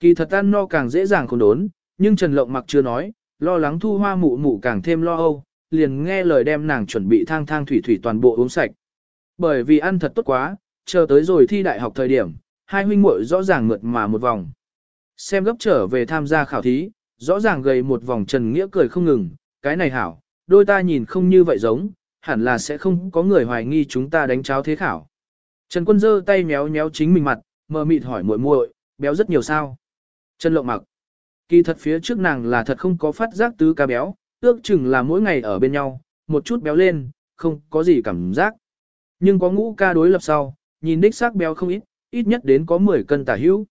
Kỳ thật ăn no càng dễ dàng khôn đốn, nhưng Trần Lộng mặc chưa nói, lo lắng thu hoa mụ mụ càng thêm lo âu, liền nghe lời đem nàng chuẩn bị thang thang thủy thủy toàn bộ uống sạch. Bởi vì ăn thật tốt quá, chờ tới rồi thi đại học thời điểm, hai huynh muội rõ ràng ngượt mà một vòng. Xem gấp trở về tham gia khảo thí, rõ ràng gầy một vòng Trần Nghĩa cười không ngừng, cái này hảo, đôi ta nhìn không như vậy giống, hẳn là sẽ không có người hoài nghi chúng ta đánh cháo thế khảo. Trần Quân giơ tay méo méo chính mình mặt, mờ mịt hỏi muội muội, béo rất nhiều sao? Trần Lộng mặc. Kỳ thật phía trước nàng là thật không có phát giác tứ ca béo, ước chừng là mỗi ngày ở bên nhau, một chút béo lên, không có gì cảm giác. Nhưng có ngũ ca đối lập sau, nhìn đích xác béo không ít, ít nhất đến có 10 cân tả hữu.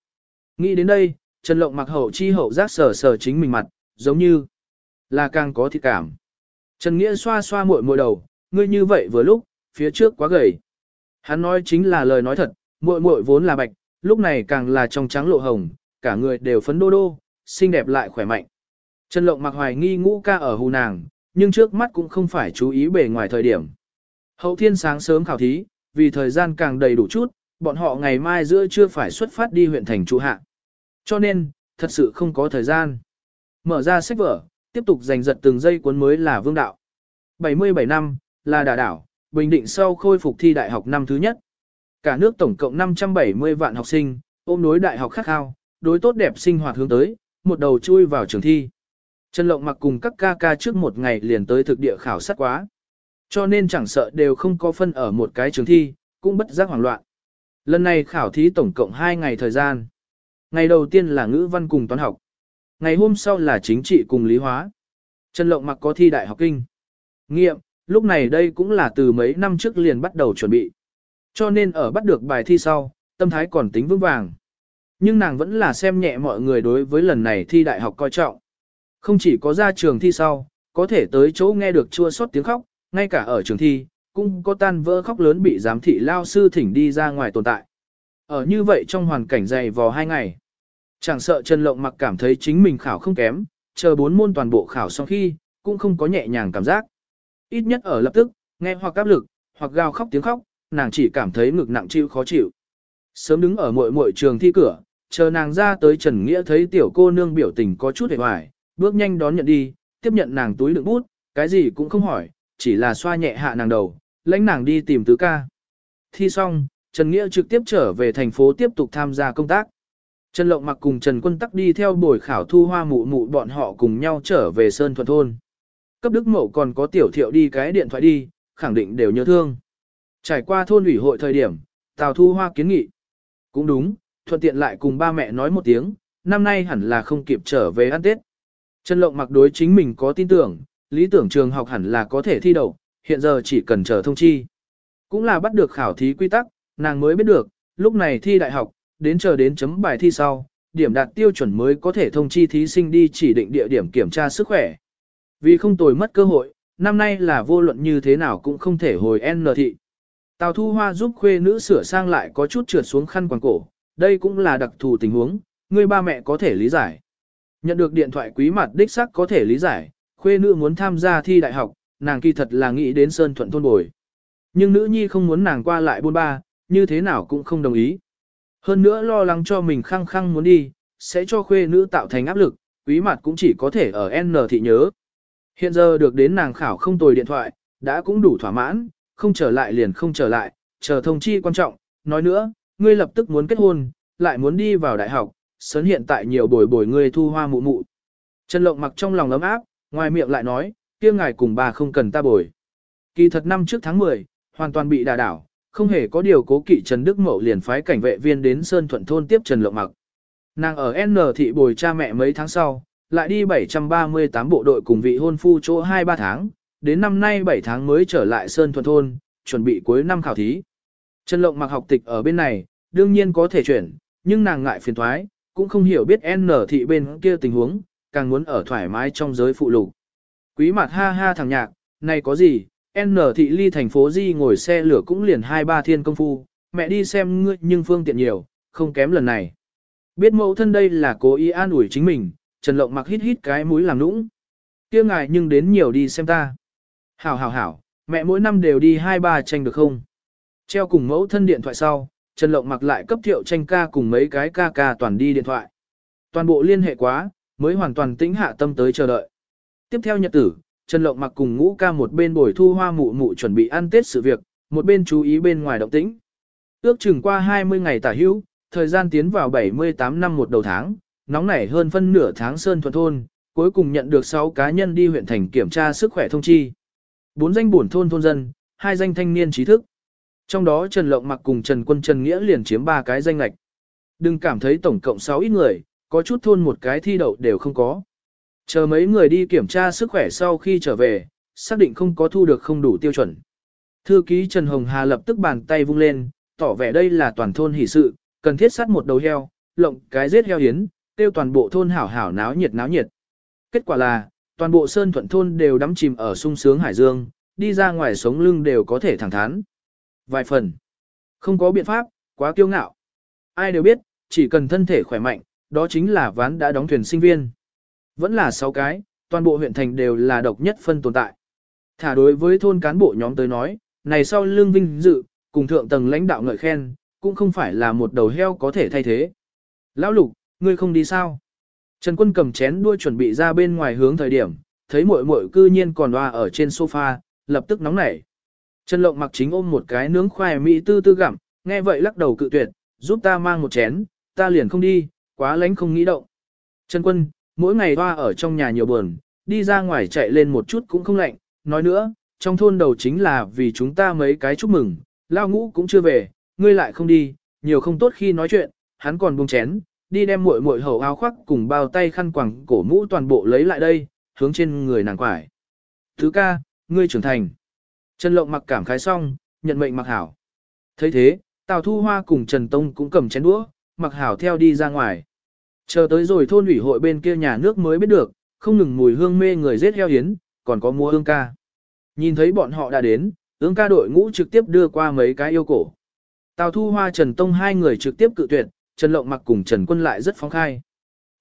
Nghĩ đến đây, Trần Lộng mặc hậu chi hậu giác sờ sờ chính mình mặt, giống như là càng có thịt cảm. Trần Nghĩa xoa xoa muội muội đầu, ngươi như vậy vừa lúc, phía trước quá gầy. Hắn nói chính là lời nói thật, muội muội vốn là bạch, lúc này càng là trong trắng lộ hồng, cả người đều phấn đô đô, xinh đẹp lại khỏe mạnh. Trần Lộng mặc hoài nghi ngũ ca ở hù nàng, nhưng trước mắt cũng không phải chú ý bề ngoài thời điểm. Hậu thiên sáng sớm khảo thí, vì thời gian càng đầy đủ chút, bọn họ ngày mai giữa chưa phải xuất phát đi huyện thành trụ hạ. Cho nên, thật sự không có thời gian. Mở ra sách vở, tiếp tục giành giật từng giây cuốn mới là vương đạo. 77 năm, là đà đảo, Bình Định sau khôi phục thi đại học năm thứ nhất. Cả nước tổng cộng 570 vạn học sinh, ôm đối đại học khắc khao, đối tốt đẹp sinh hoạt hướng tới, một đầu chui vào trường thi. Trần Lộng mặc cùng các ca ca trước một ngày liền tới thực địa khảo sát quá. Cho nên chẳng sợ đều không có phân ở một cái trường thi, cũng bất giác hoảng loạn. Lần này khảo thí tổng cộng 2 ngày thời gian. Ngày đầu tiên là ngữ văn cùng toán học. Ngày hôm sau là chính trị cùng lý hóa. Trần Lộng mặc có thi đại học kinh. Nghiệm, lúc này đây cũng là từ mấy năm trước liền bắt đầu chuẩn bị. Cho nên ở bắt được bài thi sau, tâm thái còn tính vững vàng. Nhưng nàng vẫn là xem nhẹ mọi người đối với lần này thi đại học coi trọng. Không chỉ có ra trường thi sau, có thể tới chỗ nghe được chua xót tiếng khóc, ngay cả ở trường thi, cũng có tan vỡ khóc lớn bị giám thị lao sư thỉnh đi ra ngoài tồn tại. Ở như vậy trong hoàn cảnh dày vò hai ngày, chẳng sợ Trần Lộng mặc cảm thấy chính mình khảo không kém, chờ bốn môn toàn bộ khảo xong khi, cũng không có nhẹ nhàng cảm giác. Ít nhất ở lập tức, nghe hoặc áp lực, hoặc gào khóc tiếng khóc, nàng chỉ cảm thấy ngực nặng chịu khó chịu. Sớm đứng ở muội muội trường thi cửa, chờ nàng ra tới Trần Nghĩa thấy tiểu cô nương biểu tình có chút hề hoài, bước nhanh đón nhận đi, tiếp nhận nàng túi đựng bút, cái gì cũng không hỏi, chỉ là xoa nhẹ hạ nàng đầu, lãnh nàng đi tìm tứ ca. Thi xong, Trần Nghĩa trực tiếp trở về thành phố tiếp tục tham gia công tác. Trần Lộng mặc cùng Trần Quân Tắc đi theo buổi khảo thu hoa mụ mụ bọn họ cùng nhau trở về Sơn Thuận Thôn. Cấp Đức Mậu còn có tiểu thiệu đi cái điện thoại đi, khẳng định đều nhớ thương. Trải qua thôn ủy hội thời điểm, Tào Thu Hoa kiến nghị. Cũng đúng, thuận tiện lại cùng ba mẹ nói một tiếng, năm nay hẳn là không kịp trở về ăn Tết. Trần Lộng mặc đối chính mình có tin tưởng, lý tưởng trường học hẳn là có thể thi đậu, hiện giờ chỉ cần chờ thông chi. Cũng là bắt được khảo thí quy tắc, nàng mới biết được, lúc này thi đại học, đến chờ đến chấm bài thi sau, điểm đạt tiêu chuẩn mới có thể thông chi thí sinh đi chỉ định địa điểm kiểm tra sức khỏe. Vì không tồi mất cơ hội, năm nay là vô luận như thế nào cũng không thể hồi N thị. Tào Thu Hoa giúp khuê nữ sửa sang lại có chút trượt xuống khăn quàng cổ, đây cũng là đặc thù tình huống, người ba mẹ có thể lý giải. Nhận được điện thoại quý mặt đích sắc có thể lý giải, khuê nữ muốn tham gia thi đại học, nàng kỳ thật là nghĩ đến Sơn Thuận thôn bồi. Nhưng nữ nhi không muốn nàng qua lại buôn ba, như thế nào cũng không đồng ý. Hơn nữa lo lắng cho mình khăng khăng muốn đi, sẽ cho khuê nữ tạo thành áp lực, quý mặt cũng chỉ có thể ở N thị nhớ. Hiện giờ được đến nàng khảo không tồi điện thoại, đã cũng đủ thỏa mãn, không trở lại liền không trở lại, chờ thông chi quan trọng, nói nữa, ngươi lập tức muốn kết hôn, lại muốn đi vào đại học, sớn hiện tại nhiều bồi bồi ngươi thu hoa mụ mụ. Trần Lộng mặc trong lòng ấm áp, ngoài miệng lại nói, kia ngài cùng bà không cần ta bồi. Kỳ thật năm trước tháng 10, hoàn toàn bị đà đảo, không hề có điều cố kỵ Trần Đức Mậu liền phái cảnh vệ viên đến Sơn Thuận Thôn tiếp Trần Lộng mặc. Nàng ở N thị bồi cha mẹ mấy tháng sau, lại đi 738 bộ đội cùng vị hôn phu chỗ 2-3 tháng, đến năm nay 7 tháng mới trở lại Sơn Thuận Thôn, chuẩn bị cuối năm khảo thí. Trần Lộng mặc học tịch ở bên này, đương nhiên có thể chuyển, nhưng nàng ngại phiền thoái, cũng không hiểu biết N thị bên kia tình huống, càng muốn ở thoải mái trong giới phụ lục. Quý mặt ha ha thằng nhạc, này có gì, N thị ly thành phố Di ngồi xe lửa cũng liền hai ba thiên công phu, mẹ đi xem ngươi nhưng phương tiện nhiều, không kém lần này. Biết mẫu thân đây là cố ý an ủi chính mình, Trần Lộng mặc hít hít cái mũi làm nũng. kia ngài nhưng đến nhiều đi xem ta. Hảo hảo hảo, mẹ mỗi năm đều đi hai ba tranh được không? Treo cùng mẫu thân điện thoại sau, Trần Lộng mặc lại cấp thiệu tranh ca cùng mấy cái ca ca toàn đi điện thoại. Toàn bộ liên hệ quá, mới hoàn toàn tĩnh hạ tâm tới chờ đợi. Tiếp theo nhật tử, Trần Lộng mặc cùng ngũ ca một bên bồi thu hoa mụ mụ chuẩn bị ăn tết sự việc, một bên chú ý bên ngoài động tĩnh. Ước chừng qua 20 ngày tả hữu, thời gian tiến vào 78 năm một đầu tháng, nóng nảy hơn phân nửa tháng Sơn Thuận Thôn, cuối cùng nhận được 6 cá nhân đi huyện thành kiểm tra sức khỏe thông chi. bốn danh bổn thôn thôn dân, hai danh thanh niên trí thức. Trong đó Trần Lộng mặc cùng Trần Quân Trần Nghĩa liền chiếm ba cái danh lạch. Đừng cảm thấy tổng cộng 6 ít người, có chút thôn một cái thi đậu đều không có. Chờ mấy người đi kiểm tra sức khỏe sau khi trở về, xác định không có thu được không đủ tiêu chuẩn. Thư ký Trần Hồng Hà lập tức bàn tay vung lên, tỏ vẻ đây là toàn thôn hỷ sự, cần thiết sát một đầu heo, lộng cái giết heo hiến, tiêu toàn bộ thôn hảo hảo náo nhiệt náo nhiệt. Kết quả là, toàn bộ Sơn Thuận thôn đều đắm chìm ở sung sướng hải dương, đi ra ngoài sống lưng đều có thể thẳng thắn. Vài phần, không có biện pháp, quá kiêu ngạo. Ai đều biết, chỉ cần thân thể khỏe mạnh, đó chính là ván đã đóng thuyền sinh viên. Vẫn là 6 cái, toàn bộ huyện thành đều là độc nhất phân tồn tại. Thả đối với thôn cán bộ nhóm tới nói, này sau lương vinh dự, cùng thượng tầng lãnh đạo ngợi khen, cũng không phải là một đầu heo có thể thay thế. Lão lục, ngươi không đi sao? Trần quân cầm chén đuôi chuẩn bị ra bên ngoài hướng thời điểm, thấy muội muội cư nhiên còn loa ở trên sofa, lập tức nóng nảy. Trần lộng mặc chính ôm một cái nướng khoai mỹ tư tư gặm, nghe vậy lắc đầu cự tuyệt, giúp ta mang một chén, ta liền không đi, quá lánh không nghĩ động. Trần quân, mỗi ngày hoa ở trong nhà nhiều buồn, đi ra ngoài chạy lên một chút cũng không lạnh, nói nữa, trong thôn đầu chính là vì chúng ta mấy cái chúc mừng, lao ngũ cũng chưa về, ngươi lại không đi, nhiều không tốt khi nói chuyện, hắn còn buông chén, đi đem muội muội hầu áo khoác cùng bao tay khăn quàng cổ mũ toàn bộ lấy lại đây, hướng trên người nàng quải. Thứ ca, ngươi trưởng thành. Trần Lộng mặc cảm khái xong, nhận mệnh mặc hảo. thấy thế, Tào Thu Hoa cùng Trần Tông cũng cầm chén đũa, mặc hảo theo đi ra ngoài. Chờ tới rồi thôn ủy hội bên kia nhà nước mới biết được, không ngừng mùi hương mê người giết heo hiến, còn có mua ương ca. Nhìn thấy bọn họ đã đến, ương ca đội ngũ trực tiếp đưa qua mấy cái yêu cổ. Tào Thu Hoa Trần Tông hai người trực tiếp cự tuyệt, Trần Lộng mặc cùng Trần Quân lại rất phóng khai.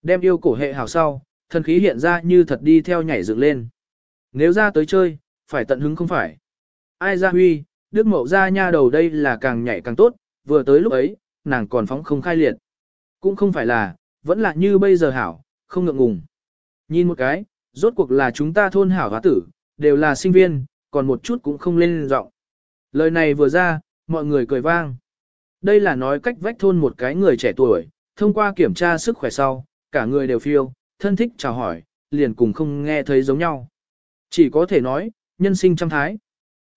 Đem yêu cổ hệ hào sau, thần khí hiện ra như thật đi theo nhảy dựng lên. Nếu ra tới chơi, phải tận hứng không phải. Ai ra huy, Đức Mậu ra nha đầu đây là càng nhảy càng tốt, vừa tới lúc ấy, nàng còn phóng không khai liệt. Cũng không phải là, vẫn là như bây giờ hảo, không ngượng ngùng. Nhìn một cái, rốt cuộc là chúng ta thôn hảo hóa tử, đều là sinh viên, còn một chút cũng không lên giọng. Lời này vừa ra, mọi người cười vang. Đây là nói cách vách thôn một cái người trẻ tuổi, thông qua kiểm tra sức khỏe sau, cả người đều phiêu, thân thích chào hỏi, liền cùng không nghe thấy giống nhau. Chỉ có thể nói, nhân sinh trăm thái.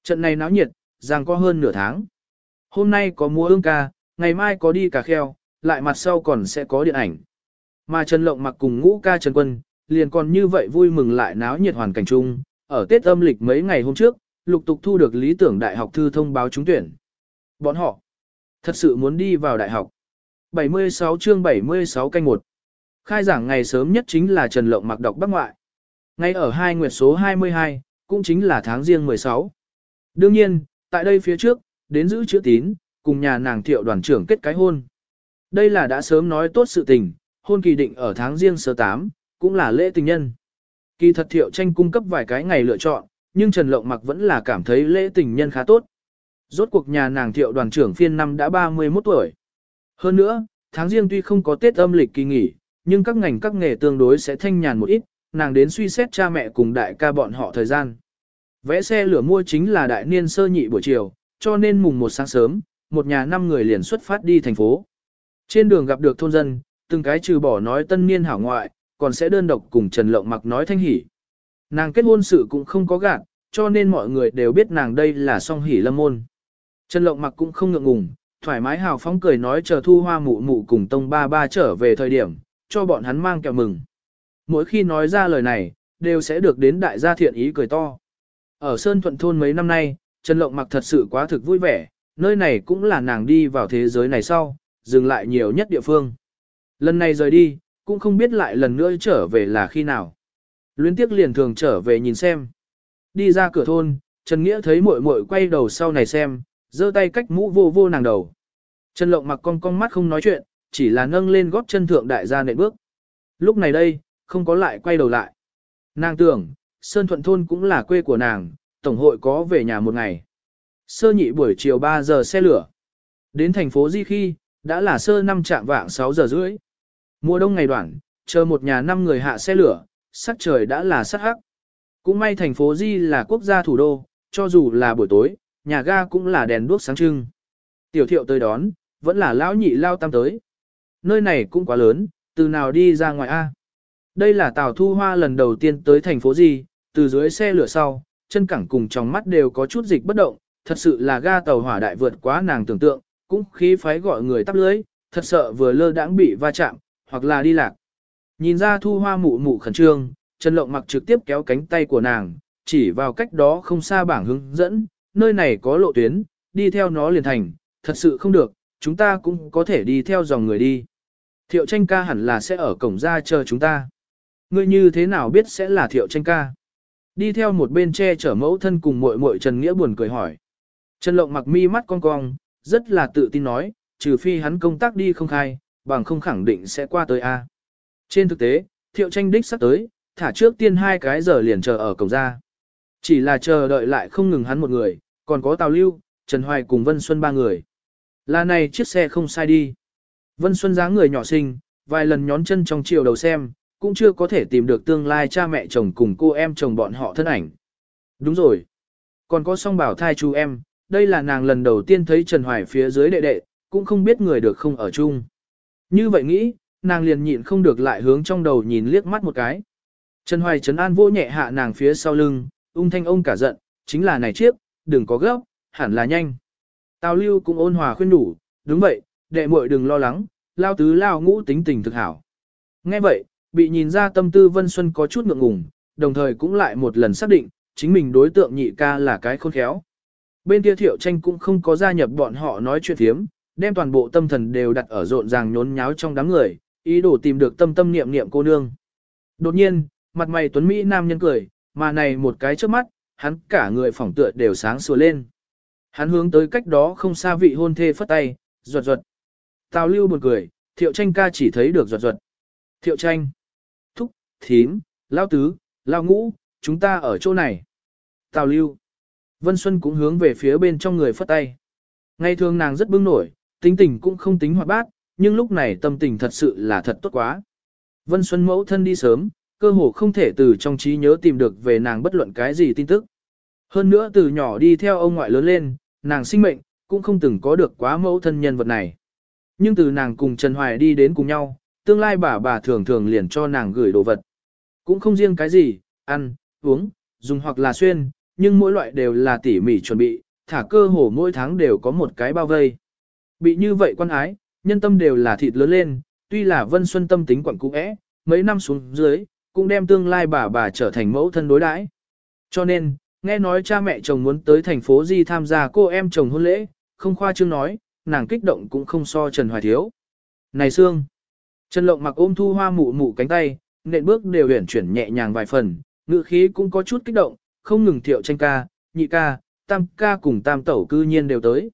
Trận này náo nhiệt, rằng có hơn nửa tháng. Hôm nay có múa ương ca, ngày mai có đi cà kheo, lại mặt sau còn sẽ có điện ảnh. Mà Trần Lộng mặc cùng ngũ ca Trần Quân, liền còn như vậy vui mừng lại náo nhiệt hoàn cảnh chung. Ở Tết âm lịch mấy ngày hôm trước, lục tục thu được lý tưởng đại học thư thông báo trúng tuyển. Bọn họ, thật sự muốn đi vào đại học. 76 chương 76 canh 1. Khai giảng ngày sớm nhất chính là Trần Lộng mặc đọc Bắc Ngoại. Ngay ở hai nguyệt số 22, cũng chính là tháng riêng 16. Đương nhiên, tại đây phía trước, đến giữ chữ tín, cùng nhà nàng thiệu đoàn trưởng kết cái hôn. Đây là đã sớm nói tốt sự tình, hôn kỳ định ở tháng riêng sơ 8, cũng là lễ tình nhân. Kỳ thật thiệu tranh cung cấp vài cái ngày lựa chọn, nhưng Trần Lộng Mặc vẫn là cảm thấy lễ tình nhân khá tốt. Rốt cuộc nhà nàng thiệu đoàn trưởng phiên năm đã 31 tuổi. Hơn nữa, tháng riêng tuy không có Tết âm lịch kỳ nghỉ, nhưng các ngành các nghề tương đối sẽ thanh nhàn một ít, nàng đến suy xét cha mẹ cùng đại ca bọn họ thời gian. Vẽ xe lửa mua chính là đại niên sơ nhị buổi chiều, cho nên mùng một sáng sớm, một nhà năm người liền xuất phát đi thành phố. Trên đường gặp được thôn dân, từng cái trừ bỏ nói tân niên hảo ngoại, còn sẽ đơn độc cùng Trần Lộng mặc nói thanh hỉ. Nàng kết hôn sự cũng không có gạt, cho nên mọi người đều biết nàng đây là song hỉ lâm môn. Trần Lộng mặc cũng không ngượng ngùng, thoải mái hào phóng cười nói chờ thu hoa mụ mụ cùng tông ba ba trở về thời điểm, cho bọn hắn mang kẹo mừng. Mỗi khi nói ra lời này, đều sẽ được đến đại gia thiện ý cười to. Ở Sơn Thuận Thôn mấy năm nay, Trần Lộng mặc thật sự quá thực vui vẻ, nơi này cũng là nàng đi vào thế giới này sau, dừng lại nhiều nhất địa phương. Lần này rời đi, cũng không biết lại lần nữa trở về là khi nào. Luyến tiếc liền thường trở về nhìn xem. Đi ra cửa thôn, Trần Nghĩa thấy muội muội quay đầu sau này xem, giơ tay cách mũ vô vô nàng đầu. Trần Lộng mặc con con mắt không nói chuyện, chỉ là nâng lên gót chân thượng đại gia nệ bước. Lúc này đây, không có lại quay đầu lại. Nàng tưởng, Sơn Thuận Thôn cũng là quê của nàng, Tổng hội có về nhà một ngày. Sơ nhị buổi chiều 3 giờ xe lửa. Đến thành phố Di khi, đã là sơ năm trạm vạng 6 giờ rưỡi. Mùa đông ngày đoạn, chờ một nhà năm người hạ xe lửa, sắc trời đã là sắc hắc. Cũng may thành phố Di là quốc gia thủ đô, cho dù là buổi tối, nhà ga cũng là đèn đuốc sáng trưng. Tiểu thiệu tới đón, vẫn là lão nhị lao tam tới. Nơi này cũng quá lớn, từ nào đi ra ngoài A. Đây là Tào Thu Hoa lần đầu tiên tới thành phố gì? từ dưới xe lửa sau, chân cẳng cùng trong mắt đều có chút dịch bất động, thật sự là ga tàu hỏa đại vượt quá nàng tưởng tượng, cũng khí phái gọi người tắp lưới, thật sợ vừa lơ đãng bị va chạm, hoặc là đi lạc. Nhìn ra Thu Hoa mụ mụ khẩn trương, Trần Lộng mặc trực tiếp kéo cánh tay của nàng, chỉ vào cách đó không xa bảng hướng dẫn, nơi này có lộ tuyến, đi theo nó liền thành, thật sự không được, chúng ta cũng có thể đi theo dòng người đi. Thiệu tranh ca hẳn là sẽ ở cổng ra chờ chúng ta. Ngươi như thế nào biết sẽ là thiệu tranh ca? Đi theo một bên che chở mẫu thân cùng muội muội Trần Nghĩa buồn cười hỏi. Trần Lộng mặc mi mắt cong cong, rất là tự tin nói, trừ phi hắn công tác đi không khai, bằng không khẳng định sẽ qua tới A. Trên thực tế, thiệu tranh đích sắp tới, thả trước tiên hai cái giờ liền chờ ở cổng ra. Chỉ là chờ đợi lại không ngừng hắn một người, còn có Tào Lưu, Trần Hoài cùng Vân Xuân ba người. Là này chiếc xe không sai đi. Vân Xuân dáng người nhỏ xinh, vài lần nhón chân trong chiều đầu xem, cũng chưa có thể tìm được tương lai cha mẹ chồng cùng cô em chồng bọn họ thân ảnh. Đúng rồi. Còn có song bảo thai chú em, đây là nàng lần đầu tiên thấy Trần Hoài phía dưới đệ đệ, cũng không biết người được không ở chung. Như vậy nghĩ, nàng liền nhịn không được lại hướng trong đầu nhìn liếc mắt một cái. Trần Hoài trấn an vô nhẹ hạ nàng phía sau lưng, ung thanh ông cả giận, chính là này chiếc, đừng có gấp, hẳn là nhanh. Tào lưu cũng ôn hòa khuyên đủ, đúng vậy, đệ muội đừng lo lắng, lao tứ lao ngũ tính tình thực hảo. Nghe vậy, bị nhìn ra tâm tư Vân Xuân có chút ngượng ngùng, đồng thời cũng lại một lần xác định, chính mình đối tượng nhị ca là cái khôn khéo. Bên kia thiệu tranh cũng không có gia nhập bọn họ nói chuyện thiếm, đem toàn bộ tâm thần đều đặt ở rộn ràng nhốn nháo trong đám người, ý đồ tìm được tâm tâm niệm niệm cô nương. Đột nhiên, mặt mày tuấn Mỹ nam nhân cười, mà này một cái trước mắt, hắn cả người phỏng tựa đều sáng sủa lên. Hắn hướng tới cách đó không xa vị hôn thê phất tay, ruột ruột. Tào lưu buồn cười, thiệu tranh ca chỉ thấy được ruột ruột. Thiệu tranh, thím, lao tứ, lao ngũ, chúng ta ở chỗ này. Tào lưu. Vân Xuân cũng hướng về phía bên trong người phất tay. Ngày thường nàng rất bưng nổi, tính tình cũng không tính hoạt bát, nhưng lúc này tâm tình thật sự là thật tốt quá. Vân Xuân mẫu thân đi sớm, cơ hồ không thể từ trong trí nhớ tìm được về nàng bất luận cái gì tin tức. Hơn nữa từ nhỏ đi theo ông ngoại lớn lên, nàng sinh mệnh, cũng không từng có được quá mẫu thân nhân vật này. Nhưng từ nàng cùng Trần Hoài đi đến cùng nhau, tương lai bà bà thường thường liền cho nàng gửi đồ vật. Cũng không riêng cái gì, ăn, uống, dùng hoặc là xuyên, nhưng mỗi loại đều là tỉ mỉ chuẩn bị, thả cơ hồ mỗi tháng đều có một cái bao vây. Bị như vậy quan ái, nhân tâm đều là thịt lớn lên, tuy là Vân Xuân tâm tính quẩn cũ ẽ, mấy năm xuống dưới, cũng đem tương lai bà bà trở thành mẫu thân đối đãi. Cho nên, nghe nói cha mẹ chồng muốn tới thành phố Di tham gia cô em chồng hôn lễ, không khoa trương nói, nàng kích động cũng không so Trần Hoài thiếu. Này Sương! Trần Lộng mặc ôm thu hoa mụ mụ cánh tay, nện bước đều uyển chuyển nhẹ nhàng vài phần, ngữ khí cũng có chút kích động, không ngừng thiệu tranh ca, nhị ca, tam ca cùng tam tẩu cư nhiên đều tới.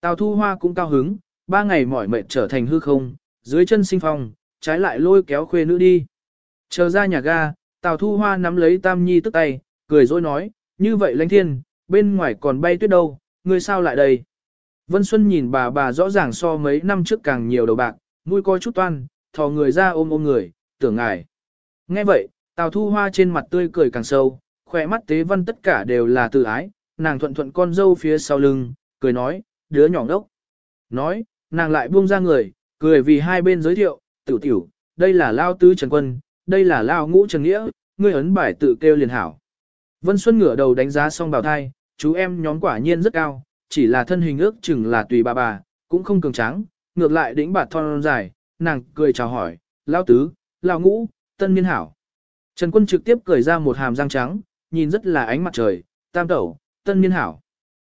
Tào thu hoa cũng cao hứng, ba ngày mỏi mệt trở thành hư không, dưới chân sinh phong, trái lại lôi kéo khuê nữ đi. Chờ ra nhà ga, Tào Thu Hoa nắm lấy Tam Nhi tức tay, cười dối nói, như vậy lãnh thiên, bên ngoài còn bay tuyết đâu, ngươi sao lại đây? Vân Xuân nhìn bà bà rõ ràng so mấy năm trước càng nhiều đầu bạc, mũi coi chút toan, thò người ra ôm ôm người, tưởng ngài. Nghe vậy, Tào Thu Hoa trên mặt tươi cười càng sâu, khỏe mắt tế văn tất cả đều là từ ái, nàng thuận thuận con dâu phía sau lưng, cười nói, đứa nhỏ ngốc. Nói, nàng lại buông ra người, cười vì hai bên giới thiệu, tiểu tiểu, đây là Lao Tứ Trần Quân, đây là lao ngũ trần nghĩa, ngươi ấn bài tự kêu liền hảo. Vân Xuân ngửa đầu đánh giá xong bảo thai, chú em nhóm quả nhiên rất cao, chỉ là thân hình ước chừng là tùy bà bà, cũng không cường tráng, ngược lại đỉnh bạt thon dài, nàng cười chào hỏi, lao tứ, lao ngũ, tân niên hảo. Trần Quân trực tiếp cười ra một hàm răng trắng, nhìn rất là ánh mặt trời, tam tẩu, tân niên hảo.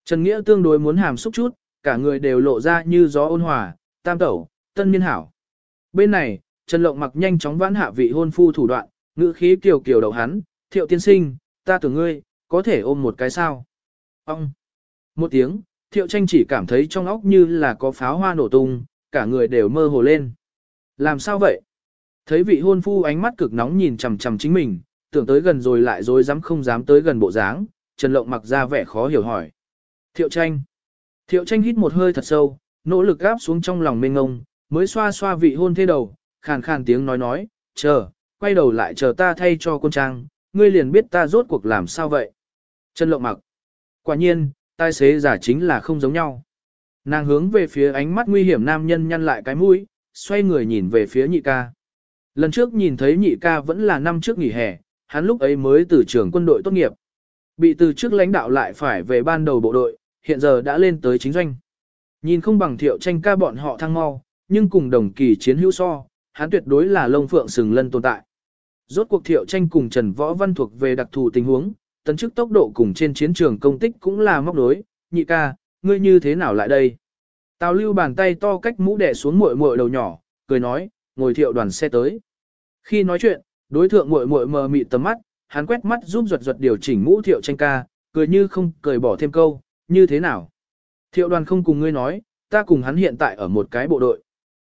Trần Nghĩa tương đối muốn hàm xúc chút, cả người đều lộ ra như gió ôn hòa, tam tẩu, tân niên hảo. Bên này, Trần Lộng mặc nhanh chóng vãn hạ vị hôn phu thủ đoạn, ngữ khí kiều kiều đầu hắn, thiệu tiên sinh, ta tưởng ngươi, có thể ôm một cái sao. Ông! Một tiếng, thiệu tranh chỉ cảm thấy trong óc như là có pháo hoa nổ tung, cả người đều mơ hồ lên. Làm sao vậy? Thấy vị hôn phu ánh mắt cực nóng nhìn chằm chằm chính mình, tưởng tới gần rồi lại dối dám không dám tới gần bộ dáng, Trần Lộng mặc ra vẻ khó hiểu hỏi. Thiệu tranh! Thiệu tranh hít một hơi thật sâu, nỗ lực gáp xuống trong lòng mênh ngông, mới xoa xoa vị hôn thế đầu, khàn khàn tiếng nói nói, chờ, quay đầu lại chờ ta thay cho quân trang, ngươi liền biết ta rốt cuộc làm sao vậy. Trần Lộng mặc. Quả nhiên, tài xế giả chính là không giống nhau. Nàng hướng về phía ánh mắt nguy hiểm nam nhân nhăn lại cái mũi, xoay người nhìn về phía nhị ca. Lần trước nhìn thấy nhị ca vẫn là năm trước nghỉ hè, hắn lúc ấy mới từ trường quân đội tốt nghiệp. Bị từ trước lãnh đạo lại phải về ban đầu bộ đội, hiện giờ đã lên tới chính doanh. Nhìn không bằng thiệu tranh ca bọn họ thăng mau, nhưng cùng đồng kỳ chiến hữu so, hắn tuyệt đối là lông phượng sừng lân tồn tại. Rốt cuộc thiệu tranh cùng Trần Võ Văn thuộc về đặc thù tình huống, tấn chức tốc độ cùng trên chiến trường công tích cũng là móc đối, nhị ca, ngươi như thế nào lại đây? Tào lưu bàn tay to cách mũ đẻ xuống muội muội đầu nhỏ, cười nói, ngồi thiệu đoàn xe tới. Khi nói chuyện, đối thượng muội muội mờ mịt tầm mắt, hắn quét mắt giúp ruột ruột điều chỉnh mũ thiệu tranh ca, cười như không cười bỏ thêm câu, như thế nào? Thiệu đoàn không cùng ngươi nói, ta cùng hắn hiện tại ở một cái bộ đội.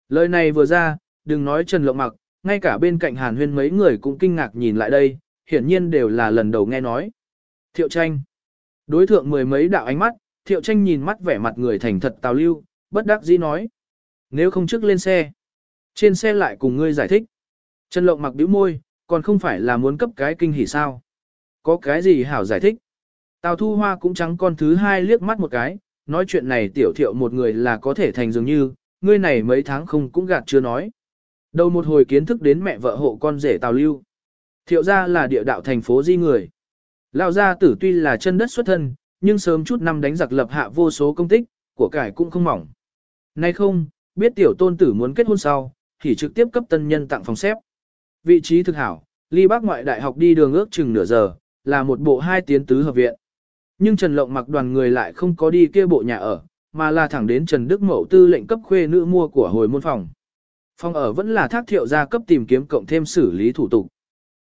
Lời này vừa ra, đừng nói Trần Lộng Mặc, ngay cả bên cạnh Hàn Huyên mấy người cũng kinh ngạc nhìn lại đây, hiển nhiên đều là lần đầu nghe nói. Thiệu tranh. Đối thượng mười mấy đạo ánh mắt, Thiệu tranh nhìn mắt vẻ mặt người thành thật tào lưu, bất đắc dĩ nói. Nếu không trước lên xe, trên xe lại cùng ngươi giải thích. Trần Lộng mặc bĩu môi, còn không phải là muốn cấp cái kinh hỉ sao. Có cái gì hảo giải thích. Tào Thu Hoa cũng trắng con thứ hai liếc mắt một cái, nói chuyện này tiểu thiệu một người là có thể thành dường như, ngươi này mấy tháng không cũng gạt chưa nói. Đầu một hồi kiến thức đến mẹ vợ hộ con rể Tào Lưu. Thiệu ra là địa đạo thành phố di người. Lão gia tử tuy là chân đất xuất thân, nhưng sớm chút năm đánh giặc lập hạ vô số công tích, của cải cũng không mỏng. Nay không, biết tiểu tôn tử muốn kết hôn sau, thì trực tiếp cấp tân nhân tặng phòng xếp. Vị trí thực hảo, ly bác ngoại đại học đi đường ước chừng nửa giờ, là một bộ hai tiến tứ hợp viện. Nhưng Trần Lộng mặc đoàn người lại không có đi kia bộ nhà ở, mà là thẳng đến Trần Đức Mậu tư lệnh cấp khuê nữ mua của hồi môn phòng. Phòng ở vẫn là thác thiệu gia cấp tìm kiếm cộng thêm xử lý thủ tục.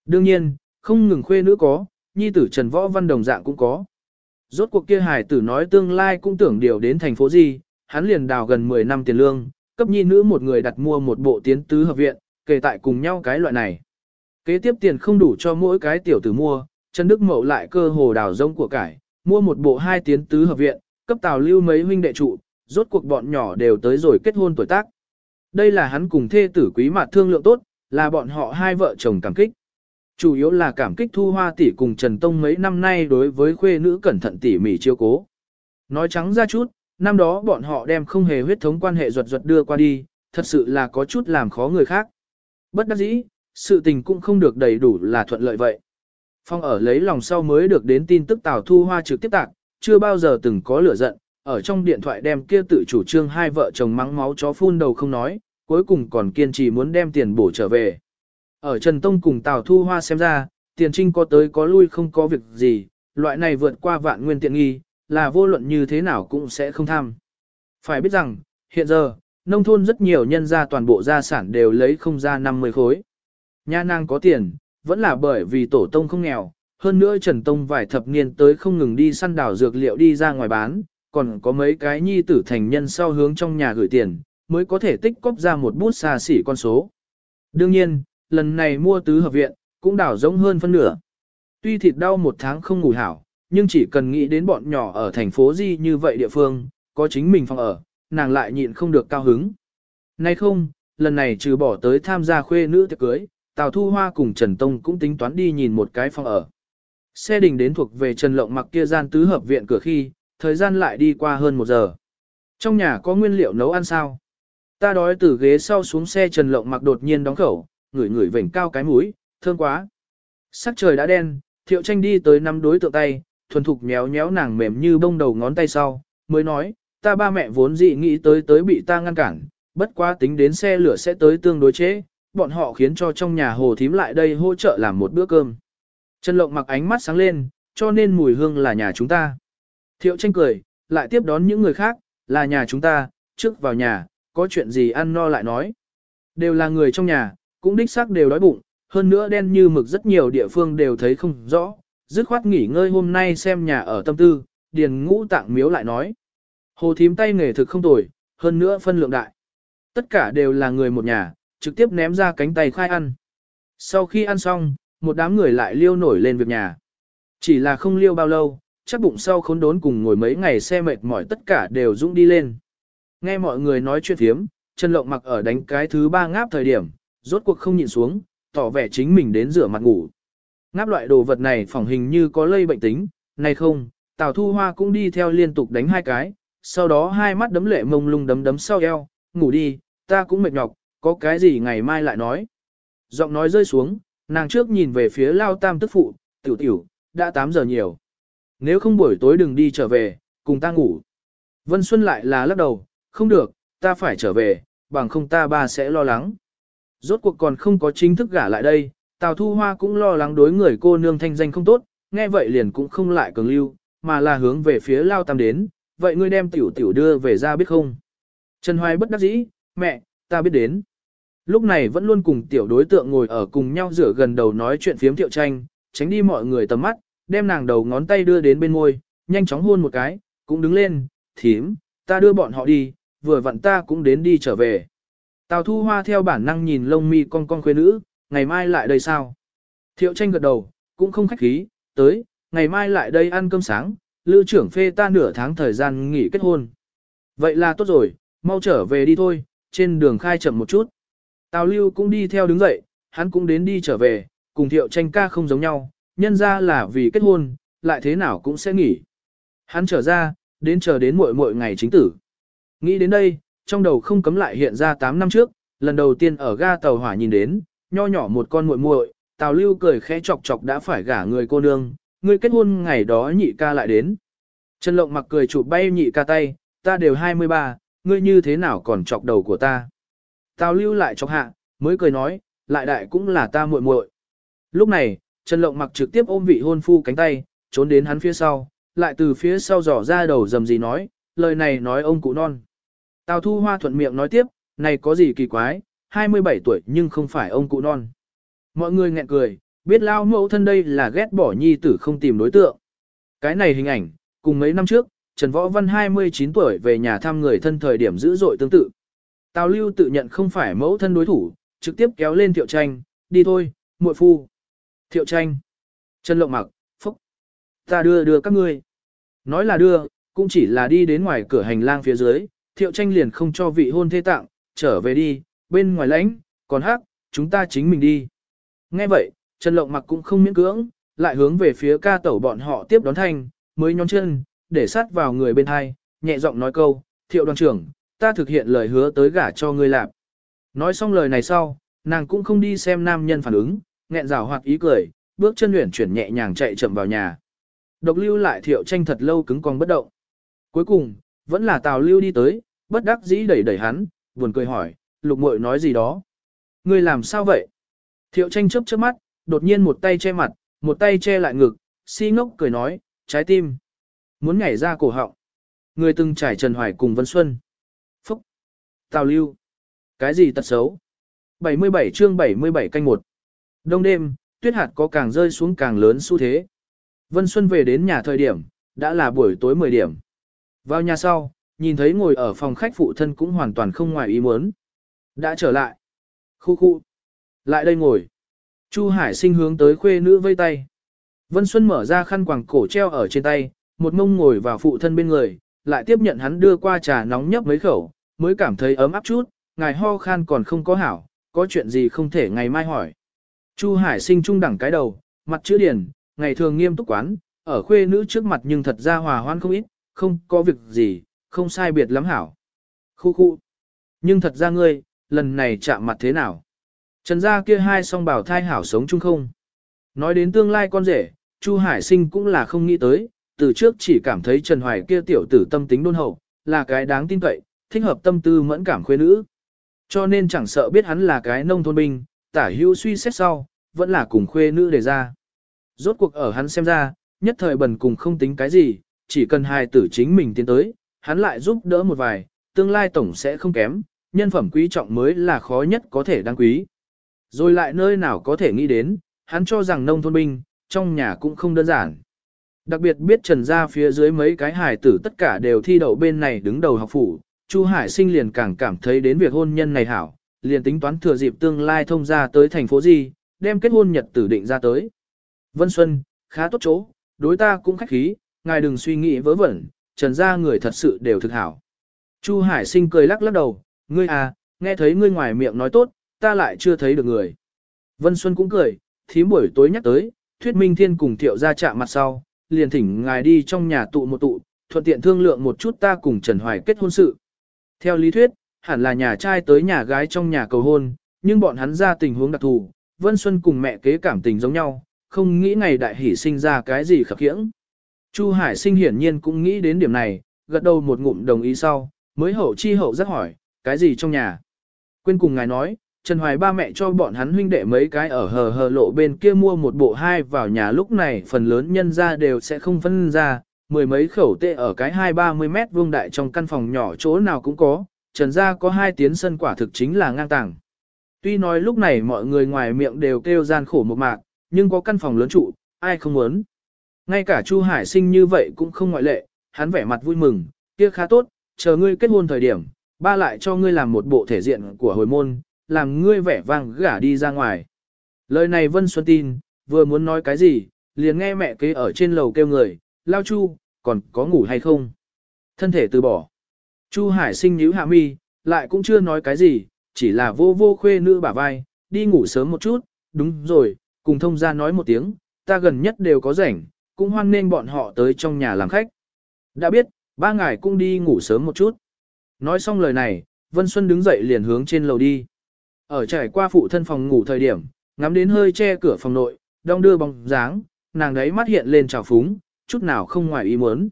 Đương nhiên, không ngừng khuê nữ có, nhi tử Trần Võ Văn đồng dạng cũng có. Rốt cuộc kia hải tử nói tương lai cũng tưởng điều đến thành phố gì, hắn liền đào gần 10 năm tiền lương, cấp nhi nữ một người đặt mua một bộ tiến tứ hợp viện, kể tại cùng nhau cái loại này. Kế tiếp tiền không đủ cho mỗi cái tiểu tử mua, Trần Đức Mậu lại cơ hồ đào rông của cải, mua một bộ hai tiến tứ hợp viện, cấp tào lưu mấy huynh đệ trụ, rốt cuộc bọn nhỏ đều tới rồi kết hôn tuổi tác. Đây là hắn cùng thê tử quý mặt thương lượng tốt, là bọn họ hai vợ chồng cảm kích. Chủ yếu là cảm kích thu hoa tỷ cùng Trần Tông mấy năm nay đối với khuê nữ cẩn thận tỉ mỉ chiêu cố. Nói trắng ra chút, năm đó bọn họ đem không hề huyết thống quan hệ ruột ruột đưa qua đi, thật sự là có chút làm khó người khác. Bất đắc dĩ, sự tình cũng không được đầy đủ là thuận lợi vậy. Phong ở lấy lòng sau mới được đến tin tức Tào Thu Hoa trực tiếp tạc, chưa bao giờ từng có lửa giận, ở trong điện thoại đem kia tự chủ trương hai vợ chồng mắng máu chó phun đầu không nói, cuối cùng còn kiên trì muốn đem tiền bổ trở về. Ở Trần Tông cùng Tào Thu Hoa xem ra, tiền trinh có tới có lui không có việc gì, loại này vượt qua vạn nguyên tiện nghi, là vô luận như thế nào cũng sẽ không tham. Phải biết rằng, hiện giờ, nông thôn rất nhiều nhân gia toàn bộ gia sản đều lấy không ra 50 khối. Nha nàng có tiền, vẫn là bởi vì tổ tông không nghèo, hơn nữa Trần Tông vài thập niên tới không ngừng đi săn đảo dược liệu đi ra ngoài bán, còn có mấy cái nhi tử thành nhân sau hướng trong nhà gửi tiền, mới có thể tích cóp ra một bút xa xỉ con số. Đương nhiên, lần này mua tứ hợp viện, cũng đảo giống hơn phân nửa. Tuy thịt đau một tháng không ngủ hảo, nhưng chỉ cần nghĩ đến bọn nhỏ ở thành phố gì như vậy địa phương, có chính mình phòng ở, nàng lại nhịn không được cao hứng. Nay không, lần này trừ bỏ tới tham gia khuê nữ tiệc cưới, Tào Thu Hoa cùng Trần Tông cũng tính toán đi nhìn một cái phòng ở. Xe đình đến thuộc về Trần Lộng mặc kia gian tứ hợp viện cửa khi, thời gian lại đi qua hơn một giờ. Trong nhà có nguyên liệu nấu ăn sao? Ta đói từ ghế sau xuống xe Trần Lộng mặc đột nhiên đóng khẩu, ngửi ngửi vểnh cao cái mũi, thơm quá. Sắc trời đã đen, thiệu tranh đi tới năm đối tượng tay, thuần thục nhéo nhéo nàng mềm như bông đầu ngón tay sau, mới nói, ta ba mẹ vốn dị nghĩ tới tới bị ta ngăn cản, bất quá tính đến xe lửa sẽ tới tương đối chế, bọn họ khiến cho trong nhà hồ thím lại đây hỗ trợ làm một bữa cơm. Trần Lộng mặc ánh mắt sáng lên, cho nên mùi hương là nhà chúng ta. Thiệu tranh cười, lại tiếp đón những người khác, là nhà chúng ta, trước vào nhà, có chuyện gì ăn no lại nói. Đều là người trong nhà, cũng đích xác đều đói bụng, hơn nữa đen như mực rất nhiều địa phương đều thấy không rõ, dứt khoát nghỉ ngơi hôm nay xem nhà ở tâm tư, điền ngũ tạng miếu lại nói. Hồ thím tay nghề thực không tồi, hơn nữa phân lượng đại. Tất cả đều là người một nhà, trực tiếp ném ra cánh tay khai ăn. Sau khi ăn xong, một đám người lại liêu nổi lên việc nhà. Chỉ là không liêu bao lâu, chắc bụng sau khốn đốn cùng ngồi mấy ngày xe mệt mỏi tất cả đều dũng đi lên. Nghe mọi người nói chuyện thiếm, Trần Lộng mặc ở đánh cái thứ ba ngáp thời điểm, rốt cuộc không nhịn xuống, tỏ vẻ chính mình đến rửa mặt ngủ. Ngáp loại đồ vật này phỏng hình như có lây bệnh tính, này không, Tào Thu Hoa cũng đi theo liên tục đánh hai cái, sau đó hai mắt đấm lệ mông lung đấm đấm sau eo, ngủ đi, ta cũng mệt nhọc, có cái gì ngày mai lại nói. Giọng nói rơi xuống, nàng trước nhìn về phía lao tam tức phụ, tiểu tiểu, đã 8 giờ nhiều. Nếu không buổi tối đừng đi trở về, cùng ta ngủ. Vân Xuân lại là lắc đầu, không được, ta phải trở về, bằng không ta ba sẽ lo lắng. Rốt cuộc còn không có chính thức gả lại đây, Tào Thu Hoa cũng lo lắng đối người cô nương thanh danh không tốt, nghe vậy liền cũng không lại cường lưu, mà là hướng về phía Lao Tam đến, vậy ngươi đem tiểu tiểu đưa về ra biết không? Trần Hoài bất đắc dĩ, mẹ, ta biết đến. Lúc này vẫn luôn cùng tiểu đối tượng ngồi ở cùng nhau rửa gần đầu nói chuyện phiếm tiểu tranh, tránh đi mọi người tầm mắt, đem nàng đầu ngón tay đưa đến bên môi, nhanh chóng hôn một cái, cũng đứng lên, thím, ta đưa bọn họ đi, vừa vặn ta cũng đến đi trở về. Tào thu hoa theo bản năng nhìn lông mi con con khuê nữ, ngày mai lại đây sao? Thiệu tranh gật đầu, cũng không khách khí, tới, ngày mai lại đây ăn cơm sáng, lưu trưởng phê ta nửa tháng thời gian nghỉ kết hôn. Vậy là tốt rồi, mau trở về đi thôi, trên đường khai chậm một chút. Tào lưu cũng đi theo đứng dậy, hắn cũng đến đi trở về, cùng thiệu tranh ca không giống nhau, nhân ra là vì kết hôn, lại thế nào cũng sẽ nghỉ. Hắn trở ra, đến chờ đến muội muội ngày chính tử. Nghĩ đến đây, trong đầu không cấm lại hiện ra 8 năm trước, lần đầu tiên ở ga tàu hỏa nhìn đến, nho nhỏ một con muội muội, Tào Lưu cười khẽ chọc chọc đã phải gả người cô nương, người kết hôn ngày đó nhị ca lại đến. Trần Lộng mặc cười chụp bay nhị ca tay, ta đều 23, ngươi như thế nào còn chọc đầu của ta. Tào Lưu lại chọc hạ, mới cười nói, lại đại cũng là ta muội muội. Lúc này, Trần Lộng mặc trực tiếp ôm vị hôn phu cánh tay, trốn đến hắn phía sau, lại từ phía sau dò ra đầu dầm gì nói, lời này nói ông cụ non. Tào Thu Hoa thuận miệng nói tiếp, này có gì kỳ quái, 27 tuổi nhưng không phải ông cụ non. Mọi người nghẹn cười, biết lao mẫu thân đây là ghét bỏ nhi tử không tìm đối tượng. Cái này hình ảnh, cùng mấy năm trước, Trần Võ Văn 29 tuổi về nhà thăm người thân thời điểm dữ dội tương tự. Tào Lưu tự nhận không phải mẫu thân đối thủ, trực tiếp kéo lên Thiệu Tranh, đi thôi, muội phu. Thiệu Tranh. Trần Lộng mặc, phúc. Ta đưa đưa các ngươi. Nói là đưa, cũng chỉ là đi đến ngoài cửa hành lang phía dưới, Thiệu Tranh liền không cho vị hôn thê tặng, trở về đi, bên ngoài lãnh, còn hắc, chúng ta chính mình đi. Nghe vậy, Trần Lộng mặc cũng không miễn cưỡng, lại hướng về phía ca tẩu bọn họ tiếp đón thanh, mới nhón chân, để sát vào người bên hai, nhẹ giọng nói câu, thiệu đoàn trưởng, ta thực hiện lời hứa tới gả cho ngươi làm. Nói xong lời này sau, nàng cũng không đi xem nam nhân phản ứng, nghẹn rào hoặc ý cười, bước chân luyện chuyển nhẹ nhàng chạy chậm vào nhà. Độc lưu lại thiệu tranh thật lâu cứng còn bất động. Cuối cùng, vẫn là tào lưu đi tới, bất đắc dĩ đẩy đẩy hắn, buồn cười hỏi, lục muội nói gì đó. Ngươi làm sao vậy? Thiệu tranh chớp chớp mắt, đột nhiên một tay che mặt, một tay che lại ngực, si ngốc cười nói, trái tim. Muốn nhảy ra cổ họng. Người từng trải Trần Hoài cùng Vân Xuân. Phúc. Tào lưu. Cái gì tật xấu? 77 chương 77 canh một. Đông đêm, tuyết hạt có càng rơi xuống càng lớn xu thế. Vân Xuân về đến nhà thời điểm, đã là buổi tối 10 điểm. Vào nhà sau, nhìn thấy ngồi ở phòng khách phụ thân cũng hoàn toàn không ngoài ý muốn. Đã trở lại. Khu khu. Lại đây ngồi. Chu Hải sinh hướng tới khuê nữ vây tay. Vân Xuân mở ra khăn quàng cổ treo ở trên tay, một mông ngồi vào phụ thân bên người, lại tiếp nhận hắn đưa qua trà nóng nhấp mấy khẩu, mới cảm thấy ấm áp chút, ngài ho khan còn không có hảo, có chuyện gì không thể ngày mai hỏi. Chu Hải sinh trung đẳng cái đầu, mặt chữ điển, ngày thường nghiêm túc quán, ở khuê nữ trước mặt nhưng thật ra hòa hoan không ít, không có việc gì, không sai biệt lắm hảo. Khu khu. Nhưng thật ra ngươi, lần này chạm mặt thế nào? Trần gia kia hai song bảo thai hảo sống chung không? Nói đến tương lai con rể, Chu Hải sinh cũng là không nghĩ tới, từ trước chỉ cảm thấy Trần Hoài kia tiểu tử tâm tính đôn hậu, là cái đáng tin cậy, thích hợp tâm tư mẫn cảm khuê nữ. Cho nên chẳng sợ biết hắn là cái nông thôn binh, tả hữu suy xét sau, vẫn là cùng khuê nữ đề ra. Rốt cuộc ở hắn xem ra, nhất thời bần cùng không tính cái gì, chỉ cần hai tử chính mình tiến tới, hắn lại giúp đỡ một vài, tương lai tổng sẽ không kém, nhân phẩm quý trọng mới là khó nhất có thể đáng quý. Rồi lại nơi nào có thể nghĩ đến, hắn cho rằng nông thôn binh, trong nhà cũng không đơn giản. Đặc biệt biết trần ra phía dưới mấy cái hải tử tất cả đều thi đậu bên này đứng đầu học phủ, Chu Hải sinh liền càng cảm thấy đến việc hôn nhân này hảo, liền tính toán thừa dịp tương lai thông ra tới thành phố gì, đem kết hôn nhật tử định ra tới. Vân Xuân, khá tốt chỗ, đối ta cũng khách khí, ngài đừng suy nghĩ vớ vẩn, trần ra người thật sự đều thực hảo. Chu Hải sinh cười lắc lắc đầu, ngươi à, nghe thấy ngươi ngoài miệng nói tốt, ta lại chưa thấy được người. Vân Xuân cũng cười, thím buổi tối nhắc tới, thuyết minh thiên cùng thiệu ra chạm mặt sau, liền thỉnh ngài đi trong nhà tụ một tụ, thuận tiện thương lượng một chút ta cùng Trần Hoài kết hôn sự. Theo lý thuyết, hẳn là nhà trai tới nhà gái trong nhà cầu hôn, nhưng bọn hắn ra tình huống đặc thù, Vân Xuân cùng mẹ kế cảm tình giống nhau, không nghĩ ngày đại hỷ sinh ra cái gì khập khiễng. Chu Hải sinh hiển nhiên cũng nghĩ đến điểm này, gật đầu một ngụm đồng ý sau, mới hậu chi hậu rất hỏi, cái gì trong nhà. Quên cùng ngài nói, Trần Hoài ba mẹ cho bọn hắn huynh đệ mấy cái ở hờ hờ lộ bên kia mua một bộ hai vào nhà lúc này phần lớn nhân ra đều sẽ không phân ra, mười mấy khẩu tệ ở cái hai ba mươi mét vuông đại trong căn phòng nhỏ chỗ nào cũng có, Trần gia có hai tiến sân quả thực chính là ngang tàng. Tuy nói lúc này mọi người ngoài miệng đều kêu gian khổ một mạc, nhưng có căn phòng lớn trụ, ai không muốn. Ngay cả Chu Hải sinh như vậy cũng không ngoại lệ, hắn vẻ mặt vui mừng, kia khá tốt, chờ ngươi kết hôn thời điểm, ba lại cho ngươi làm một bộ thể diện của hồi môn, làm ngươi vẻ vang gả đi ra ngoài. Lời này Vân Xuân tin, vừa muốn nói cái gì, liền nghe mẹ kế ở trên lầu kêu người, lao chu, còn có ngủ hay không? Thân thể từ bỏ. Chu Hải sinh nhíu hạ mi, lại cũng chưa nói cái gì, chỉ là vô vô khuê nữ bả vai, đi ngủ sớm một chút, đúng rồi, cùng thông gia nói một tiếng, ta gần nhất đều có rảnh, cũng hoan nên bọn họ tới trong nhà làm khách. Đã biết, ba ngày cũng đi ngủ sớm một chút. Nói xong lời này, Vân Xuân đứng dậy liền hướng trên lầu đi. Ở trải qua phụ thân phòng ngủ thời điểm, ngắm đến hơi che cửa phòng nội, đong đưa bóng dáng, nàng đấy mắt hiện lên trào phúng, chút nào không ngoài ý muốn.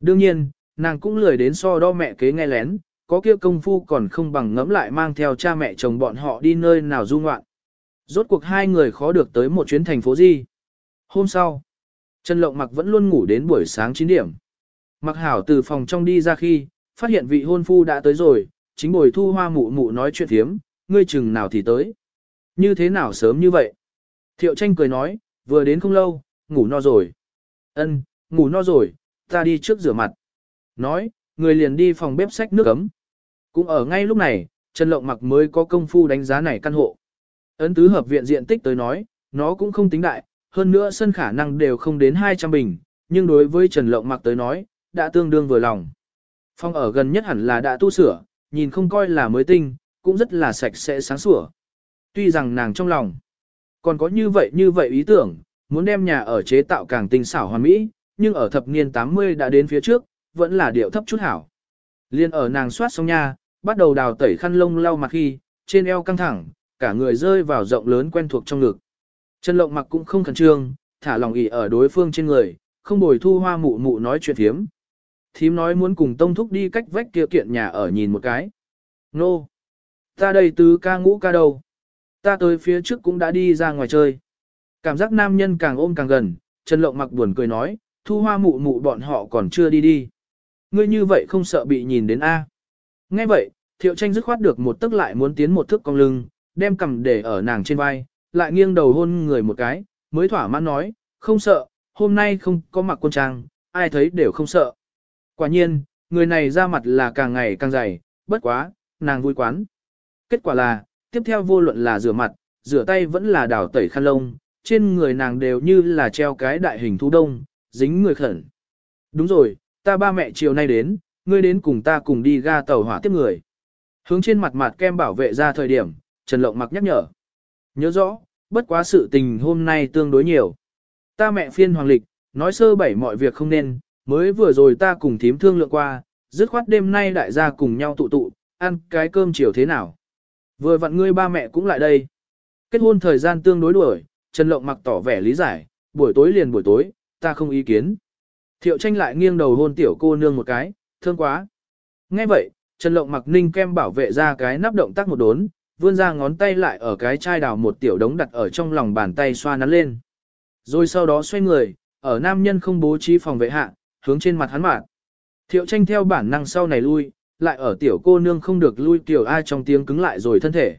Đương nhiên, nàng cũng lười đến so đo mẹ kế nghe lén, có kia công phu còn không bằng ngẫm lại mang theo cha mẹ chồng bọn họ đi nơi nào du ngoạn. Rốt cuộc hai người khó được tới một chuyến thành phố gì. Hôm sau, Trần Lộng Mặc vẫn luôn ngủ đến buổi sáng 9 điểm. Mặc hảo từ phòng trong đi ra khi, phát hiện vị hôn phu đã tới rồi, chính bồi thu hoa mụ mụ nói chuyện thiếm, ngươi chừng nào thì tới. Như thế nào sớm như vậy? Thiệu tranh cười nói, vừa đến không lâu, ngủ no rồi. Ân, ngủ no rồi, ta đi trước rửa mặt. Nói, người liền đi phòng bếp sách nước cấm. Cũng ở ngay lúc này, Trần Lộng Mặc mới có công phu đánh giá này căn hộ. Ấn tứ hợp viện diện tích tới nói, nó cũng không tính đại, hơn nữa sân khả năng đều không đến 200 bình, nhưng đối với Trần Lộng Mặc tới nói, đã tương đương vừa lòng. Phòng ở gần nhất hẳn là đã tu sửa, nhìn không coi là mới tinh, cũng rất là sạch sẽ sáng sủa. Tuy rằng nàng trong lòng, còn có như vậy như vậy ý tưởng, muốn đem nhà ở chế tạo càng tinh xảo hoàn mỹ, nhưng ở thập niên 80 đã đến phía trước, vẫn là điệu thấp chút hảo. Liên ở nàng soát xong nha, bắt đầu đào tẩy khăn lông lau mặt khi, trên eo căng thẳng, cả người rơi vào rộng lớn quen thuộc trong ngực. Chân lộng mặc cũng không khẩn trương, thả lòng ỉ ở đối phương trên người, không bồi thu hoa mụ mụ nói chuyện thiếm. Thím nói muốn cùng tông thúc đi cách vách kia kiện nhà ở nhìn một cái. Nô! No. Ta đây tứ ca ngũ ca đâu? Ta tới phía trước cũng đã đi ra ngoài chơi. Cảm giác nam nhân càng ôm càng gần, Trần Lộng mặc buồn cười nói, thu hoa mụ mụ bọn họ còn chưa đi đi. Ngươi như vậy không sợ bị nhìn đến A. Nghe vậy, thiệu tranh dứt khoát được một tức lại muốn tiến một thước cong lưng, đem cầm để ở nàng trên vai, lại nghiêng đầu hôn người một cái, mới thỏa mãn nói, không sợ, hôm nay không có mặc quân trang, ai thấy đều không sợ. Quả nhiên, người này ra mặt là càng ngày càng dày, bất quá, nàng vui quán. Kết quả là, tiếp theo vô luận là rửa mặt, rửa tay vẫn là đảo tẩy khăn lông, trên người nàng đều như là treo cái đại hình thu đông, dính người khẩn. Đúng rồi, ta ba mẹ chiều nay đến, ngươi đến cùng ta cùng đi ga tàu hỏa tiếp người. Hướng trên mặt mặt kem bảo vệ ra thời điểm, Trần Lộng mặc nhắc nhở. Nhớ rõ, bất quá sự tình hôm nay tương đối nhiều. Ta mẹ phiên hoàng lịch, nói sơ bảy mọi việc không nên, mới vừa rồi ta cùng thím thương lượng qua, dứt khoát đêm nay đại gia cùng nhau tụ tụ, ăn cái cơm chiều thế nào. Vừa vặn ngươi ba mẹ cũng lại đây. Kết hôn thời gian tương đối đuổi, Trần Lộng mặc tỏ vẻ lý giải, buổi tối liền buổi tối, ta không ý kiến. Thiệu tranh lại nghiêng đầu hôn tiểu cô nương một cái, thương quá. Nghe vậy, Trần Lộng mặc ninh kem bảo vệ ra cái nắp động tác một đốn, vươn ra ngón tay lại ở cái chai đào một tiểu đống đặt ở trong lòng bàn tay xoa nắn lên. Rồi sau đó xoay người, ở nam nhân không bố trí phòng vệ hạ, hướng trên mặt hắn mạn. Thiệu tranh theo bản năng sau này lui, lại ở tiểu cô nương không được lui tiểu ai trong tiếng cứng lại rồi thân thể.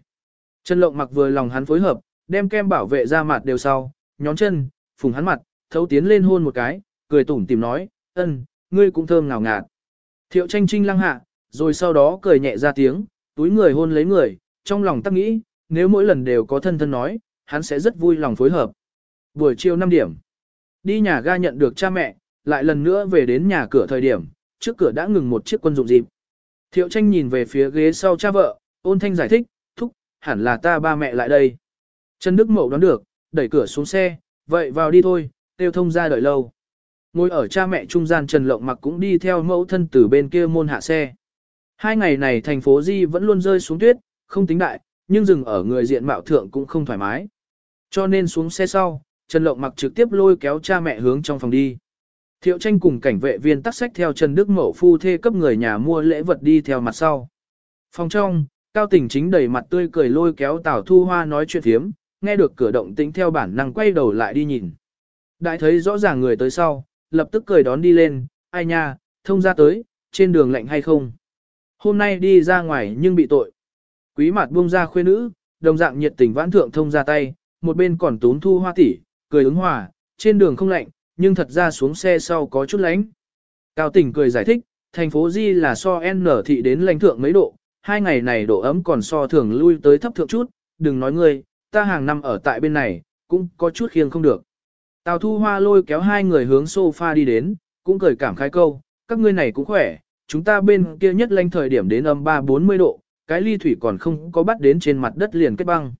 chân Lộng mặc vừa lòng hắn phối hợp, đem kem bảo vệ ra mặt đều sau, nhón chân, phùng hắn mặt, thấu tiến lên hôn một cái, cười tủm tìm nói, ân, ngươi cũng thơm ngào ngạt. Thiệu tranh trinh lăng hạ, rồi sau đó cười nhẹ ra tiếng, túi người hôn lấy người, trong lòng tắc nghĩ, nếu mỗi lần đều có thân thân nói, hắn sẽ rất vui lòng phối hợp. Buổi chiều 5 điểm, đi nhà ga nhận được cha mẹ, lại lần nữa về đến nhà cửa thời điểm, trước cửa đã ngừng một chiếc quân dụng dịp. Thiệu tranh nhìn về phía ghế sau cha vợ, ôn thanh giải thích, thúc, hẳn là ta ba mẹ lại đây. Trần Đức Mậu đoán được, đẩy cửa xuống xe, vậy vào đi thôi, tiêu thông ra đợi lâu. Ngồi ở cha mẹ trung gian Trần Lộng mặc cũng đi theo mẫu thân từ bên kia môn hạ xe. Hai ngày này thành phố Di vẫn luôn rơi xuống tuyết, không tính đại, nhưng dừng ở người diện mạo thượng cũng không thoải mái. Cho nên xuống xe sau, Trần Lộng mặc trực tiếp lôi kéo cha mẹ hướng trong phòng đi. Thiệu tranh cùng cảnh vệ viên tắc sách theo Trần Đức Mậu phu thê cấp người nhà mua lễ vật đi theo mặt sau. Phòng trong, Cao Tình chính đầy mặt tươi cười lôi kéo Tào Thu Hoa nói chuyện thiếm, nghe được cửa động tĩnh theo bản năng quay đầu lại đi nhìn. Đại thấy rõ ràng người tới sau, lập tức cười đón đi lên, ai nha, thông ra tới, trên đường lạnh hay không. Hôm nay đi ra ngoài nhưng bị tội. Quý mặt buông ra khuê nữ, đồng dạng nhiệt tình vãn thượng thông ra tay, một bên còn tún thu hoa tỉ, cười ứng hòa, trên đường không lạnh, nhưng thật ra xuống xe sau có chút lạnh. Cao tỉnh cười giải thích, thành phố Di là so N thị đến lãnh thượng mấy độ, hai ngày này độ ấm còn so thường lui tới thấp thượng chút, đừng nói ngươi, ta hàng năm ở tại bên này, cũng có chút khiêng không được. Tào Thu Hoa lôi kéo hai người hướng sofa đi đến, cũng cười cảm khái câu, các ngươi này cũng khỏe, chúng ta bên kia nhất lanh thời điểm đến âm 3-40 độ, cái ly thủy còn không có bắt đến trên mặt đất liền kết băng.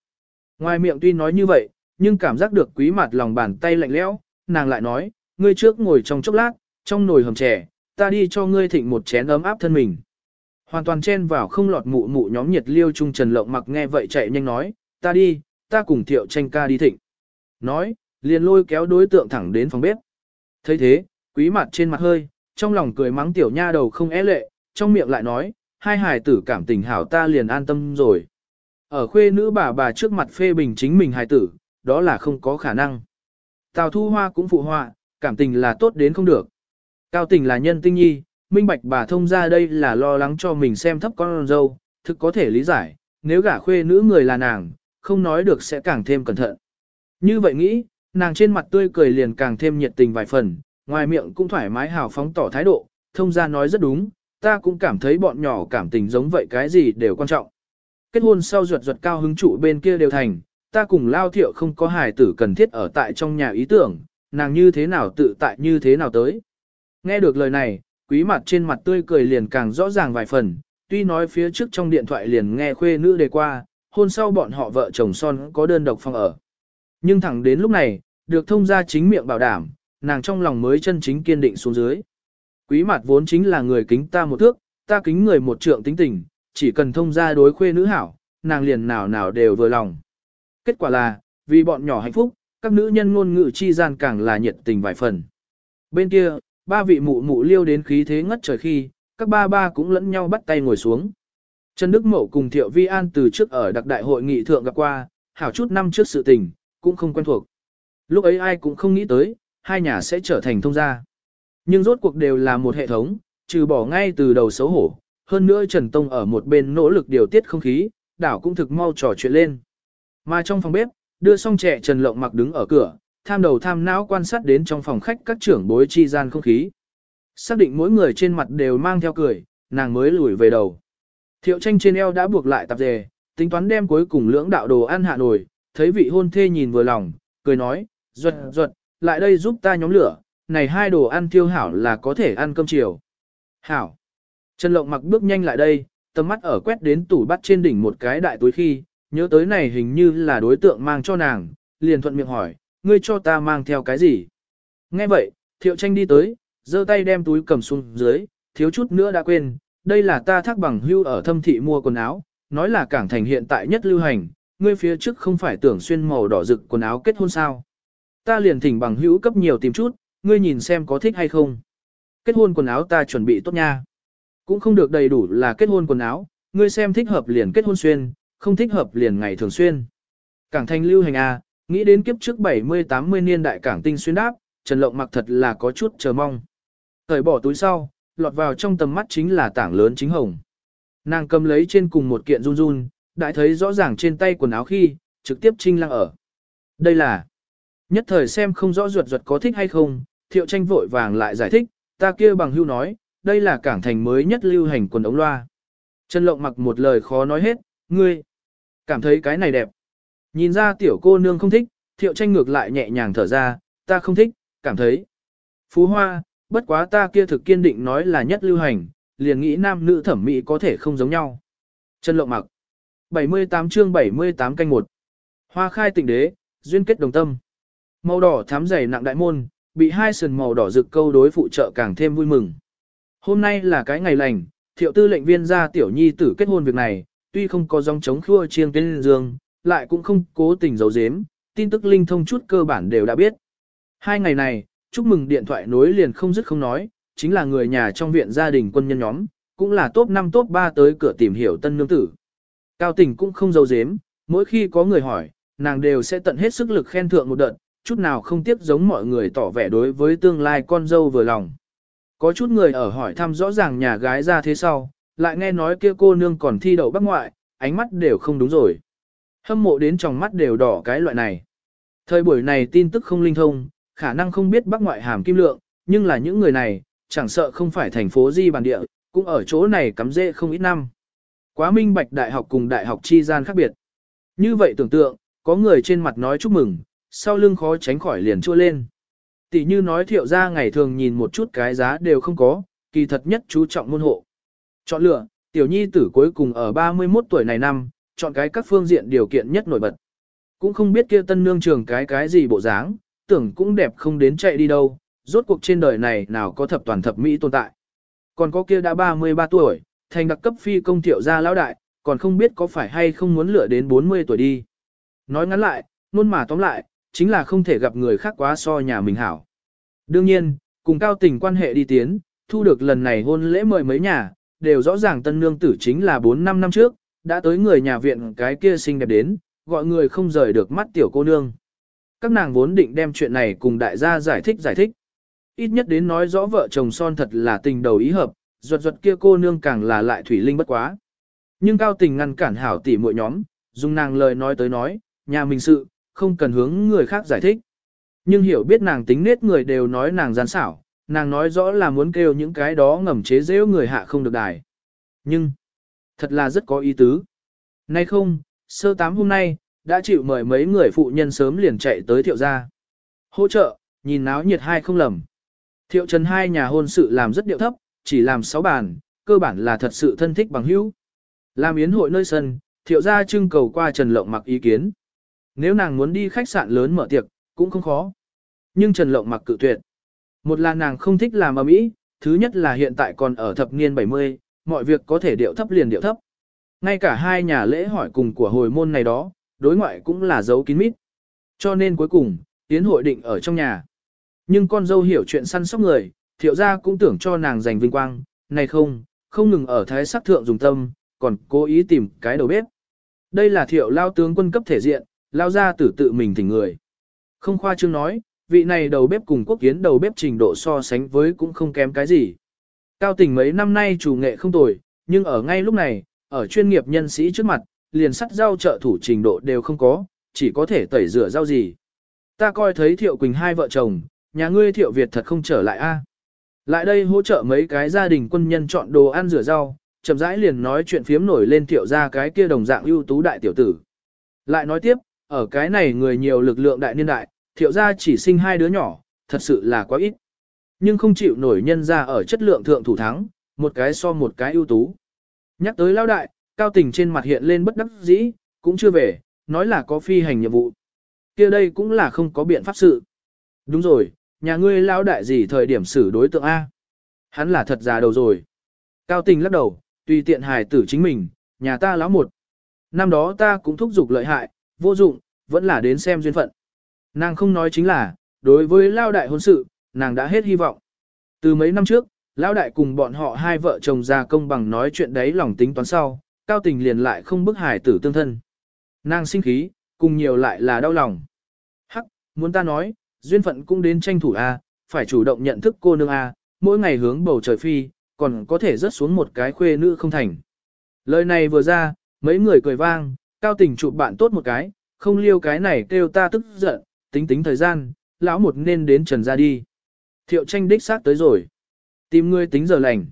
Ngoài miệng tuy nói như vậy, nhưng cảm giác được quý mặt lòng bàn tay lạnh lẽo, nàng lại nói, ngươi trước ngồi trong chốc lát, trong nồi hầm chè, ta đi cho ngươi thịnh một chén ấm áp thân mình. Hoàn toàn chen vào không lọt mụ mụ nhóm nhiệt liêu trung trần lộng mặc nghe vậy chạy nhanh nói, ta đi, ta cùng thiệu tranh ca đi thịnh. Nói, liền lôi kéo đối tượng thẳng đến phòng bếp. thấy thế, quý mặt trên mặt hơi, trong lòng cười mắng tiểu nha đầu không é lệ, trong miệng lại nói, hai hài tử cảm tình hảo ta liền an tâm rồi. Ở khuê nữ bà bà trước mặt phê bình chính mình hài tử, đó là không có khả năng. Tào thu hoa cũng phụ họa, cảm tình là tốt đến không được. Cao tình là nhân tinh nhi, minh bạch bà thông ra đây là lo lắng cho mình xem thấp con dâu, thực có thể lý giải, nếu gả khuê nữ người là nàng, không nói được sẽ càng thêm cẩn thận. Như vậy nghĩ, nàng trên mặt tươi cười liền càng thêm nhiệt tình vài phần, ngoài miệng cũng thoải mái hào phóng tỏ thái độ, thông ra nói rất đúng, ta cũng cảm thấy bọn nhỏ cảm tình giống vậy cái gì đều quan trọng. Kết hôn sau ruột ruột cao hứng trụ bên kia đều thành, ta cùng lao thiệu không có hài tử cần thiết ở tại trong nhà ý tưởng, nàng như thế nào tự tại như thế nào tới. Nghe được lời này, quý mặt trên mặt tươi cười liền càng rõ ràng vài phần, tuy nói phía trước trong điện thoại liền nghe khuê nữ đề qua, hôn sau bọn họ vợ chồng son có đơn độc phòng ở. Nhưng thẳng đến lúc này, được thông ra chính miệng bảo đảm, nàng trong lòng mới chân chính kiên định xuống dưới. Quý mặt vốn chính là người kính ta một thước, ta kính người một trượng tính tình, chỉ cần thông ra đối khuê nữ hảo, nàng liền nào nào đều vừa lòng. Kết quả là, vì bọn nhỏ hạnh phúc, các nữ nhân ngôn ngữ chi gian càng là nhiệt tình vài phần. Bên kia, ba vị mụ mụ liêu đến khí thế ngất trời khi, các ba ba cũng lẫn nhau bắt tay ngồi xuống. Trần Đức Mậu cùng Thiệu Vi An từ trước ở đặc đại hội nghị thượng gặp qua, hảo chút năm trước sự tình, cũng không quen thuộc. Lúc ấy ai cũng không nghĩ tới, hai nhà sẽ trở thành thông gia. Nhưng rốt cuộc đều là một hệ thống, trừ bỏ ngay từ đầu xấu hổ, hơn nữa Trần Tông ở một bên nỗ lực điều tiết không khí, đảo cũng thực mau trò chuyện lên. Mà trong phòng bếp, đưa xong trẻ Trần Lộng mặc đứng ở cửa, tham đầu tham não quan sát đến trong phòng khách các trưởng bối chi gian không khí. Xác định mỗi người trên mặt đều mang theo cười, nàng mới lùi về đầu. Thiệu tranh trên eo đã buộc lại tạp dề, tính toán đem cuối cùng lưỡng đạo đồ ăn hạ nổi, thấy vị hôn thê nhìn vừa lòng, cười nói, ruột ruột, lại đây giúp ta nhóm lửa, này hai đồ ăn tiêu hảo là có thể ăn cơm chiều. Hảo. Trần Lộng mặc bước nhanh lại đây, tầm mắt ở quét đến tủ bắt trên đỉnh một cái đại túi khi, nhớ tới này hình như là đối tượng mang cho nàng, liền thuận miệng hỏi, ngươi cho ta mang theo cái gì? Nghe vậy, thiệu tranh đi tới, giơ tay đem túi cầm xuống dưới, thiếu chút nữa đã quên, đây là ta thác bằng hưu ở thâm thị mua quần áo, nói là cảng thành hiện tại nhất lưu hành, ngươi phía trước không phải tưởng xuyên màu đỏ rực quần áo kết hôn sao. Ta liền thỉnh bằng hữu cấp nhiều tìm chút, ngươi nhìn xem có thích hay không. Kết hôn quần áo ta chuẩn bị tốt nha. Cũng không được đầy đủ là kết hôn quần áo, ngươi xem thích hợp liền kết hôn xuyên, không thích hợp liền ngày thường xuyên. Cảng thanh lưu hành A, nghĩ đến kiếp trước 70-80 niên đại cảng tinh xuyên đáp, Trần Lộng mặc thật là có chút chờ mong. Thời bỏ túi sau, lọt vào trong tầm mắt chính là tảng lớn chính hồng. Nàng cầm lấy trên cùng một kiện run run, đại thấy rõ ràng trên tay quần áo khi, trực tiếp trinh lăng ở. Đây là, nhất thời xem không rõ ruột ruột có thích hay không, thiệu tranh vội vàng lại giải thích, ta kia bằng hưu nói, đây là cảng thành mới nhất lưu hành quần ống loa. Trần Lộng mặc một lời khó nói hết, ngươi, cảm thấy cái này đẹp. Nhìn ra tiểu cô nương không thích, thiệu tranh ngược lại nhẹ nhàng thở ra, ta không thích, cảm thấy. Phú Hoa, bất quá ta kia thực kiên định nói là nhất lưu hành, liền nghĩ nam nữ thẩm mỹ có thể không giống nhau. chân Lộng mặc, 78 chương 78 canh 1. Hoa khai tịnh đế, duyên kết đồng tâm. Màu đỏ thắm dày nặng đại môn, bị hai sườn màu đỏ rực câu đối phụ trợ càng thêm vui mừng. Hôm nay là cái ngày lành, thiệu tư lệnh viên ra tiểu nhi tử kết hôn việc này, tuy không có dòng chống khua chiêng tên dương, lại cũng không cố tình giấu giếm, tin tức linh thông chút cơ bản đều đã biết. Hai ngày này, chúc mừng điện thoại nối liền không dứt không nói, chính là người nhà trong viện gia đình quân nhân nhóm, cũng là top 5 top 3 tới cửa tìm hiểu tân nương tử. Cao tình cũng không giấu giếm, mỗi khi có người hỏi, nàng đều sẽ tận hết sức lực khen thượng một đợt, chút nào không tiếp giống mọi người tỏ vẻ đối với tương lai con dâu vừa lòng. Có chút người ở hỏi thăm rõ ràng nhà gái ra thế sau, lại nghe nói kia cô nương còn thi đậu bắc ngoại, ánh mắt đều không đúng rồi. Hâm mộ đến trong mắt đều đỏ cái loại này. Thời buổi này tin tức không linh thông, khả năng không biết bắc ngoại hàm kim lượng, nhưng là những người này, chẳng sợ không phải thành phố di bản địa, cũng ở chỗ này cắm rễ không ít năm. Quá minh bạch đại học cùng đại học chi gian khác biệt. Như vậy tưởng tượng, có người trên mặt nói chúc mừng, sau lưng khó tránh khỏi liền chua lên. Tỷ như nói thiệu ra ngày thường nhìn một chút cái giá đều không có, kỳ thật nhất chú trọng môn hộ. Chọn lựa, tiểu nhi tử cuối cùng ở 31 tuổi này năm, chọn cái các phương diện điều kiện nhất nổi bật. Cũng không biết kia tân nương trường cái cái gì bộ dáng, tưởng cũng đẹp không đến chạy đi đâu, rốt cuộc trên đời này nào có thập toàn thập mỹ tồn tại. Còn có kia đã 33 tuổi, thành đặc cấp phi công thiệu gia lão đại, còn không biết có phải hay không muốn lựa đến 40 tuổi đi. Nói ngắn lại, luôn mà tóm lại, chính là không thể gặp người khác quá so nhà mình hảo. Đương nhiên, cùng cao tình quan hệ đi tiến, thu được lần này hôn lễ mời mấy nhà, đều rõ ràng tân nương tử chính là 4-5 năm trước, đã tới người nhà viện cái kia xinh đẹp đến, gọi người không rời được mắt tiểu cô nương. Các nàng vốn định đem chuyện này cùng đại gia giải thích giải thích. Ít nhất đến nói rõ vợ chồng son thật là tình đầu ý hợp, ruột ruột kia cô nương càng là lại thủy linh bất quá. Nhưng cao tình ngăn cản hảo tỷ muội nhóm, dùng nàng lời nói tới nói, nhà mình sự, không cần hướng người khác giải thích. Nhưng hiểu biết nàng tính nết người đều nói nàng gian xảo, nàng nói rõ là muốn kêu những cái đó ngầm chế giễu người hạ không được đài. Nhưng, thật là rất có ý tứ. Nay không, sơ tám hôm nay, đã chịu mời mấy người phụ nhân sớm liền chạy tới thiệu gia. Hỗ trợ, nhìn náo nhiệt hai không lầm. Thiệu trần hai nhà hôn sự làm rất điệu thấp, chỉ làm sáu bàn, cơ bản là thật sự thân thích bằng hữu. Làm yến hội nơi sân, thiệu gia trưng cầu qua Trần Lộng mặc ý kiến. Nếu nàng muốn đi khách sạn lớn mở tiệc, cũng không khó. Nhưng Trần Lộng mặc cự tuyệt. Một là nàng không thích làm ở mỹ, thứ nhất là hiện tại còn ở thập niên 70, mọi việc có thể điệu thấp liền điệu thấp. Ngay cả hai nhà lễ hỏi cùng của hồi môn này đó, đối ngoại cũng là dấu kín mít. Cho nên cuối cùng, tiến hội định ở trong nhà. Nhưng con dâu hiểu chuyện săn sóc người, thiệu gia cũng tưởng cho nàng giành vinh quang, này không, không ngừng ở thái sắc thượng dùng tâm, còn cố ý tìm cái đầu bếp. Đây là thiệu lao tướng quân cấp thể diện, lao ra tử tự mình thỉnh người. Không khoa trương nói, vị này đầu bếp cùng quốc kiến đầu bếp trình độ so sánh với cũng không kém cái gì. Cao tỉnh mấy năm nay chủ nghệ không tồi, nhưng ở ngay lúc này, ở chuyên nghiệp nhân sĩ trước mặt, liền sắt rau trợ thủ trình độ đều không có, chỉ có thể tẩy rửa rau gì. Ta coi thấy Thiệu Quỳnh hai vợ chồng, nhà ngươi Thiệu Việt thật không trở lại a. Lại đây hỗ trợ mấy cái gia đình quân nhân chọn đồ ăn rửa rau, chậm rãi liền nói chuyện phiếm nổi lên Thiệu ra cái kia đồng dạng ưu tú đại tiểu tử. Lại nói tiếp, ở cái này người nhiều lực lượng đại niên đại, Thiệu gia chỉ sinh hai đứa nhỏ, thật sự là quá ít. Nhưng không chịu nổi nhân ra ở chất lượng thượng thủ thắng, một cái so một cái ưu tú. Nhắc tới lao đại, cao tình trên mặt hiện lên bất đắc dĩ, cũng chưa về, nói là có phi hành nhiệm vụ. kia đây cũng là không có biện pháp sự. Đúng rồi, nhà ngươi lao đại gì thời điểm xử đối tượng A. Hắn là thật già đầu rồi. Cao tình lắc đầu, tùy tiện hài tử chính mình, nhà ta lão một. Năm đó ta cũng thúc giục lợi hại, vô dụng, vẫn là đến xem duyên phận. Nàng không nói chính là, đối với lao đại hôn sự, nàng đã hết hy vọng. Từ mấy năm trước, lao đại cùng bọn họ hai vợ chồng ra công bằng nói chuyện đấy lòng tính toán sau, cao tình liền lại không bức hài tử tương thân. Nàng sinh khí, cùng nhiều lại là đau lòng. Hắc, muốn ta nói, duyên phận cũng đến tranh thủ A, phải chủ động nhận thức cô nương A, mỗi ngày hướng bầu trời phi, còn có thể rớt xuống một cái khuê nữ không thành. Lời này vừa ra, mấy người cười vang, cao tình chụp bạn tốt một cái, không liêu cái này kêu ta tức giận, tính tính thời gian, lão một nên đến trần ra đi. Thiệu tranh đích xác tới rồi. Tìm ngươi tính giờ lành.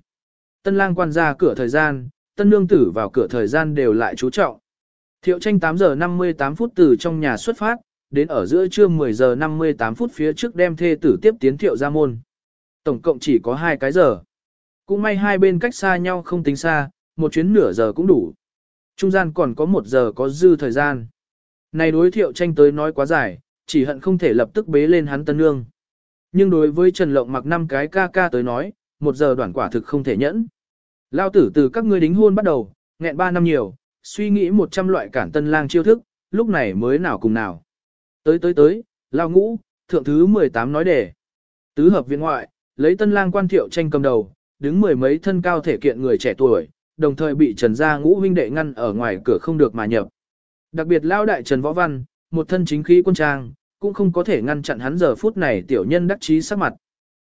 Tân lang quan ra cửa thời gian, tân nương tử vào cửa thời gian đều lại chú trọng. Thiệu tranh 8 giờ 58 phút từ trong nhà xuất phát, đến ở giữa trưa 10 giờ 58 phút phía trước đem thê tử tiếp tiến thiệu ra môn. Tổng cộng chỉ có hai cái giờ. Cũng may hai bên cách xa nhau không tính xa, một chuyến nửa giờ cũng đủ. Trung gian còn có một giờ có dư thời gian. Này đối thiệu tranh tới nói quá dài, chỉ hận không thể lập tức bế lên hắn tân nương. Nhưng đối với Trần Lộng mặc năm cái ca ca tới nói, một giờ đoạn quả thực không thể nhẫn. Lao tử từ các ngươi đính hôn bắt đầu, nghẹn ba năm nhiều, suy nghĩ một trăm loại cản tân lang chiêu thức, lúc này mới nào cùng nào. Tới tới tới, Lao ngũ, thượng thứ 18 nói đề. Tứ hợp viện ngoại, lấy tân lang quan thiệu tranh cầm đầu, đứng mười mấy thân cao thể kiện người trẻ tuổi, đồng thời bị Trần gia ngũ huynh đệ ngăn ở ngoài cửa không được mà nhập. Đặc biệt lao đại Trần Võ Văn, một thân chính khí quân trang, cũng không có thể ngăn chặn hắn giờ phút này tiểu nhân đắc chí sắc mặt.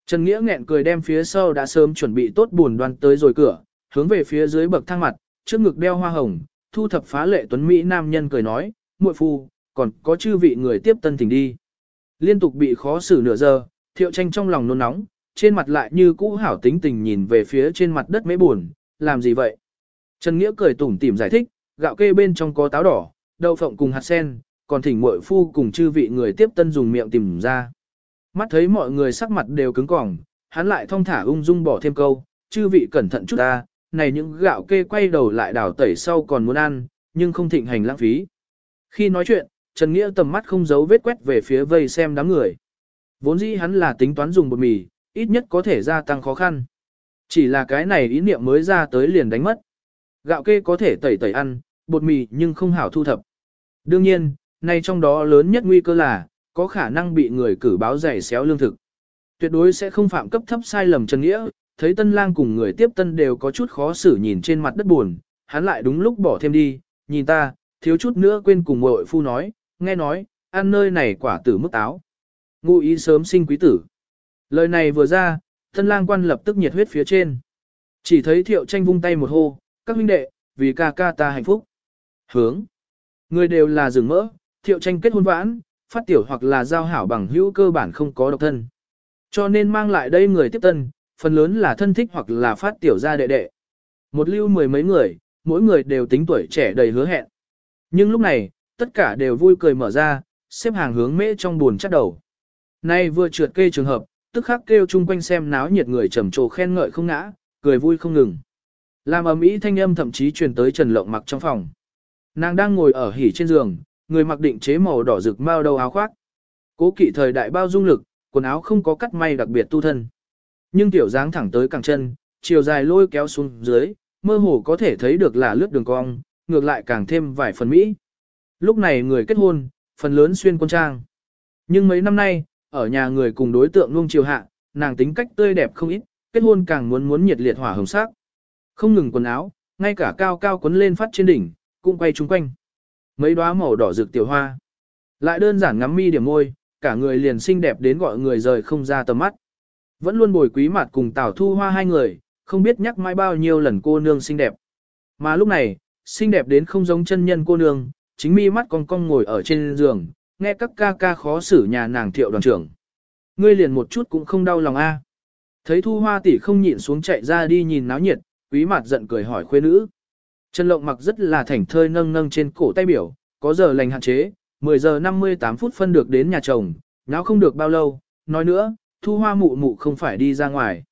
Trần Nghĩa nghẹn cười đem phía sau đã sớm chuẩn bị tốt buồn đoan tới rồi cửa, hướng về phía dưới bậc thang mặt, trước ngực đeo hoa hồng, thu thập phá lệ tuấn Mỹ nam nhân cười nói, muội phu, còn có chư vị người tiếp tân thỉnh đi. Liên tục bị khó xử nửa giờ, thiệu tranh trong lòng nôn nóng, trên mặt lại như cũ hảo tính tình nhìn về phía trên mặt đất mấy buồn, làm gì vậy? Trần Nghĩa cười tủm tỉm giải thích, gạo kê bên trong có táo đỏ, đậu phộng cùng hạt sen, còn thỉnh muội phu cùng chư vị người tiếp tân dùng miệng tìm ra. Mắt thấy mọi người sắc mặt đều cứng cỏng, hắn lại thong thả ung dung bỏ thêm câu, chư vị cẩn thận chút ta, này những gạo kê quay đầu lại đảo tẩy sau còn muốn ăn, nhưng không thịnh hành lãng phí. Khi nói chuyện, Trần Nghĩa tầm mắt không giấu vết quét về phía vây xem đám người. Vốn dĩ hắn là tính toán dùng bột mì, ít nhất có thể gia tăng khó khăn. Chỉ là cái này ý niệm mới ra tới liền đánh mất. Gạo kê có thể tẩy tẩy ăn, bột mì nhưng không hảo thu thập. Đương nhiên, nay trong đó lớn nhất nguy cơ là, có khả năng bị người cử báo giày xéo lương thực. Tuyệt đối sẽ không phạm cấp thấp sai lầm chân nghĩa, thấy tân lang cùng người tiếp tân đều có chút khó xử nhìn trên mặt đất buồn, hắn lại đúng lúc bỏ thêm đi, nhìn ta, thiếu chút nữa quên cùng mội phu nói, nghe nói, ăn nơi này quả tử mức táo. Ngụ ý sớm sinh quý tử. Lời này vừa ra, tân lang quan lập tức nhiệt huyết phía trên. Chỉ thấy thiệu tranh vung tay một hô, các huynh đệ, vì ca ca ta hạnh phúc. Hướng. Người đều là rừng mỡ, thiệu tranh kết hôn vãn, phát tiểu hoặc là giao hảo bằng hữu cơ bản không có độc thân. Cho nên mang lại đây người tiếp tân, phần lớn là thân thích hoặc là phát tiểu gia đệ đệ. Một lưu mười mấy người, mỗi người đều tính tuổi trẻ đầy hứa hẹn. Nhưng lúc này, tất cả đều vui cười mở ra, xếp hàng hướng mễ trong buồn chắc đầu. Nay vừa trượt kê trường hợp, tức khắc kêu chung quanh xem náo nhiệt người trầm trồ khen ngợi không ngã, cười vui không ngừng. Làm ầm ĩ thanh âm thậm chí truyền tới Trần Lộng mặc trong phòng. Nàng đang ngồi ở hỉ trên giường, người mặc định chế màu đỏ rực mao đầu áo khoác. Cố kỵ thời đại bao dung lực, quần áo không có cắt may đặc biệt tu thân. Nhưng tiểu dáng thẳng tới cẳng chân, chiều dài lôi kéo xuống dưới, mơ hồ có thể thấy được là lướt đường cong, ngược lại càng thêm vài phần mỹ. Lúc này người kết hôn, phần lớn xuyên quân trang. Nhưng mấy năm nay, ở nhà người cùng đối tượng luôn chiều hạ, nàng tính cách tươi đẹp không ít, kết hôn càng muốn muốn nhiệt liệt hỏa hồng sắc. Không ngừng quần áo, ngay cả cao cao quấn lên phát trên đỉnh, cũng quay chung quanh. Mấy đóa màu đỏ rực tiểu hoa. Lại đơn giản ngắm mi điểm môi, cả người liền xinh đẹp đến gọi người rời không ra tầm mắt. Vẫn luôn bồi quý mặt cùng Tào Thu Hoa hai người, không biết nhắc mãi bao nhiêu lần cô nương xinh đẹp. Mà lúc này, xinh đẹp đến không giống chân nhân cô nương, chính mi mắt cong cong ngồi ở trên giường, nghe các ca ca khó xử nhà nàng thiệu đoàn trưởng. Ngươi liền một chút cũng không đau lòng a. Thấy Thu Hoa tỷ không nhịn xuống chạy ra đi nhìn náo nhiệt, quý mặt giận cười hỏi khuê nữ. Trần Lộng mặc rất là thảnh thơi nâng nâng trên cổ tay biểu, có giờ lành hạn chế, 10 giờ 58 phút phân được đến nhà chồng, nháo không được bao lâu, nói nữa, thu hoa mụ mụ không phải đi ra ngoài.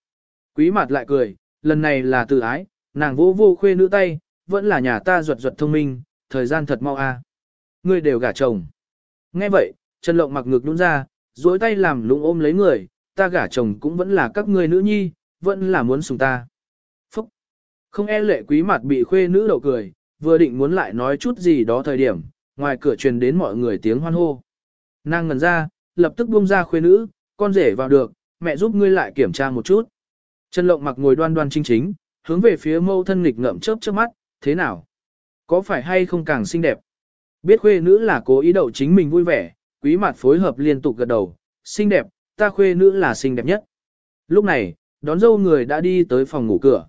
Quý mặt lại cười, lần này là tự ái, nàng vô vô khuê nữ tay, vẫn là nhà ta ruột ruột thông minh, thời gian thật mau a. À. Ngươi đều gả chồng. Nghe vậy, Trần Lộng mặc ngược nhún ra, duỗi tay làm lũng ôm lấy người, ta gả chồng cũng vẫn là các ngươi nữ nhi, vẫn là muốn sùng ta. Không e lệ quý mặt bị khuê nữ đậu cười, vừa định muốn lại nói chút gì đó thời điểm, ngoài cửa truyền đến mọi người tiếng hoan hô. Nàng ngần ra, lập tức buông ra khuê nữ, con rể vào được, mẹ giúp ngươi lại kiểm tra một chút. Trần Lộng mặc ngồi đoan đoan chính chính, hướng về phía mâu thân nghịch ngậm chớp chớp mắt, thế nào? Có phải hay không càng xinh đẹp? Biết khuê nữ là cố ý đậu chính mình vui vẻ, quý mặt phối hợp liên tục gật đầu, xinh đẹp, ta khuê nữ là xinh đẹp nhất. Lúc này, đón dâu người đã đi tới phòng ngủ cửa.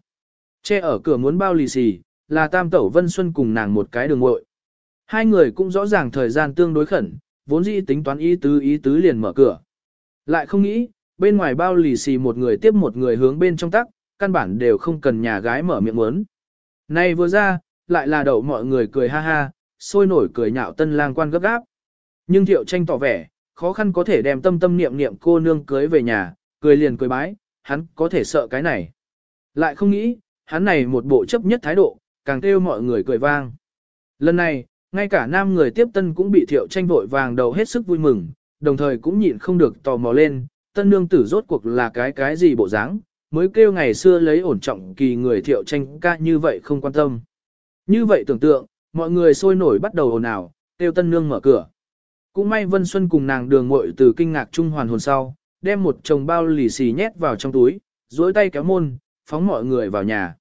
Che ở cửa muốn bao lì xì, là tam tẩu Vân Xuân cùng nàng một cái đường ngội. Hai người cũng rõ ràng thời gian tương đối khẩn, vốn dĩ tính toán ý tứ ý tứ liền mở cửa. Lại không nghĩ, bên ngoài bao lì xì một người tiếp một người hướng bên trong tắc, căn bản đều không cần nhà gái mở miệng muốn. Này vừa ra, lại là đậu mọi người cười ha ha, sôi nổi cười nhạo tân lang quan gấp gáp. Nhưng thiệu tranh tỏ vẻ, khó khăn có thể đem tâm tâm niệm niệm cô nương cưới về nhà, cười liền cười bái, hắn có thể sợ cái này. Lại không nghĩ, hắn này một bộ chấp nhất thái độ, càng kêu mọi người cười vang. Lần này, ngay cả nam người tiếp tân cũng bị thiệu tranh vội vàng đầu hết sức vui mừng, đồng thời cũng nhịn không được tò mò lên, tân nương tử rốt cuộc là cái cái gì bộ dáng, mới kêu ngày xưa lấy ổn trọng kỳ người thiệu tranh ca như vậy không quan tâm. Như vậy tưởng tượng, mọi người sôi nổi bắt đầu ồn ào, kêu tân nương mở cửa. Cũng may Vân Xuân cùng nàng đường muội từ kinh ngạc trung hoàn hồn sau, đem một chồng bao lì xì nhét vào trong túi, duỗi tay kéo môn, phóng mọi người vào nhà.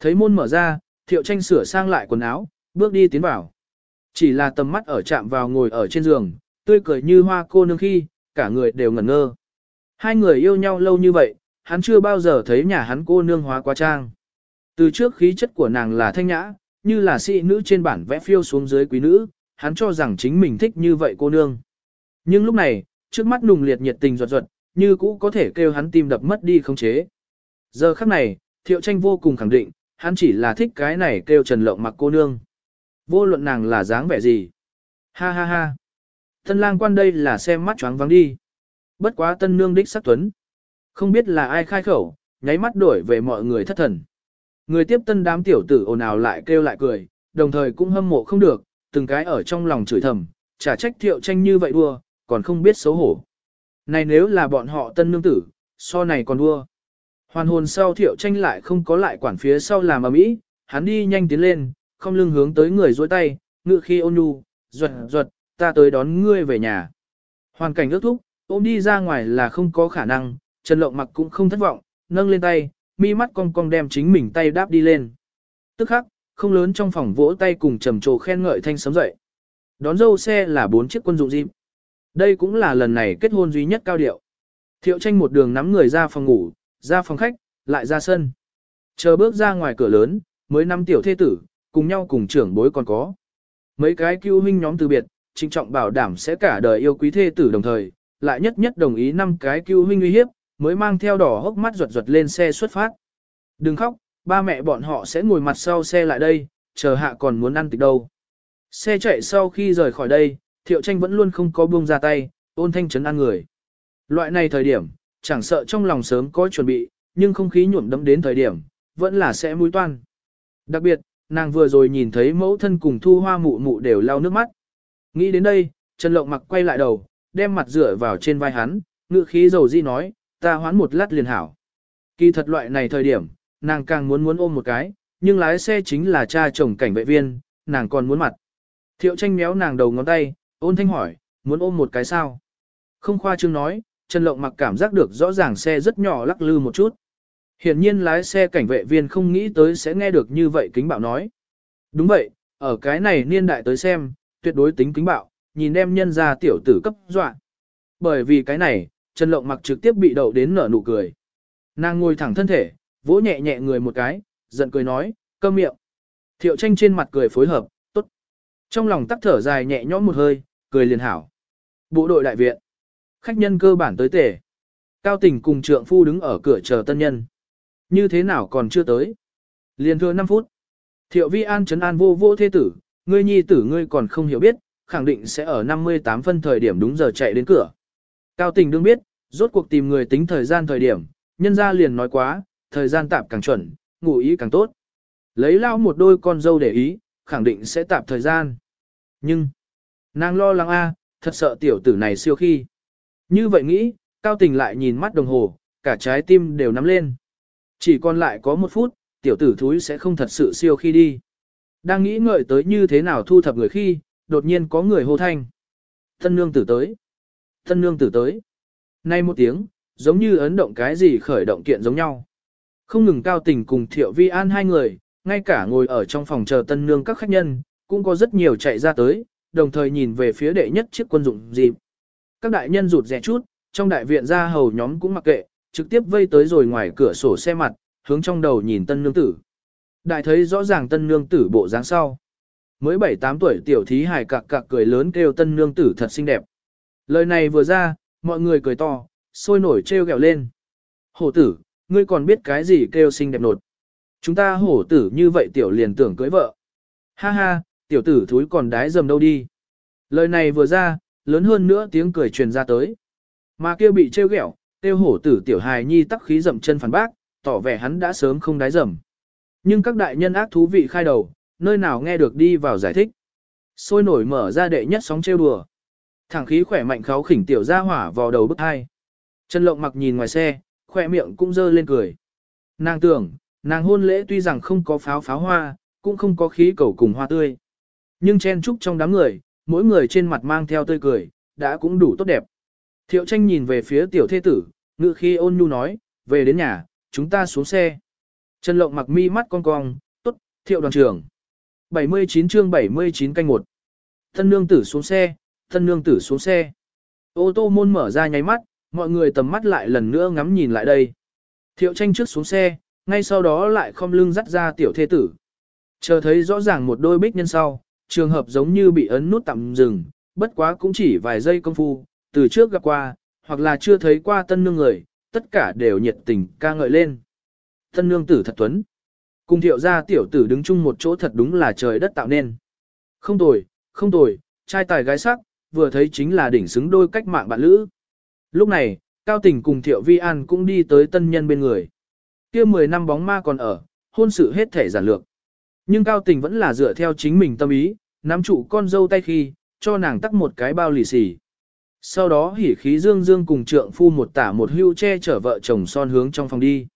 Thấy môn mở ra, thiệu tranh sửa sang lại quần áo, bước đi tiến vào. Chỉ là tầm mắt ở chạm vào ngồi ở trên giường, tươi cười như hoa cô nương khi, cả người đều ngẩn ngơ. Hai người yêu nhau lâu như vậy, hắn chưa bao giờ thấy nhà hắn cô nương hóa quá trang. Từ trước khí chất của nàng là thanh nhã, như là sĩ nữ trên bản vẽ phiêu xuống dưới quý nữ, hắn cho rằng chính mình thích như vậy cô nương. Nhưng lúc này, trước mắt nùng liệt nhiệt tình ruột ruột, như cũ có thể kêu hắn tim đập mất đi không chế. Giờ khắc này, thiệu tranh vô cùng khẳng định, hắn chỉ là thích cái này kêu trần lộng mặc cô nương. Vô luận nàng là dáng vẻ gì. Ha ha ha. Tân lang quan đây là xem mắt choáng vắng đi. Bất quá tân nương đích sắc tuấn. Không biết là ai khai khẩu, nháy mắt đổi về mọi người thất thần. Người tiếp tân đám tiểu tử ồn ào lại kêu lại cười, đồng thời cũng hâm mộ không được, từng cái ở trong lòng chửi thầm, trả trách thiệu tranh như vậy đua, còn không biết xấu hổ. Này nếu là bọn họ tân nương tử, so này còn đua. Hoàn hồn sau thiệu tranh lại không có lại quản phía sau làm ầm mỹ, hắn đi nhanh tiến lên, không lưng hướng tới người dối tay, ngự khi ôn nhu, ruột ruột, ta tới đón ngươi về nhà. Hoàn cảnh ước thúc, ôm đi ra ngoài là không có khả năng, Trần Lộng mặc cũng không thất vọng, nâng lên tay, mi mắt cong cong đem chính mình tay đáp đi lên. Tức khắc, không lớn trong phòng vỗ tay cùng trầm trồ khen ngợi thanh sấm dậy. Đón dâu xe là bốn chiếc quân dụng dịp. Đây cũng là lần này kết hôn duy nhất cao điệu. Thiệu tranh một đường nắm người ra phòng ngủ, ra phòng khách, lại ra sân. Chờ bước ra ngoài cửa lớn, mới năm tiểu thê tử, cùng nhau cùng trưởng bối còn có. Mấy cái cứu huynh nhóm từ biệt, trinh trọng bảo đảm sẽ cả đời yêu quý thê tử đồng thời, lại nhất nhất đồng ý năm cái cứu huynh uy hiếp, mới mang theo đỏ hốc mắt ruột ruột lên xe xuất phát. Đừng khóc, ba mẹ bọn họ sẽ ngồi mặt sau xe lại đây, chờ hạ còn muốn ăn tịch đâu. Xe chạy sau khi rời khỏi đây, thiệu tranh vẫn luôn không có buông ra tay, ôn thanh chấn an người. Loại này thời điểm, chẳng sợ trong lòng sớm có chuẩn bị, nhưng không khí nhuộm đấm đến thời điểm, vẫn là sẽ mũi toan. Đặc biệt, nàng vừa rồi nhìn thấy mẫu thân cùng thu hoa mụ mụ đều lau nước mắt. Nghĩ đến đây, Trần Lộng mặc quay lại đầu, đem mặt dựa vào trên vai hắn, ngự khí dầu di nói, ta hoán một lát liền hảo. Kỳ thật loại này thời điểm, nàng càng muốn muốn ôm một cái, nhưng lái xe chính là cha chồng cảnh vệ viên, nàng còn muốn mặt. Thiệu tranh méo nàng đầu ngón tay, ôn thanh hỏi, muốn ôm một cái sao? Không khoa trương nói, Trần Lộng mặc cảm giác được rõ ràng xe rất nhỏ lắc lư một chút. Hiển nhiên lái xe cảnh vệ viên không nghĩ tới sẽ nghe được như vậy kính bạo nói. Đúng vậy, ở cái này niên đại tới xem, tuyệt đối tính kính bạo, nhìn em nhân ra tiểu tử cấp dọa. Bởi vì cái này, Trần Lộng mặc trực tiếp bị đậu đến nở nụ cười. Nàng ngồi thẳng thân thể, vỗ nhẹ nhẹ người một cái, giận cười nói, cơm miệng. Thiệu tranh trên mặt cười phối hợp, tốt. Trong lòng tắc thở dài nhẹ nhõm một hơi, cười liền hảo. Bộ đội đại viện. Khách nhân cơ bản tới tể. Cao tình cùng trượng phu đứng ở cửa chờ tân nhân. Như thế nào còn chưa tới? Liền thưa 5 phút. Thiệu vi an chấn an vô vô thế tử, ngươi nhi tử ngươi còn không hiểu biết, khẳng định sẽ ở 58 phân thời điểm đúng giờ chạy đến cửa. Cao tình đương biết, rốt cuộc tìm người tính thời gian thời điểm, nhân ra liền nói quá, thời gian tạm càng chuẩn, ngủ ý càng tốt. Lấy lao một đôi con dâu để ý, khẳng định sẽ tạp thời gian. Nhưng, nàng lo lắng a, thật sợ tiểu tử này siêu khi. Như vậy nghĩ, cao tình lại nhìn mắt đồng hồ, cả trái tim đều nắm lên. Chỉ còn lại có một phút, tiểu tử thúi sẽ không thật sự siêu khi đi. Đang nghĩ ngợi tới như thế nào thu thập người khi, đột nhiên có người hô thanh. Thân nương tử tới. Thân nương tử tới. Nay một tiếng, giống như ấn động cái gì khởi động kiện giống nhau. Không ngừng cao tình cùng thiệu vi an hai người, ngay cả ngồi ở trong phòng chờ tân nương các khách nhân, cũng có rất nhiều chạy ra tới, đồng thời nhìn về phía đệ nhất chiếc quân dụng dịp. Các đại nhân rụt rè chút, trong đại viện ra hầu nhóm cũng mặc kệ, trực tiếp vây tới rồi ngoài cửa sổ xe mặt, hướng trong đầu nhìn tân nương tử. Đại thấy rõ ràng tân nương tử bộ dáng sau. Mới 7-8 tuổi tiểu thí hài cạc cạc cười lớn kêu tân nương tử thật xinh đẹp. Lời này vừa ra, mọi người cười to, sôi nổi trêu ghẹo lên. Hổ tử, ngươi còn biết cái gì kêu xinh đẹp nột. Chúng ta hổ tử như vậy tiểu liền tưởng cưới vợ. Ha ha, tiểu tử thúi còn đái dầm đâu đi. Lời này vừa ra, lớn hơn nữa tiếng cười truyền ra tới. Mà kia bị trêu ghẹo, tiêu hổ tử tiểu hài nhi tắc khí dậm chân phản bác, tỏ vẻ hắn đã sớm không đái dầm. Nhưng các đại nhân ác thú vị khai đầu, nơi nào nghe được đi vào giải thích. Sôi nổi mở ra đệ nhất sóng trêu đùa. Thẳng khí khỏe mạnh kháo khỉnh tiểu ra hỏa vào đầu bức hai. Trần Lộng mặc nhìn ngoài xe, khỏe miệng cũng dơ lên cười. Nàng tưởng, nàng hôn lễ tuy rằng không có pháo pháo hoa, cũng không có khí cầu cùng hoa tươi. Nhưng chen trúc trong đám người, mỗi người trên mặt mang theo tươi cười, đã cũng đủ tốt đẹp. Thiệu tranh nhìn về phía tiểu thê tử, ngự khi ôn nhu nói, về đến nhà, chúng ta xuống xe. Trần Lộng mặc mi mắt cong cong, tốt, thiệu đoàn trưởng. 79 chương 79 canh 1. Thân nương tử xuống xe, thân nương tử xuống xe. Ô tô môn mở ra nháy mắt, mọi người tầm mắt lại lần nữa ngắm nhìn lại đây. Thiệu tranh trước xuống xe, ngay sau đó lại không lưng dắt ra tiểu thê tử. Chờ thấy rõ ràng một đôi bích nhân sau, trường hợp giống như bị ấn nút tạm dừng, bất quá cũng chỉ vài giây công phu, từ trước gặp qua, hoặc là chưa thấy qua tân nương người, tất cả đều nhiệt tình ca ngợi lên. Tân nương tử thật tuấn. Cùng thiệu gia tiểu tử đứng chung một chỗ thật đúng là trời đất tạo nên. Không tồi, không tồi, trai tài gái sắc, vừa thấy chính là đỉnh xứng đôi cách mạng bạn lữ. Lúc này, Cao Tình cùng Thiệu Vi An cũng đi tới tân nhân bên người. kia 10 năm bóng ma còn ở, hôn sự hết thể giản lược. Nhưng Cao Tình vẫn là dựa theo chính mình tâm ý, nắm trụ con dâu tay khi, cho nàng tắt một cái bao lì xì. Sau đó hỉ khí dương dương cùng trượng phu một tả một hưu che chở vợ chồng son hướng trong phòng đi.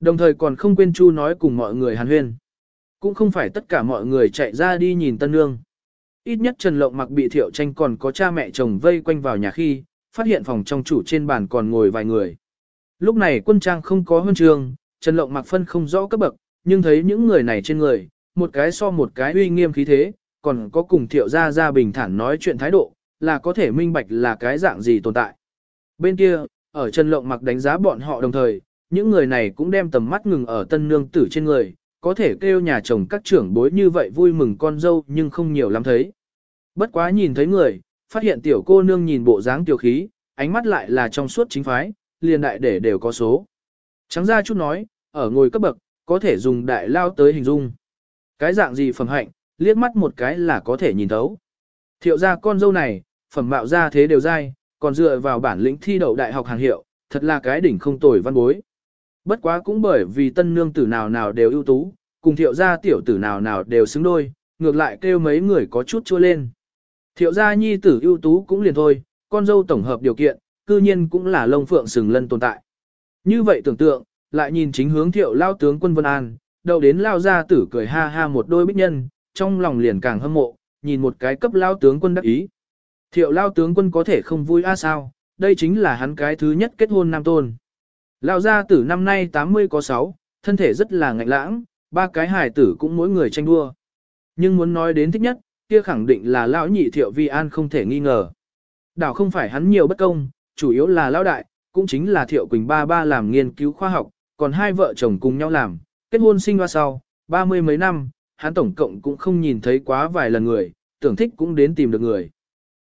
Đồng thời còn không quên chu nói cùng mọi người hàn huyên. Cũng không phải tất cả mọi người chạy ra đi nhìn tân nương. Ít nhất Trần Lộng mặc bị thiệu tranh còn có cha mẹ chồng vây quanh vào nhà khi, phát hiện phòng trong chủ trên bàn còn ngồi vài người. Lúc này quân trang không có huân trường, Trần Lộng mặc phân không rõ cấp bậc, nhưng thấy những người này trên người, một cái so một cái uy nghiêm khí thế, còn có cùng thiệu gia gia bình thản nói chuyện thái độ, là có thể minh bạch là cái dạng gì tồn tại. Bên kia, ở Trần Lộng mặc đánh giá bọn họ đồng thời, những người này cũng đem tầm mắt ngừng ở tân nương tử trên người, có thể kêu nhà chồng các trưởng bối như vậy vui mừng con dâu nhưng không nhiều lắm thấy. Bất quá nhìn thấy người, phát hiện tiểu cô nương nhìn bộ dáng tiểu khí, ánh mắt lại là trong suốt chính phái, liền đại để đều có số. Trắng ra chút nói, ở ngồi cấp bậc, có thể dùng đại lao tới hình dung. Cái dạng gì phẩm hạnh, liếc mắt một cái là có thể nhìn thấu. Thiệu ra con dâu này, phẩm mạo ra thế đều dai, còn dựa vào bản lĩnh thi đậu đại học hàng hiệu, thật là cái đỉnh không tồi văn bối. Bất quá cũng bởi vì tân nương tử nào nào đều ưu tú, cùng thiệu gia tiểu tử nào nào đều xứng đôi, ngược lại kêu mấy người có chút chua lên. Thiệu gia nhi tử ưu tú cũng liền thôi, con dâu tổng hợp điều kiện, cư nhiên cũng là lông phượng sừng lân tồn tại. Như vậy tưởng tượng, lại nhìn chính hướng thiệu lao tướng quân Vân An, đầu đến lao gia tử cười ha ha một đôi bích nhân, trong lòng liền càng hâm mộ, nhìn một cái cấp lao tướng quân đắc ý. Thiệu lao tướng quân có thể không vui a sao, đây chính là hắn cái thứ nhất kết hôn nam tôn. Lao gia tử năm nay 80 có 6, thân thể rất là ngạnh lãng, ba cái hài tử cũng mỗi người tranh đua. Nhưng muốn nói đến thích nhất, kia khẳng định là lão nhị thiệu vi an không thể nghi ngờ. Đảo không phải hắn nhiều bất công, chủ yếu là lão đại, cũng chính là thiệu quỳnh ba ba làm nghiên cứu khoa học, còn hai vợ chồng cùng nhau làm, kết hôn sinh hoa sau, ba mươi mấy năm, hắn tổng cộng cũng không nhìn thấy quá vài lần người, tưởng thích cũng đến tìm được người.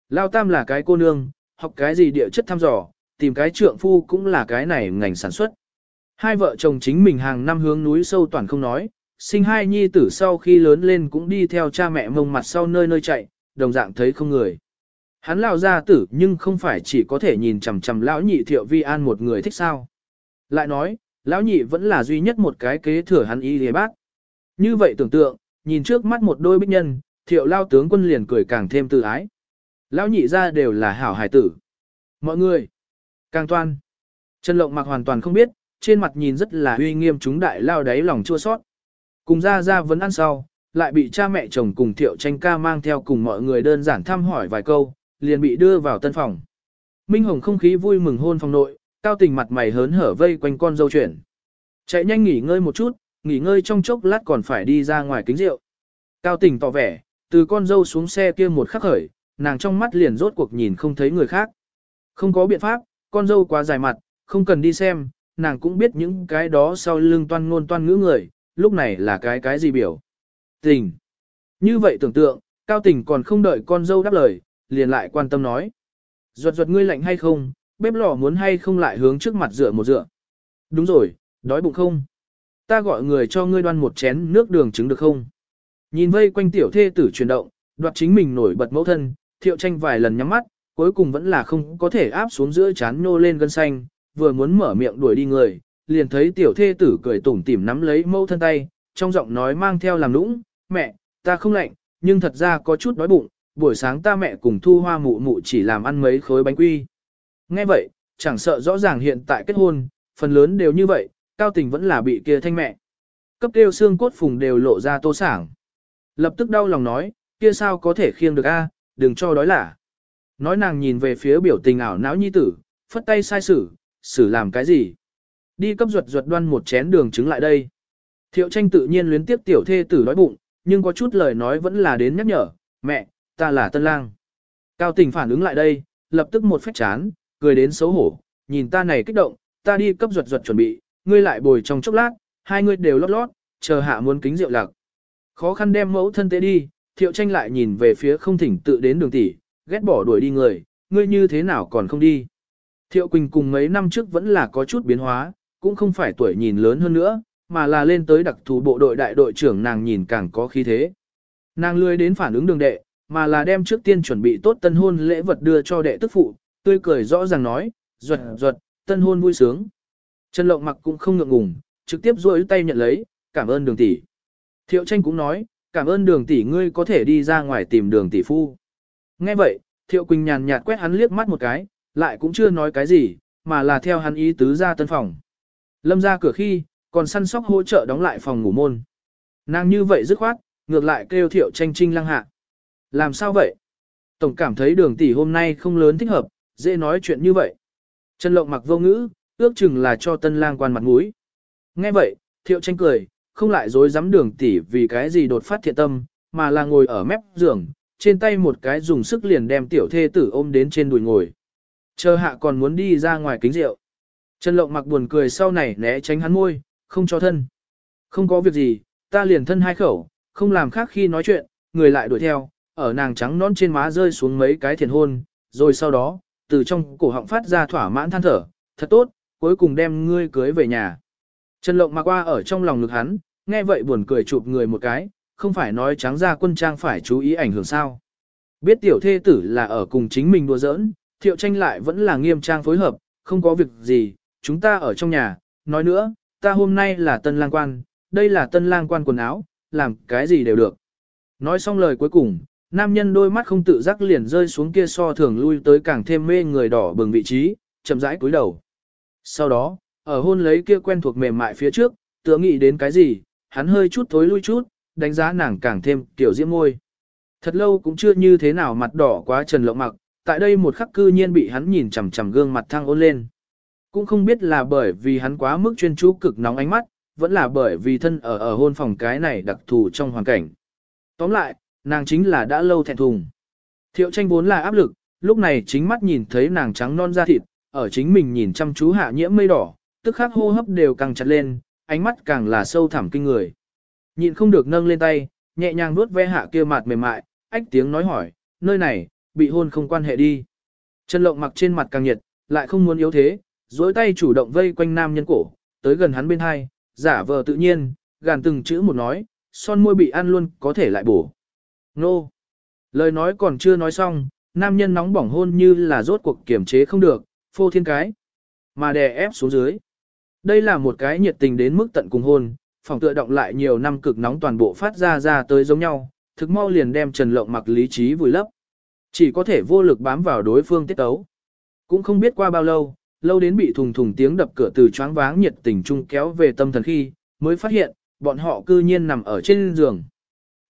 Lao tam là cái cô nương, học cái gì địa chất thăm dò, tìm cái trượng phu cũng là cái này ngành sản xuất. Hai vợ chồng chính mình hàng năm hướng núi sâu toàn không nói, sinh hai nhi tử sau khi lớn lên cũng đi theo cha mẹ mông mặt sau nơi nơi chạy, đồng dạng thấy không người. Hắn lao ra tử nhưng không phải chỉ có thể nhìn chằm chằm lão nhị thiệu vi an một người thích sao. Lại nói, lão nhị vẫn là duy nhất một cái kế thừa hắn y hề bác. Như vậy tưởng tượng, nhìn trước mắt một đôi bích nhân, thiệu lao tướng quân liền cười càng thêm tự ái. Lão nhị ra đều là hảo hải tử. Mọi người, càng toan. Trần Lộng mặc hoàn toàn không biết, trên mặt nhìn rất là uy nghiêm chúng đại lao đáy lòng chua sót. Cùng ra ra vấn ăn sau, lại bị cha mẹ chồng cùng thiệu tranh ca mang theo cùng mọi người đơn giản thăm hỏi vài câu, liền bị đưa vào tân phòng. Minh Hồng không khí vui mừng hôn phòng nội, cao tình mặt mày hớn hở vây quanh con dâu chuyển. Chạy nhanh nghỉ ngơi một chút, nghỉ ngơi trong chốc lát còn phải đi ra ngoài kính rượu. Cao tình tỏ vẻ, từ con dâu xuống xe kia một khắc khởi, nàng trong mắt liền rốt cuộc nhìn không thấy người khác. Không có biện pháp, con dâu quá dài mặt, không cần đi xem, nàng cũng biết những cái đó sau lưng toan ngôn toan ngữ người, lúc này là cái cái gì biểu. Tình. Như vậy tưởng tượng, cao tình còn không đợi con dâu đáp lời, liền lại quan tâm nói. Ruột ruột ngươi lạnh hay không, bếp lò muốn hay không lại hướng trước mặt dựa một dựa. Đúng rồi, đói bụng không? Ta gọi người cho ngươi đoan một chén nước đường trứng được không? Nhìn vây quanh tiểu thê tử chuyển động, đoạt chính mình nổi bật mẫu thân, thiệu tranh vài lần nhắm mắt, cuối cùng vẫn là không có thể áp xuống giữa chán nô lên gân xanh, vừa muốn mở miệng đuổi đi người, liền thấy tiểu thê tử cười tủm tỉm nắm lấy mẫu thân tay, trong giọng nói mang theo làm nũng, mẹ, ta không lạnh, nhưng thật ra có chút đói bụng, buổi sáng ta mẹ cùng thu hoa mụ mụ chỉ làm ăn mấy khối bánh quy. Nghe vậy, chẳng sợ rõ ràng hiện tại kết hôn, phần lớn đều như vậy, cao tình vẫn là bị kia thanh mẹ. Cấp kêu xương cốt phùng đều lộ ra tô sảng. Lập tức đau lòng nói, kia sao có thể khiêng được a, đừng cho đói lả. Nói nàng nhìn về phía biểu tình ảo não nhi tử, phất tay sai xử, xử làm cái gì. Đi cấp ruột ruột đoan một chén đường trứng lại đây. Thiệu tranh tự nhiên luyến tiếp tiểu thê tử đói bụng, nhưng có chút lời nói vẫn là đến nhắc nhở, mẹ, ta là tân lang. Cao tình phản ứng lại đây, lập tức một phép chán, cười đến xấu hổ, nhìn ta này kích động, ta đi cấp ruột ruột chuẩn bị, ngươi lại bồi trong chốc lát, hai ngươi đều lót lót, chờ hạ muốn kính rượu lạc. Khó khăn đem mẫu thân tế đi, thiệu tranh lại nhìn về phía không thỉnh tự đến đường tỷ, ghét bỏ đuổi đi người, ngươi như thế nào còn không đi. Thiệu Quỳnh cùng mấy năm trước vẫn là có chút biến hóa, cũng không phải tuổi nhìn lớn hơn nữa, mà là lên tới đặc thù bộ đội đại đội trưởng nàng nhìn càng có khí thế. Nàng lươi đến phản ứng đường đệ, mà là đem trước tiên chuẩn bị tốt tân hôn lễ vật đưa cho đệ tức phụ, tươi cười rõ ràng nói, ruột ruột, tân hôn vui sướng. Trần Lộng mặc cũng không ngượng ngùng, trực tiếp duỗi tay nhận lấy, cảm ơn đường tỷ. Thiệu tranh cũng nói, cảm ơn đường tỷ ngươi có thể đi ra ngoài tìm đường tỷ phu. Nghe vậy, Thiệu Quỳnh nhàn nhạt quét hắn liếc mắt một cái, lại cũng chưa nói cái gì, mà là theo hắn ý tứ ra tân phòng. Lâm ra cửa khi, còn săn sóc hỗ trợ đóng lại phòng ngủ môn. Nàng như vậy dứt khoát, ngược lại kêu Thiệu tranh trinh lăng hạ. Làm sao vậy? Tổng cảm thấy đường tỷ hôm nay không lớn thích hợp, dễ nói chuyện như vậy. Trần Lộng mặc vô ngữ, ước chừng là cho tân lang quan mặt mũi. Nghe vậy, Thiệu tranh cười, không lại dối dám đường tỷ vì cái gì đột phát thiện tâm, mà là ngồi ở mép giường, trên tay một cái dùng sức liền đem tiểu thê tử ôm đến trên đùi ngồi. Chờ hạ còn muốn đi ra ngoài kính rượu. Trần Lộng mặc buồn cười sau này né tránh hắn môi, không cho thân. Không có việc gì, ta liền thân hai khẩu, không làm khác khi nói chuyện, người lại đuổi theo, ở nàng trắng non trên má rơi xuống mấy cái thiền hôn, rồi sau đó, từ trong cổ họng phát ra thỏa mãn than thở, thật tốt, cuối cùng đem ngươi cưới về nhà. Trần Lộng mặc qua ở trong lòng ngực hắn, nghe vậy buồn cười chụp người một cái, không phải nói trắng ra quân trang phải chú ý ảnh hưởng sao. Biết tiểu thê tử là ở cùng chính mình đùa giỡn, thiệu tranh lại vẫn là nghiêm trang phối hợp, không có việc gì, chúng ta ở trong nhà, nói nữa, ta hôm nay là tân lang quan, đây là tân lang quan quần áo, làm cái gì đều được. Nói xong lời cuối cùng, nam nhân đôi mắt không tự giác liền rơi xuống kia so thường lui tới càng thêm mê người đỏ bừng vị trí, chậm rãi cúi đầu. Sau đó, ở hôn lấy kia quen thuộc mềm mại phía trước, tựa nghĩ đến cái gì, hắn hơi chút thối lui chút, đánh giá nàng càng thêm kiểu diễm môi. Thật lâu cũng chưa như thế nào mặt đỏ quá trần lộng mặc, tại đây một khắc cư nhiên bị hắn nhìn chằm chằm gương mặt thăng ôn lên. Cũng không biết là bởi vì hắn quá mức chuyên chú cực nóng ánh mắt, vẫn là bởi vì thân ở ở hôn phòng cái này đặc thù trong hoàn cảnh. Tóm lại, nàng chính là đã lâu thẹn thùng. Thiệu tranh vốn là áp lực, lúc này chính mắt nhìn thấy nàng trắng non da thịt, ở chính mình nhìn chăm chú hạ nhiễm mây đỏ, tức khắc hô hấp đều càng chặt lên, ánh mắt càng là sâu thẳm kinh người. Nhịn không được nâng lên tay, nhẹ nhàng vuốt ve hạ kia mặt mềm mại, ách tiếng nói hỏi, nơi này, bị hôn không quan hệ đi. Trần lộng mặc trên mặt càng nhiệt, lại không muốn yếu thế, duỗi tay chủ động vây quanh nam nhân cổ, tới gần hắn bên hai, giả vờ tự nhiên, gàn từng chữ một nói, son môi bị ăn luôn có thể lại bổ. Nô! Lời nói còn chưa nói xong, nam nhân nóng bỏng hôn như là rốt cuộc kiểm chế không được, phô thiên cái, mà đè ép xuống dưới. Đây là một cái nhiệt tình đến mức tận cùng hôn, phòng tựa động lại nhiều năm cực nóng toàn bộ phát ra ra tới giống nhau, thực mau liền đem Trần Lộng mặc lý trí vùi lấp. Chỉ có thể vô lực bám vào đối phương tiết tấu. Cũng không biết qua bao lâu, lâu đến bị thùng thùng tiếng đập cửa từ choáng váng nhiệt tình trung kéo về tâm thần khi, mới phát hiện, bọn họ cư nhiên nằm ở trên giường.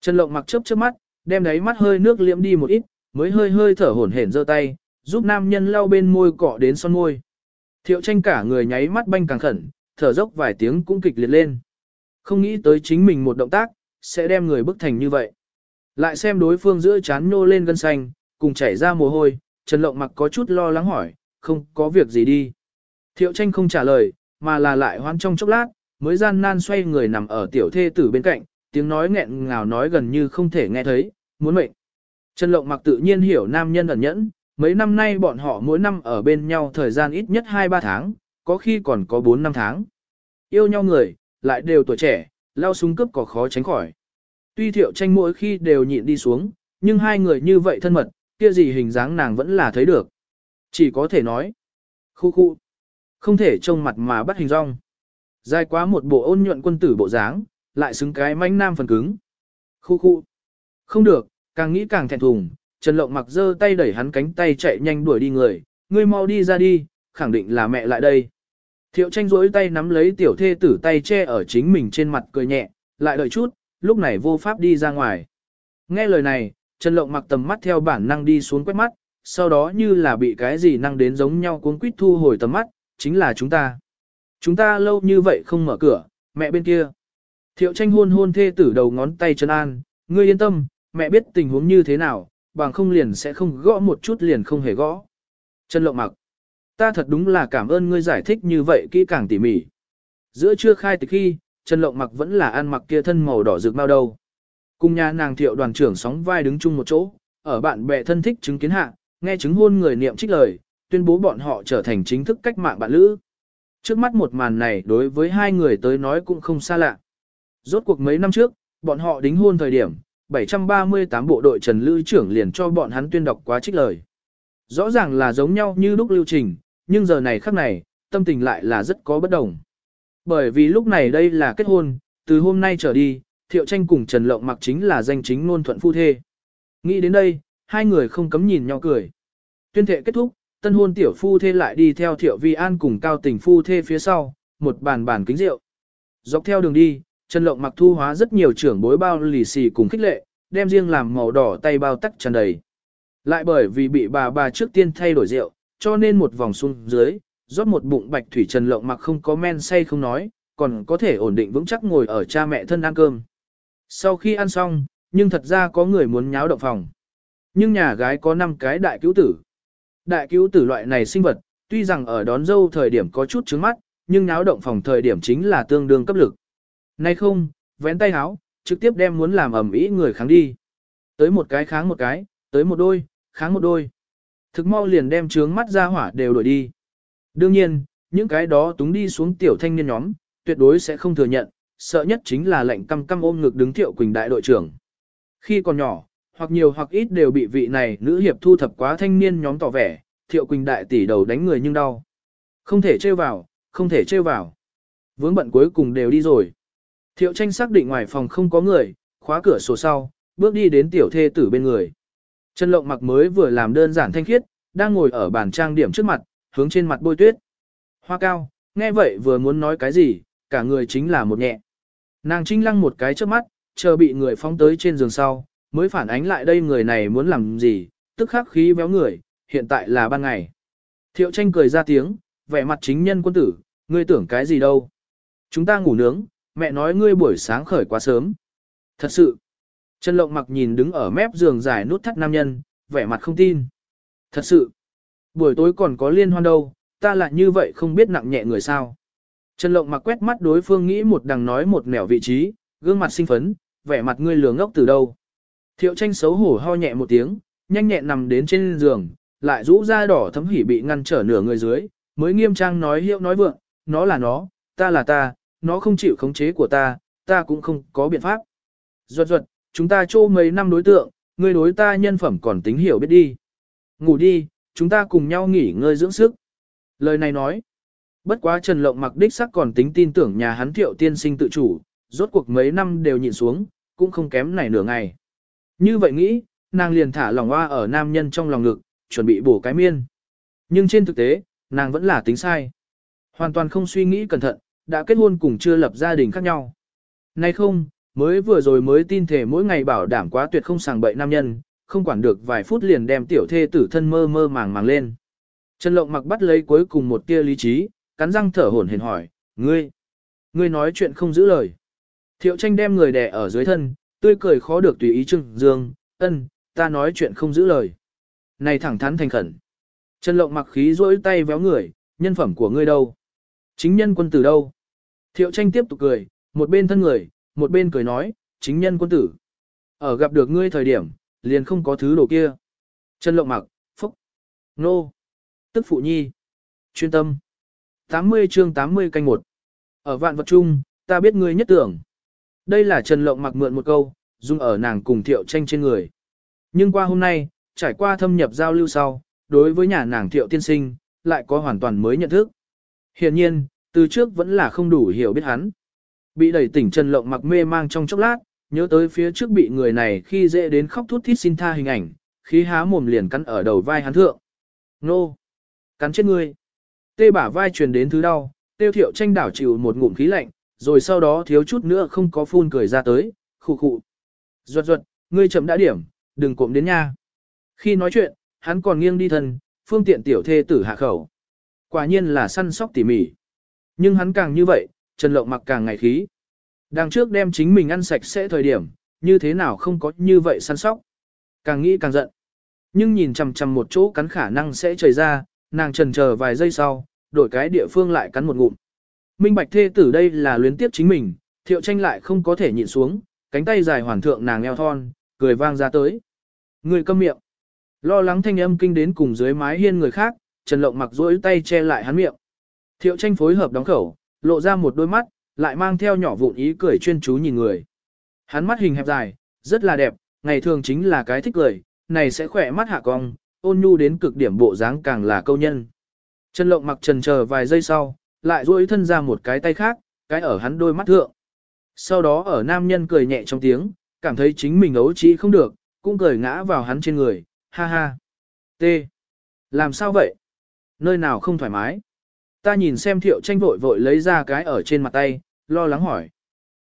Trần Lộng mặc chớp chớp mắt, đem đáy mắt hơi nước liễm đi một ít, mới hơi hơi thở hổn hển giơ tay, giúp nam nhân lau bên môi cọ đến son môi. Thiệu tranh cả người nháy mắt banh càng khẩn, thở dốc vài tiếng cũng kịch liệt lên. Không nghĩ tới chính mình một động tác, sẽ đem người bức thành như vậy. Lại xem đối phương giữa chán nô lên gân xanh, cùng chảy ra mồ hôi, Trần Lộng mặc có chút lo lắng hỏi, không có việc gì đi. Thiệu tranh không trả lời, mà là lại hoan trong chốc lát, mới gian nan xoay người nằm ở tiểu thê tử bên cạnh, tiếng nói nghẹn ngào nói gần như không thể nghe thấy, muốn mệnh. Trần Lộng mặc tự nhiên hiểu nam nhân ẩn nhẫn, mấy năm nay bọn họ mỗi năm ở bên nhau thời gian ít nhất 2-3 tháng, có khi còn có 4 năm tháng. Yêu nhau người, lại đều tuổi trẻ, lao súng cướp có khó tránh khỏi. Tuy thiệu tranh mỗi khi đều nhịn đi xuống, nhưng hai người như vậy thân mật, kia gì hình dáng nàng vẫn là thấy được. Chỉ có thể nói, khu khu, không thể trông mặt mà bắt hình rong. Dài quá một bộ ôn nhuận quân tử bộ dáng, lại xứng cái manh nam phần cứng. Khu khu, Không được, càng nghĩ càng thẹn thùng, Trần Lộng mặc giơ tay đẩy hắn cánh tay chạy nhanh đuổi đi người, ngươi mau đi ra đi, khẳng định là mẹ lại đây. Thiệu tranh rỗi tay nắm lấy tiểu thê tử tay che ở chính mình trên mặt cười nhẹ, lại đợi chút, lúc này vô pháp đi ra ngoài. Nghe lời này, Trần Lộng mặc tầm mắt theo bản năng đi xuống quét mắt, sau đó như là bị cái gì năng đến giống nhau cuốn quýt thu hồi tầm mắt, chính là chúng ta. Chúng ta lâu như vậy không mở cửa, mẹ bên kia. Thiệu tranh hôn hôn thê tử đầu ngón tay Trần An, ngươi yên tâm, mẹ biết tình huống như thế nào, bằng không liền sẽ không gõ một chút liền không hề gõ. Trần Lộng mặc, ta thật đúng là cảm ơn ngươi giải thích như vậy kỹ càng tỉ mỉ. Giữa trưa khai từ khi, Trần Lộng mặc vẫn là ăn mặc kia thân màu đỏ rực bao đầu. Cùng nhà nàng thiệu đoàn trưởng sóng vai đứng chung một chỗ, ở bạn bè thân thích chứng kiến hạ, nghe chứng hôn người niệm trích lời, tuyên bố bọn họ trở thành chính thức cách mạng bạn lữ. Trước mắt một màn này đối với hai người tới nói cũng không xa lạ. Rốt cuộc mấy năm trước, bọn họ đính hôn thời điểm, 738 bộ đội Trần Lữ trưởng liền cho bọn hắn tuyên đọc quá trích lời. Rõ ràng là giống nhau như lúc lưu trình, nhưng giờ này khắc này, tâm tình lại là rất có bất đồng. Bởi vì lúc này đây là kết hôn, từ hôm nay trở đi, Thiệu Tranh cùng Trần Lộng mặc chính là danh chính ngôn thuận phu thê. Nghĩ đến đây, hai người không cấm nhìn nhau cười. Tuyên thệ kết thúc, tân hôn tiểu phu thê lại đi theo Thiệu Vi An cùng cao tình phu thê phía sau, một bàn bàn kính rượu. Dọc theo đường đi, Trần Lộng mặc thu hóa rất nhiều trưởng bối bao lì xì cùng khích lệ, đem riêng làm màu đỏ tay bao tắc tràn đầy. Lại bởi vì bị bà bà trước tiên thay đổi rượu, cho nên một vòng xuống dưới, rót một bụng bạch thủy Trần Lộng mặc không có men say không nói, còn có thể ổn định vững chắc ngồi ở cha mẹ thân ăn cơm. Sau khi ăn xong, nhưng thật ra có người muốn nháo động phòng. Nhưng nhà gái có 5 cái đại cứu tử. Đại cứu tử loại này sinh vật, tuy rằng ở đón dâu thời điểm có chút trứng mắt, nhưng nháo động phòng thời điểm chính là tương đương cấp lực. Nay không, vén tay háo, trực tiếp đem muốn làm ẩm ý người kháng đi. Tới một cái kháng một cái, tới một đôi, kháng một đôi. Thực mau liền đem trướng mắt ra hỏa đều đổi đi. Đương nhiên, những cái đó túng đi xuống tiểu thanh niên nhóm, tuyệt đối sẽ không thừa nhận, sợ nhất chính là lệnh căm căm ôm ngực đứng Thiệu Quỳnh đại đội trưởng. Khi còn nhỏ, hoặc nhiều hoặc ít đều bị vị này nữ hiệp thu thập quá thanh niên nhóm tỏ vẻ, Thiệu Quỳnh đại tỷ đầu đánh người nhưng đau. Không thể trêu vào, không thể trêu vào. Vướng bận cuối cùng đều đi rồi. Thiệu tranh xác định ngoài phòng không có người, khóa cửa sổ sau, bước đi đến tiểu thê tử bên người. Trần Lộng mặc mới vừa làm đơn giản thanh khiết, đang ngồi ở bàn trang điểm trước mặt, hướng trên mặt bôi tuyết. Hoa cao, nghe vậy vừa muốn nói cái gì, cả người chính là một nhẹ. Nàng trinh lăng một cái trước mắt, chờ bị người phóng tới trên giường sau, mới phản ánh lại đây người này muốn làm gì, tức khắc khí béo người, hiện tại là ban ngày. Thiệu tranh cười ra tiếng, vẻ mặt chính nhân quân tử, ngươi tưởng cái gì đâu. Chúng ta ngủ nướng, mẹ nói ngươi buổi sáng khởi quá sớm. Thật sự. Trần Lộng mặc nhìn đứng ở mép giường dài nút thắt nam nhân, vẻ mặt không tin. Thật sự. Buổi tối còn có liên hoan đâu, ta lại như vậy không biết nặng nhẹ người sao. Trần Lộng mặc quét mắt đối phương nghĩ một đằng nói một nẻo vị trí, gương mặt sinh phấn, vẻ mặt ngươi lừa ngốc từ đâu. Thiệu tranh xấu hổ ho nhẹ một tiếng, nhanh nhẹn nằm đến trên giường, lại rũ ra đỏ thấm hỉ bị ngăn trở nửa người dưới, mới nghiêm trang nói hiệu nói vượng, nó là nó, ta là ta, nó không chịu khống chế của ta, ta cũng không có biện pháp. Duật duật, chúng ta chô mấy năm đối tượng, ngươi đối ta nhân phẩm còn tính hiểu biết đi. Ngủ đi, chúng ta cùng nhau nghỉ ngơi dưỡng sức. Lời này nói, bất quá Trần Lộng mặc đích sắc còn tính tin tưởng nhà hắn thiệu tiên sinh tự chủ, rốt cuộc mấy năm đều nhịn xuống, cũng không kém này nửa ngày. Như vậy nghĩ, nàng liền thả lòng hoa ở nam nhân trong lòng ngực, chuẩn bị bổ cái miên. Nhưng trên thực tế, nàng vẫn là tính sai. Hoàn toàn không suy nghĩ cẩn thận, đã kết hôn cùng chưa lập gia đình khác nhau. Nay không, mới vừa rồi mới tin thể mỗi ngày bảo đảm quá tuyệt không sàng bậy nam nhân, không quản được vài phút liền đem tiểu thê tử thân mơ mơ màng màng lên. Trần Lộng mặc bắt lấy cuối cùng một tia lý trí, cắn răng thở hổn hển hỏi, ngươi, ngươi nói chuyện không giữ lời. Thiệu tranh đem người đè ở dưới thân, tươi cười khó được tùy ý trưng dương, ân, ta nói chuyện không giữ lời. Này thẳng thắn thành khẩn. Trần Lộng mặc khí rỗi tay véo người, nhân phẩm của ngươi đâu? Chính nhân quân tử đâu? Thiệu tranh tiếp tục cười, một bên thân người, một bên cười nói, chính nhân quân tử. Ở gặp được ngươi thời điểm, liền không có thứ đồ kia. Trần Lộng mặc, phúc, nô, tức phụ nhi, chuyên tâm. 80 chương 80 canh một. Ở vạn vật chung, ta biết ngươi nhất tưởng. Đây là Trần Lộng mặc mượn một câu, dùng ở nàng cùng thiệu tranh trên người. Nhưng qua hôm nay, trải qua thâm nhập giao lưu sau, đối với nhà nàng thiệu tiên sinh, lại có hoàn toàn mới nhận thức. Hiện nhiên, từ trước vẫn là không đủ hiểu biết hắn. Bị đẩy tỉnh Trần Lộng mặc mê mang trong chốc lát, nhớ tới phía trước bị người này khi dễ đến khóc thút thít xin tha hình ảnh, khí há mồm liền cắn ở đầu vai hắn thượng. Nô! Cắn chết ngươi! Tê bả vai truyền đến thứ đau, tiêu thiệu tranh đảo chịu một ngụm khí lạnh, rồi sau đó thiếu chút nữa không có phun cười ra tới, khụ khụ. Ruột ruột, ngươi chậm đã điểm, đừng cộm đến nha. Khi nói chuyện, hắn còn nghiêng đi thân, phương tiện tiểu thê tử hạ khẩu. Quả nhiên là săn sóc tỉ mỉ. Nhưng hắn càng như vậy, Trần Lộng mặc càng ngày khí. Đằng trước đem chính mình ăn sạch sẽ thời điểm, như thế nào không có như vậy săn sóc. Càng nghĩ càng giận. Nhưng nhìn chằm chằm một chỗ cắn khả năng sẽ chảy ra, nàng trần chờ vài giây sau, đổi cái địa phương lại cắn một ngụm. Minh bạch thê tử đây là luyến tiếp chính mình, thiệu tranh lại không có thể nhịn xuống, cánh tay dài hoàn thượng nàng eo thon, cười vang ra tới. Người câm miệng. Lo lắng thanh âm kinh đến cùng dưới mái hiên người khác, Trần Lộng mặc duỗi tay che lại hắn miệng. Thiệu tranh phối hợp đóng khẩu, lộ ra một đôi mắt, lại mang theo nhỏ vụn ý cười chuyên chú nhìn người. Hắn mắt hình hẹp dài, rất là đẹp, ngày thường chính là cái thích cười, này sẽ khỏe mắt hạ cong, ôn nhu đến cực điểm bộ dáng càng là câu nhân. Trần Lộng mặc trần chờ vài giây sau, lại duỗi thân ra một cái tay khác, cái ở hắn đôi mắt thượng. Sau đó ở nam nhân cười nhẹ trong tiếng, cảm thấy chính mình ấu trí không được, cũng cười ngã vào hắn trên người, ha ha. T. Làm sao vậy? Nơi nào không thoải mái? Ta nhìn xem thiệu tranh vội vội lấy ra cái ở trên mặt tay, lo lắng hỏi.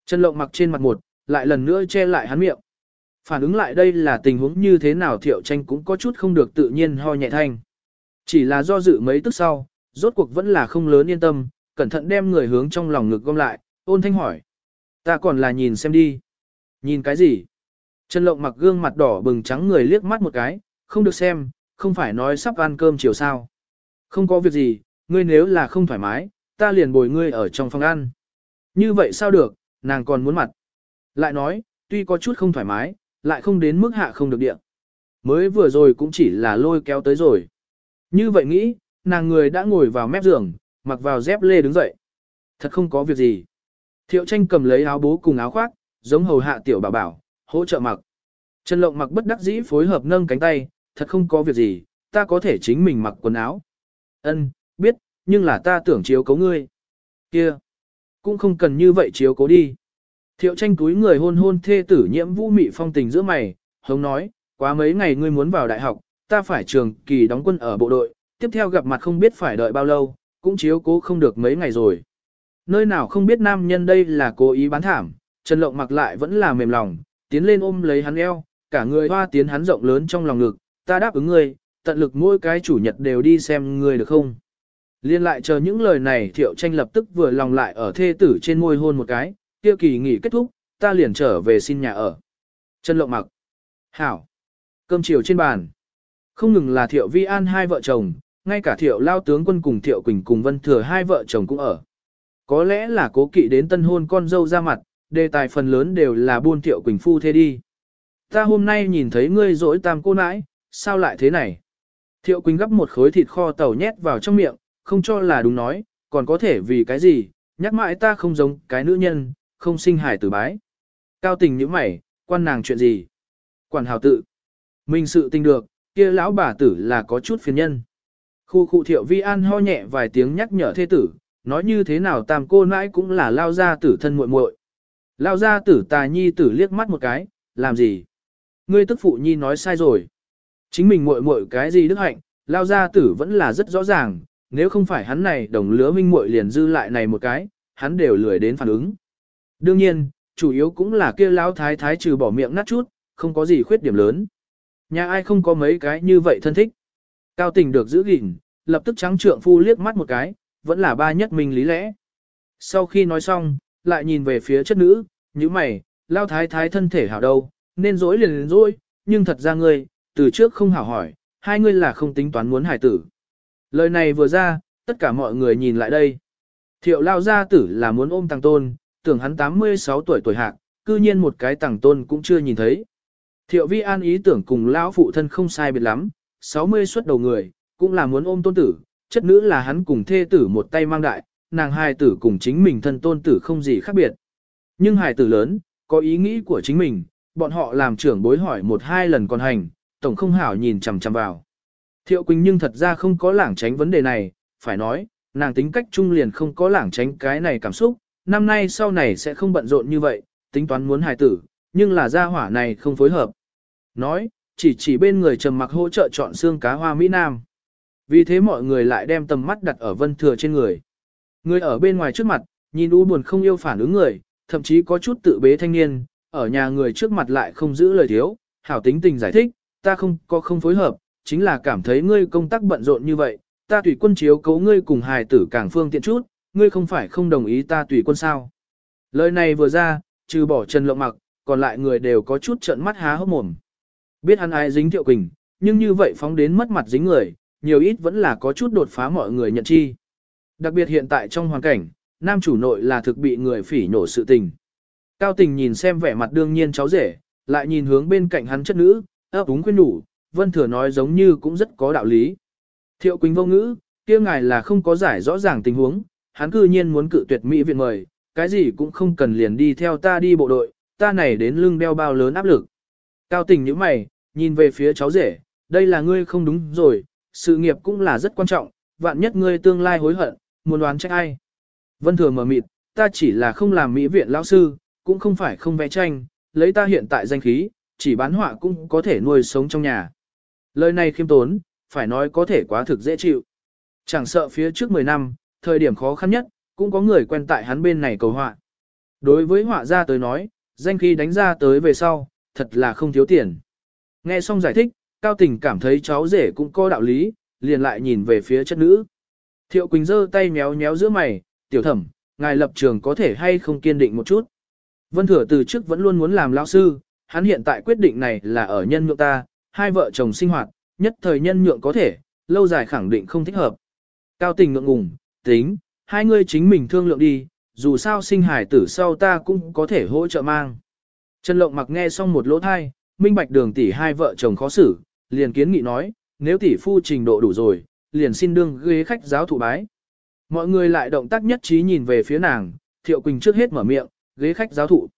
Trần lộng mặc trên mặt một, lại lần nữa che lại hắn miệng. Phản ứng lại đây là tình huống như thế nào thiệu tranh cũng có chút không được tự nhiên ho nhẹ thanh. Chỉ là do dự mấy tức sau, rốt cuộc vẫn là không lớn yên tâm, cẩn thận đem người hướng trong lòng ngực gom lại, ôn thanh hỏi. Ta còn là nhìn xem đi. Nhìn cái gì? Trần lộng mặc gương mặt đỏ bừng trắng người liếc mắt một cái, không được xem, không phải nói sắp ăn cơm chiều sao. Không có việc gì, ngươi nếu là không thoải mái, ta liền bồi ngươi ở trong phòng ăn. Như vậy sao được, nàng còn muốn mặt. Lại nói, tuy có chút không thoải mái, lại không đến mức hạ không được điện. Mới vừa rồi cũng chỉ là lôi kéo tới rồi. Như vậy nghĩ, nàng người đã ngồi vào mép giường, mặc vào dép lê đứng dậy. Thật không có việc gì. Thiệu tranh cầm lấy áo bố cùng áo khoác, giống hầu hạ tiểu bảo bảo, hỗ trợ mặc. Trần Lộng mặc bất đắc dĩ phối hợp nâng cánh tay, thật không có việc gì, ta có thể chính mình mặc quần áo. Ân, biết, nhưng là ta tưởng chiếu cố ngươi. Kia, cũng không cần như vậy chiếu cố đi. Thiệu tranh túi người hôn hôn thê tử nhiễm vũ mị phong tình giữa mày, hống nói, quá mấy ngày ngươi muốn vào đại học, ta phải trường kỳ đóng quân ở bộ đội, tiếp theo gặp mặt không biết phải đợi bao lâu, cũng chiếu cố không được mấy ngày rồi. Nơi nào không biết nam nhân đây là cố ý bán thảm, Trần Lộng mặc lại vẫn là mềm lòng, tiến lên ôm lấy hắn eo, cả người hoa tiến hắn rộng lớn trong lòng ngực, ta đáp ứng ngươi, tận lực mỗi cái chủ nhật đều đi xem ngươi được không. Liên lại chờ những lời này thiệu tranh lập tức vừa lòng lại ở thê tử trên môi hôn một cái, kia kỳ nghỉ kết thúc, ta liền trở về xin nhà ở. Trần Lộng mặc. Hảo. Cơm chiều trên bàn. Không ngừng là thiệu vi an hai vợ chồng, ngay cả thiệu lao tướng quân cùng thiệu quỳnh cùng vân thừa hai vợ chồng cũng ở. Có lẽ là cố kỵ đến tân hôn con dâu ra mặt, đề tài phần lớn đều là buôn thiệu quỳnh phu thế đi. Ta hôm nay nhìn thấy ngươi dỗi tam cô nãi, sao lại thế này? Thiệu quỳnh gấp một khối thịt kho tàu nhét vào trong miệng, không cho là đúng nói, còn có thể vì cái gì, nhắc mãi ta không giống cái nữ nhân, không sinh hải tử bái. Cao tình như mày, quan nàng chuyện gì? Quản hào tự. Mình sự tình được, kia lão bà tử là có chút phiền nhân. Khu khu thiệu vi an ho nhẹ vài tiếng nhắc nhở thê tử, nói như thế nào tam cô nãi cũng là lao gia tử thân muội muội. Lao gia tử tà nhi tử liếc mắt một cái, làm gì? Ngươi tức phụ nhi nói sai rồi. Chính mình muội muội cái gì đức hạnh, lao gia tử vẫn là rất rõ ràng, nếu không phải hắn này đồng lứa minh muội liền dư lại này một cái, hắn đều lười đến phản ứng. Đương nhiên, chủ yếu cũng là kia lão thái thái trừ bỏ miệng nát chút, không có gì khuyết điểm lớn. Nhà ai không có mấy cái như vậy thân thích. Cao tình được giữ gìn, lập tức trắng trượng phu liếc mắt một cái, vẫn là ba nhất mình lý lẽ. Sau khi nói xong, lại nhìn về phía chất nữ, như mày, lao thái thái thân thể hảo đâu, nên dối liền liền dối, nhưng thật ra ngươi, từ trước không hảo hỏi, hai ngươi là không tính toán muốn hải tử. Lời này vừa ra, tất cả mọi người nhìn lại đây. Thiệu lao gia tử là muốn ôm tăng tôn, tưởng hắn 86 tuổi tuổi hạc, cư nhiên một cái tăng tôn cũng chưa nhìn thấy. Thiệu vi an ý tưởng cùng lão phụ thân không sai biệt lắm, 60 xuất đầu người, cũng là muốn ôm tôn tử, chất nữ là hắn cùng thê tử một tay mang đại, nàng hài tử cùng chính mình thân tôn tử không gì khác biệt. Nhưng hài tử lớn, có ý nghĩ của chính mình, bọn họ làm trưởng bối hỏi một hai lần còn hành, tổng không hảo nhìn chằm chằm vào. Thiệu Quỳnh nhưng thật ra không có lảng tránh vấn đề này, phải nói, nàng tính cách trung liền không có lảng tránh cái này cảm xúc, năm nay sau này sẽ không bận rộn như vậy, tính toán muốn hài tử, nhưng là gia hỏa này không phối hợp. Nói, chỉ chỉ bên người trầm mặc hỗ trợ chọn xương cá hoa Mỹ Nam. Vì thế mọi người lại đem tầm mắt đặt ở vân thừa trên người. Người ở bên ngoài trước mặt, nhìn u buồn không yêu phản ứng người, thậm chí có chút tự bế thanh niên, ở nhà người trước mặt lại không giữ lời thiếu, hảo tính tình giải thích, ta không có không phối hợp, chính là cảm thấy ngươi công tác bận rộn như vậy, ta tùy quân chiếu cố ngươi cùng hài tử càng phương tiện chút, ngươi không phải không đồng ý ta tùy quân sao. Lời này vừa ra, trừ bỏ Trần Lộng Mặc, còn lại người đều có chút trợn mắt há hốc mồm. Biết hắn ai dính Thiệu Quỳnh, nhưng như vậy phóng đến mất mặt dính người, nhiều ít vẫn là có chút đột phá mọi người nhận chi. Đặc biệt hiện tại trong hoàn cảnh, nam chủ nội là thực bị người phỉ nổ sự tình. Cao tình nhìn xem vẻ mặt đương nhiên cháu rể, lại nhìn hướng bên cạnh hắn chất nữ, ấp úng khuyên đủ, vân thừa nói giống như cũng rất có đạo lý. Thiệu Quỳnh vô ngữ, kia ngài là không có giải rõ ràng tình huống, hắn cư nhiên muốn cự tuyệt Mỹ viện mời, cái gì cũng không cần liền đi theo ta đi bộ đội, ta này đến lưng đeo bao lớn áp lực. Cao tình như mày, nhìn về phía cháu rể, đây là ngươi không đúng rồi, sự nghiệp cũng là rất quan trọng, vạn nhất ngươi tương lai hối hận, muốn đoán trách ai. Vân Thừa mở mịt, ta chỉ là không làm mỹ viện lão sư, cũng không phải không vẽ tranh, lấy ta hiện tại danh khí, chỉ bán họa cũng có thể nuôi sống trong nhà. Lời này khiêm tốn, phải nói có thể quá thực dễ chịu. Chẳng sợ phía trước 10 năm, thời điểm khó khăn nhất, cũng có người quen tại hắn bên này cầu họa. Đối với họa gia tới nói, danh khí đánh ra tới về sau, thật là không thiếu tiền. Nghe xong giải thích, Cao Tình cảm thấy cháu rể cũng có đạo lý, liền lại nhìn về phía chất nữ. Thiệu Quỳnh giơ tay méo méo giữa mày, tiểu thẩm, ngài lập trường có thể hay không kiên định một chút. Vân Thừa từ trước vẫn luôn muốn làm lão sư, hắn hiện tại quyết định này là ở nhân nhượng ta, hai vợ chồng sinh hoạt, nhất thời nhân nhượng có thể, lâu dài khẳng định không thích hợp. Cao tình ngượng ngùng, tính, hai người chính mình thương lượng đi, dù sao sinh hải tử sau ta cũng có thể hỗ trợ mang. Trần Lộng mặc nghe xong một lỗ thai, minh bạch đường tỷ hai vợ chồng khó xử, liền kiến nghị nói, nếu tỷ phu trình độ đủ rồi, liền xin đương ghế khách giáo thụ bái. Mọi người lại động tác nhất trí nhìn về phía nàng, Thiệu Quỳnh trước hết mở miệng, ghế khách giáo thụ.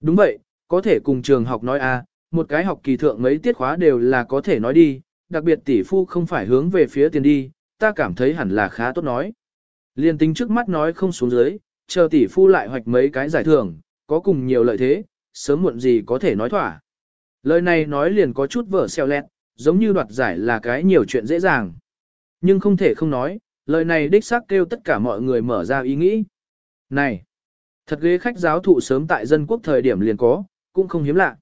Đúng vậy, có thể cùng trường học nói a, à, một cái học kỳ thượng mấy tiết khóa đều là có thể nói đi, đặc biệt tỷ phu không phải hướng về phía tiền đi, ta cảm thấy hẳn là khá tốt nói. Liên tính trước mắt nói không xuống dưới, chờ tỷ phu lại hoạch mấy cái giải thưởng, có cùng nhiều lợi thế, sớm muộn gì có thể nói thỏa. Lời này nói liền có chút vở xeo lẹt, giống như đoạt giải là cái nhiều chuyện dễ dàng. Nhưng không thể không nói, lời này đích xác kêu tất cả mọi người mở ra ý nghĩ. Này, thật ghế khách giáo thụ sớm tại dân quốc thời điểm liền có, cũng không hiếm lạ.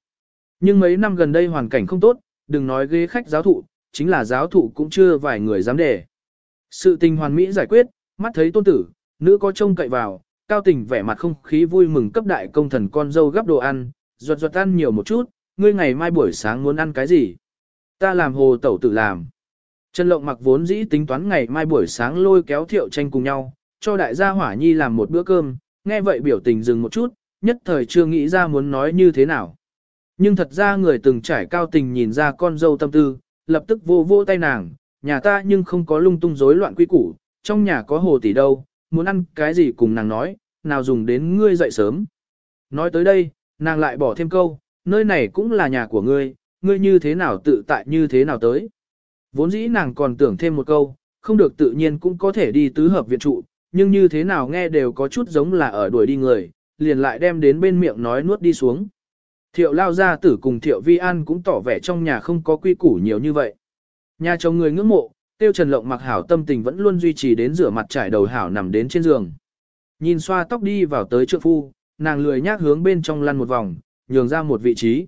Nhưng mấy năm gần đây hoàn cảnh không tốt, đừng nói ghế khách giáo thụ, chính là giáo thụ cũng chưa vài người dám để. Sự tình hoàn mỹ giải quyết, mắt thấy tôn tử, nữ có trông cậy vào, cao tình vẻ mặt không khí vui mừng cấp đại công thần con dâu gấp đồ ăn, ruột ruột ăn nhiều một chút, ngươi ngày mai buổi sáng muốn ăn cái gì? Ta làm hồ tẩu tử làm. Trần Lộng mặc vốn dĩ tính toán ngày mai buổi sáng lôi kéo thiệu tranh cùng nhau, cho đại gia hỏa nhi làm một bữa cơm, nghe vậy biểu tình dừng một chút, nhất thời chưa nghĩ ra muốn nói như thế nào. Nhưng thật ra người từng trải cao tình nhìn ra con dâu tâm tư, lập tức vô vô tay nàng, nhà ta nhưng không có lung tung rối loạn quy củ, trong nhà có hồ tỷ đâu, muốn ăn cái gì cùng nàng nói, nào dùng đến ngươi dậy sớm. Nói tới đây, nàng lại bỏ thêm câu, nơi này cũng là nhà của ngươi, ngươi như thế nào tự tại như thế nào tới. Vốn dĩ nàng còn tưởng thêm một câu, không được tự nhiên cũng có thể đi tứ hợp viện trụ, nhưng như thế nào nghe đều có chút giống là ở đuổi đi người, liền lại đem đến bên miệng nói nuốt đi xuống. Thiệu lao gia tử cùng thiệu vi an cũng tỏ vẻ trong nhà không có quy củ nhiều như vậy. Nhà chồng người ngưỡng mộ, tiêu trần lộng mặc hảo tâm tình vẫn luôn duy trì đến rửa mặt trải đầu hảo nằm đến trên giường. Nhìn xoa tóc đi vào tới trượng phu, nàng lười nhác hướng bên trong lăn một vòng, nhường ra một vị trí.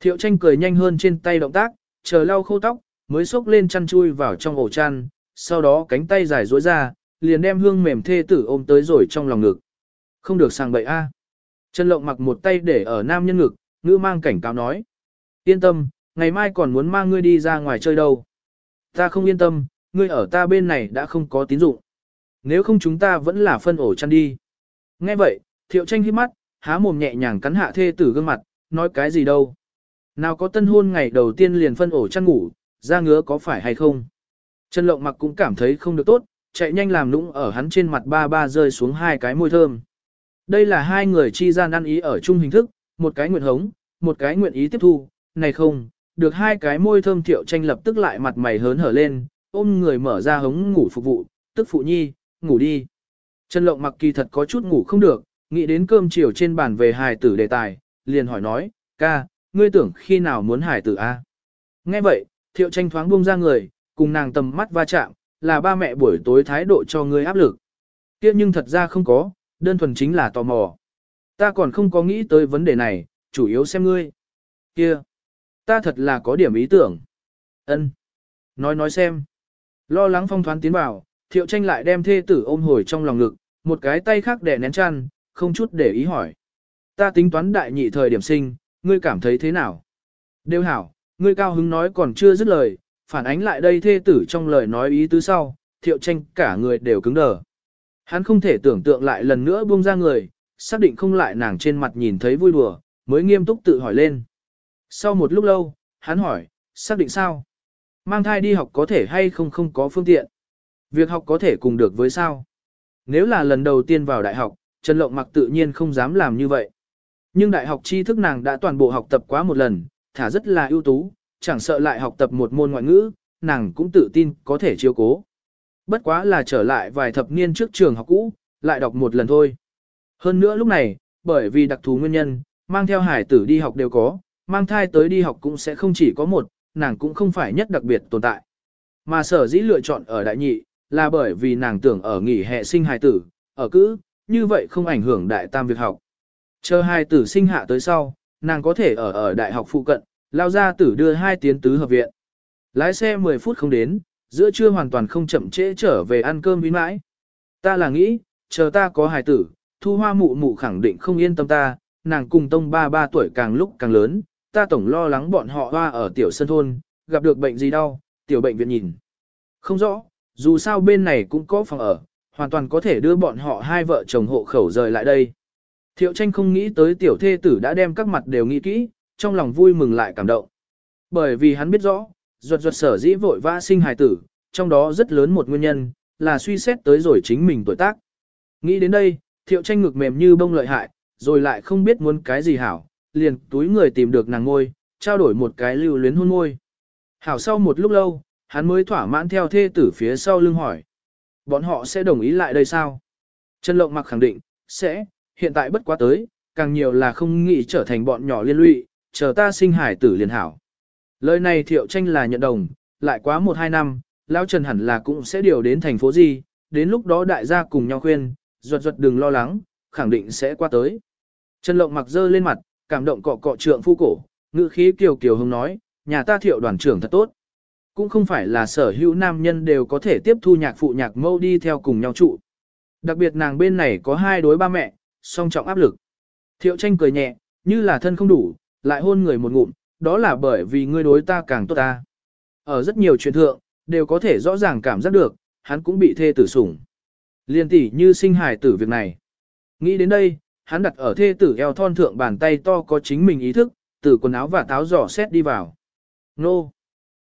Thiệu tranh cười nhanh hơn trên tay động tác, chờ lau khô tóc, mới xốc lên chăn chui vào trong ổ chăn, sau đó cánh tay dài duỗi ra, liền đem hương mềm thê tử ôm tới rồi trong lòng ngực. Không được sang bậy a. Trần Lộng mặc một tay để ở nam nhân ngực, ngữ mang cảnh cáo nói. Yên tâm, ngày mai còn muốn mang ngươi đi ra ngoài chơi đâu. Ta không yên tâm, ngươi ở ta bên này đã không có tín dụng. Nếu không chúng ta vẫn là phân ổ chăn đi. Nghe vậy, thiệu tranh hít mắt, há mồm nhẹ nhàng cắn hạ thê tử gương mặt, nói cái gì đâu. Nào có tân hôn ngày đầu tiên liền phân ổ chăn ngủ, ra ngứa có phải hay không. Trần Lộng mặc cũng cảm thấy không được tốt, chạy nhanh làm nũng ở hắn trên mặt ba ba rơi xuống hai cái môi thơm. Đây là hai người chi gian ăn ý ở chung hình thức, một cái nguyện hống, một cái nguyện ý tiếp thu, này không, được hai cái môi thơm thiệu tranh lập tức lại mặt mày hớn hở lên, ôm người mở ra hống ngủ phục vụ, tức phụ nhi, ngủ đi. Trần Lộng mặc kỳ thật có chút ngủ không được, nghĩ đến cơm chiều trên bàn về hài tử đề tài, liền hỏi nói, ca, ngươi tưởng khi nào muốn hải tử a? Nghe vậy, thiệu tranh thoáng buông ra người, cùng nàng tầm mắt va chạm, là ba mẹ buổi tối thái độ cho ngươi áp lực. Kia nhưng thật ra không có, đơn thuần chính là tò mò. Ta còn không có nghĩ tới vấn đề này, chủ yếu xem ngươi. Kia, ta thật là có điểm ý tưởng. Ân, Nói nói xem. Lo lắng phong thoáng tiến vào, thiệu tranh lại đem thê tử ôm hồi trong lòng ngực, một cái tay khác đè nén chăn, không chút để ý hỏi. Ta tính toán đại nhị thời điểm sinh, ngươi cảm thấy thế nào? Đều hảo, ngươi cao hứng nói còn chưa dứt lời, phản ánh lại đây thê tử trong lời nói ý tứ sau, thiệu tranh cả người đều cứng đờ. Hắn không thể tưởng tượng lại lần nữa buông ra người, xác định không lại nàng trên mặt nhìn thấy vui đùa, mới nghiêm túc tự hỏi lên. Sau một lúc lâu, hắn hỏi, xác định sao? Mang thai đi học có thể hay không không có phương tiện? Việc học có thể cùng được với sao? Nếu là lần đầu tiên vào đại học, Trần Lộng mặc tự nhiên không dám làm như vậy. Nhưng đại học tri thức nàng đã toàn bộ học tập quá một lần, thả rất là ưu tú, chẳng sợ lại học tập một môn ngoại ngữ, nàng cũng tự tin có thể chiêu cố. Bất quá là trở lại vài thập niên trước trường học cũ, lại đọc một lần thôi. Hơn nữa lúc này, bởi vì đặc thù nguyên nhân, mang theo hải tử đi học đều có, mang thai tới đi học cũng sẽ không chỉ có một, nàng cũng không phải nhất đặc biệt tồn tại. Mà sở dĩ lựa chọn ở đại nhị, là bởi vì nàng tưởng ở nghỉ hè sinh hài tử, ở cữ, như vậy không ảnh hưởng đại tam việc học. Chờ hai tử sinh hạ tới sau, nàng có thể ở ở đại học phụ cận, lao ra tử đưa hai tiến tứ hợp viện. Lái xe 10 phút không đến, giữa trưa hoàn toàn không chậm trễ trở về ăn cơm vinh mãi. Ta là nghĩ, chờ ta có hài tử, thu hoa mụ mụ khẳng định không yên tâm ta, nàng cùng tông ba ba tuổi càng lúc càng lớn, ta tổng lo lắng bọn họ hoa ở tiểu sân thôn, gặp được bệnh gì đau, tiểu bệnh viện nhìn. Không rõ, dù sao bên này cũng có phòng ở, hoàn toàn có thể đưa bọn họ hai vợ chồng hộ khẩu rời lại đây. Thiệu tranh không nghĩ tới tiểu thê tử đã đem các mặt đều nghĩ kỹ, trong lòng vui mừng lại cảm động. Bởi vì hắn biết rõ, ruột ruột sở dĩ vội vã sinh hài tử, trong đó rất lớn một nguyên nhân, là suy xét tới rồi chính mình tuổi tác. Nghĩ đến đây, thiệu tranh ngực mềm như bông lợi hại, rồi lại không biết muốn cái gì hảo, liền túi người tìm được nàng ngôi, trao đổi một cái lưu luyến hôn môi. Hảo sau một lúc lâu, hắn mới thỏa mãn theo thê tử phía sau lưng hỏi. Bọn họ sẽ đồng ý lại đây sao? Trần Lộng mặc khẳng định, sẽ, hiện tại bất quá tới, càng nhiều là không nghĩ trở thành bọn nhỏ liên lụy, chờ ta sinh hải tử liền hảo. Lời này thiệu tranh là nhận đồng, lại quá một hai năm, Lão Trần hẳn là cũng sẽ điều đến thành phố gì, đến lúc đó đại gia cùng nhau khuyên, ruột ruột đừng lo lắng, khẳng định sẽ qua tới. Trần Lộng mặc dơ lên mặt, cảm động cọ cọ trượng phu cổ, ngữ khí kiều kiều hứng nói, nhà ta thiệu đoàn trưởng thật tốt. Cũng không phải là sở hữu nam nhân đều có thể tiếp thu nhạc phụ nhạc mâu đi theo cùng nhau trụ. Đặc biệt nàng bên này có hai đối ba mẹ, song trọng áp lực. Thiệu tranh cười nhẹ, như là thân không đủ, lại hôn người một ngụm, đó là bởi vì ngươi đối ta càng tốt ta. Ở rất nhiều chuyện thượng, đều có thể rõ ràng cảm giác được, hắn cũng bị thê tử sủng. Liên tỷ như sinh hài tử việc này. Nghĩ đến đây, hắn đặt ở thê tử eo thon thượng bàn tay to có chính mình ý thức, từ quần áo và táo giỏ xét đi vào. Nô!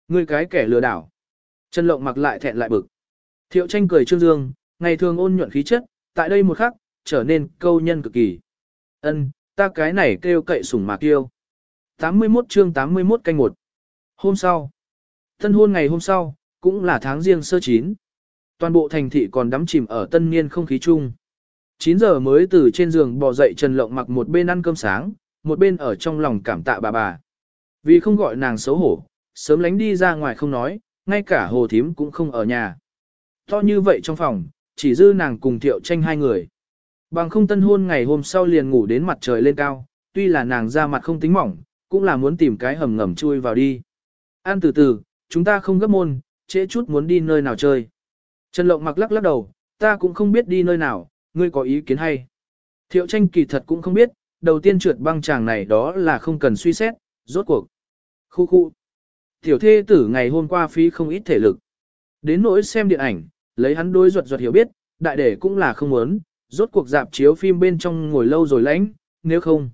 Ngươi cái kẻ lừa đảo. Trần Lộng mặc lại thẹn lại bực. Thiệu tranh cười trương dương, ngày thường ôn nhuận khí chất, tại đây một khắc, trở nên câu nhân cực kỳ. Ân, ta cái này kêu cậy sủng mạc yêu. 81 chương 81 canh một. Hôm sau. Tân hôn ngày hôm sau, cũng là tháng riêng sơ chín. Toàn bộ thành thị còn đắm chìm ở tân niên không khí chung. 9 giờ mới từ trên giường bò dậy Trần Lộng mặc một bên ăn cơm sáng, một bên ở trong lòng cảm tạ bà bà. Vì không gọi nàng xấu hổ, sớm lánh đi ra ngoài không nói, ngay cả hồ thím cũng không ở nhà. To như vậy trong phòng, chỉ dư nàng cùng thiệu tranh hai người. Bằng không tân hôn ngày hôm sau liền ngủ đến mặt trời lên cao, tuy là nàng ra mặt không tính mỏng, cũng là muốn tìm cái hầm ngầm chui vào đi. An từ từ, chúng ta không gấp môn, trễ chút muốn đi nơi nào chơi. Trần Lộng mặc lắc lắc đầu, ta cũng không biết đi nơi nào, ngươi có ý kiến hay. Thiệu tranh kỳ thật cũng không biết, đầu tiên trượt băng chàng này đó là không cần suy xét, rốt cuộc. Khu khu. Tiểu thê tử ngày hôm qua phí không ít thể lực. Đến nỗi xem điện ảnh, lấy hắn đôi ruột ruột hiểu biết, đại để cũng là không muốn, rốt cuộc dạp chiếu phim bên trong ngồi lâu rồi lãnh, nếu không.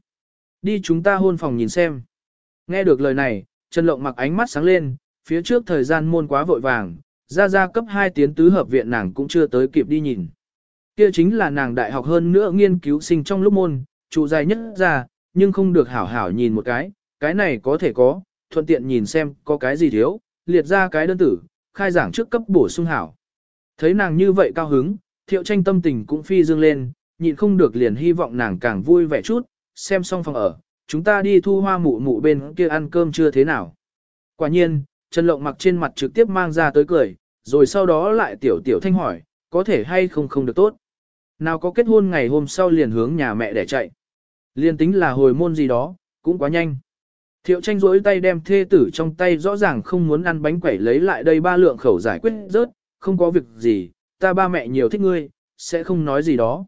Đi chúng ta hôn phòng nhìn xem. Nghe được lời này, Trần Lộng mặc ánh mắt sáng lên, phía trước thời gian môn quá vội vàng, ra ra cấp 2 tiến tứ hợp viện nàng cũng chưa tới kịp đi nhìn. Kia chính là nàng đại học hơn nữa nghiên cứu sinh trong lúc môn, trụ dài nhất ra, nhưng không được hảo hảo nhìn một cái, cái này có thể có, thuận tiện nhìn xem có cái gì thiếu, liệt ra cái đơn tử, khai giảng trước cấp bổ sung hảo. Thấy nàng như vậy cao hứng, thiệu tranh tâm tình cũng phi dương lên, nhịn không được liền hy vọng nàng càng vui vẻ chút, xem xong phòng ở, chúng ta đi thu hoa mụ mụ bên kia ăn cơm chưa thế nào. Quả nhiên, Trần Lộng mặc trên mặt trực tiếp mang ra tới cười, rồi sau đó lại tiểu tiểu thanh hỏi, có thể hay không không được tốt. Nào có kết hôn ngày hôm sau liền hướng nhà mẹ để chạy. Liên tính là hồi môn gì đó, cũng quá nhanh. Thiệu tranh rỗi tay đem thê tử trong tay rõ ràng không muốn ăn bánh quẩy lấy lại đây ba lượng khẩu giải quyết rớt, không có việc gì, ta ba mẹ nhiều thích ngươi, sẽ không nói gì đó.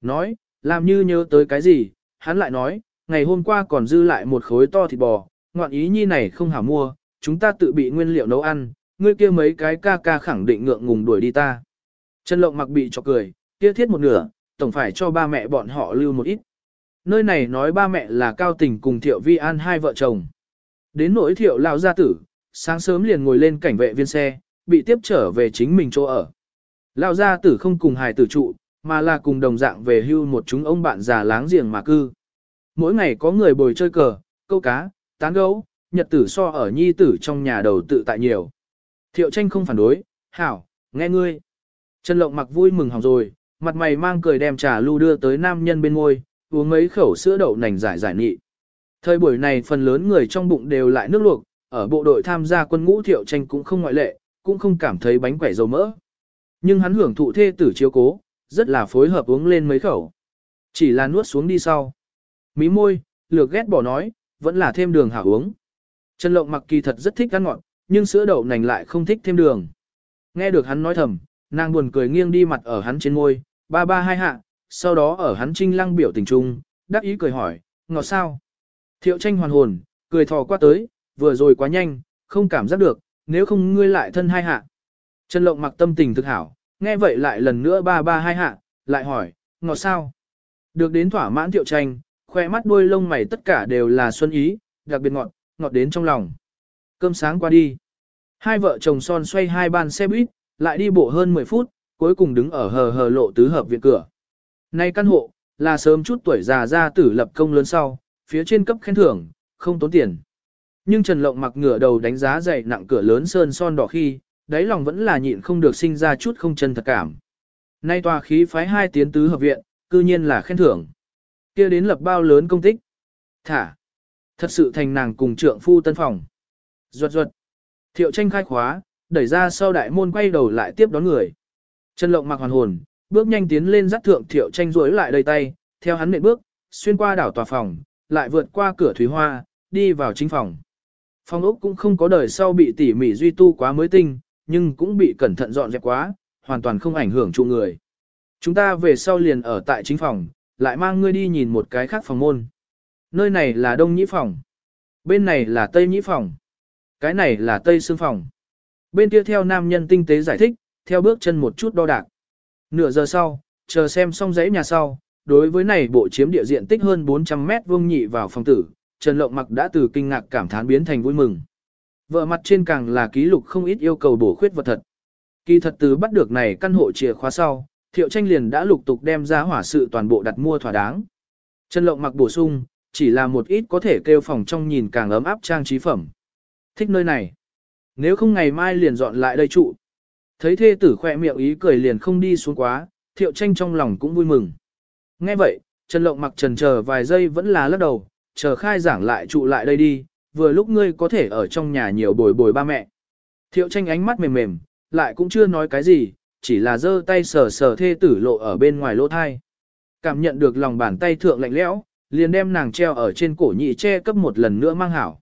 Nói, làm như nhớ tới cái gì, hắn lại nói, ngày hôm qua còn dư lại một khối to thịt bò, ngoạn ý nhi này không hả mua, chúng ta tự bị nguyên liệu nấu ăn, ngươi kia mấy cái ca ca khẳng định ngượng ngùng đuổi đi ta. Trần Lộng mặc bị cho cười, kia thiết một nửa, tổng phải cho ba mẹ bọn họ lưu một ít. Nơi này nói ba mẹ là cao tình cùng thiệu vi an hai vợ chồng. Đến nỗi thiệu lao gia tử, sáng sớm liền ngồi lên cảnh vệ viên xe, bị tiếp trở về chính mình chỗ ở. Lao gia tử không cùng hài tử trụ, mà là cùng đồng dạng về hưu một chúng ông bạn già láng giềng mà cư. Mỗi ngày có người bồi chơi cờ, câu cá, tán gấu, nhật tử so ở nhi tử trong nhà đầu tự tại nhiều. Thiệu tranh không phản đối, hảo, nghe ngươi. Trần Lộng mặc vui mừng hỏng rồi, mặt mày mang cười đem trà lưu đưa tới nam nhân bên ngôi, uống mấy khẩu sữa đậu nành giải giải nị. Thời buổi này phần lớn người trong bụng đều lại nước luộc, ở bộ đội tham gia quân ngũ thiệu tranh cũng không ngoại lệ, cũng không cảm thấy bánh quẩy dầu mỡ. Nhưng hắn hưởng thụ thê tử chiếu cố, rất là phối hợp uống lên mấy khẩu. Chỉ là nuốt xuống đi sau. Mí môi, lược ghét bỏ nói, vẫn là thêm đường hả uống. Trần Lộng mặc kỳ thật rất thích ăn ngọt, nhưng sữa đậu nành lại không thích thêm đường. Nghe được hắn nói thầm, nàng buồn cười nghiêng đi mặt ở hắn trên môi, ba ba hai hạ, sau đó ở hắn trinh lăng biểu tình trung, đắc ý cười hỏi, ngọt sao? Thiệu tranh hoàn hồn, cười thò qua tới, vừa rồi quá nhanh, không cảm giác được, nếu không ngươi lại thân hai hạ. Trần Lộng mặc tâm tình thực hảo, nghe vậy lại lần nữa ba ba hai hạ, lại hỏi, ngọt sao? Được đến thỏa mãn thiệu tranh, khoe mắt đuôi lông mày tất cả đều là xuân ý, đặc biệt ngọt, ngọt đến trong lòng. Cơm sáng qua đi. Hai vợ chồng son xoay hai bàn xe buýt, lại đi bộ hơn 10 phút, cuối cùng đứng ở hờ hờ lộ tứ hợp viện cửa. Nay căn hộ, là sớm chút tuổi già ra tử lập công lớn sau, phía trên cấp khen thưởng, không tốn tiền. Nhưng Trần Lộng mặc ngửa đầu đánh giá dày nặng cửa lớn sơn son đỏ khi, đáy lòng vẫn là nhịn không được sinh ra chút không chân thật cảm. Nay tòa khí phái hai tiến tứ hợp viện, cư nhiên là khen thưởng. kia đến lập bao lớn công tích. Thả. Thật sự thành nàng cùng trượng phu tân phòng. Ruột ruột. Thiệu tranh khai khóa, đẩy ra sau đại môn quay đầu lại tiếp đón người. Trần Lộng mặc hoàn hồn, bước nhanh tiến lên dắt thượng thiệu tranh rối lại đầy tay, theo hắn nện bước, xuyên qua đảo tòa phòng, lại vượt qua cửa thủy hoa, đi vào chính phòng. Phòng ốc cũng không có đời sau bị tỉ mỉ duy tu quá mới tinh, nhưng cũng bị cẩn thận dọn dẹp quá, hoàn toàn không ảnh hưởng trụ người. Chúng ta về sau liền ở tại chính phòng, lại mang ngươi đi nhìn một cái khác phòng môn. Nơi này là đông nhĩ phòng. Bên này là tây nhĩ phòng. Cái này là tây xương phòng. Bên kia theo nam nhân tinh tế giải thích, theo bước chân một chút đo đạc. Nửa giờ sau, chờ xem xong giấy nhà sau, đối với này bộ chiếm địa diện tích hơn 400 mét vuông nhị vào phòng tử, Trần Lộng Mặc đã từ kinh ngạc cảm thán biến thành vui mừng. Vợ mặt trên càng là ký lục không ít yêu cầu bổ khuyết vật thật. Kỳ thật từ bắt được này căn hộ chìa khóa sau, Thiệu Tranh liền đã lục tục đem ra hỏa sự toàn bộ đặt mua thỏa đáng. Trần Lộng Mặc bổ sung, chỉ là một ít có thể kêu phòng trong nhìn càng ấm áp trang trí phẩm. Thích nơi này. Nếu không ngày mai liền dọn lại đây trụ. Thấy thê tử khỏe miệng ý cười liền không đi xuống quá, thiệu tranh trong lòng cũng vui mừng. Nghe vậy, Trần Lộng mặc trần chờ vài giây vẫn là lắc đầu, chờ khai giảng lại trụ lại đây đi, vừa lúc ngươi có thể ở trong nhà nhiều bồi bồi ba mẹ. Thiệu tranh ánh mắt mềm mềm, lại cũng chưa nói cái gì, chỉ là giơ tay sờ sờ thê tử lộ ở bên ngoài lỗ thai. Cảm nhận được lòng bàn tay thượng lạnh lẽo, liền đem nàng treo ở trên cổ nhị che cấp một lần nữa mang hảo.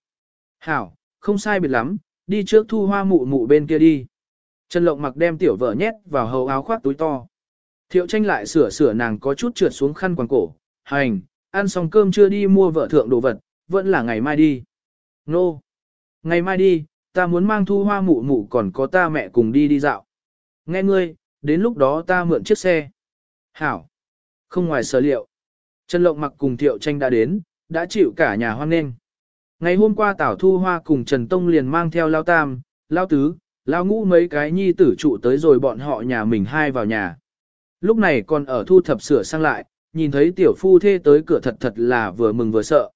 Hảo, không sai biệt lắm, đi trước thu hoa mụ mụ bên kia đi. Trần Lộng mặc đem tiểu vợ nhét vào hầu áo khoác túi to. Thiệu tranh lại sửa sửa nàng có chút trượt xuống khăn quàng cổ. Hành, ăn xong cơm chưa đi mua vợ thượng đồ vật, vẫn là ngày mai đi. Nô. No. Ngày mai đi, ta muốn mang thu hoa mụ mụ còn có ta mẹ cùng đi đi dạo. Nghe ngươi, đến lúc đó ta mượn chiếc xe. Hảo. Không ngoài sở liệu. Trần Lộng mặc cùng Thiệu tranh đã đến, đã chịu cả nhà hoan nghênh. Ngày hôm qua Tảo Thu Hoa cùng Trần Tông liền mang theo Lao Tam, Lao Tứ, Lao Ngũ mấy cái nhi tử trụ tới rồi bọn họ nhà mình hai vào nhà. Lúc này còn ở thu thập sửa sang lại, nhìn thấy tiểu phu thê tới cửa thật thật là vừa mừng vừa sợ.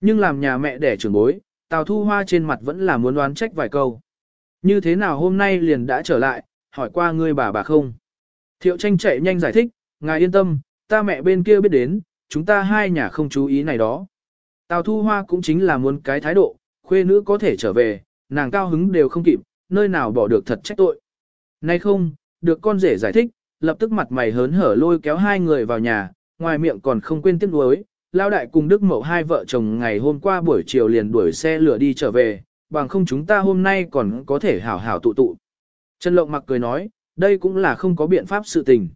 Nhưng làm nhà mẹ đẻ trưởng bối, Tào Thu Hoa trên mặt vẫn là muốn đoán trách vài câu. Như thế nào hôm nay liền đã trở lại, hỏi qua ngươi bà bà không? Thiệu tranh chạy nhanh giải thích, ngài yên tâm, ta mẹ bên kia biết đến, chúng ta hai nhà không chú ý này đó. Tào Thu Hoa cũng chính là muốn cái thái độ, khuê nữ có thể trở về, nàng cao hứng đều không kịp, nơi nào bỏ được thật trách tội. Nay không, được con rể giải thích, lập tức mặt mày hớn hở lôi kéo hai người vào nhà, ngoài miệng còn không quên tiếc nuối, lao đại cùng Đức Mậu hai vợ chồng ngày hôm qua buổi chiều liền đuổi xe lửa đi trở về, bằng không chúng ta hôm nay còn có thể hảo hảo tụ tụ. Trần Lộng mặc cười nói, đây cũng là không có biện pháp sự tình.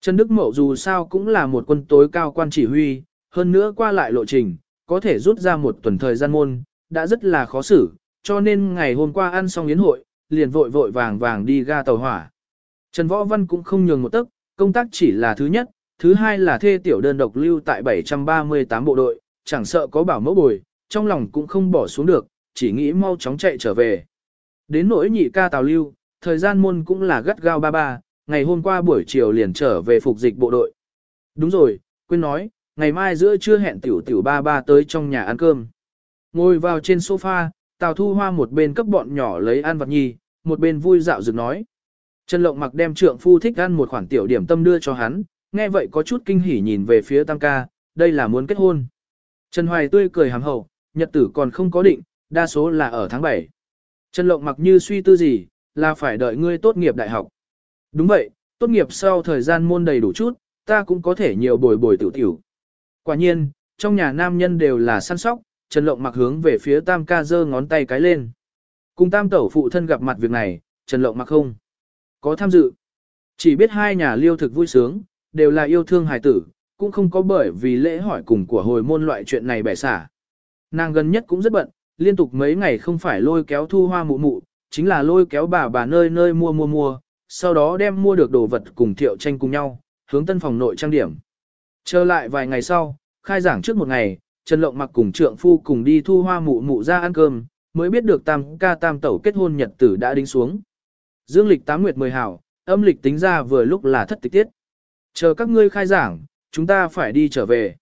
Trần Đức Mậu dù sao cũng là một quân tối cao quan chỉ huy, hơn nữa qua lại lộ trình, có thể rút ra một tuần thời gian môn, đã rất là khó xử, cho nên ngày hôm qua ăn xong yến hội, liền vội vội vàng vàng đi ga tàu hỏa. Trần Võ Văn cũng không nhường một tấc, công tác chỉ là thứ nhất, thứ hai là thê tiểu đơn độc lưu tại 738 bộ đội, chẳng sợ có bảo mẫu bồi, trong lòng cũng không bỏ xuống được, chỉ nghĩ mau chóng chạy trở về. Đến nỗi nhị ca tàu lưu, thời gian môn cũng là gắt gao ba ba, ngày hôm qua buổi chiều liền trở về phục dịch bộ đội. Đúng rồi, quên nói, ngày mai giữa trưa hẹn tiểu tiểu ba ba tới trong nhà ăn cơm. Ngồi vào trên sofa, Tào Thu Hoa một bên cấp bọn nhỏ lấy ăn vật nhi, một bên vui dạo dựng nói. Trần Lộng mặc đem trượng phu thích ăn một khoản tiểu điểm tâm đưa cho hắn, nghe vậy có chút kinh hỉ nhìn về phía Tam ca, đây là muốn kết hôn. Trần Hoài tươi cười hàm hậu, nhật tử còn không có định, đa số là ở tháng 7. Trần Lộng mặc như suy tư gì, là phải đợi ngươi tốt nghiệp đại học. Đúng vậy, tốt nghiệp sau thời gian môn đầy đủ chút, ta cũng có thể nhiều bồi bồi tiểu tiểu. Quả nhiên, trong nhà nam nhân đều là săn sóc, Trần Lộng mặc hướng về phía Tam ca giơ ngón tay cái lên. Cùng Tam tẩu phụ thân gặp mặt việc này, Trần Lộng mặc không có tham dự. Chỉ biết hai nhà liêu thực vui sướng, đều là yêu thương hài tử, cũng không có bởi vì lễ hỏi cùng của hồi môn loại chuyện này bẻ xả. Nàng gần nhất cũng rất bận, liên tục mấy ngày không phải lôi kéo thu hoa mụ mụ, chính là lôi kéo bà bà nơi nơi mua mua mua, sau đó đem mua được đồ vật cùng thiệu tranh cùng nhau, hướng tân phòng nội trang điểm. Trở lại vài ngày sau, khai giảng trước một ngày, Trần Lộng mặc cùng trượng phu cùng đi thu hoa mụ mụ ra ăn cơm, mới biết được tam ca tam tẩu kết hôn nhật tử đã đính xuống. Dương lịch tám nguyệt 10 hảo, âm lịch tính ra vừa lúc là thất tịch tiết. Chờ các ngươi khai giảng, chúng ta phải đi trở về.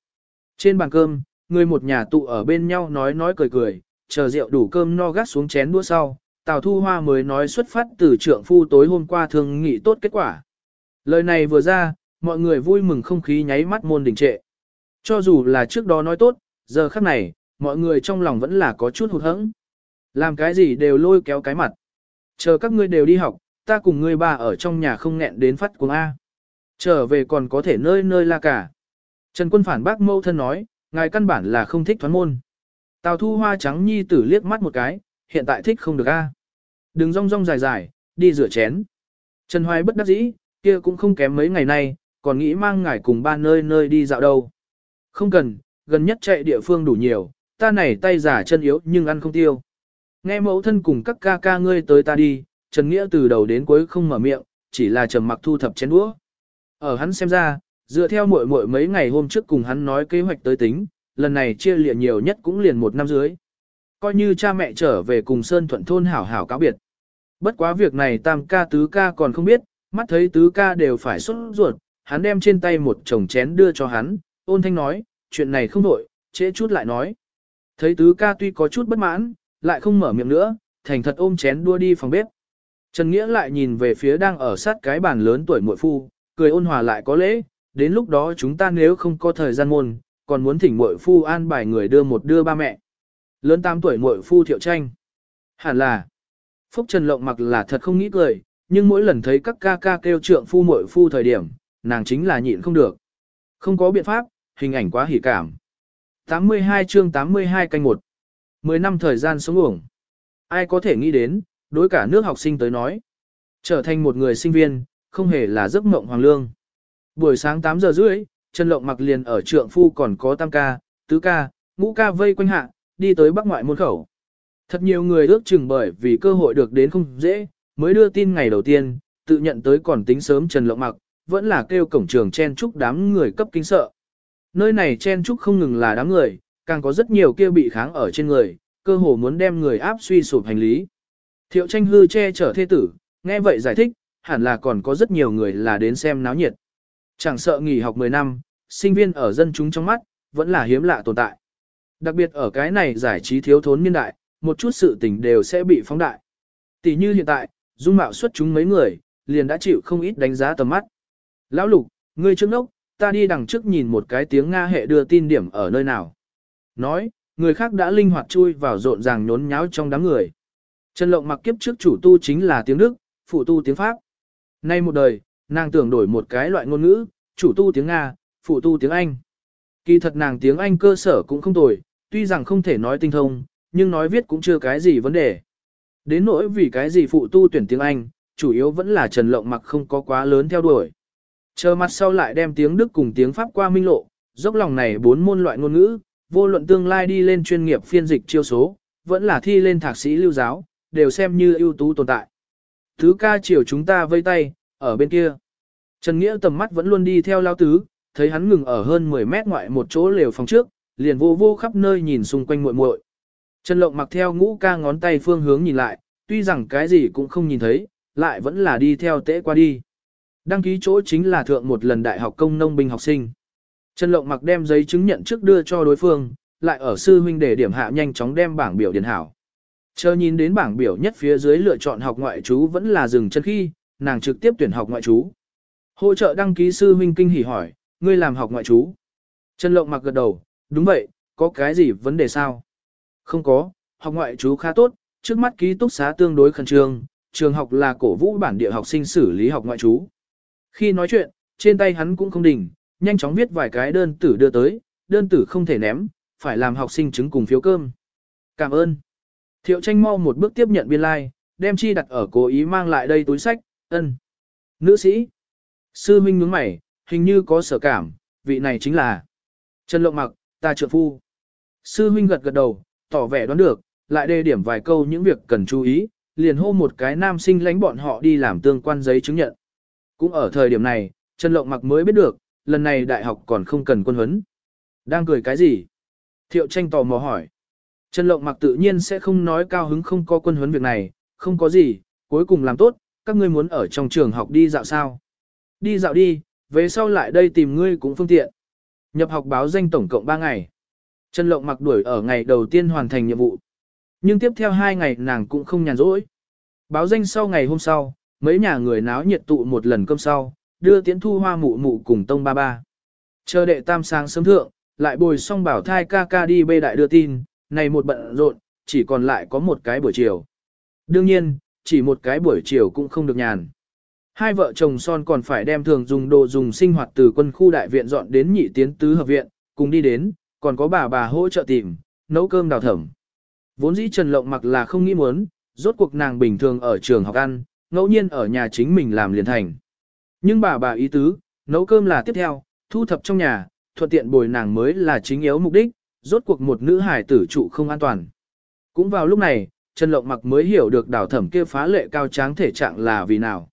Trên bàn cơm, người một nhà tụ ở bên nhau nói nói cười cười, chờ rượu đủ cơm no gắt xuống chén đũa sau, Tào Thu Hoa mới nói xuất phát từ trượng phu tối hôm qua thường nghị tốt kết quả. Lời này vừa ra, mọi người vui mừng không khí nháy mắt môn đình trệ. Cho dù là trước đó nói tốt, giờ khắc này, mọi người trong lòng vẫn là có chút hụt hẫng. Làm cái gì đều lôi kéo cái mặt. Chờ các ngươi đều đi học, ta cùng ngươi bà ở trong nhà không nghẹn đến phát cuồng A. Trở về còn có thể nơi nơi la cả. Trần quân phản bác mâu thân nói, ngài căn bản là không thích thoán môn. Tào thu hoa trắng nhi tử liếc mắt một cái, hiện tại thích không được A. Đừng rong rong dài dài, đi rửa chén. Trần Hoài bất đắc dĩ, kia cũng không kém mấy ngày nay, còn nghĩ mang ngài cùng ba nơi nơi đi dạo đâu. Không cần, gần nhất chạy địa phương đủ nhiều, ta này tay giả chân yếu nhưng ăn không tiêu. Nghe mẫu thân cùng các ca ca ngươi tới ta đi, Trần Nghĩa từ đầu đến cuối không mở miệng, chỉ là trầm mặc thu thập chén đũa. Ở hắn xem ra, dựa theo muội muội mấy ngày hôm trước cùng hắn nói kế hoạch tới tính, lần này chia liệt nhiều nhất cũng liền một năm dưới. Coi như cha mẹ trở về cùng Sơn Thuận thôn hảo hảo cáo biệt. Bất quá việc này tam ca tứ ca còn không biết, mắt thấy tứ ca đều phải xuất ruột, hắn đem trên tay một chồng chén đưa cho hắn, ôn thanh nói, chuyện này không đổi, trễ chút lại nói. Thấy tứ ca tuy có chút bất mãn, lại không mở miệng nữa, thành thật ôm chén đua đi phòng bếp. Trần Nghĩa lại nhìn về phía đang ở sát cái bàn lớn tuổi muội phu, cười ôn hòa lại có lễ, đến lúc đó chúng ta nếu không có thời gian môn, còn muốn thỉnh muội phu an bài người đưa một đưa ba mẹ. Lớn 8 tuổi muội phu thiệu tranh. Hẳn là, Phúc Trần Lộng mặc là thật không nghĩ cười, nhưng mỗi lần thấy các ca ca kêu trượng phu muội phu thời điểm, nàng chính là nhịn không được. Không có biện pháp, hình ảnh quá hỉ cảm. 82 chương 82 canh 1 10 năm thời gian sống uổng. Ai có thể nghĩ đến, đối cả nước học sinh tới nói. Trở thành một người sinh viên, không hề là giấc mộng hoàng lương. Buổi sáng 8 giờ rưỡi, Trần Lộng mặc liền ở trượng phu còn có tam ca, tứ ca, ngũ ca vây quanh hạ, đi tới bắc ngoại môn khẩu. Thật nhiều người ước chừng bởi vì cơ hội được đến không dễ, mới đưa tin ngày đầu tiên, tự nhận tới còn tính sớm Trần Lộng mặc, vẫn là kêu cổng trường chen chúc đám người cấp kinh sợ. Nơi này chen chúc không ngừng là đám người, càng có rất nhiều kia bị kháng ở trên người, cơ hồ muốn đem người áp suy sụp hành lý. Thiệu tranh hư che chở thê tử, nghe vậy giải thích, hẳn là còn có rất nhiều người là đến xem náo nhiệt. Chẳng sợ nghỉ học 10 năm, sinh viên ở dân chúng trong mắt, vẫn là hiếm lạ tồn tại. Đặc biệt ở cái này giải trí thiếu thốn niên đại, một chút sự tình đều sẽ bị phóng đại. Tỷ như hiện tại, dung mạo xuất chúng mấy người, liền đã chịu không ít đánh giá tầm mắt. Lão lục, ngươi trước nốc, ta đi đằng trước nhìn một cái tiếng Nga hệ đưa tin điểm ở nơi nào. Nói, người khác đã linh hoạt chui vào rộn ràng nhốn nháo trong đám người. Trần Lộng mặc kiếp trước chủ tu chính là tiếng Đức, phụ tu tiếng Pháp. Nay một đời, nàng tưởng đổi một cái loại ngôn ngữ, chủ tu tiếng Nga, phụ tu tiếng Anh. Kỳ thật nàng tiếng Anh cơ sở cũng không tồi, tuy rằng không thể nói tinh thông, nhưng nói viết cũng chưa cái gì vấn đề. Đến nỗi vì cái gì phụ tu tuyển tiếng Anh, chủ yếu vẫn là Trần Lộng mặc không có quá lớn theo đuổi. Chờ mặt sau lại đem tiếng Đức cùng tiếng Pháp qua minh lộ, dốc lòng này bốn môn loại ngôn ngữ, vô luận tương lai đi lên chuyên nghiệp phiên dịch chiêu số, vẫn là thi lên thạc sĩ lưu giáo, đều xem như ưu tú tồn tại. Thứ ca chiều chúng ta vây tay, ở bên kia. Trần Nghĩa tầm mắt vẫn luôn đi theo lao tứ, thấy hắn ngừng ở hơn 10 mét ngoại một chỗ lều phòng trước, liền vô vô khắp nơi nhìn xung quanh muội muội. Trần Lộng mặc theo ngũ ca ngón tay phương hướng nhìn lại, tuy rằng cái gì cũng không nhìn thấy, lại vẫn là đi theo tễ qua đi. Đăng ký chỗ chính là thượng một lần đại học công nông binh học sinh. Trần Lộng mặc đem giấy chứng nhận trước đưa cho đối phương, lại ở sư huynh để điểm hạ nhanh chóng đem bảng biểu điền hảo. Chờ nhìn đến bảng biểu nhất phía dưới lựa chọn học ngoại trú vẫn là dừng chân khi, nàng trực tiếp tuyển học ngoại trú. Hỗ trợ đăng ký sư huynh kinh hỉ hỏi, ngươi làm học ngoại trú. Trần Lộng mặc gật đầu, đúng vậy, có cái gì vấn đề sao? Không có, học ngoại trú khá tốt, trước mắt ký túc xá tương đối khẩn trương, trường học là cổ vũ bản địa học sinh xử lý học ngoại trú. Khi nói chuyện, trên tay hắn cũng không đỉnh, nhanh chóng viết vài cái đơn tử đưa tới, đơn tử không thể ném, phải làm học sinh chứng cùng phiếu cơm. Cảm ơn. Thiệu tranh mau một bước tiếp nhận biên lai, like, đem chi đặt ở cố ý mang lại đây túi sách, ân. Nữ sĩ. Sư Minh nhướng mày, hình như có sở cảm, vị này chính là Trần Lộng Mặc, ta trượng phu. Sư Minh gật gật đầu, tỏ vẻ đoán được, lại đề điểm vài câu những việc cần chú ý, liền hô một cái nam sinh lánh bọn họ đi làm tương quan giấy chứng nhận. Cũng ở thời điểm này, Trần Lộng Mặc mới biết được, lần này đại học còn không cần quân huấn. Đang cười cái gì? Thiệu tranh tò mò hỏi. Trần Lộng Mặc tự nhiên sẽ không nói cao hứng không có quân huấn việc này, không có gì, cuối cùng làm tốt, các ngươi muốn ở trong trường học đi dạo sao. Đi dạo đi, về sau lại đây tìm ngươi cũng phương tiện. Nhập học báo danh tổng cộng 3 ngày. Trần Lộng mặc đuổi ở ngày đầu tiên hoàn thành nhiệm vụ. Nhưng tiếp theo 2 ngày nàng cũng không nhàn rỗi. Báo danh sau ngày hôm sau, mấy nhà người náo nhiệt tụ một lần cơm sau, đưa tiễn thu hoa mụ mụ cùng tông ba ba. Chờ đệ tam sáng sớm thượng, lại bồi xong bảo thai ca ca đi bê đại đưa tin, này một bận rộn, chỉ còn lại có một cái buổi chiều. Đương nhiên, chỉ một cái buổi chiều cũng không được nhàn. Hai vợ chồng son còn phải đem thường dùng đồ dùng sinh hoạt từ quân khu đại viện dọn đến nhị tiến tứ hợp viện, cùng đi đến, còn có bà bà hỗ trợ tìm, nấu cơm đào thẩm. Vốn dĩ Trần Lộng mặc là không nghĩ muốn, rốt cuộc nàng bình thường ở trường học ăn, ngẫu nhiên ở nhà chính mình làm liền thành. Nhưng bà bà ý tứ, nấu cơm là tiếp theo, thu thập trong nhà, thuận tiện bồi nàng mới là chính yếu mục đích, rốt cuộc một nữ hải tử trụ không an toàn. Cũng vào lúc này, Trần Lộng mặc mới hiểu được đào thẩm kia phá lệ cao tráng thể trạng là vì nào.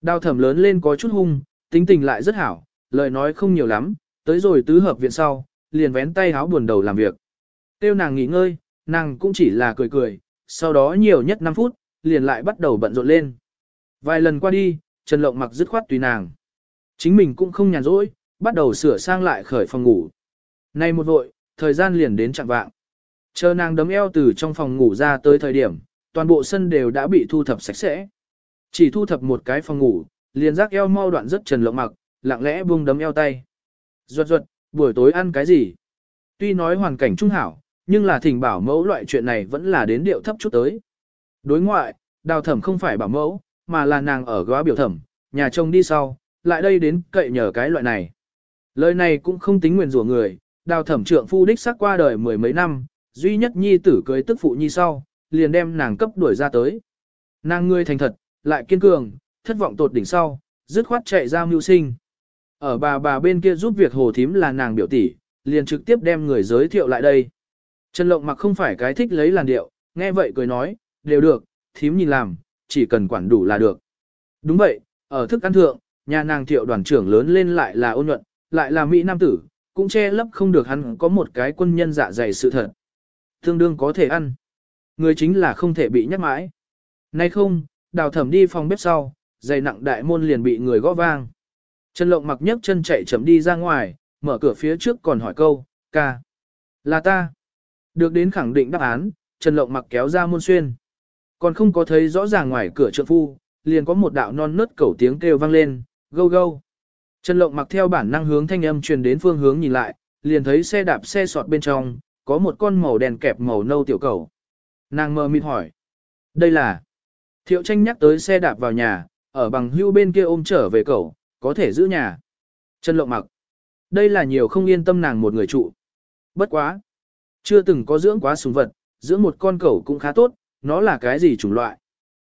Đào thẩm lớn lên có chút hung, tính tình lại rất hảo, lời nói không nhiều lắm, tới rồi tứ hợp viện sau, liền vén tay háo buồn đầu làm việc. Tiêu nàng nghỉ ngơi, nàng cũng chỉ là cười cười, sau đó nhiều nhất 5 phút, liền lại bắt đầu bận rộn lên. Vài lần qua đi, Trần Lộng mặc dứt khoát tùy nàng. Chính mình cũng không nhàn rỗi, bắt đầu sửa sang lại khởi phòng ngủ. Nay một vội, thời gian liền đến chặng vạng. Chờ nàng đấm eo từ trong phòng ngủ ra tới thời điểm, toàn bộ sân đều đã bị thu thập sạch sẽ. Chỉ thu thập một cái phòng ngủ, liền rác eo mau đoạn rất trần lộng mặc, lặng lẽ buông đấm eo tay. Ruột ruột, buổi tối ăn cái gì? Tuy nói hoàn cảnh trung hảo, nhưng là thỉnh bảo mẫu loại chuyện này vẫn là đến điệu thấp chút tới. Đối ngoại, đào thẩm không phải bảo mẫu, mà là nàng ở góa biểu thẩm, nhà chồng đi sau, lại đây đến cậy nhờ cái loại này. Lời này cũng không tính nguyền rủa người, đào thẩm trượng phu đích xác qua đời mười mấy năm, duy nhất nhi tử cưới tức phụ nhi sau, liền đem nàng cấp đuổi ra tới. Nàng ngươi thành thật, lại kiên cường, thất vọng tột đỉnh sau, dứt khoát chạy ra mưu sinh. Ở bà bà bên kia giúp việc hồ thím là nàng biểu tỷ, liền trực tiếp đem người giới thiệu lại đây. Trần Lộng mặc không phải cái thích lấy làn điệu, nghe vậy cười nói, đều được, thím nhìn làm, chỉ cần quản đủ là được. Đúng vậy, ở thức ăn thượng, nhà nàng thiệu đoàn trưởng lớn lên lại là ôn nhuận, lại là Mỹ Nam tử, cũng che lấp không được hắn có một cái quân nhân dạ dày sự thật. Tương đương có thể ăn. Người chính là không thể bị nhắc mãi. Nay không, đào thẩm đi phòng bếp sau, giày nặng đại môn liền bị người gõ vang. Trần Lộng mặc nhấc chân chạy chậm đi ra ngoài, mở cửa phía trước còn hỏi câu, ca. Là ta. Được đến khẳng định đáp án, Trần Lộng mặc kéo ra môn xuyên. Còn không có thấy rõ ràng ngoài cửa trượng phu, liền có một đạo non nớt cẩu tiếng kêu vang lên, gâu gâu. Trần Lộng mặc theo bản năng hướng thanh âm truyền đến phương hướng nhìn lại, liền thấy xe đạp xe sọt bên trong, có một con màu đen kẹp màu nâu tiểu cầu. Nàng mơ mịt hỏi. Đây là... Thiệu tranh nhắc tới xe đạp vào nhà, ở bằng hưu bên kia ôm trở về cẩu, có thể giữ nhà. Trần Lộng mặc. Đây là nhiều không yên tâm nàng một người trụ. Bất quá. Chưa từng có dưỡng quá sùng vật, dưỡng một con cẩu cũng khá tốt, nó là cái gì chủng loại.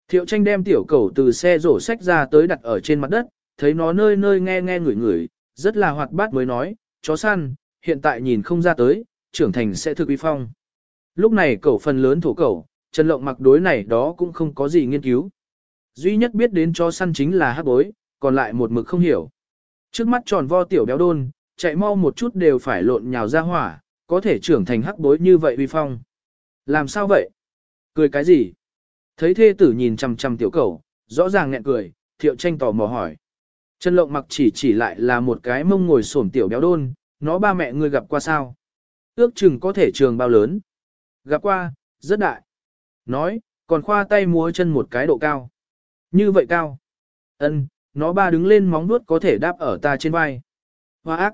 Thiệu tranh đem tiểu cầu từ xe rổ sách ra tới đặt ở trên mặt đất, thấy nó nơi nơi nghe nghe ngửi ngửi, rất là hoạt bát mới nói, chó săn, hiện tại nhìn không ra tới, trưởng thành sẽ thực uy phong. Lúc này cẩu phần lớn thổ cẩu, Trần Lộng mặc đối này đó cũng không có gì nghiên cứu. Duy nhất biết đến chó săn chính là hát bối, còn lại một mực không hiểu. Trước mắt tròn vo tiểu béo đôn, chạy mau một chút đều phải lộn nhào ra hỏa, có thể trưởng thành hắc bối như vậy uy phong. Làm sao vậy? Cười cái gì? Thấy thê tử nhìn chằm chằm tiểu cầu, rõ ràng nghẹn cười, thiệu tranh tò mò hỏi. Trần lộng mặc chỉ chỉ lại là một cái mông ngồi xổm tiểu béo đôn, nó ba mẹ ngươi gặp qua sao? Ước chừng có thể trường bao lớn. Gặp qua, rất đại. Nói, còn khoa tay múa chân một cái độ cao. Như vậy cao. Ân, nó ba đứng lên móng vuốt có thể đáp ở ta trên vai. Hoa ác.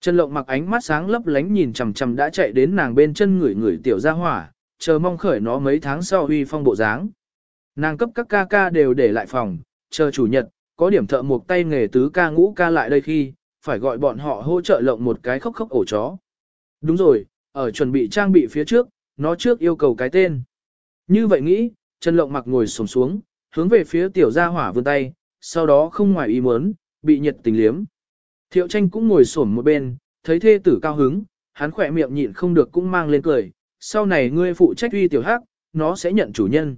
Trần Lộng mặc ánh mắt sáng lấp lánh nhìn chằm chằm đã chạy đến nàng bên chân người người tiểu gia hỏa, chờ mong khởi nó mấy tháng sau huy phong bộ dáng. Nàng cấp các ca ca đều để lại phòng, chờ chủ nhật, có điểm thợ một tay nghề tứ ca ngũ ca lại đây khi, phải gọi bọn họ hỗ trợ lộng một cái khóc khóc ổ chó. Đúng rồi, ở chuẩn bị trang bị phía trước, nó trước yêu cầu cái tên. Như vậy nghĩ, Trần Lộng mặc ngồi sồm xuống, hướng về phía tiểu gia hỏa vươn tay, sau đó không ngoài ý muốn, bị nhiệt tình liếm. Thiệu tranh cũng ngồi xổm một bên, thấy thê tử cao hứng, hắn khỏe miệng nhịn không được cũng mang lên cười, sau này ngươi phụ trách uy tiểu hắc, nó sẽ nhận chủ nhân.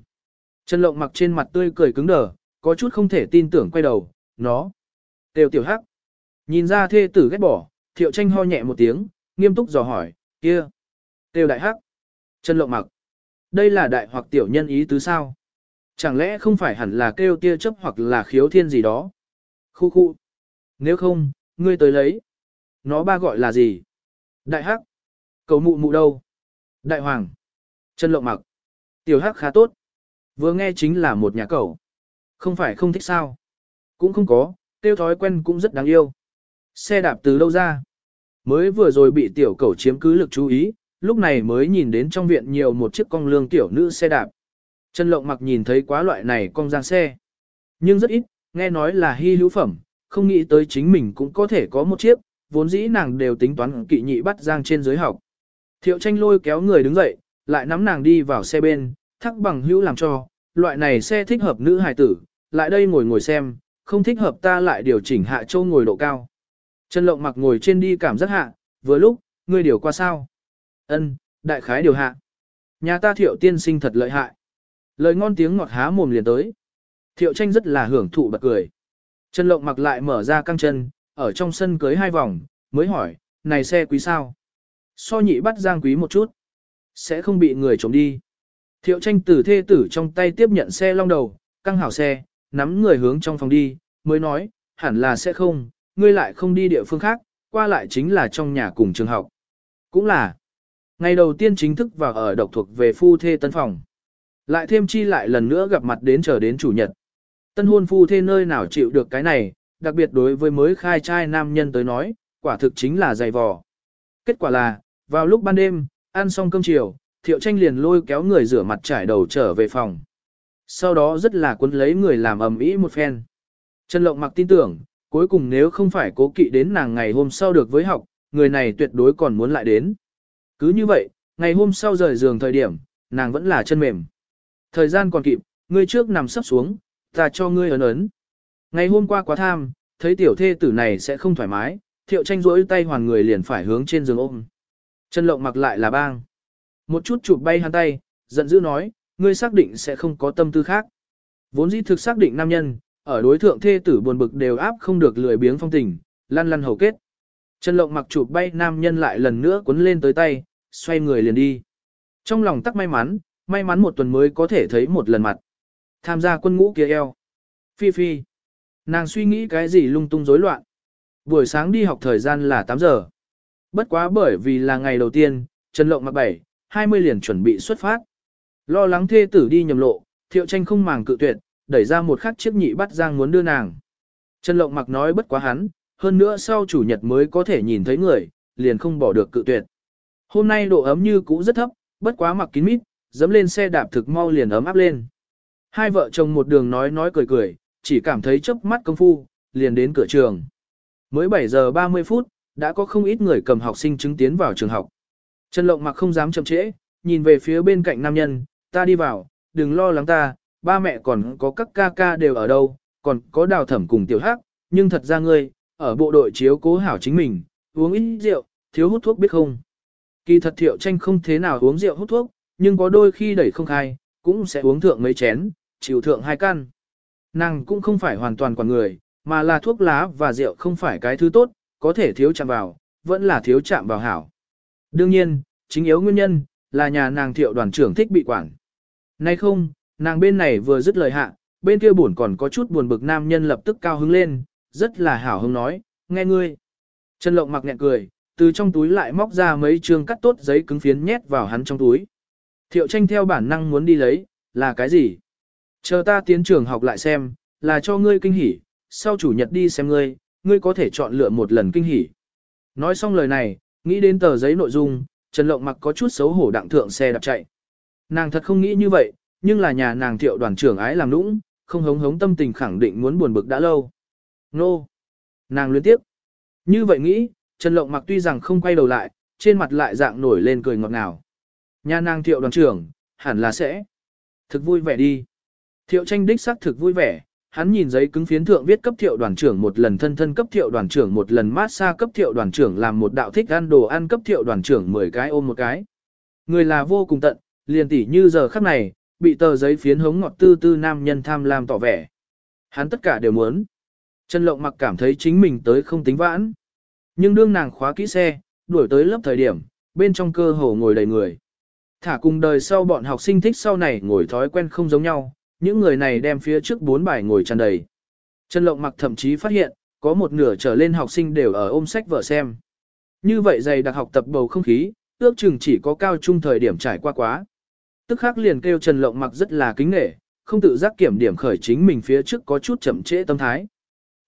Trần Lộng mặc trên mặt tươi cười cứng đờ, có chút không thể tin tưởng quay đầu, nó. Tiêu tiểu hắc. Nhìn ra thê tử ghét bỏ, thiệu tranh ho nhẹ một tiếng, nghiêm túc dò hỏi, kia. Tiêu đại hắc. Trần Lộng mặc. Đây là đại hoặc tiểu nhân ý tứ sao? Chẳng lẽ không phải hẳn là kêu tia chấp hoặc là khiếu thiên gì đó? Khu khu. Nếu không, ngươi tới lấy. Nó ba gọi là gì? Đại hắc. Cầu mụ mụ đâu? Đại hoàng. Chân lộng mặc. Tiểu hắc khá tốt. Vừa nghe chính là một nhà cẩu, Không phải không thích sao. Cũng không có, tiêu thói quen cũng rất đáng yêu. Xe đạp từ lâu ra. Mới vừa rồi bị tiểu cẩu chiếm cứ lực chú ý, lúc này mới nhìn đến trong viện nhiều một chiếc con lương tiểu nữ xe đạp. Trần Lộng mặc nhìn thấy quá loại này con giang xe. Nhưng rất ít, nghe nói là hy hữu phẩm, không nghĩ tới chính mình cũng có thể có một chiếc, vốn dĩ nàng đều tính toán kỵ nhị bắt giang trên dưới học. Thiệu tranh lôi kéo người đứng dậy, lại nắm nàng đi vào xe bên, thắc bằng hữu làm cho, loại này xe thích hợp nữ hài tử, lại đây ngồi ngồi xem, không thích hợp ta lại điều chỉnh hạ châu ngồi độ cao. Trần Lộng mặc ngồi trên đi cảm giác hạ, vừa lúc, ngươi điều qua sao? Ân, đại khái điều hạ. Nhà ta thiệu tiên sinh thật lợi hại. Lời ngon tiếng ngọt há mồm liền tới. Thiệu tranh rất là hưởng thụ bật cười. Trần Lộng mặc lại mở ra căng chân, ở trong sân cưới hai vòng, mới hỏi, này xe quý sao? So nhị bắt giang quý một chút. Sẽ không bị người trộm đi. Thiệu tranh tử thê tử trong tay tiếp nhận xe long đầu, căng hảo xe, nắm người hướng trong phòng đi, mới nói, hẳn là sẽ không, ngươi lại không đi địa phương khác, qua lại chính là trong nhà cùng trường học. Cũng là, ngày đầu tiên chính thức vào ở độc thuộc về phu thê tân phòng. Lại thêm chi lại lần nữa gặp mặt đến chờ đến chủ nhật. Tân hôn phu thê nơi nào chịu được cái này, đặc biệt đối với mới khai trai nam nhân tới nói, quả thực chính là dày vò. Kết quả là, vào lúc ban đêm, ăn xong cơm chiều, thiệu tranh liền lôi kéo người rửa mặt trải đầu trở về phòng. Sau đó rất là cuốn lấy người làm ầm ĩ một phen. Trần Lộng mặc tin tưởng, cuối cùng nếu không phải cố kỵ đến nàng ngày hôm sau được với học, người này tuyệt đối còn muốn lại đến. Cứ như vậy, ngày hôm sau rời giường thời điểm, nàng vẫn là chân mềm. Thời gian còn kịp, ngươi trước nằm sấp xuống, ta cho ngươi ấn ấn. Ngày hôm qua quá tham, thấy tiểu thê tử này sẽ không thoải mái, thiệu tranh rỗi tay hoàn người liền phải hướng trên giường ôm. Chân lộng mặc lại là bang. Một chút chụp bay hắn tay, giận dữ nói, ngươi xác định sẽ không có tâm tư khác. Vốn dĩ thực xác định nam nhân, ở đối thượng thê tử buồn bực đều áp không được lười biếng phong tình, lăn lăn hầu kết. Chân lộng mặc chụp bay nam nhân lại lần nữa cuốn lên tới tay, xoay người liền đi. Trong lòng tắc may mắn, may mắn một tuần mới có thể thấy một lần mặt. Tham gia quân ngũ kia eo. Phi phi. Nàng suy nghĩ cái gì lung tung rối loạn. Buổi sáng đi học thời gian là 8 giờ. Bất quá bởi vì là ngày đầu tiên, Trần Lộng mặc 7, 20 liền chuẩn bị xuất phát. Lo lắng thê tử đi nhầm lộ, thiệu tranh không màng cự tuyệt, đẩy ra một khắc chiếc nhị bắt giang muốn đưa nàng. Trần Lộng mặc nói bất quá hắn, hơn nữa sau chủ nhật mới có thể nhìn thấy người, liền không bỏ được cự tuyệt. Hôm nay độ ấm như cũ rất thấp, bất quá mặc kín mít, dẫm lên xe đạp thực mau liền ấm áp lên. Hai vợ chồng một đường nói nói cười cười, chỉ cảm thấy chớp mắt công phu, liền đến cửa trường. Mới 7 giờ 30 phút, đã có không ít người cầm học sinh chứng tiến vào trường học. Trần Lộng mặc không dám chậm trễ, nhìn về phía bên cạnh nam nhân, ta đi vào, đừng lo lắng ta, ba mẹ còn có các ca ca đều ở đâu, còn có đào thẩm cùng tiểu hắc, nhưng thật ra ngươi, ở bộ đội chiếu cố hảo chính mình, uống ít rượu, thiếu hút thuốc biết không. Kỳ thật thiệu tranh không thế nào uống rượu hút thuốc, nhưng có đôi khi đẩy không khai, cũng sẽ uống thượng mấy chén, chịu thượng hai căn. Nàng cũng không phải hoàn toàn quản người, mà là thuốc lá và rượu không phải cái thứ tốt, có thể thiếu chạm vào, vẫn là thiếu chạm vào hảo. Đương nhiên, chính yếu nguyên nhân, là nhà nàng thiệu đoàn trưởng thích bị quản. Nay không, nàng bên này vừa dứt lời hạ, bên kia buồn còn có chút buồn bực nam nhân lập tức cao hứng lên, rất là hảo hứng nói, nghe ngươi. Trần Lộng mặc nhẹ cười, từ trong túi lại móc ra mấy chương cắt tốt giấy cứng phiến nhét vào hắn trong túi. Thiệu tranh theo bản năng muốn đi lấy, là cái gì? Chờ ta tiến trường học lại xem, là cho ngươi kinh hỉ, sau chủ nhật đi xem ngươi, ngươi có thể chọn lựa một lần kinh hỉ. Nói xong lời này, nghĩ đến tờ giấy nội dung, Trần Lộng mặc có chút xấu hổ đặng thượng xe đạp chạy. Nàng thật không nghĩ như vậy, nhưng là nhà nàng thiệu đoàn trưởng ái làm nũng, không hống hống tâm tình khẳng định muốn buồn bực đã lâu. Nô! Nàng luyến tiếp. Như vậy nghĩ, Trần Lộng mặc tuy rằng không quay đầu lại, trên mặt lại dạng nổi lên cười ngọt ngào. Nhà nàng thiệu đoàn trưởng, hẳn là sẽ. Thực vui vẻ đi. Thiệu tranh đích xác thực vui vẻ, hắn nhìn giấy cứng phiến thượng viết cấp thiệu đoàn trưởng một lần thân thân cấp thiệu đoàn trưởng một lần mát xa cấp thiệu đoàn trưởng làm một đạo thích ăn đồ ăn cấp thiệu đoàn trưởng 10 cái ôm một cái. Người là vô cùng tận, liền tỉ như giờ khắc này, bị tờ giấy phiến hống ngọt tư tư nam nhân tham lam tỏ vẻ. Hắn tất cả đều muốn. Trần Lộng mặc cảm thấy chính mình tới không tính vãn. Nhưng đương nàng khóa kỹ xe, đuổi tới lớp thời điểm, bên trong cơ hồ ngồi đầy người. Thả cùng đời sau bọn học sinh thích sau này ngồi thói quen không giống nhau, những người này đem phía trước bốn bài ngồi tràn đầy. Trần Lộng mặc thậm chí phát hiện, có một nửa trở lên học sinh đều ở ôm sách vở xem. Như vậy dày đặc học tập bầu không khí, ước chừng chỉ có cao trung thời điểm trải qua quá. Tức khắc liền kêu Trần Lộng mặc rất là kính nghệ, không tự giác kiểm điểm khởi chính mình phía trước có chút chậm trễ tâm thái.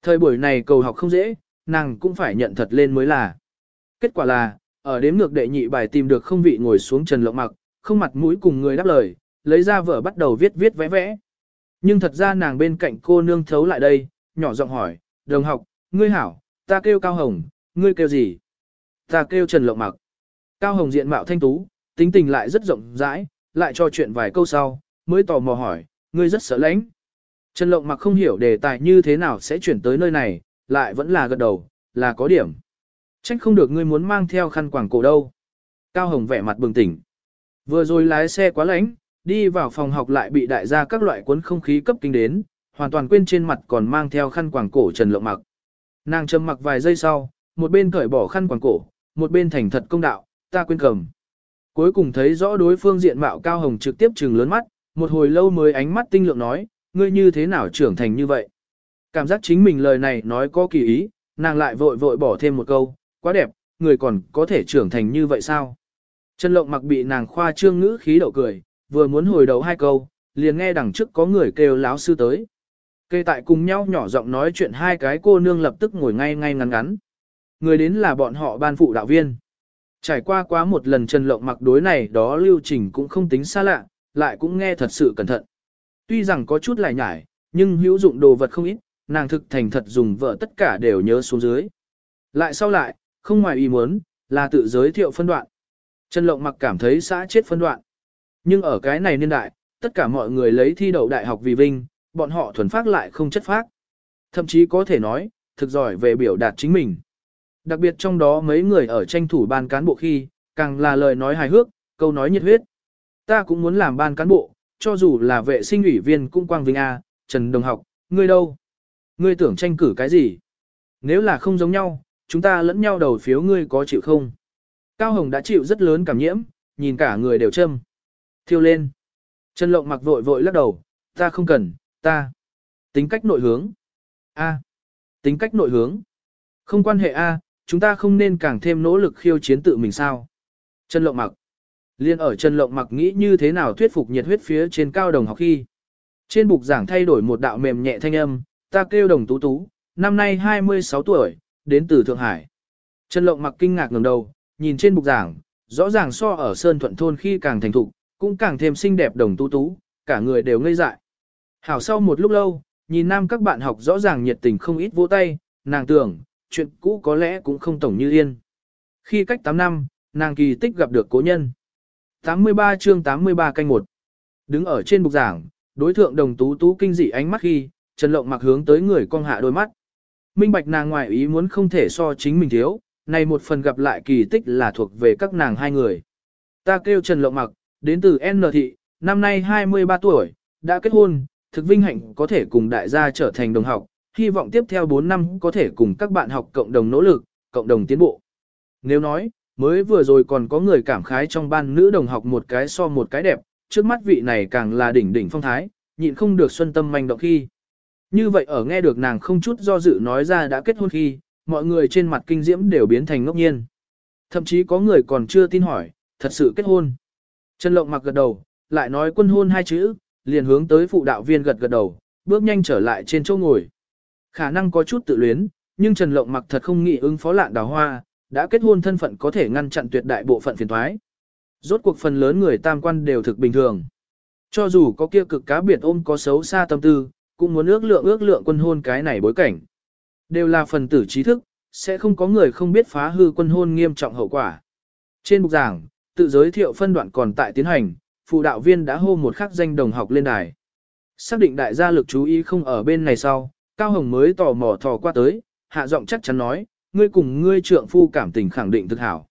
Thời buổi này cầu học không dễ, nàng cũng phải nhận thật lên mới là. Kết quả là, ở đếm ngược đệ nhị bài tìm được không vị ngồi xuống Trần Lộng mặc, không mặt mũi cùng người đáp lời, lấy ra vở bắt đầu viết viết vẽ vẽ. Nhưng thật ra nàng bên cạnh cô nương thấu lại đây, nhỏ giọng hỏi, đồng học, ngươi hảo, ta kêu Cao Hồng, ngươi kêu gì? Ta kêu Trần Lộng Mặc. Cao Hồng diện mạo thanh tú, tính tình lại rất rộng rãi, lại cho chuyện vài câu sau, mới tò mò hỏi, ngươi rất sợ lãnh. Trần Lộng Mặc không hiểu đề tài như thế nào sẽ chuyển tới nơi này, lại vẫn là gật đầu, là có điểm. Trách không được ngươi muốn mang theo khăn quàng cổ đâu. Cao Hồng vẻ mặt bừng tỉnh. Vừa rồi lái xe quá lạnh, đi vào phòng học lại bị đại gia các loại cuốn không khí cấp kinh đến, hoàn toàn quên trên mặt còn mang theo khăn quàng cổ Trần Lộng mặc. Nàng trầm mặc vài giây sau, một bên cởi bỏ khăn quàng cổ, một bên thành thật công đạo, ta quên cầm. Cuối cùng thấy rõ đối phương diện mạo cao hồng trực tiếp trừng lớn mắt, một hồi lâu mới ánh mắt tinh lượng nói, ngươi như thế nào trưởng thành như vậy. Cảm giác chính mình lời này nói có kỳ ý, nàng lại vội vội bỏ thêm một câu, quá đẹp, người còn có thể trưởng thành như vậy sao? Trần Lộng mặc bị nàng khoa trương ngữ khí đậu cười, vừa muốn hồi đầu hai câu, liền nghe đằng trước có người kêu láo sư tới. Kê tại cùng nhau nhỏ giọng nói chuyện hai cái cô nương lập tức ngồi ngay ngay ngắn ngắn. Người đến là bọn họ ban phụ đạo viên. Trải qua quá một lần Trần Lộng mặc đối này đó lưu trình cũng không tính xa lạ, lại cũng nghe thật sự cẩn thận. Tuy rằng có chút lại nhải, nhưng hữu dụng đồ vật không ít, nàng thực thành thật dùng vợ tất cả đều nhớ xuống dưới. Lại sau lại, không ngoài ý muốn, là tự giới thiệu phân đoạn. Trần Lộng mặc cảm thấy xã chết phân đoạn. Nhưng ở cái này niên đại, tất cả mọi người lấy thi đậu đại học vì vinh, bọn họ thuần phát lại không chất phác. Thậm chí có thể nói, thực giỏi về biểu đạt chính mình. Đặc biệt trong đó mấy người ở tranh thủ ban cán bộ khi, càng là lời nói hài hước, câu nói nhiệt huyết. Ta cũng muốn làm ban cán bộ, cho dù là vệ sinh ủy viên cũng quang vinh A, Trần Đồng học, ngươi đâu? Ngươi tưởng tranh cử cái gì? Nếu là không giống nhau, chúng ta lẫn nhau đầu phiếu ngươi có chịu không? Cao Hồng đã chịu rất lớn cảm nhiễm, nhìn cả người đều châm. Thiêu lên. Trần Lộng mặc vội vội lắc đầu, ta không cần, ta. Tính cách nội hướng. A. Tính cách nội hướng. Không quan hệ A, chúng ta không nên càng thêm nỗ lực khiêu chiến tự mình sao. Trần Lộng mặc. Liên ở Trần Lộng mặc nghĩ như thế nào thuyết phục nhiệt huyết phía trên cao đồng học khi. Trên bục giảng thay đổi một đạo mềm nhẹ thanh âm, ta kêu đồng tú tú, năm nay 26 tuổi, đến từ Thượng Hải. Trần Lộng mặc kinh ngạc ngẩng đầu, nhìn trên bục giảng, rõ ràng so ở Sơn Thuận Thôn khi càng thành thục, cũng càng thêm xinh đẹp đồng tú tú, cả người đều ngây dại. Hảo sau một lúc lâu, nhìn nam các bạn học rõ ràng nhiệt tình không ít vỗ tay, nàng tưởng, chuyện cũ có lẽ cũng không tổng như yên. Khi cách 8 năm, nàng kỳ tích gặp được cố nhân. 83 chương 83 canh 1 Đứng ở trên bục giảng, đối thượng đồng tú tú kinh dị ánh mắt khi, Trần Lộng mặc hướng tới người con hạ đôi mắt. Minh bạch nàng ngoại ý muốn không thể so chính mình thiếu, này một phần gặp lại kỳ tích là thuộc về các nàng hai người. Ta kêu Trần Lộng mặc, đến từ N thị, năm nay 23 tuổi, đã kết hôn, thực vinh hạnh có thể cùng đại gia trở thành đồng học, hy vọng tiếp theo 4 năm có thể cùng các bạn học cộng đồng nỗ lực, cộng đồng tiến bộ. Nếu nói, mới vừa rồi còn có người cảm khái trong ban nữ đồng học một cái so một cái đẹp, trước mắt vị này càng là đỉnh đỉnh phong thái, nhịn không được xuân tâm manh động khi. Như vậy ở nghe được nàng không chút do dự nói ra đã kết hôn khi, mọi người trên mặt kinh diễm đều biến thành ngốc nhiên. Thậm chí có người còn chưa tin hỏi, thật sự kết hôn. Trần Lộng mặc gật đầu, lại nói quân hôn hai chữ, liền hướng tới phụ đạo viên gật gật đầu, bước nhanh trở lại trên chỗ ngồi. Khả năng có chút tự luyến, nhưng Trần Lộng mặc thật không nghĩ ứng phó lạn đào hoa, đã kết hôn thân phận có thể ngăn chặn tuyệt đại bộ phận phiền thoái. Rốt cuộc phần lớn người tam quan đều thực bình thường. Cho dù có kia cực cá biệt ôm có xấu xa tâm tư, cũng muốn ước lượng ước lượng quân hôn cái này bối cảnh. Đều là phần tử trí thức, sẽ không có người không biết phá hư quân hôn nghiêm trọng hậu quả. Trên bục giảng, tự giới thiệu phân đoạn còn tại tiến hành, phụ đạo viên đã hô một khắc danh đồng học lên đài. Xác định đại gia lực chú ý không ở bên này sau, Cao Hồng mới tò mò thò qua tới, hạ giọng chắc chắn nói, ngươi cùng ngươi trượng phu cảm tình khẳng định thực hảo.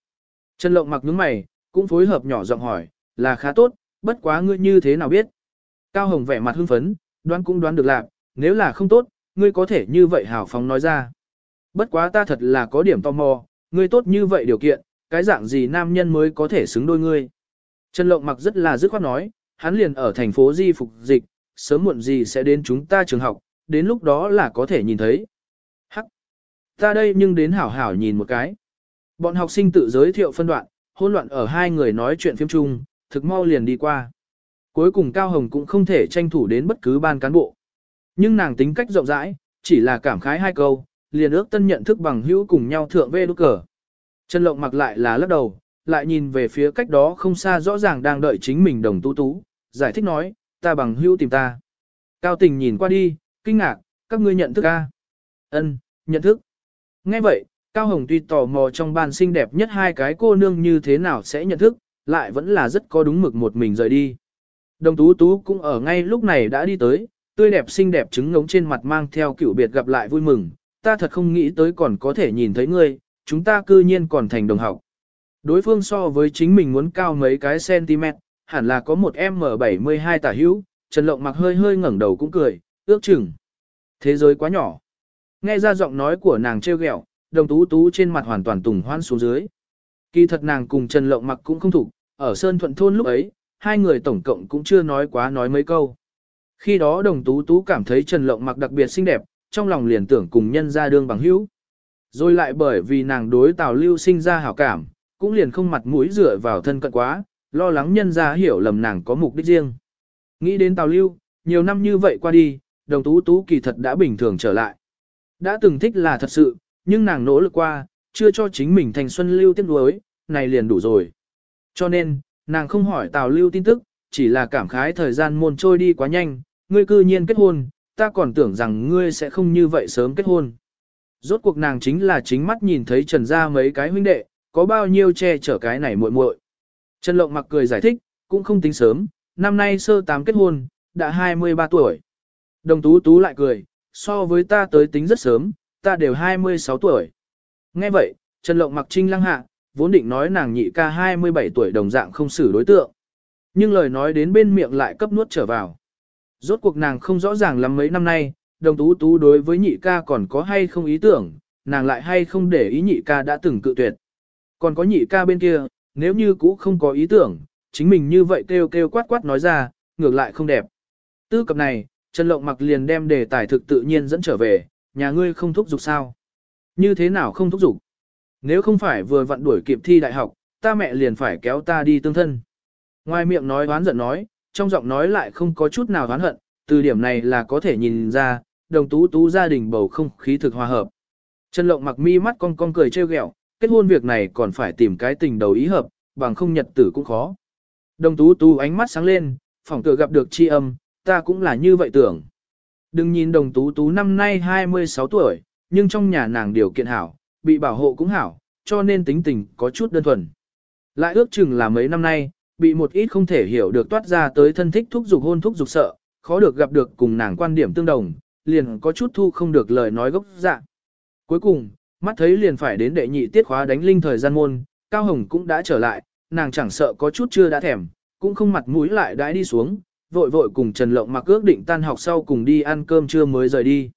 Trần Lộng mặc nhướng mày, cũng phối hợp nhỏ giọng hỏi, là khá tốt, bất quá ngươi như thế nào biết. Cao Hồng vẻ mặt hưng phấn, đoán cũng đoán được lạc, nếu là không tốt, ngươi có thể như vậy hào phóng nói ra. Bất quá ta thật là có điểm tò mò, ngươi tốt như vậy điều kiện, cái dạng gì nam nhân mới có thể xứng đôi ngươi. Trần Lộng mặc rất là dứt khoát nói, hắn liền ở thành phố Di phục dịch, sớm muộn gì sẽ đến chúng ta trường học, đến lúc đó là có thể nhìn thấy. Hắc! Ta đây nhưng đến hảo hảo nhìn một cái. Bọn học sinh tự giới thiệu phân đoạn, hỗn loạn ở hai người nói chuyện phim chung, thực mau liền đi qua. Cuối cùng Cao Hồng cũng không thể tranh thủ đến bất cứ ban cán bộ. Nhưng nàng tính cách rộng rãi, chỉ là cảm khái hai câu, liền ước tân nhận thức bằng hữu cùng nhau thượng về đốt cờ. Trần Lộng mặc lại là lắc đầu, lại nhìn về phía cách đó không xa rõ ràng đang đợi chính mình đồng tú tú, giải thích nói, ta bằng hữu tìm ta. Cao tình nhìn qua đi, kinh ngạc, các ngươi nhận thức a? Ân, nhận thức. Nghe vậy, Cao Hồng tuy tò mò trong ban xinh đẹp nhất hai cái cô nương như thế nào sẽ nhận thức, lại vẫn là rất có đúng mực một mình rời đi. Đồng tú tú cũng ở ngay lúc này đã đi tới, tươi đẹp xinh đẹp trứng ngống trên mặt mang theo cựu biệt gặp lại vui mừng, ta thật không nghĩ tới còn có thể nhìn thấy ngươi, chúng ta cư nhiên còn thành đồng học. Đối phương so với chính mình muốn cao mấy cái cm, hẳn là có một M72 tả hữu, Trần Lộng mặc hơi hơi ngẩng đầu cũng cười, ước chừng. Thế giới quá nhỏ. Nghe ra giọng nói của nàng trêu ghẹo, đồng tú tú trên mặt hoàn toàn tùng hoan xuống dưới. Kỳ thật nàng cùng Trần Lộng mặc cũng không thủ, ở Sơn Thuận Thôn lúc ấy, hai người tổng cộng cũng chưa nói quá nói mấy câu. Khi đó đồng tú tú cảm thấy Trần Lộng mặc đặc biệt xinh đẹp, trong lòng liền tưởng cùng nhân ra đương bằng hữu. Rồi lại bởi vì nàng đối Tào Lưu sinh ra hảo cảm, cũng liền không mặt mũi dựa vào thân cận quá, lo lắng nhân ra hiểu lầm nàng có mục đích riêng. Nghĩ đến Tào Lưu, nhiều năm như vậy qua đi, đồng tú tú kỳ thật đã bình thường trở lại. Đã từng thích là thật sự, nhưng nàng nỗ lực qua, chưa cho chính mình thành xuân lưu tiếc nuối, này liền đủ rồi. Cho nên, nàng không hỏi Tào Lưu tin tức, chỉ là cảm khái thời gian môn trôi đi quá nhanh, ngươi cư nhiên kết hôn, ta còn tưởng rằng ngươi sẽ không như vậy sớm kết hôn. Rốt cuộc nàng chính là chính mắt nhìn thấy Trần gia mấy cái huynh đệ, có bao nhiêu che chở cái này muội muội. Trần Lộng mặc cười giải thích, cũng không tính sớm, năm nay sơ tám kết hôn, đã 23 tuổi. Đồng tú tú lại cười, so với ta tới tính rất sớm, ta đều 26 tuổi. Nghe vậy, Trần Lộng mặc trinh lăng hạ, vốn định nói nàng nhị ca 27 tuổi đồng dạng không xử đối tượng. Nhưng lời nói đến bên miệng lại cấp nuốt trở vào. Rốt cuộc nàng không rõ ràng lắm mấy năm nay, đồng tú tú đối với nhị ca còn có hay không ý tưởng, nàng lại hay không để ý nhị ca đã từng cự tuyệt. Còn có nhị ca bên kia, nếu như cũ không có ý tưởng, chính mình như vậy kêu kêu quát quát nói ra, ngược lại không đẹp. Tư cập này, Trần Lộng mặc liền đem đề tài thực tự nhiên dẫn trở về, nhà ngươi không thúc giục sao? Như thế nào không thúc giục? Nếu không phải vừa vặn đuổi kịp thi đại học, ta mẹ liền phải kéo ta đi tương thân. Ngoài miệng nói oán giận nói, trong giọng nói lại không có chút nào oán hận, từ điểm này là có thể nhìn ra, đồng tú tú gia đình bầu không khí thực hòa hợp. Trần Lộng mặc mi mắt con con cười trêu ghẹo, kết hôn việc này còn phải tìm cái tình đầu ý hợp, bằng không nhật tử cũng khó. Đồng tú tú ánh mắt sáng lên, phỏng tựa gặp được chi âm, ta cũng là như vậy tưởng. Đừng nhìn đồng tú tú năm nay 26 tuổi, nhưng trong nhà nàng điều kiện hảo, bị bảo hộ cũng hảo, cho nên tính tình có chút đơn thuần. Lại ước chừng là mấy năm nay, bị một ít không thể hiểu được toát ra tới thân thích thúc dục hôn thúc dục sợ, khó được gặp được cùng nàng quan điểm tương đồng, liền có chút thu không được lời nói gốc dạ. Cuối cùng, mắt thấy liền phải đến đệ nhị tiết khóa đánh linh thời gian môn, Cao Hồng cũng đã trở lại, nàng chẳng sợ có chút chưa đã thèm, cũng không mặt mũi lại đãi đi xuống, vội vội cùng Trần Lộng mặc ước định tan học sau cùng đi ăn cơm trưa mới rời đi.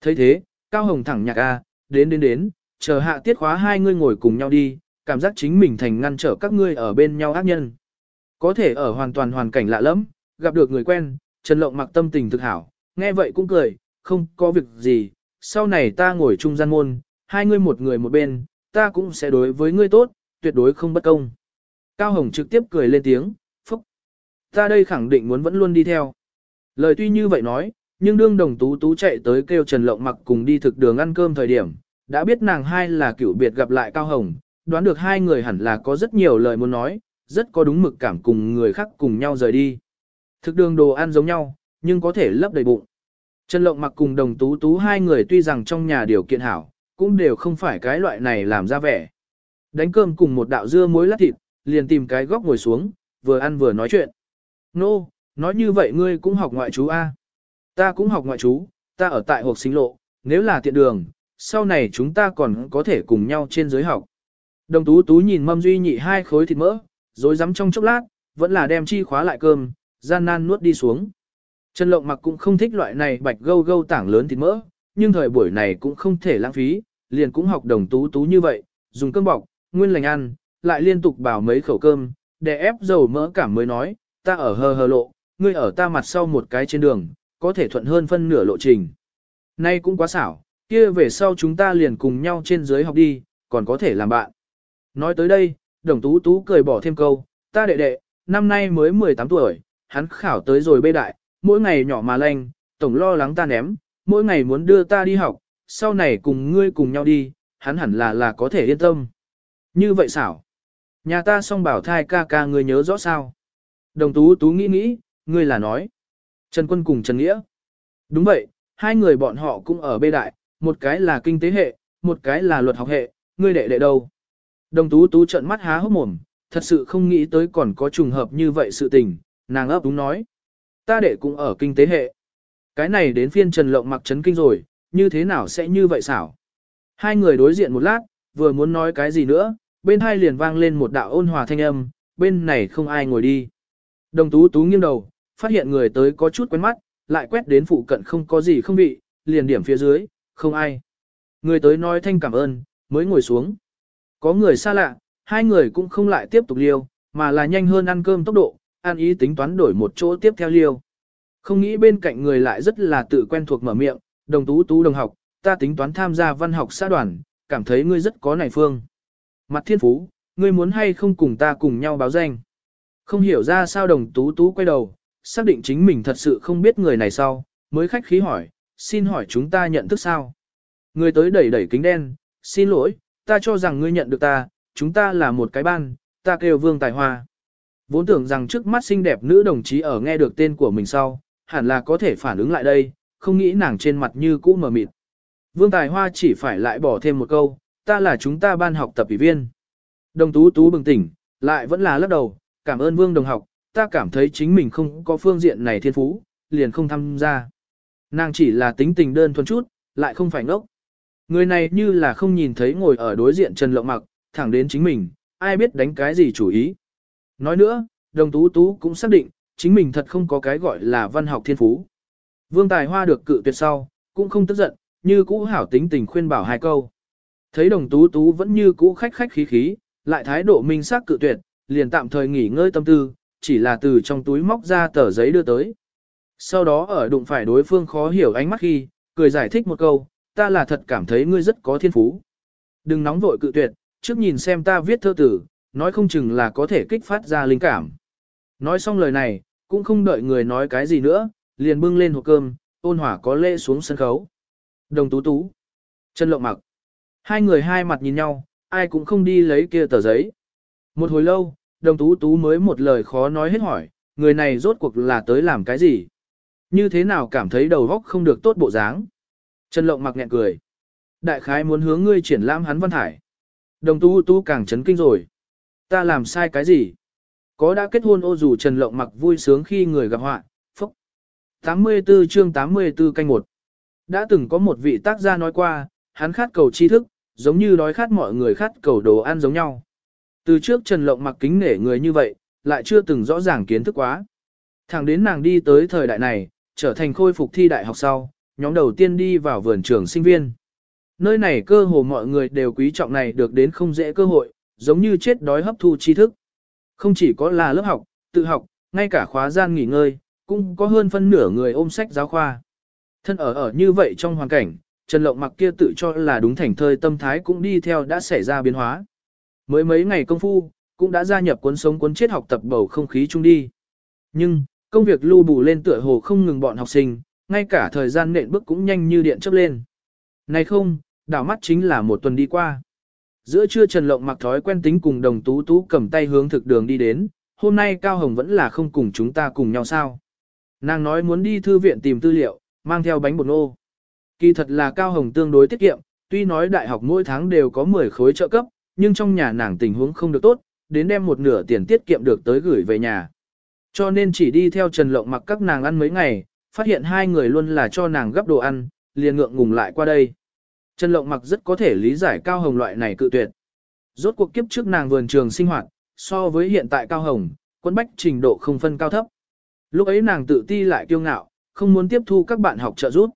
thấy thế, Cao Hồng thẳng nhạc a, đến đến đến, chờ hạ tiết khóa hai ngươi ngồi cùng nhau đi, cảm giác chính mình thành ngăn trở các ngươi ở bên nhau ác nhân. Có thể ở hoàn toàn hoàn cảnh lạ lẫm, gặp được người quen, Trần Lộng mặc tâm tình thực hảo, nghe vậy cũng cười, không có việc gì, sau này ta ngồi chung gian môn, hai ngươi một người một bên, ta cũng sẽ đối với ngươi tốt, tuyệt đối không bất công. Cao Hồng trực tiếp cười lên tiếng, phúc. Ta đây khẳng định muốn vẫn luôn đi theo. Lời tuy như vậy nói, nhưng đương đồng tú tú chạy tới kêu Trần Lộng mặc cùng đi thực đường ăn cơm thời điểm, đã biết nàng hai là cựu biệt gặp lại Cao Hồng, đoán được hai người hẳn là có rất nhiều lời muốn nói, rất có đúng mực cảm cùng người khác cùng nhau rời đi. Thực đường đồ ăn giống nhau, nhưng có thể lấp đầy bụng. Trần Lộng mặc cùng đồng tú tú hai người tuy rằng trong nhà điều kiện hảo, cũng đều không phải cái loại này làm ra vẻ. Đánh cơm cùng một đạo dưa muối lát thịt, liền tìm cái góc ngồi xuống, vừa ăn vừa nói chuyện. Nô, no, nói như vậy ngươi cũng học ngoại chú A. Ta cũng học ngoại chú, ta ở tại hộp sinh lộ, nếu là tiện đường, sau này chúng ta còn có thể cùng nhau trên giới học. Đồng tú tú nhìn mâm duy nhị hai khối thịt mỡ, rồi dám trong chốc lát, vẫn là đem chi khóa lại cơm, gian nan nuốt đi xuống. Trần Lộng mặc cũng không thích loại này bạch gâu gâu tảng lớn thịt mỡ, nhưng thời buổi này cũng không thể lãng phí, liền cũng học đồng tú tú như vậy, dùng cơm bọc, nguyên lành ăn, lại liên tục bảo mấy khẩu cơm, để ép dầu mỡ cảm mới nói, ta ở hờ hờ lộ, ngươi ở ta mặt sau một cái trên đường, có thể thuận hơn phân nửa lộ trình. Nay cũng quá xảo, kia về sau chúng ta liền cùng nhau trên dưới học đi, còn có thể làm bạn. Nói tới đây, đồng tú tú cười bỏ thêm câu, ta đệ đệ, năm nay mới 18 tuổi, hắn khảo tới rồi bê đại, mỗi ngày nhỏ mà lanh, tổng lo lắng ta ném, mỗi ngày muốn đưa ta đi học, sau này cùng ngươi cùng nhau đi, hắn hẳn là là có thể yên tâm. Như vậy xảo. Nhà ta song bảo thai ca ca ngươi nhớ rõ sao. Đồng tú tú nghĩ nghĩ, ngươi là nói. Trần Quân cùng Trần Nghĩa. Đúng vậy, hai người bọn họ cũng ở bê đại, một cái là kinh tế hệ, một cái là luật học hệ, ngươi đệ đệ đâu. Đồng tú tú trợn mắt há hốc mồm, thật sự không nghĩ tới còn có trùng hợp như vậy sự tình, nàng ấp đúng nói. Ta đệ cũng ở kinh tế hệ. Cái này đến phiên Trần Lộng mặc chấn kinh rồi, như thế nào sẽ như vậy xảo. Hai người đối diện một lát, vừa muốn nói cái gì nữa, bên hai liền vang lên một đạo ôn hòa thanh âm, bên này không ai ngồi đi. Đồng tú tú nghiêng đầu, phát hiện người tới có chút quen mắt, lại quét đến phụ cận không có gì không bị liền điểm phía dưới, không ai. Người tới nói thanh cảm ơn, mới ngồi xuống. Có người xa lạ, hai người cũng không lại tiếp tục liêu, mà là nhanh hơn ăn cơm tốc độ, an ý tính toán đổi một chỗ tiếp theo liêu. Không nghĩ bên cạnh người lại rất là tự quen thuộc mở miệng, đồng tú tú đồng học, ta tính toán tham gia văn học xã đoàn, cảm thấy ngươi rất có nảy phương. Mặt thiên phú, ngươi muốn hay không cùng ta cùng nhau báo danh. Không hiểu ra sao đồng tú tú quay đầu, xác định chính mình thật sự không biết người này sau, mới khách khí hỏi, xin hỏi chúng ta nhận thức sao? Ngươi tới đẩy đẩy kính đen, xin lỗi, ta cho rằng ngươi nhận được ta, chúng ta là một cái ban, ta kêu Vương Tài Hoa. Vốn tưởng rằng trước mắt xinh đẹp nữ đồng chí ở nghe được tên của mình sau, hẳn là có thể phản ứng lại đây, không nghĩ nàng trên mặt như cũ mờ mịt. Vương Tài Hoa chỉ phải lại bỏ thêm một câu, ta là chúng ta ban học tập ủy viên. Đồng tú tú bừng tỉnh, lại vẫn là lắc đầu, cảm ơn Vương đồng học, ta cảm thấy chính mình không có phương diện này thiên phú, liền không tham gia. Nàng chỉ là tính tình đơn thuần chút, lại không phải ngốc. Người này như là không nhìn thấy ngồi ở đối diện Trần Lộng Mặc, thẳng đến chính mình, ai biết đánh cái gì chủ ý. Nói nữa, đồng tú tú cũng xác định, chính mình thật không có cái gọi là văn học thiên phú. Vương Tài Hoa được cự tuyệt sau, cũng không tức giận, như cũ hảo tính tình khuyên bảo hai câu. Thấy đồng tú tú vẫn như cũ khách khách khí khí, lại thái độ minh xác cự tuyệt, liền tạm thời nghỉ ngơi tâm tư, chỉ là từ trong túi móc ra tờ giấy đưa tới. Sau đó ở đụng phải đối phương khó hiểu ánh mắt khi, cười giải thích một câu, ta là thật cảm thấy ngươi rất có thiên phú. Đừng nóng vội cự tuyệt, trước nhìn xem ta viết thơ tử, nói không chừng là có thể kích phát ra linh cảm. Nói xong lời này, cũng không đợi người nói cái gì nữa, liền bưng lên hộp cơm, ôn hỏa có lễ xuống sân khấu. Đồng tú tú. Chân lộng mặc. Hai người hai mặt nhìn nhau, ai cũng không đi lấy kia tờ giấy. Một hồi lâu, đồng tú tú mới một lời khó nói hết hỏi, người này rốt cuộc là tới làm cái gì? Như thế nào cảm thấy đầu óc không được tốt bộ dáng? Trần Lộng mặc nhẹn cười. Đại khái muốn hướng ngươi triển lãm hắn văn thải. Đồng tú tú càng chấn kinh rồi. Ta làm sai cái gì? Có đã kết hôn ô dù Trần Lộng mặc vui sướng khi người gặp họa, phúc. 84 chương 84 canh 1. Đã từng có một vị tác gia nói qua, hắn khát cầu tri thức, giống như đói khát mọi người khát cầu đồ ăn giống nhau. Từ trước Trần Lộng mặc kính nể người như vậy, lại chưa từng rõ ràng kiến thức quá. Thẳng đến nàng đi tới thời đại này, trở thành khôi phục thi đại học sau, nhóm đầu tiên đi vào vườn trường sinh viên. Nơi này cơ hồ mọi người đều quý trọng này được đến không dễ cơ hội, giống như chết đói hấp thu tri thức. Không chỉ có là lớp học, tự học, ngay cả khóa gian nghỉ ngơi, cũng có hơn phân nửa người ôm sách giáo khoa. Thân ở ở như vậy trong hoàn cảnh, Trần Lộng mặc kia tự cho là đúng thành thơi tâm thái cũng đi theo đã xảy ra biến hóa. Mới mấy ngày công phu, cũng đã gia nhập cuốn sống cuốn chết học tập bầu không khí chung đi. Nhưng, công việc lưu bù lên tựa hồ không ngừng bọn học sinh, ngay cả thời gian nện bước cũng nhanh như điện chớp lên. Này không, đảo mắt chính là một tuần đi qua. Giữa trưa Trần Lộng mặc thói quen tính cùng đồng tú tú cầm tay hướng thực đường đi đến, hôm nay Cao Hồng vẫn là không cùng chúng ta cùng nhau sao. Nàng nói muốn đi thư viện tìm tư liệu, mang theo bánh bột nô. Kỳ thật là Cao Hồng tương đối tiết kiệm, tuy nói đại học mỗi tháng đều có 10 khối trợ cấp, nhưng trong nhà nàng tình huống không được tốt, đến đem một nửa tiền tiết kiệm được tới gửi về nhà. Cho nên chỉ đi theo Trần Lộng mặc các nàng ăn mấy ngày, phát hiện hai người luôn là cho nàng gấp đồ ăn, liền ngượng ngùng lại qua đây. Trần Lộng mặc rất có thể lý giải Cao Hồng loại này cự tuyệt. Rốt cuộc kiếp trước nàng vườn trường sinh hoạt, so với hiện tại Cao Hồng, quân bách trình độ không phân cao thấp. Lúc ấy nàng tự ti lại kiêu ngạo, không muốn tiếp thu các bạn học trợ giúp.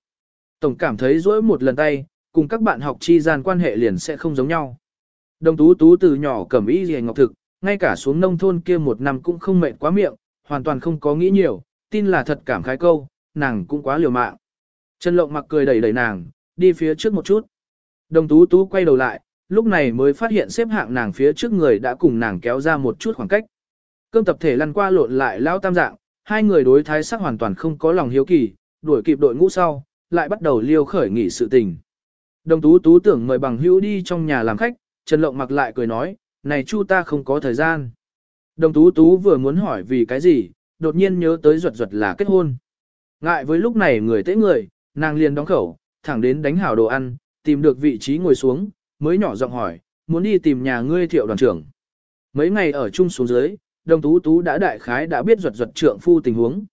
Tổng cảm thấy dỗi một lần tay, cùng các bạn học chi gian quan hệ liền sẽ không giống nhau. Đồng tú tú từ nhỏ cầm ý gì ngọc thực, ngay cả xuống nông thôn kia một năm cũng không mệt quá miệng, hoàn toàn không có nghĩ nhiều, tin là thật cảm khái câu, nàng cũng quá liều mạng. Trần Lộng mặc cười đẩy đẩy nàng, đi phía trước một chút. Đồng tú tú quay đầu lại, lúc này mới phát hiện xếp hạng nàng phía trước người đã cùng nàng kéo ra một chút khoảng cách. Cơm tập thể lăn qua lộn lại lao tam dạng, hai người đối thái sắc hoàn toàn không có lòng hiếu kỳ, đuổi kịp đội ngũ sau, lại bắt đầu liêu khởi nghỉ sự tình. Đồng tú tú tưởng mời bằng hữu đi trong nhà làm khách, Trần Lộng mặc lại cười nói, này chu ta không có thời gian. Đồng tú tú vừa muốn hỏi vì cái gì, đột nhiên nhớ tới ruột ruột là kết hôn. Ngại với lúc này người tế người, nàng liền đóng khẩu, thẳng đến đánh hảo đồ ăn, tìm được vị trí ngồi xuống, mới nhỏ giọng hỏi, muốn đi tìm nhà ngươi thiệu đoàn trưởng. Mấy ngày ở chung xuống dưới, đồng tú tú đã đại khái đã biết ruột ruột trượng phu tình huống.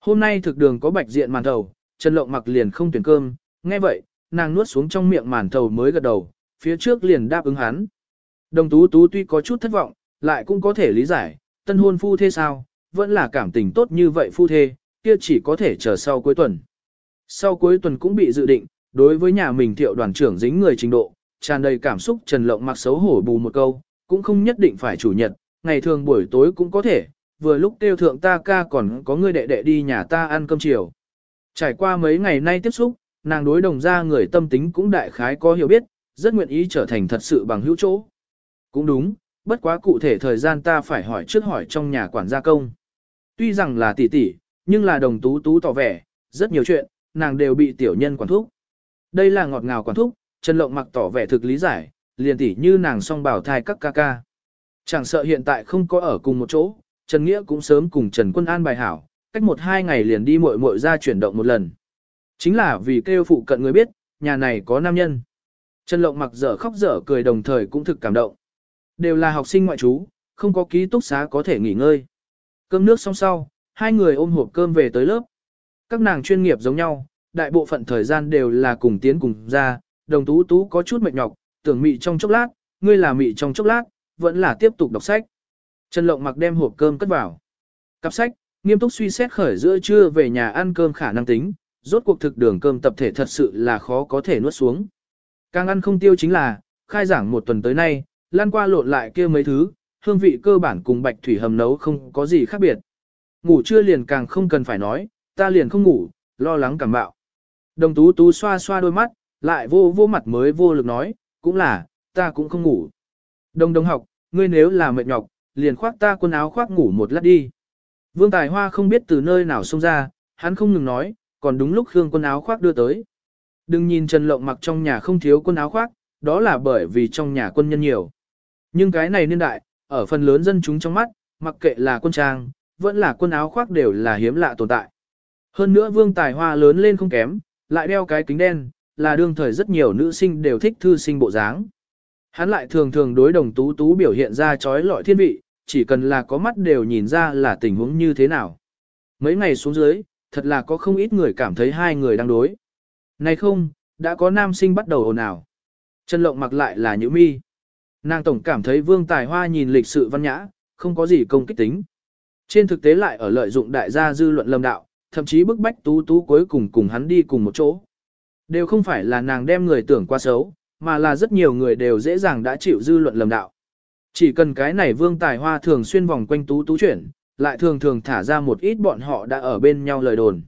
Hôm nay thực đường có bạch diện màn thầu, Trần Lộng mặc liền không tuyển cơm, nghe vậy, nàng nuốt xuống trong miệng màn thầu mới gật đầu, phía trước liền đáp ứng hắn. Đồng tú tú tuy có chút thất vọng, lại cũng có thể lý giải, tân hôn phu thê sao, vẫn là cảm tình tốt như vậy phu thê, kia chỉ có thể chờ sau cuối tuần. Sau cuối tuần cũng bị dự định, đối với nhà mình thiệu đoàn trưởng dính người trình độ, tràn đầy cảm xúc Trần Lộng mặc xấu hổ bù một câu, cũng không nhất định phải chủ nhật, ngày thường buổi tối cũng có thể, vừa lúc tiêu thượng ta ca còn có người đệ đệ đi nhà ta ăn cơm chiều. Trải qua mấy ngày nay tiếp xúc, nàng đối đồng ra người tâm tính cũng đại khái có hiểu biết, rất nguyện ý trở thành thật sự bằng hữu chỗ. Cũng đúng, bất quá cụ thể thời gian ta phải hỏi trước hỏi trong nhà quản gia công. Tuy rằng là tỷ tỷ, nhưng là đồng tú tú tỏ vẻ, rất nhiều chuyện, nàng đều bị tiểu nhân quản thúc. Đây là ngọt ngào quản thúc, Trần Lộng mặc tỏ vẻ thực lý giải, liền tỷ như nàng song bảo thai các ca ca. Chẳng sợ hiện tại không có ở cùng một chỗ, Trần Nghĩa cũng sớm cùng Trần Quân An bài hảo, cách một hai ngày liền đi muội muội ra chuyển động một lần. Chính là vì kêu phụ cận người biết, nhà này có nam nhân. Trần Lộng mặc dở khóc dở cười đồng thời cũng thực cảm động. Đều là học sinh ngoại trú, không có ký túc xá có thể nghỉ ngơi. Cơm nước xong sau, hai người ôm hộp cơm về tới lớp. Các nàng chuyên nghiệp giống nhau, đại bộ phận thời gian đều là cùng tiến cùng ra, đồng tú tú có chút mệt nhọc, tưởng mị trong chốc lát, ngươi là mị trong chốc lát, vẫn là tiếp tục đọc sách. Trần Lộng mặc đem hộp cơm cất vào. Cặp sách, nghiêm túc suy xét khởi giữa trưa về nhà ăn cơm khả năng tính, rốt cuộc thực đường cơm tập thể thật sự là khó có thể nuốt xuống. Càng ăn không tiêu chính là, khai giảng một tuần tới nay, lan qua lộn lại kia mấy thứ, hương vị cơ bản cùng bạch thủy hầm nấu không có gì khác biệt. Ngủ trưa liền càng không cần phải nói, ta liền không ngủ, lo lắng cảm bạo. Đồng tú tú xoa xoa đôi mắt, lại vô vô mặt mới vô lực nói, cũng là, ta cũng không ngủ. Đồng đồng học, ngươi nếu là mệt nhọc, liền khoác ta quần áo khoác ngủ một lát đi. Vương Tài Hoa không biết từ nơi nào xông ra, hắn không ngừng nói, còn đúng lúc Khương quần áo khoác đưa tới. Đừng nhìn Trần Lộng mặc trong nhà không thiếu quần áo khoác, đó là bởi vì trong nhà quân nhân nhiều. Nhưng cái này niên đại, ở phần lớn dân chúng trong mắt, mặc kệ là quân trang, vẫn là quần áo khoác đều là hiếm lạ tồn tại. Hơn nữa vương tài hoa lớn lên không kém, lại đeo cái kính đen, là đương thời rất nhiều nữ sinh đều thích thư sinh bộ dáng. Hắn lại thường thường đối đồng tú tú biểu hiện ra trói lọi thiên vị, chỉ cần là có mắt đều nhìn ra là tình huống như thế nào. Mấy ngày xuống dưới, thật là có không ít người cảm thấy hai người đang đối. Này không, đã có nam sinh bắt đầu ồn ào. Trần Lộng mặc lại là nhữ mi. Nàng tổng cảm thấy vương tài hoa nhìn lịch sự văn nhã, không có gì công kích tính. Trên thực tế lại ở lợi dụng đại gia dư luận lâm đạo, thậm chí bức bách tú tú cuối cùng cùng hắn đi cùng một chỗ. Đều không phải là nàng đem người tưởng qua xấu, mà là rất nhiều người đều dễ dàng đã chịu dư luận lầm đạo. Chỉ cần cái này vương tài hoa thường xuyên vòng quanh tú tú chuyển, lại thường thường thả ra một ít bọn họ đã ở bên nhau lời đồn.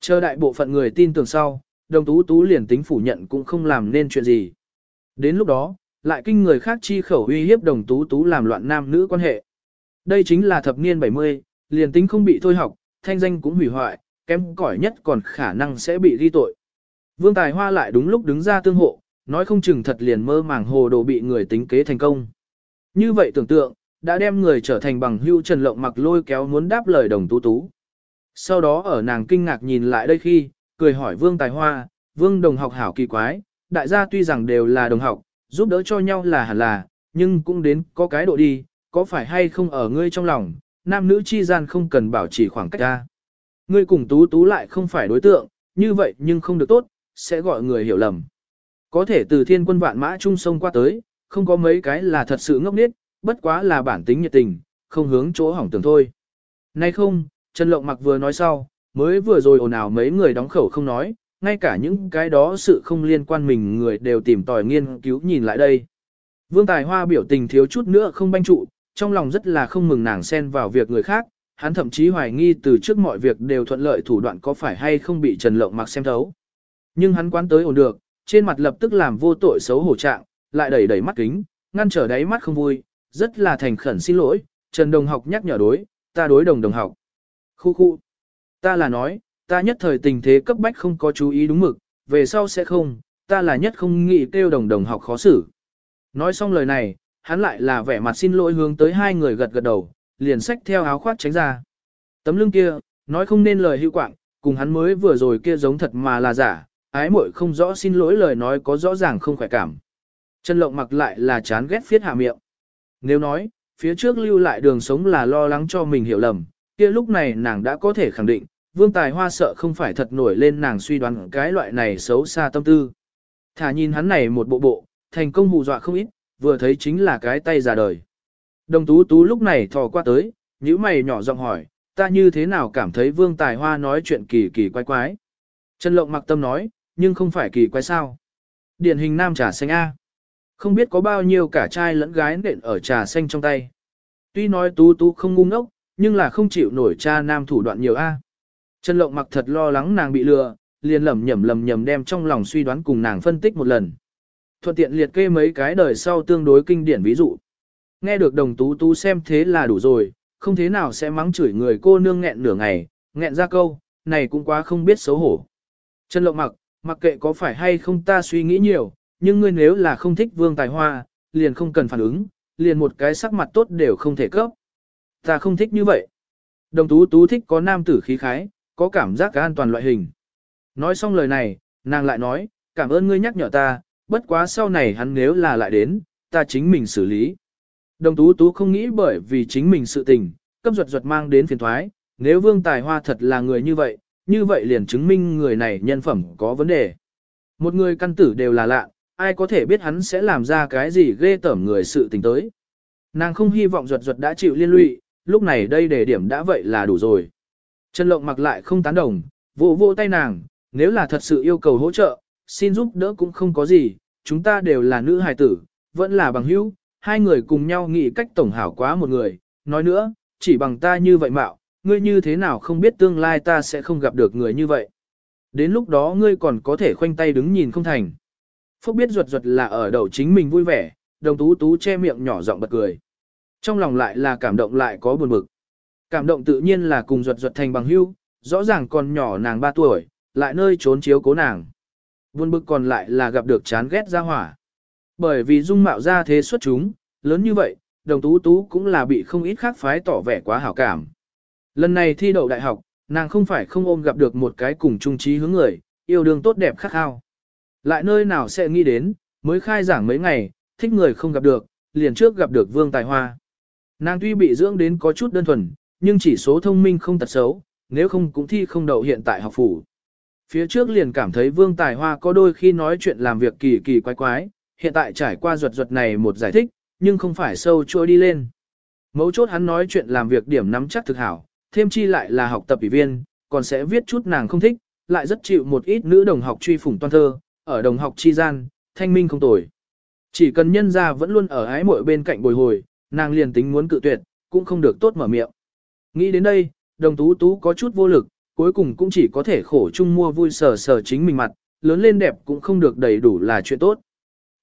Chờ đại bộ phận người tin tưởng sau, đồng tú tú liền tính phủ nhận cũng không làm nên chuyện gì. Đến lúc đó, lại kinh người khác chi khẩu uy hiếp đồng tú tú làm loạn nam nữ quan hệ. Đây chính là thập niên 70, liền tính không bị thôi học, thanh danh cũng hủy hoại, kém cỏi nhất còn khả năng sẽ bị ghi tội. Vương Tài Hoa lại đúng lúc đứng ra tương hộ, nói không chừng thật liền mơ màng hồ đồ bị người tính kế thành công. Như vậy tưởng tượng, đã đem người trở thành bằng hưu trần lộng mặc lôi kéo muốn đáp lời đồng tú tú. Sau đó ở nàng kinh ngạc nhìn lại đây khi, cười hỏi Vương Tài Hoa, Vương đồng học hảo kỳ quái, đại gia tuy rằng đều là đồng học, giúp đỡ cho nhau là hẳn là, nhưng cũng đến có cái độ đi, có phải hay không ở ngươi trong lòng, nam nữ chi gian không cần bảo trì khoảng cách ra. Ngươi cùng tú tú lại không phải đối tượng, như vậy nhưng không được tốt, sẽ gọi người hiểu lầm. Có thể từ thiên quân vạn mã trung sông qua tới, không có mấy cái là thật sự ngốc nết, bất quá là bản tính nhiệt tình, không hướng chỗ hỏng tưởng thôi. Nay không, Trần Lộng mặc vừa nói sau, mới vừa rồi ồn ào mấy người đóng khẩu không nói, ngay cả những cái đó sự không liên quan mình người đều tìm tòi nghiên cứu nhìn lại đây. Vương Tài Hoa biểu tình thiếu chút nữa không banh trụ, trong lòng rất là không mừng nàng xen vào việc người khác, hắn thậm chí hoài nghi từ trước mọi việc đều thuận lợi thủ đoạn có phải hay không bị Trần Lộng mặc xem thấu. Nhưng hắn quán tới ổn được, trên mặt lập tức làm vô tội xấu hổ trạng, lại đẩy đẩy mắt kính, ngăn trở đáy mắt không vui, rất là thành khẩn xin lỗi, Trần Đồng học nhắc nhở đối, ta đối đồng đồng học. Khu khu, ta là nói, ta nhất thời tình thế cấp bách không có chú ý đúng mực, về sau sẽ không, ta là nhất không nghĩ kêu đồng đồng học khó xử. Nói xong lời này, hắn lại là vẻ mặt xin lỗi hướng tới hai người gật gật đầu, liền xách theo áo khoác tránh ra. Tấm lưng kia, nói không nên lời hữu quạng, cùng hắn mới vừa rồi kia giống thật mà là giả, ái muội không rõ xin lỗi lời nói có rõ ràng không khỏe cảm. chân Lộng mặc lại là chán ghét phiết hạ miệng. Nếu nói, phía trước lưu lại đường sống là lo lắng cho mình hiểu lầm, kia lúc này nàng đã có thể khẳng định, Vương Tài Hoa sợ không phải thật nổi lên nàng suy đoán cái loại này xấu xa tâm tư. Thả nhìn hắn này một bộ bộ, thành công hù dọa không ít, vừa thấy chính là cái tay già đời. Đồng tú tú lúc này thò qua tới, nhíu mày nhỏ giọng hỏi, ta như thế nào cảm thấy Vương Tài Hoa nói chuyện kỳ kỳ quái quái. Trần Lộng mặc tâm nói, nhưng không phải kỳ quái sao. Điển hình nam trà xanh A. Không biết có bao nhiêu cả trai lẫn gái nện ở trà xanh trong tay. Tuy nói tú tú không ngu ngốc, nhưng là không chịu nổi cha nam thủ đoạn nhiều A. Trần Lộng mặc thật lo lắng nàng bị lừa, liền lầm nhầm lầm nhầm đem trong lòng suy đoán cùng nàng phân tích một lần. Thuận tiện liệt kê mấy cái đời sau tương đối kinh điển ví dụ. Nghe được đồng tú tú xem thế là đủ rồi, không thế nào sẽ mắng chửi người cô nương nghẹn nửa ngày, nghẹn ra câu, này cũng quá không biết xấu hổ. Trần Lộng mặc, mặc kệ có phải hay không ta suy nghĩ nhiều, nhưng ngươi nếu là không thích vương tài hoa, liền không cần phản ứng, liền một cái sắc mặt tốt đều không thể cấp. Ta không thích như vậy. Đồng tú tú thích có nam tử khí khái, có cảm giác cả an toàn loại hình. Nói xong lời này, nàng lại nói, cảm ơn ngươi nhắc nhở ta, bất quá sau này hắn nếu là lại đến, ta chính mình xử lý. Đồng tú tú không nghĩ bởi vì chính mình sự tình, cấp ruột ruột mang đến phiền thoái, nếu vương tài hoa thật là người như vậy, như vậy liền chứng minh người này nhân phẩm có vấn đề. Một người căn tử đều là lạ, ai có thể biết hắn sẽ làm ra cái gì ghê tởm người sự tình tới. Nàng không hy vọng ruột ruột đã chịu liên lụy, lúc này đây đề điểm đã vậy là đủ rồi. Trần Lộng mặc lại không tán đồng, vỗ vỗ tay nàng, nếu là thật sự yêu cầu hỗ trợ, xin giúp đỡ cũng không có gì, chúng ta đều là nữ hài tử, vẫn là bằng hữu, hai người cùng nhau nghĩ cách tổng hảo quá một người, nói nữa, chỉ bằng ta như vậy mạo, ngươi như thế nào không biết tương lai ta sẽ không gặp được người như vậy. Đến lúc đó ngươi còn có thể khoanh tay đứng nhìn không thành. Phúc biết ruột ruột là ở đầu chính mình vui vẻ, đồng tú tú che miệng nhỏ giọng bật cười. Trong lòng lại là cảm động lại có buồn bực. Cảm động tự nhiên là cùng ruột ruột thành bằng hữu, rõ ràng còn nhỏ nàng 3 tuổi, lại nơi trốn chiếu cố nàng. Buồn bực còn lại là gặp được chán ghét ra hỏa. Bởi vì dung mạo ra thế xuất chúng, lớn như vậy, đồng tú tú cũng là bị không ít khác phái tỏ vẻ quá hảo cảm. Lần này thi đậu đại học, nàng không phải không ôm gặp được một cái cùng chung trí hướng người, yêu đương tốt đẹp khắc khao. Lại nơi nào sẽ nghĩ đến, mới khai giảng mấy ngày, thích người không gặp được, liền trước gặp được Vương Tài Hoa. Nàng tuy bị dưỡng đến có chút đơn thuần, nhưng chỉ số thông minh không tật xấu, nếu không cũng thi không đậu hiện tại học phủ. Phía trước liền cảm thấy Vương Tài Hoa có đôi khi nói chuyện làm việc kỳ kỳ quái quái, hiện tại trải qua ruột ruột này một giải thích, nhưng không phải sâu trôi đi lên. Mấu chốt hắn nói chuyện làm việc điểm nắm chắc thực hảo, thêm chi lại là học tập ủy viên, còn sẽ viết chút nàng không thích, lại rất chịu một ít nữ đồng học truy phủng toan thơ, ở đồng học chi gian, thanh minh không tồi. Chỉ cần nhân ra vẫn luôn ở ái muội bên cạnh bồi hồi, nàng liền tính muốn cự tuyệt, cũng không được tốt mở miệng. Nghĩ đến đây, đồng tú tú có chút vô lực, cuối cùng cũng chỉ có thể khổ chung mua vui sờ sờ chính mình mặt, lớn lên đẹp cũng không được đầy đủ là chuyện tốt.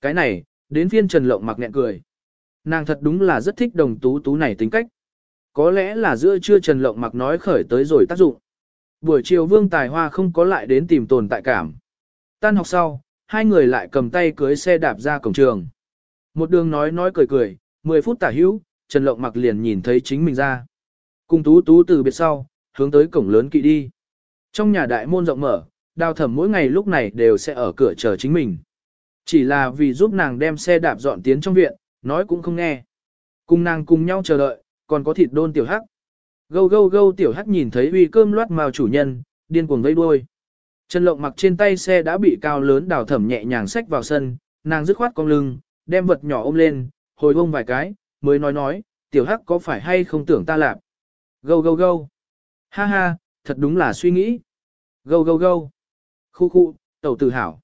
Cái này, đến phiên Trần Lộng mặc nghẹn cười. Nàng thật đúng là rất thích đồng tú tú này tính cách. Có lẽ là giữa trưa Trần Lộng mặc nói khởi tới rồi tác dụng. Buổi chiều Vương Tài Hoa không có lại đến tìm tồn tại cảm. Tan học sau, hai người lại cầm tay cưới xe đạp ra cổng trường. Một đường nói nói cười cười, 10 phút tả hữu, Trần Lộng mặc liền nhìn thấy chính mình ra. Cùng tú tú từ biệt sau, hướng tới cổng lớn kỵ đi. Trong nhà đại môn rộng mở, đào thẩm mỗi ngày lúc này đều sẽ ở cửa chờ chính mình. Chỉ là vì giúp nàng đem xe đạp dọn tiến trong viện, nói cũng không nghe. Cùng nàng cùng nhau chờ đợi, còn có thịt đôn tiểu hắc. Gâu gâu gâu tiểu hắc nhìn thấy uy cơm loát màu chủ nhân, điên cuồng vây đuôi. Trần Lộng mặc trên tay xe đã bị cao lớn đào thẩm nhẹ nhàng xách vào sân, nàng dứt khoát cong lưng, đem vật nhỏ ôm lên, hồi bông vài cái, mới nói nói, tiểu hắc có phải hay không tưởng ta làm. Gâu gâu gâu. Ha ha, thật đúng là suy nghĩ. Gâu gâu gâu. Khu khu, tẩu tử hảo.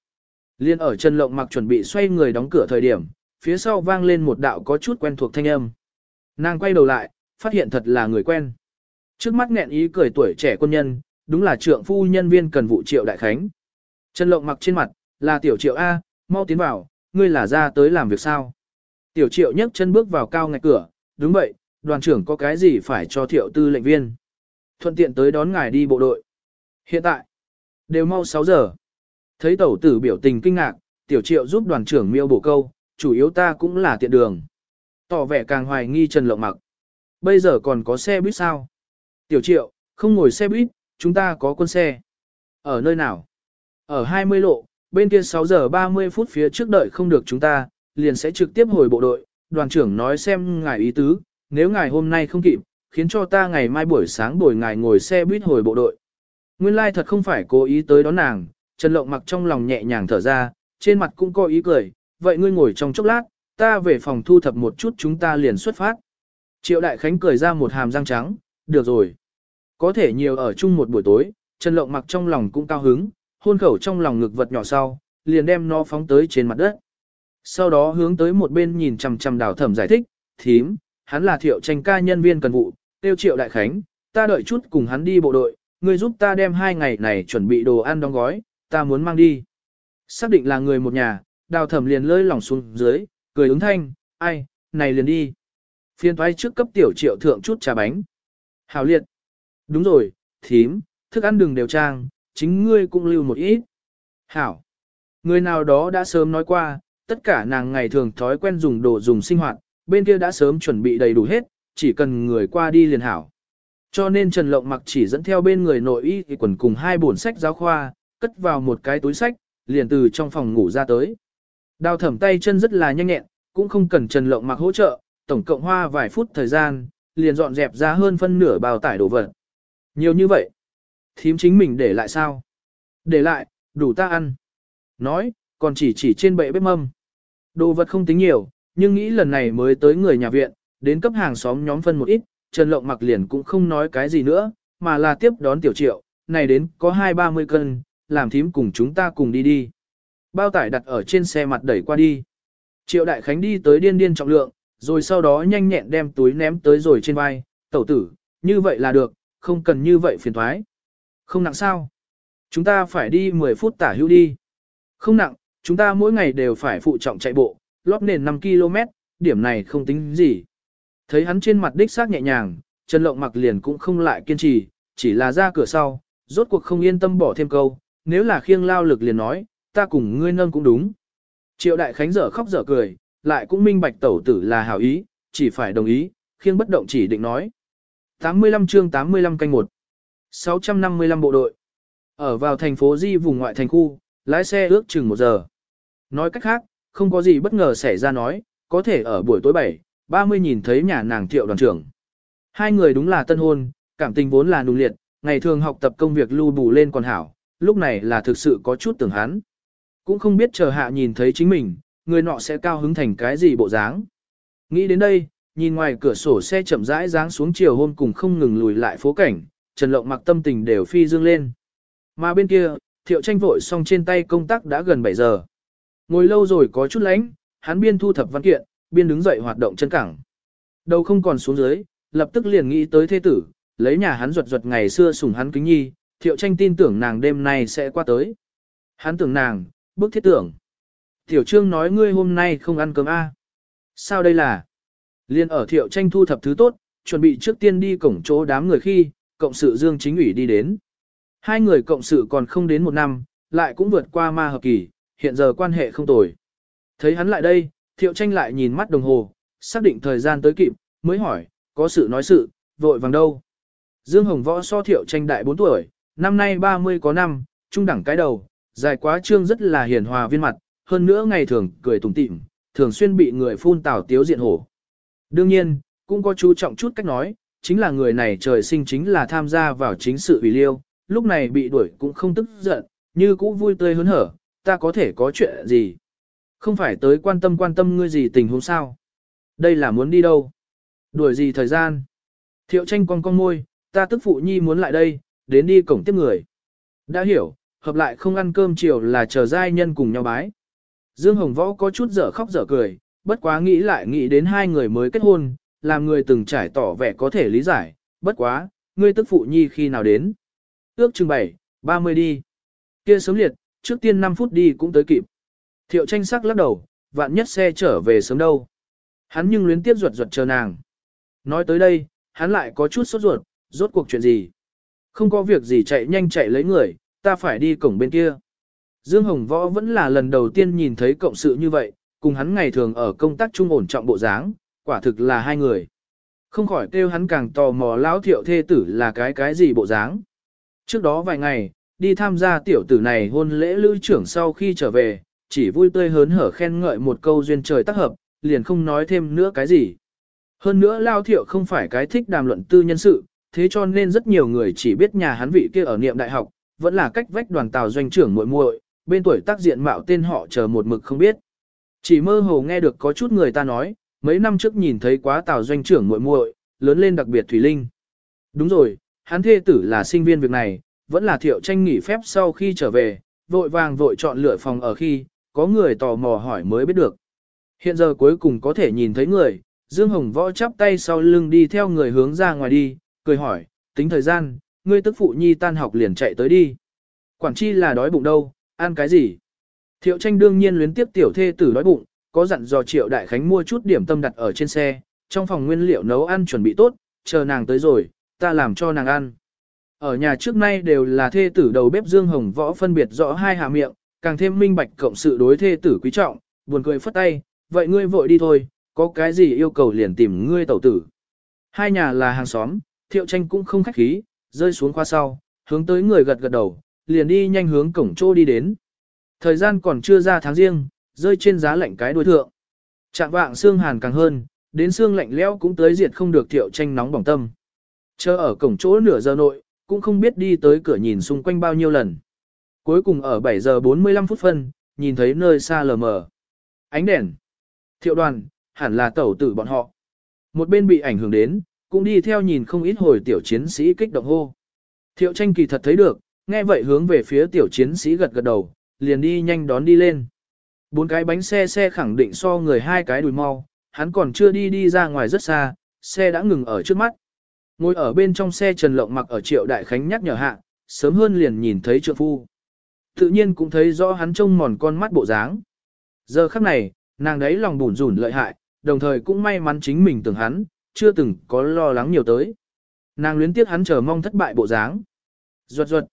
Liên ở Trần Lộng mặc chuẩn bị xoay người đóng cửa thời điểm, phía sau vang lên một đạo có chút quen thuộc thanh âm. Nàng quay đầu lại, phát hiện thật là người quen. Trước mắt nghẹn ý cười tuổi trẻ quân nhân, đúng là trượng phu nhân viên cần vụ triệu đại khánh. Trần Lộng mặc trên mặt, là tiểu triệu A, mau tiến vào, ngươi là ra tới làm việc sao. Tiểu triệu nhấc chân bước vào cao ngạch cửa, đúng vậy, đoàn trưởng có cái gì phải cho thiệu tư lệnh viên. Thuận tiện tới đón ngài đi bộ đội. Hiện tại, đều mau 6 giờ. Thấy tẩu tử biểu tình kinh ngạc, tiểu triệu giúp đoàn trưởng miêu bổ câu, chủ yếu ta cũng là tiện đường. Tỏ vẻ càng hoài nghi Trần Lộng mặc. Bây giờ còn có xe buýt sao? Tiểu triệu, không ngồi xe buýt, chúng ta có quân xe. Ở nơi nào? Ở 20 lộ, bên kia 6 giờ 30 phút phía trước đợi không được chúng ta, liền sẽ trực tiếp hồi bộ đội. Đoàn trưởng nói xem ngài ý tứ, nếu ngài hôm nay không kịp, khiến cho ta ngày mai buổi sáng buổi ngài ngồi xe buýt hồi bộ đội. Nguyên lai thật không phải cố ý tới đón nàng, Trần Lộng mặc trong lòng nhẹ nhàng thở ra, trên mặt cũng có ý cười, vậy ngươi ngồi trong chốc lát, ta về phòng thu thập một chút chúng ta liền xuất phát. Triệu Đại Khánh cười ra một hàm răng trắng, được rồi. Có thể nhiều ở chung một buổi tối, Trần Lộng mặc trong lòng cũng cao hứng, hôn khẩu trong lòng ngực vật nhỏ sau, liền đem nó phóng tới trên mặt đất. Sau đó hướng tới một bên nhìn chằm chằm đào thẩm giải thích, thím, hắn là thiệu tranh ca nhân viên cần vụ, tiêu triệu đại khánh, ta đợi chút cùng hắn đi bộ đội, ngươi giúp ta đem hai ngày này chuẩn bị đồ ăn đóng gói, ta muốn mang đi. Xác định là người một nhà, đào thẩm liền lơi lỏng xuống dưới, cười ứng thanh, ai, này liền đi. Phiên thoái trước cấp tiểu triệu thượng chút trà bánh. Hảo liệt. Đúng rồi, thím, thức ăn đừng đều trang, chính ngươi cũng lưu một ít. Hảo. Người nào đó đã sớm nói qua, tất cả nàng ngày thường thói quen dùng đồ dùng sinh hoạt, bên kia đã sớm chuẩn bị đầy đủ hết, chỉ cần người qua đi liền hảo. Cho nên Trần Lộng mặc chỉ dẫn theo bên người nội y quần cùng hai bổn sách giáo khoa, cất vào một cái túi sách, liền từ trong phòng ngủ ra tới. Đào thẩm tay chân rất là nhanh nhẹn, cũng không cần Trần Lộng mặc hỗ trợ, tổng cộng hoa vài phút thời gian, liền dọn dẹp ra hơn phân nửa bao tải đồ vật. Nhiều như vậy, thím chính mình để lại sao? Để lại, đủ ta ăn. Nói, còn chỉ chỉ trên bệ bếp mâm. Đồ vật không tính nhiều, nhưng nghĩ lần này mới tới người nhà viện, đến cấp hàng xóm nhóm phân một ít, Trần Lộng mặc liền cũng không nói cái gì nữa, mà là tiếp đón tiểu triệu, này đến có hai ba mươi cân, làm thím cùng chúng ta cùng đi đi. Bao tải đặt ở trên xe mặt đẩy qua đi. Triệu Đại Khánh đi tới điên điên trọng lượng, rồi sau đó nhanh nhẹn đem túi ném tới rồi trên vai, tẩu tử, như vậy là được, không cần như vậy phiền thoái. Không nặng sao? Chúng ta phải đi 10 phút tả hữu đi. Không nặng, chúng ta mỗi ngày đều phải phụ trọng chạy bộ, lót nền 5 km, điểm này không tính gì. Thấy hắn trên mặt đích xác nhẹ nhàng, Trần Lộng mặc liền cũng không lại kiên trì, chỉ là ra cửa sau, rốt cuộc không yên tâm bỏ thêm câu, nếu là khiêng lao lực liền nói, ta cùng ngươi nâng cũng đúng. Triệu Đại Khánh dở khóc dở cười, lại cũng minh bạch tẩu tử là hảo ý, chỉ phải đồng ý, khiêng bất động chỉ định nói. 85 chương 85 canh 1 655 bộ đội Ở vào thành phố Di vùng ngoại thành khu, lái xe ước chừng một giờ. Nói cách khác, không có gì bất ngờ xảy ra nói, có thể ở buổi tối 7, 30 nhìn thấy nhà nàng thiệu đoàn trưởng. Hai người đúng là tân hôn, cảm tình vốn là nung liệt, ngày thường học tập công việc lưu bù lên còn hảo, lúc này là thực sự có chút tưởng hắn. Cũng không biết chờ hạ nhìn thấy chính mình, người nọ sẽ cao hứng thành cái gì bộ dáng. Nghĩ đến đây, nhìn ngoài cửa sổ xe chậm rãi dáng xuống chiều hôm cùng không ngừng lùi lại phố cảnh, Trần Lộng mặc tâm tình đều phi dương lên. Mà bên kia, thiệu tranh vội xong trên tay công tác đã gần 7 giờ. Ngồi lâu rồi có chút lánh, hắn biên thu thập văn kiện, biên đứng dậy hoạt động chân cẳng. Đầu không còn xuống dưới, lập tức liền nghĩ tới thế tử, lấy nhà hắn ruột ruột ngày xưa sủng hắn kính nhi, thiệu tranh tin tưởng nàng đêm nay sẽ qua tới. Hắn tưởng nàng, bức thiết tưởng. Tiểu trương nói ngươi hôm nay không ăn cơm a Sao đây là? Liên ở thiệu tranh thu thập thứ tốt, chuẩn bị trước tiên đi cổng chỗ đám người khi, cộng sự Dương Chính ủy đi đến. Hai người cộng sự còn không đến một năm, lại cũng vượt qua ma hợp kỳ, hiện giờ quan hệ không tồi. Thấy hắn lại đây, thiệu tranh lại nhìn mắt đồng hồ, xác định thời gian tới kịp, mới hỏi, có sự nói sự, vội vàng đâu. Dương Hồng Võ so thiệu tranh đại 4 tuổi, năm nay 30 có năm, trung đẳng cái đầu, dài quá trương rất là hiền hòa viên mặt, hơn nữa ngày thường cười tủm tỉm, thường xuyên bị người phun tảo tiếu diện hổ. Đương nhiên, cũng có chú trọng chút cách nói, chính là người này trời sinh chính là tham gia vào chính sự vì liêu, lúc này bị đuổi cũng không tức giận, như cũ vui tươi hớn hở, ta có thể có chuyện gì. Không phải tới quan tâm quan tâm ngươi gì tình huống sao. Đây là muốn đi đâu. Đuổi gì thời gian. Thiệu tranh con con môi, ta tức phụ nhi muốn lại đây, đến đi cổng tiếp người. Đã hiểu, hợp lại không ăn cơm chiều là chờ giai nhân cùng nhau bái. Dương Hồng Võ có chút dở khóc dở cười, bất quá nghĩ lại nghĩ đến hai người mới kết hôn, làm người từng trải tỏ vẻ có thể lý giải, bất quá, ngươi tức phụ nhi khi nào đến. Ước chừng 7, 30 đi. Kia sớm liệt, trước tiên 5 phút đi cũng tới kịp. Thiệu tranh sắc lắc đầu, vạn nhất xe trở về sớm đâu. Hắn nhưng luyến tiếp ruột ruột chờ nàng. Nói tới đây, hắn lại có chút sốt ruột, rốt cuộc chuyện gì. Không có việc gì chạy nhanh chạy lấy người, ta phải đi cổng bên kia. Dương Hồng Võ vẫn là lần đầu tiên nhìn thấy cộng sự như vậy, cùng hắn ngày thường ở công tác trung ổn trọng bộ dáng, quả thực là hai người. Không khỏi kêu hắn càng tò mò lão thiệu thê tử là cái cái gì bộ dáng. Trước đó vài ngày, đi tham gia tiểu tử này hôn lễ lữ trưởng sau khi trở về, chỉ vui tươi hớn hở khen ngợi một câu duyên trời tác hợp, liền không nói thêm nữa cái gì. Hơn nữa Lao Thiệu không phải cái thích đàm luận tư nhân sự, thế cho nên rất nhiều người chỉ biết nhà hắn vị kia ở niệm đại học, vẫn là cách vách đoàn tàu doanh trưởng muội muội, bên tuổi tác diện mạo tên họ chờ một mực không biết. Chỉ mơ hồ nghe được có chút người ta nói, mấy năm trước nhìn thấy quá tàu doanh trưởng muội muội, lớn lên đặc biệt Thủy Linh. Đúng rồi, hắn thê tử là sinh viên việc này, vẫn là thiệu tranh nghỉ phép sau khi trở về, vội vàng vội chọn lựa phòng ở khi, có người tò mò hỏi mới biết được. Hiện giờ cuối cùng có thể nhìn thấy người, Dương Hồng Võ chắp tay sau lưng đi theo người hướng ra ngoài đi, cười hỏi, tính thời gian, ngươi tức phụ nhi tan học liền chạy tới đi. Quản chi là đói bụng đâu, ăn cái gì? Thiệu tranh đương nhiên luyến tiếp tiểu thê tử đói bụng, có dặn dò triệu đại khánh mua chút điểm tâm đặt ở trên xe, trong phòng nguyên liệu nấu ăn chuẩn bị tốt, chờ nàng tới rồi, ta làm cho nàng ăn. Ở nhà trước nay đều là thê tử đầu bếp Dương Hồng Võ phân biệt rõ hai hạ miệng, càng thêm minh bạch cộng sự đối thê tử quý trọng, buồn cười phất tay, vậy ngươi vội đi thôi, có cái gì yêu cầu liền tìm ngươi tẩu tử. Hai nhà là hàng xóm, thiệu tranh cũng không khách khí, rơi xuống khoa sau, hướng tới người gật gật đầu, liền đi nhanh hướng cổng trô đi đến. Thời gian còn chưa ra tháng riêng, rơi trên giá lạnh cái đối thượng. Trạng vạng xương hàn càng hơn, đến xương lạnh lẽo cũng tới diệt không được thiệu tranh nóng bỏng tâm. Chờ ở cổng chỗ nửa giờ nội, cũng không biết đi tới cửa nhìn xung quanh bao nhiêu lần. Cuối cùng ở 7 giờ 45 phút phân, nhìn thấy nơi xa lờ mờ. Ánh đèn. Thiệu đoàn, hẳn là tẩu tử bọn họ. Một bên bị ảnh hưởng đến, cũng đi theo nhìn không ít hồi tiểu chiến sĩ kích động hô. Thiệu tranh kỳ thật thấy được, nghe vậy hướng về phía tiểu chiến sĩ gật gật đầu, liền đi nhanh đón đi lên. Bốn cái bánh xe xe khẳng định so người hai cái đùi mau, hắn còn chưa đi đi ra ngoài rất xa, xe đã ngừng ở trước mắt. Ngồi ở bên trong xe Trần Lộng mặc ở triệu đại khánh nhắc nhở hạ, sớm hơn liền nhìn thấy trượng phu. Tự nhiên cũng thấy rõ hắn trông mòn con mắt bộ dáng. Giờ khắc này, nàng đấy lòng bùn rủn lợi hại, đồng thời cũng may mắn chính mình tưởng hắn, chưa từng có lo lắng nhiều tới. Nàng luyến tiếc hắn chờ mong thất bại bộ dáng. Ruột ruột.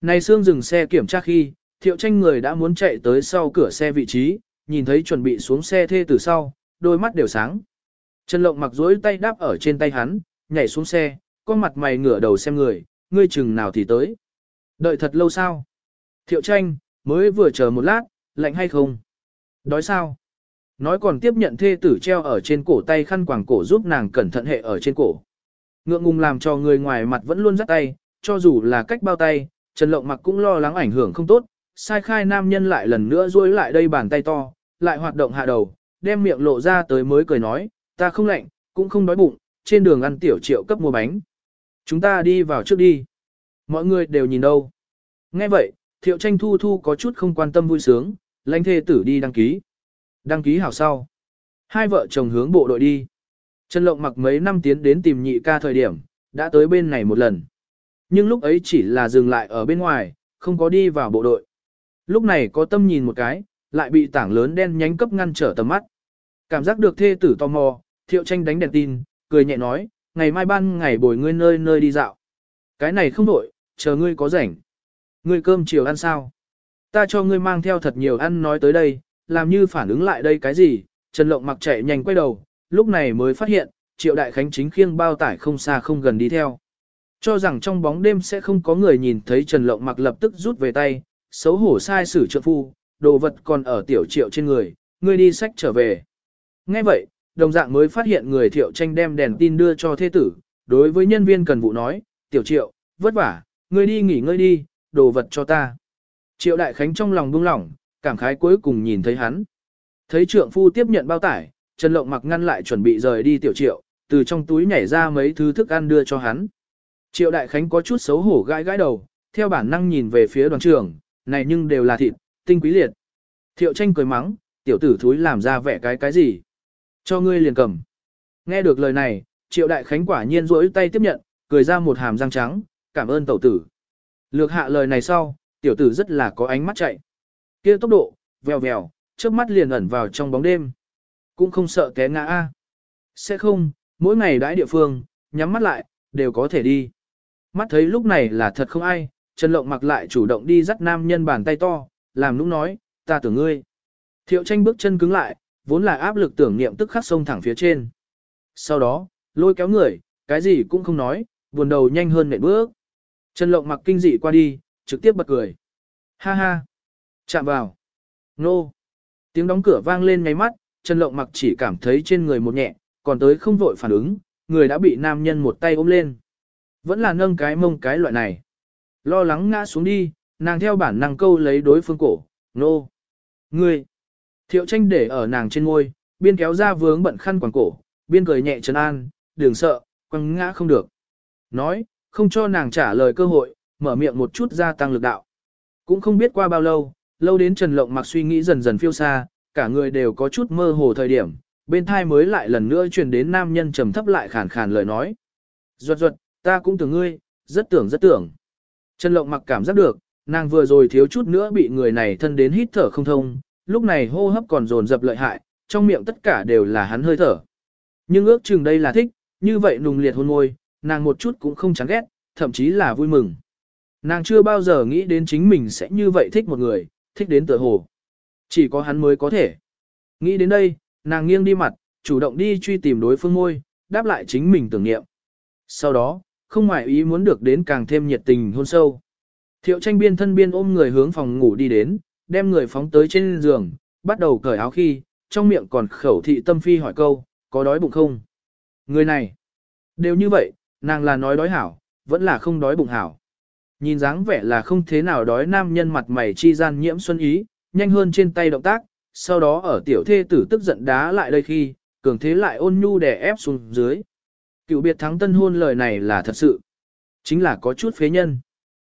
Này xương dừng xe kiểm tra khi, thiệu tranh người đã muốn chạy tới sau cửa xe vị trí, nhìn thấy chuẩn bị xuống xe thê từ sau, đôi mắt đều sáng. Trần Lộng mặc dối tay đáp ở trên tay hắn, nhảy xuống xe, con mặt mày ngửa đầu xem người, ngươi chừng nào thì tới. Đợi thật lâu sao? Thiệu tranh, mới vừa chờ một lát, lạnh hay không? Đói sao? Nói còn tiếp nhận thê tử treo ở trên cổ tay khăn quàng cổ giúp nàng cẩn thận hệ ở trên cổ. Ngượng ngùng làm cho người ngoài mặt vẫn luôn dắt tay, cho dù là cách bao tay, Trần Lộng mặc cũng lo lắng ảnh hưởng không tốt, sai khai nam nhân lại lần nữa duỗi lại đây bàn tay to, lại hoạt động hạ đầu, đem miệng lộ ra tới mới cười nói, ta không lạnh, cũng không đói bụng, trên đường ăn tiểu triệu cấp mua bánh. Chúng ta đi vào trước đi. Mọi người đều nhìn đâu. Nghe vậy, thiệu tranh thu thu có chút không quan tâm vui sướng, lãnh thê tử đi đăng ký. Đăng ký hảo sau. Hai vợ chồng hướng bộ đội đi. Trần Lộng mặc mấy năm tiến đến tìm nhị ca thời điểm, đã tới bên này một lần. Nhưng lúc ấy chỉ là dừng lại ở bên ngoài, không có đi vào bộ đội. Lúc này có tâm nhìn một cái, lại bị tảng lớn đen nhánh cấp ngăn trở tầm mắt. Cảm giác được thê tử tò mò, thiệu tranh đánh đèn tin, cười nhẹ nói, ngày mai ban ngày bồi ngươi nơi nơi đi dạo. Cái này không đổi, chờ ngươi có rảnh. Ngươi cơm chiều ăn sao? Ta cho ngươi mang theo thật nhiều ăn nói tới đây, làm như phản ứng lại đây cái gì, Trần Lộng mặc chạy nhanh quay đầu, lúc này mới phát hiện, Triệu Đại Khánh chính khiêng bao tải không xa không gần đi theo. Cho rằng trong bóng đêm sẽ không có người nhìn thấy Trần Lộng mặc lập tức rút về tay, xấu hổ sai sử trợ phu, đồ vật còn ở tiểu triệu trên người, ngươi đi sách trở về. nghe vậy, đồng dạng mới phát hiện người thiệu tranh đem đèn tin đưa cho thế tử, đối với nhân viên cần vụ nói, tiểu triệu, vất vả, ngươi đi nghỉ ngơi đi, đồ vật cho ta. Triệu Đại Khánh trong lòng buông lỏng, cảm khái cuối cùng nhìn thấy hắn. Thấy trượng phu tiếp nhận bao tải, Trần Lộng mặc ngăn lại chuẩn bị rời đi tiểu triệu, từ trong túi nhảy ra mấy thứ thức ăn đưa cho hắn. Triệu Đại Khánh có chút xấu hổ gãi gãi đầu, theo bản năng nhìn về phía đoàn trưởng, này nhưng đều là thịt, tinh quý liệt. Thiệu tranh cười mắng, tiểu tử thúi làm ra vẻ cái cái gì. Cho ngươi liền cầm. Nghe được lời này, Triệu Đại Khánh quả nhiên rỗi tay tiếp nhận, cười ra một hàm răng trắng, cảm ơn tẩu tử. Lược hạ lời này sau, tiểu tử rất là có ánh mắt chạy. kia tốc độ, vèo vèo, trước mắt liền ẩn vào trong bóng đêm. Cũng không sợ té ngã a. Sẽ không, mỗi ngày đãi địa phương, nhắm mắt lại, đều có thể đi. Mắt thấy lúc này là thật không ai, Trần Lộng mặc lại chủ động đi dắt nam nhân bàn tay to, làm nũng nói, ta tưởng ngươi. Thiệu tranh bước chân cứng lại, vốn là áp lực tưởng niệm tức khắc sông thẳng phía trên. Sau đó, lôi kéo người, cái gì cũng không nói, buồn đầu nhanh hơn nệm bước. Trần Lộng mặc kinh dị qua đi, trực tiếp bật cười. Ha ha. Chạm vào. Nô. Tiếng đóng cửa vang lên ngay mắt, Trần Lộng mặc chỉ cảm thấy trên người một nhẹ, còn tới không vội phản ứng, người đã bị nam nhân một tay ôm lên. Vẫn là nâng cái mông cái loại này. Lo lắng ngã xuống đi, nàng theo bản năng câu lấy đối phương cổ, nô. Ngươi. Thiệu tranh để ở nàng trên ngôi, biên kéo ra vướng bận khăn quàng cổ, biên cười nhẹ trấn an, đừng sợ, quăng ngã không được. Nói, không cho nàng trả lời cơ hội, mở miệng một chút gia tăng lực đạo. Cũng không biết qua bao lâu, lâu đến Trần Lộng mặc suy nghĩ dần dần phiêu xa, cả người đều có chút mơ hồ thời điểm, bên thai mới lại lần nữa truyền đến nam nhân trầm thấp lại khàn khàn lời nói. Ruột ruột, ta cũng tưởng ngươi, rất tưởng rất tưởng. Trần Lộng mặc cảm giác được, nàng vừa rồi thiếu chút nữa bị người này thân đến hít thở không thông, lúc này hô hấp còn dồn dập lợi hại, trong miệng tất cả đều là hắn hơi thở. Nhưng ước chừng đây là thích, như vậy nùng liệt hôn môi, nàng một chút cũng không chán ghét, thậm chí là vui mừng. Nàng chưa bao giờ nghĩ đến chính mình sẽ như vậy thích một người, thích đến tựa hồ. Chỉ có hắn mới có thể. Nghĩ đến đây, nàng nghiêng đi mặt, chủ động đi truy tìm đối phương môi, đáp lại chính mình tưởng niệm. Sau đó, không ngoại ý muốn được đến càng thêm nhiệt tình hôn sâu. Thiệu tranh biên thân biên ôm người hướng phòng ngủ đi đến, đem người phóng tới trên giường, bắt đầu cởi áo khi, trong miệng còn khẩu thị tâm phi hỏi câu, có đói bụng không? Người này, đều như vậy, nàng là nói đói hảo, vẫn là không đói bụng hảo. Nhìn dáng vẻ là không thế nào đói nam nhân mặt mày chi gian nhiễm xuân ý, nhanh hơn trên tay động tác, sau đó ở tiểu thê tử tức giận đá lại đây khi, cường thế lại ôn nhu đè ép xuống dưới. Cựu biệt thắng tân hôn lời này là thật sự. Chính là có chút phế nhân.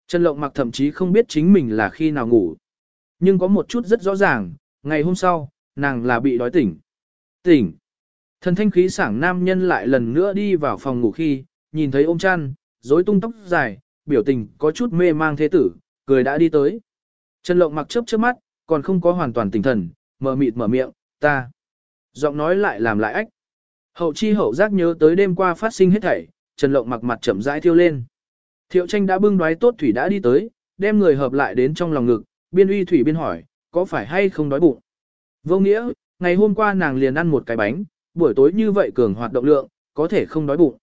Trần Lộng mặc thậm chí không biết chính mình là khi nào ngủ. Nhưng có một chút rất rõ ràng, ngày hôm sau, nàng là bị đói tỉnh. Tỉnh. Thần thanh khí sảng nam nhân lại lần nữa đi vào phòng ngủ khi, nhìn thấy ôm chăn, rối tung tóc dài, biểu tình có chút mê mang thế tử, cười đã đi tới. Trần Lộng mặc chớp chớp mắt, còn không có hoàn toàn tỉnh thần, mở mịt mở miệng, ta. Giọng nói lại làm lại ách. Hậu chi hậu giác nhớ tới đêm qua phát sinh hết thảy, Trần Lộng mặc mặt chậm rãi thiêu lên. Thiệu tranh đã bưng đoái tốt thủy đã đi tới, đem người hợp lại đến trong lòng ngực, biên uy thủy biên hỏi, có phải hay không đói bụng? Vô nghĩa, ngày hôm qua nàng liền ăn một cái bánh, buổi tối như vậy cường hoạt động lượng, có thể không đói bụng.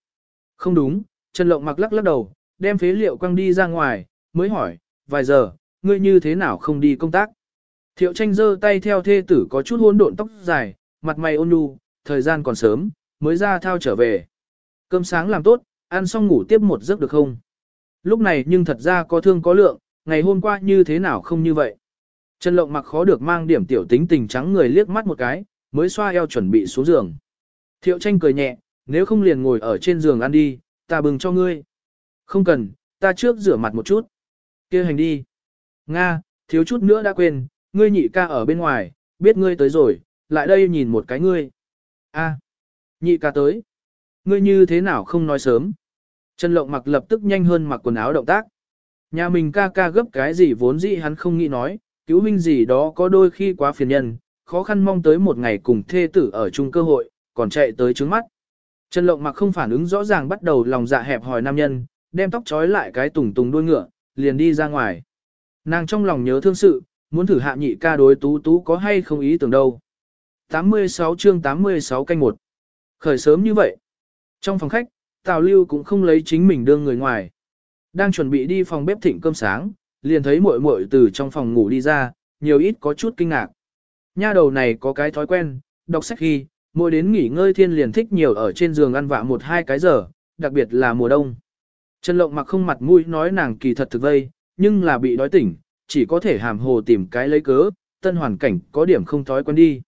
Không đúng, Trần Lộng mặc lắc lắc đầu, đem phế liệu quăng đi ra ngoài, mới hỏi, vài giờ, ngươi như thế nào không đi công tác? Thiệu tranh giơ tay theo thê tử có chút hôn độn tóc dài, mặt mày ôn nhu, thời gian còn sớm, mới ra thao trở về. Cơm sáng làm tốt, ăn xong ngủ tiếp một giấc được không? Lúc này nhưng thật ra có thương có lượng, ngày hôm qua như thế nào không như vậy? Trần Lộng mặc khó được mang điểm tiểu tính tình trắng người liếc mắt một cái, mới xoa eo chuẩn bị xuống giường. Thiệu tranh cười nhẹ, nếu không liền ngồi ở trên giường ăn đi, ta bừng cho ngươi. Không cần, ta trước rửa mặt một chút. kia hành đi. Nga, thiếu chút nữa đã quên, ngươi nhị ca ở bên ngoài, biết ngươi tới rồi, lại đây nhìn một cái ngươi. A, nhị ca tới. Ngươi như thế nào không nói sớm. Trần Lộng mặc lập tức nhanh hơn mặc quần áo động tác. Nhà mình ca ca gấp cái gì vốn dĩ hắn không nghĩ nói, cứu huynh gì đó có đôi khi quá phiền nhân, khó khăn mong tới một ngày cùng thê tử ở chung cơ hội, còn chạy tới trước mắt. Trần Lộng mặc không phản ứng rõ ràng bắt đầu lòng dạ hẹp hòi nam nhân, đem tóc trói lại cái tùng tùng đuôi ngựa, liền đi ra ngoài. Nàng trong lòng nhớ thương sự, muốn thử hạ nhị ca đối tú tú có hay không ý tưởng đâu. 86 chương 86 canh 1 Khởi sớm như vậy. Trong phòng khách, Tào Lưu cũng không lấy chính mình đương người ngoài. Đang chuẩn bị đi phòng bếp thịnh cơm sáng, liền thấy muội muội từ trong phòng ngủ đi ra, nhiều ít có chút kinh ngạc. Nha đầu này có cái thói quen, đọc sách khi, mỗi đến nghỉ ngơi thiên liền thích nhiều ở trên giường ăn vạ một hai cái giờ, đặc biệt là mùa đông. Trần Lộng mặc không mặt mũi nói nàng kỳ thật thực vây, nhưng là bị đói tỉnh, chỉ có thể hàm hồ tìm cái lấy cớ, tân hoàn cảnh có điểm không thói quen đi.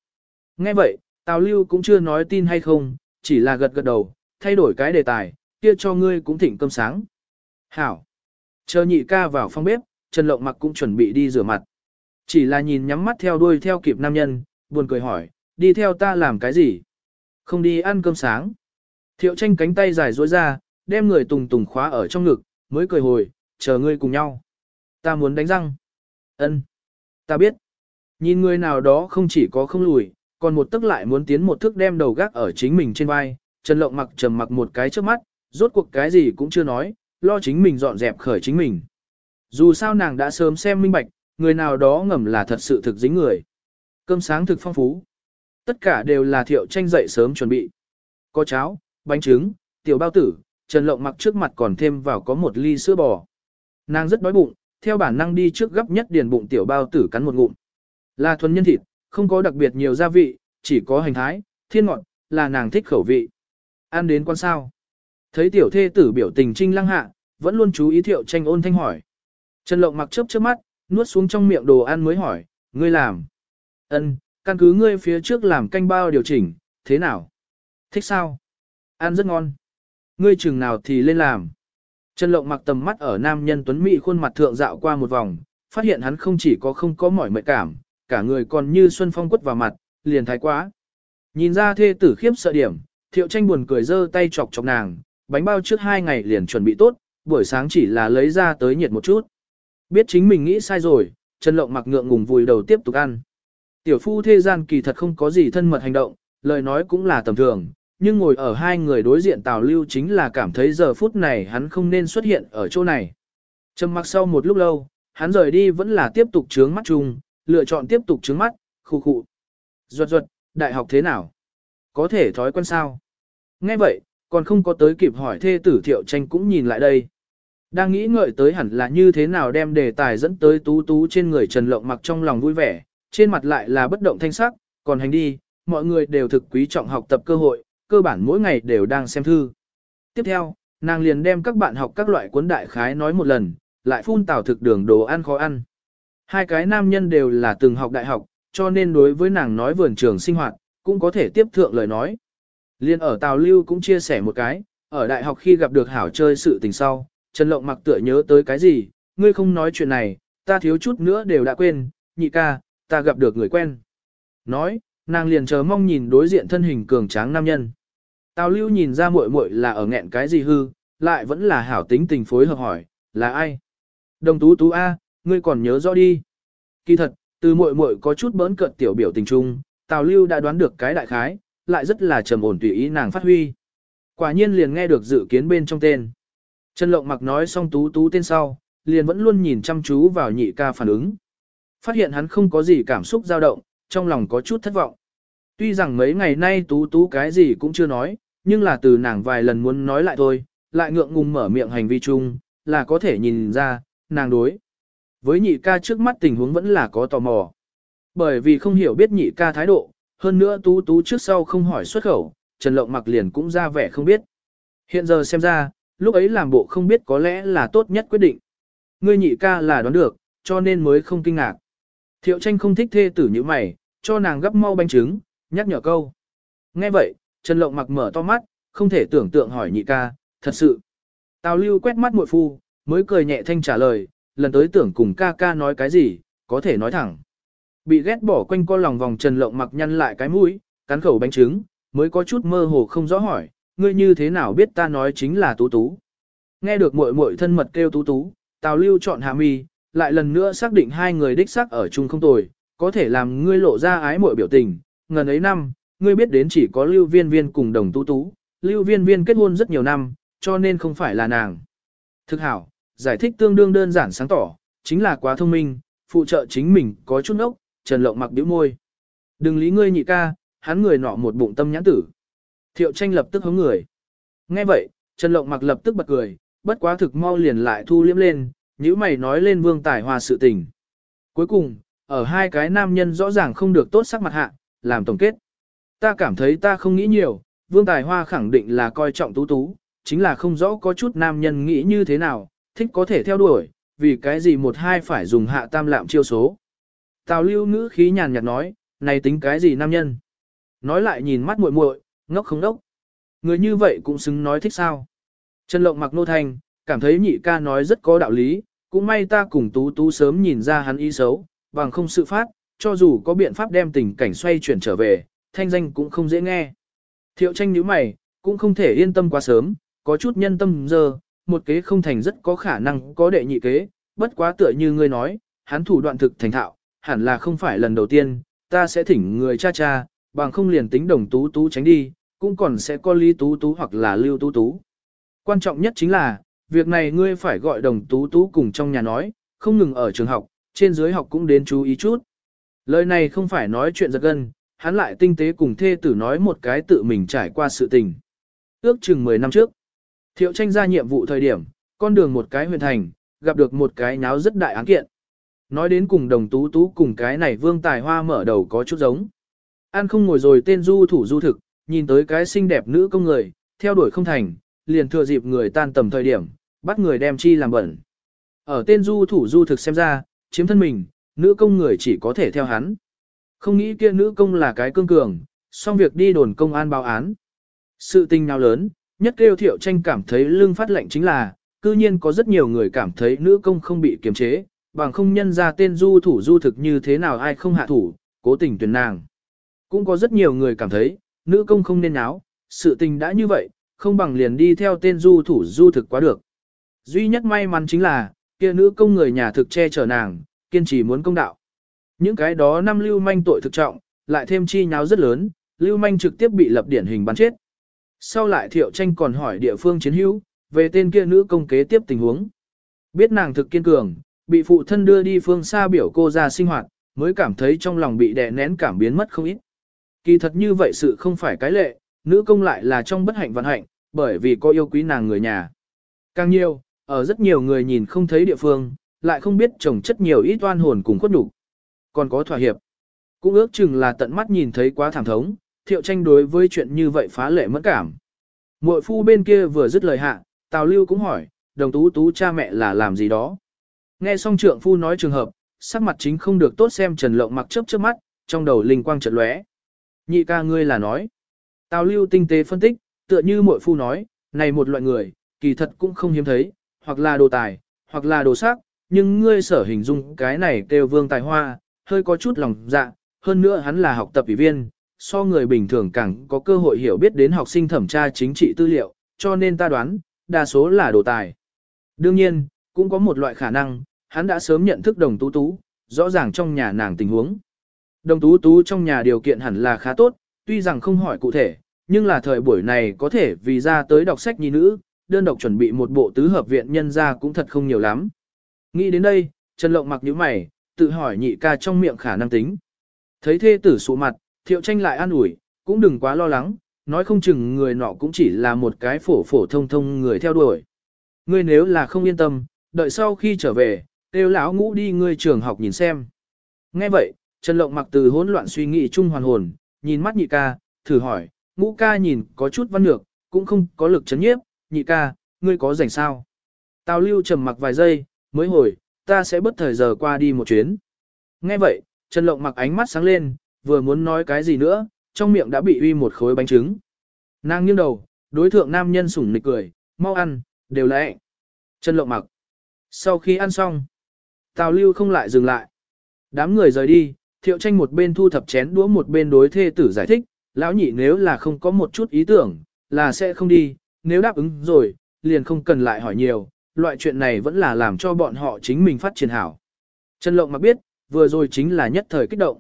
Nghe vậy, Tào Lưu cũng chưa nói tin hay không, chỉ là gật gật đầu, thay đổi cái đề tài, kia cho ngươi cũng thỉnh cơm sáng. Hảo. Chờ nhị ca vào phòng bếp, Trần Lộng mặc cũng chuẩn bị đi rửa mặt. Chỉ là nhìn nhắm mắt theo đuôi theo kịp nam nhân, buồn cười hỏi, đi theo ta làm cái gì? Không đi ăn cơm sáng. Thiệu tranh cánh tay dài dối ra, đem người tùng tùng khóa ở trong ngực, mới cười hồi, chờ ngươi cùng nhau. Ta muốn đánh răng. Ân, Ta biết. Nhìn người nào đó không chỉ có không lùi, còn một tức lại muốn tiến một thước đem đầu gác ở chính mình trên vai. Trần Lộng mặc trầm mặc một cái trước mắt, rốt cuộc cái gì cũng chưa nói, lo chính mình dọn dẹp khởi chính mình. Dù sao nàng đã sớm xem minh bạch, người nào đó ngầm là thật sự thực dính người. Cơm sáng thực phong phú. Tất cả đều là thiệu tranh dậy sớm chuẩn bị. Có cháo, bánh trứng, tiểu bao tử, Trần Lộng mặc trước mặt còn thêm vào có một ly sữa bò. Nàng rất đói bụng, theo bản năng đi trước gấp nhất điền bụng tiểu bao tử cắn một ngụm. Là thuần nhân thịt, không có đặc biệt nhiều gia vị, chỉ có hành thái, thiên ngọt, là nàng thích khẩu vị. Ăn đến quan sao? Thấy tiểu thê tử biểu tình trinh lăng hạ, vẫn luôn chú ý thiệu tranh ôn thanh hỏi. Trần Lộng mặc chớp chớp mắt, nuốt xuống trong miệng đồ ăn mới hỏi, ngươi làm. Ân, căn cứ ngươi phía trước làm canh bao điều chỉnh, thế nào? Thích sao? Ăn rất ngon. Ngươi chừng nào thì lên làm. Trần Lộng mặc tầm mắt ở nam nhân tuấn mỹ khuôn mặt thượng dạo qua một vòng, phát hiện hắn không chỉ có không có mỏi mệt cảm, cả người còn như xuân phong quất vào mặt, liền thái quá. Nhìn ra thê tử khiếp sợ điểm, thiệu tranh buồn cười giơ tay chọc chọc nàng, bánh bao trước hai ngày liền chuẩn bị tốt, buổi sáng chỉ là lấy ra tới nhiệt một chút. Biết chính mình nghĩ sai rồi, Trần Lộng mặc ngượng ngùng vùi đầu tiếp tục ăn. Tiểu phu thế gian kỳ thật không có gì thân mật hành động, lời nói cũng là tầm thường, nhưng ngồi ở hai người đối diện Tào Lưu chính là cảm thấy giờ phút này hắn không nên xuất hiện ở chỗ này. Trầm mặc sau một lúc lâu, hắn rời đi vẫn là tiếp tục trướng mắt chung, lựa chọn tiếp tục trướng mắt, khu khu. Ruột ruột, đại học thế nào? Có thể thói quen sao? Nghe vậy, còn không có tới kịp hỏi thê tử thiệu tranh cũng nhìn lại đây. Đang nghĩ ngợi tới hẳn là như thế nào đem đề tài dẫn tới tú tú trên người Trần Lộng mặc trong lòng vui vẻ, trên mặt lại là bất động thanh sắc, còn hành đi, mọi người đều thực quý trọng học tập cơ hội, cơ bản mỗi ngày đều đang xem thư. Tiếp theo, nàng liền đem các bạn học các loại cuốn đại khái nói một lần, lại phun tảo thực đường đồ ăn khó ăn. Hai cái nam nhân đều là từng học đại học, cho nên đối với nàng nói vườn trường sinh hoạt, cũng có thể tiếp thượng lời nói. Liên ở Tào Lưu cũng chia sẻ một cái, ở đại học khi gặp được hảo chơi sự tình sau, Trần Lộng mặc tựa nhớ tới cái gì, ngươi không nói chuyện này, ta thiếu chút nữa đều đã quên, nhị ca, ta gặp được người quen. Nói, nàng liền chờ mong nhìn đối diện thân hình cường tráng nam nhân. Tào lưu nhìn ra muội muội là ở nghẹn cái gì hư, lại vẫn là hảo tính tình phối hợp hỏi, là ai? Đồng tú tú A, ngươi còn nhớ rõ đi. Kỳ thật, từ muội muội có chút bỡn cợt tiểu biểu tình trung, Tào lưu đã đoán được cái đại khái, lại rất là trầm ổn tùy ý nàng phát huy. Quả nhiên liền nghe được dự kiến bên trong tên. Trần Lộng mặc nói xong tú tú tên sau, liền vẫn luôn nhìn chăm chú vào nhị ca phản ứng. Phát hiện hắn không có gì cảm xúc dao động, trong lòng có chút thất vọng. Tuy rằng mấy ngày nay tú tú cái gì cũng chưa nói, nhưng là từ nàng vài lần muốn nói lại thôi, lại ngượng ngùng mở miệng hành vi chung, là có thể nhìn ra, nàng đối. Với nhị ca trước mắt tình huống vẫn là có tò mò. Bởi vì không hiểu biết nhị ca thái độ, hơn nữa tú tú trước sau không hỏi xuất khẩu, Trần Lộng mặc liền cũng ra vẻ không biết. Hiện giờ xem ra, lúc ấy làm bộ không biết có lẽ là tốt nhất quyết định. Ngươi nhị ca là đoán được, cho nên mới không kinh ngạc. Thiệu tranh không thích thê tử như mày, cho nàng gấp mau bánh trứng, nhắc nhở câu. Nghe vậy, Trần Lộng mặc mở to mắt, không thể tưởng tượng hỏi nhị ca, thật sự. Tào lưu quét mắt muội phu, mới cười nhẹ thanh trả lời, lần tới tưởng cùng ca ca nói cái gì, có thể nói thẳng. Bị ghét bỏ quanh co lòng vòng Trần Lộng mặc nhăn lại cái mũi, cắn khẩu bánh trứng, mới có chút mơ hồ không rõ hỏi, ngươi như thế nào biết ta nói chính là tú tú. Nghe được muội muội thân mật kêu tú tú, Tào Lưu chọn hạ mi, lại lần nữa xác định hai người đích xác ở chung không tồi, có thể làm ngươi lộ ra ái muội biểu tình, ngần ấy năm, ngươi biết đến chỉ có Lưu Viên Viên cùng đồng tú tú, Lưu Viên Viên kết hôn rất nhiều năm, cho nên không phải là nàng. Thực hảo, giải thích tương đương đơn giản sáng tỏ, chính là quá thông minh, phụ trợ chính mình có chút ốc, Trần Lộng mặc bĩu môi. Đừng lý ngươi nhị ca, hắn người nọ một bụng tâm nhãn tử. Thiệu tranh lập tức hống người. Nghe vậy, Trần Lộng mặc lập tức bật cười, bất quá thực mau liền lại thu liếm lên, nhíu mày nói lên vương tài hòa sự tình. Cuối cùng, ở hai cái nam nhân rõ ràng không được tốt sắc mặt hạ, làm tổng kết. Ta cảm thấy ta không nghĩ nhiều, vương tài hoa khẳng định là coi trọng tú tú, chính là không rõ có chút nam nhân nghĩ như thế nào, thích có thể theo đuổi, vì cái gì một hai phải dùng hạ tam lạm chiêu số. Tào lưu ngữ khí nhàn nhạt nói, này tính cái gì nam nhân? Nói lại nhìn mắt muội muội, ngốc không đốc. Người như vậy cũng xứng nói thích sao? Trần Lộng mặc nô thành, cảm thấy nhị ca nói rất có đạo lý, cũng may ta cùng tú tú sớm nhìn ra hắn ý xấu, bằng không sự phát, cho dù có biện pháp đem tình cảnh xoay chuyển trở về, thanh danh cũng không dễ nghe. Thiệu tranh nhíu mày, cũng không thể yên tâm quá sớm, có chút nhân tâm giờ, một kế không thành rất có khả năng có đệ nhị kế, bất quá tựa như ngươi nói, hắn thủ đoạn thực thành thạo, hẳn là không phải lần đầu tiên, ta sẽ thỉnh người cha cha, bằng không liền tính đồng tú tú tránh đi, cũng còn sẽ có lý tú tú hoặc là lưu tú tú. Quan trọng nhất chính là, việc này ngươi phải gọi đồng tú tú cùng trong nhà nói, không ngừng ở trường học, trên dưới học cũng đến chú ý chút. Lời này không phải nói chuyện giật gân, hắn lại tinh tế cùng thê tử nói một cái tự mình trải qua sự tình. Ước chừng 10 năm trước, thiệu tranh ra nhiệm vụ thời điểm, con đường một cái huyền thành, gặp được một cái nháo rất đại án kiện. Nói đến cùng đồng tú tú cùng cái này vương tài hoa mở đầu có chút giống. An không ngồi rồi tên du thủ du thực, nhìn tới cái xinh đẹp nữ công người, theo đuổi không thành, liền thừa dịp người tan tầm thời điểm, bắt người đem chi làm bẩn. Ở tên du thủ du thực xem ra, chiếm thân mình, nữ công người chỉ có thể theo hắn. Không nghĩ kia nữ công là cái cương cường, xong việc đi đồn công an báo án. Sự tình nào lớn, nhất kêu thiệu tranh cảm thấy lương phát lệnh chính là, cư nhiên có rất nhiều người cảm thấy nữ công không bị kiềm chế, bằng không nhân ra tên du thủ du thực như thế nào ai không hạ thủ, cố tình tuyển nàng. Cũng có rất nhiều người cảm thấy, nữ công không nên áo, sự tình đã như vậy, không bằng liền đi theo tên du thủ du thực quá được. Duy nhất may mắn chính là, kia nữ công người nhà thực che chở nàng, kiên trì muốn công đạo. Những cái đó năm lưu manh tội thực trọng, lại thêm chi nháo rất lớn, lưu manh trực tiếp bị lập điển hình bắn chết. Sau lại thiệu tranh còn hỏi địa phương chiến hữu, về tên kia nữ công kế tiếp tình huống. Biết nàng thực kiên cường, bị phụ thân đưa đi phương xa biểu cô ra sinh hoạt, mới cảm thấy trong lòng bị đè nén cảm biến mất không ít. Kỳ thật như vậy sự không phải cái lệ, nữ công lại là trong bất hạnh vận hạnh, bởi vì có yêu quý nàng người nhà. Càng nhiều, ở rất nhiều người nhìn không thấy địa phương, lại không biết chồng chất nhiều ít oan hồn cùng khuất đủ. Còn có thỏa hiệp. Cũng ước chừng là tận mắt nhìn thấy quá thảm thống, thiệu tranh đối với chuyện như vậy phá lệ mất cảm. Muội phu bên kia vừa dứt lời hạ, Tào Lưu cũng hỏi, đồng tú tú cha mẹ là làm gì đó. Nghe xong trượng phu nói trường hợp, sắc mặt chính không được tốt xem Trần Lộng mặc chớp chớp mắt, trong đầu linh quang chợt lóe. Nhị ca ngươi là nói. Tào Lưu tinh tế phân tích, tựa như muội phu nói, này một loại người, kỳ thật cũng không hiếm thấy, hoặc là đồ tài, hoặc là đồ sắc, nhưng ngươi sở hình dung cái này kêu vương tài hoa, hơi có chút lòng dạ, hơn nữa hắn là học tập ủy viên, so người bình thường càng có cơ hội hiểu biết đến học sinh thẩm tra chính trị tư liệu, cho nên ta đoán, đa số là đồ tài. Đương nhiên, cũng có một loại khả năng, hắn đã sớm nhận thức đồng tú tú, rõ ràng trong nhà nàng tình huống. Đồng tú tú trong nhà điều kiện hẳn là khá tốt, tuy rằng không hỏi cụ thể, nhưng là thời buổi này có thể vì ra tới đọc sách nhi nữ, đơn độc chuẩn bị một bộ tứ hợp viện nhân ra cũng thật không nhiều lắm. Nghĩ đến đây, Trần Lộng mặc như mày, tự hỏi nhị ca trong miệng khả năng tính. Thấy thê tử sụ mặt, thiệu tranh lại an ủi, cũng đừng quá lo lắng, nói không chừng người nọ cũng chỉ là một cái phổ phổ thông thông người theo đuổi. Ngươi nếu là không yên tâm, đợi sau khi trở về, kêu lão ngũ đi ngươi trường học nhìn xem. Nghe vậy, Trần Lộng mặc từ hỗn loạn suy nghĩ chung hoàn hồn, nhìn mắt nhị ca, thử hỏi, ngũ ca nhìn có chút văn lược, cũng không có lực chấn nhiếp, nhị ca, ngươi có rảnh sao? Tào lưu trầm mặc vài giây, mới hồi, ta sẽ bất thời giờ qua đi một chuyến. Nghe vậy, Trần Lộng mặc ánh mắt sáng lên, vừa muốn nói cái gì nữa, trong miệng đã bị uy một khối bánh trứng. Nàng nghiêng đầu, đối thượng nam nhân sủng nịch cười, mau ăn, đều lẽ. Trần Lộng mặc. Sau khi ăn xong, Tào lưu không lại dừng lại. Đám người rời đi, thiệu tranh một bên thu thập chén đũa một bên đối thê tử giải thích, lão nhị nếu là không có một chút ý tưởng, là sẽ không đi, nếu đáp ứng rồi, liền không cần lại hỏi nhiều, loại chuyện này vẫn là làm cho bọn họ chính mình phát triển hảo. Trần Lộng mặc biết, vừa rồi chính là nhất thời kích động.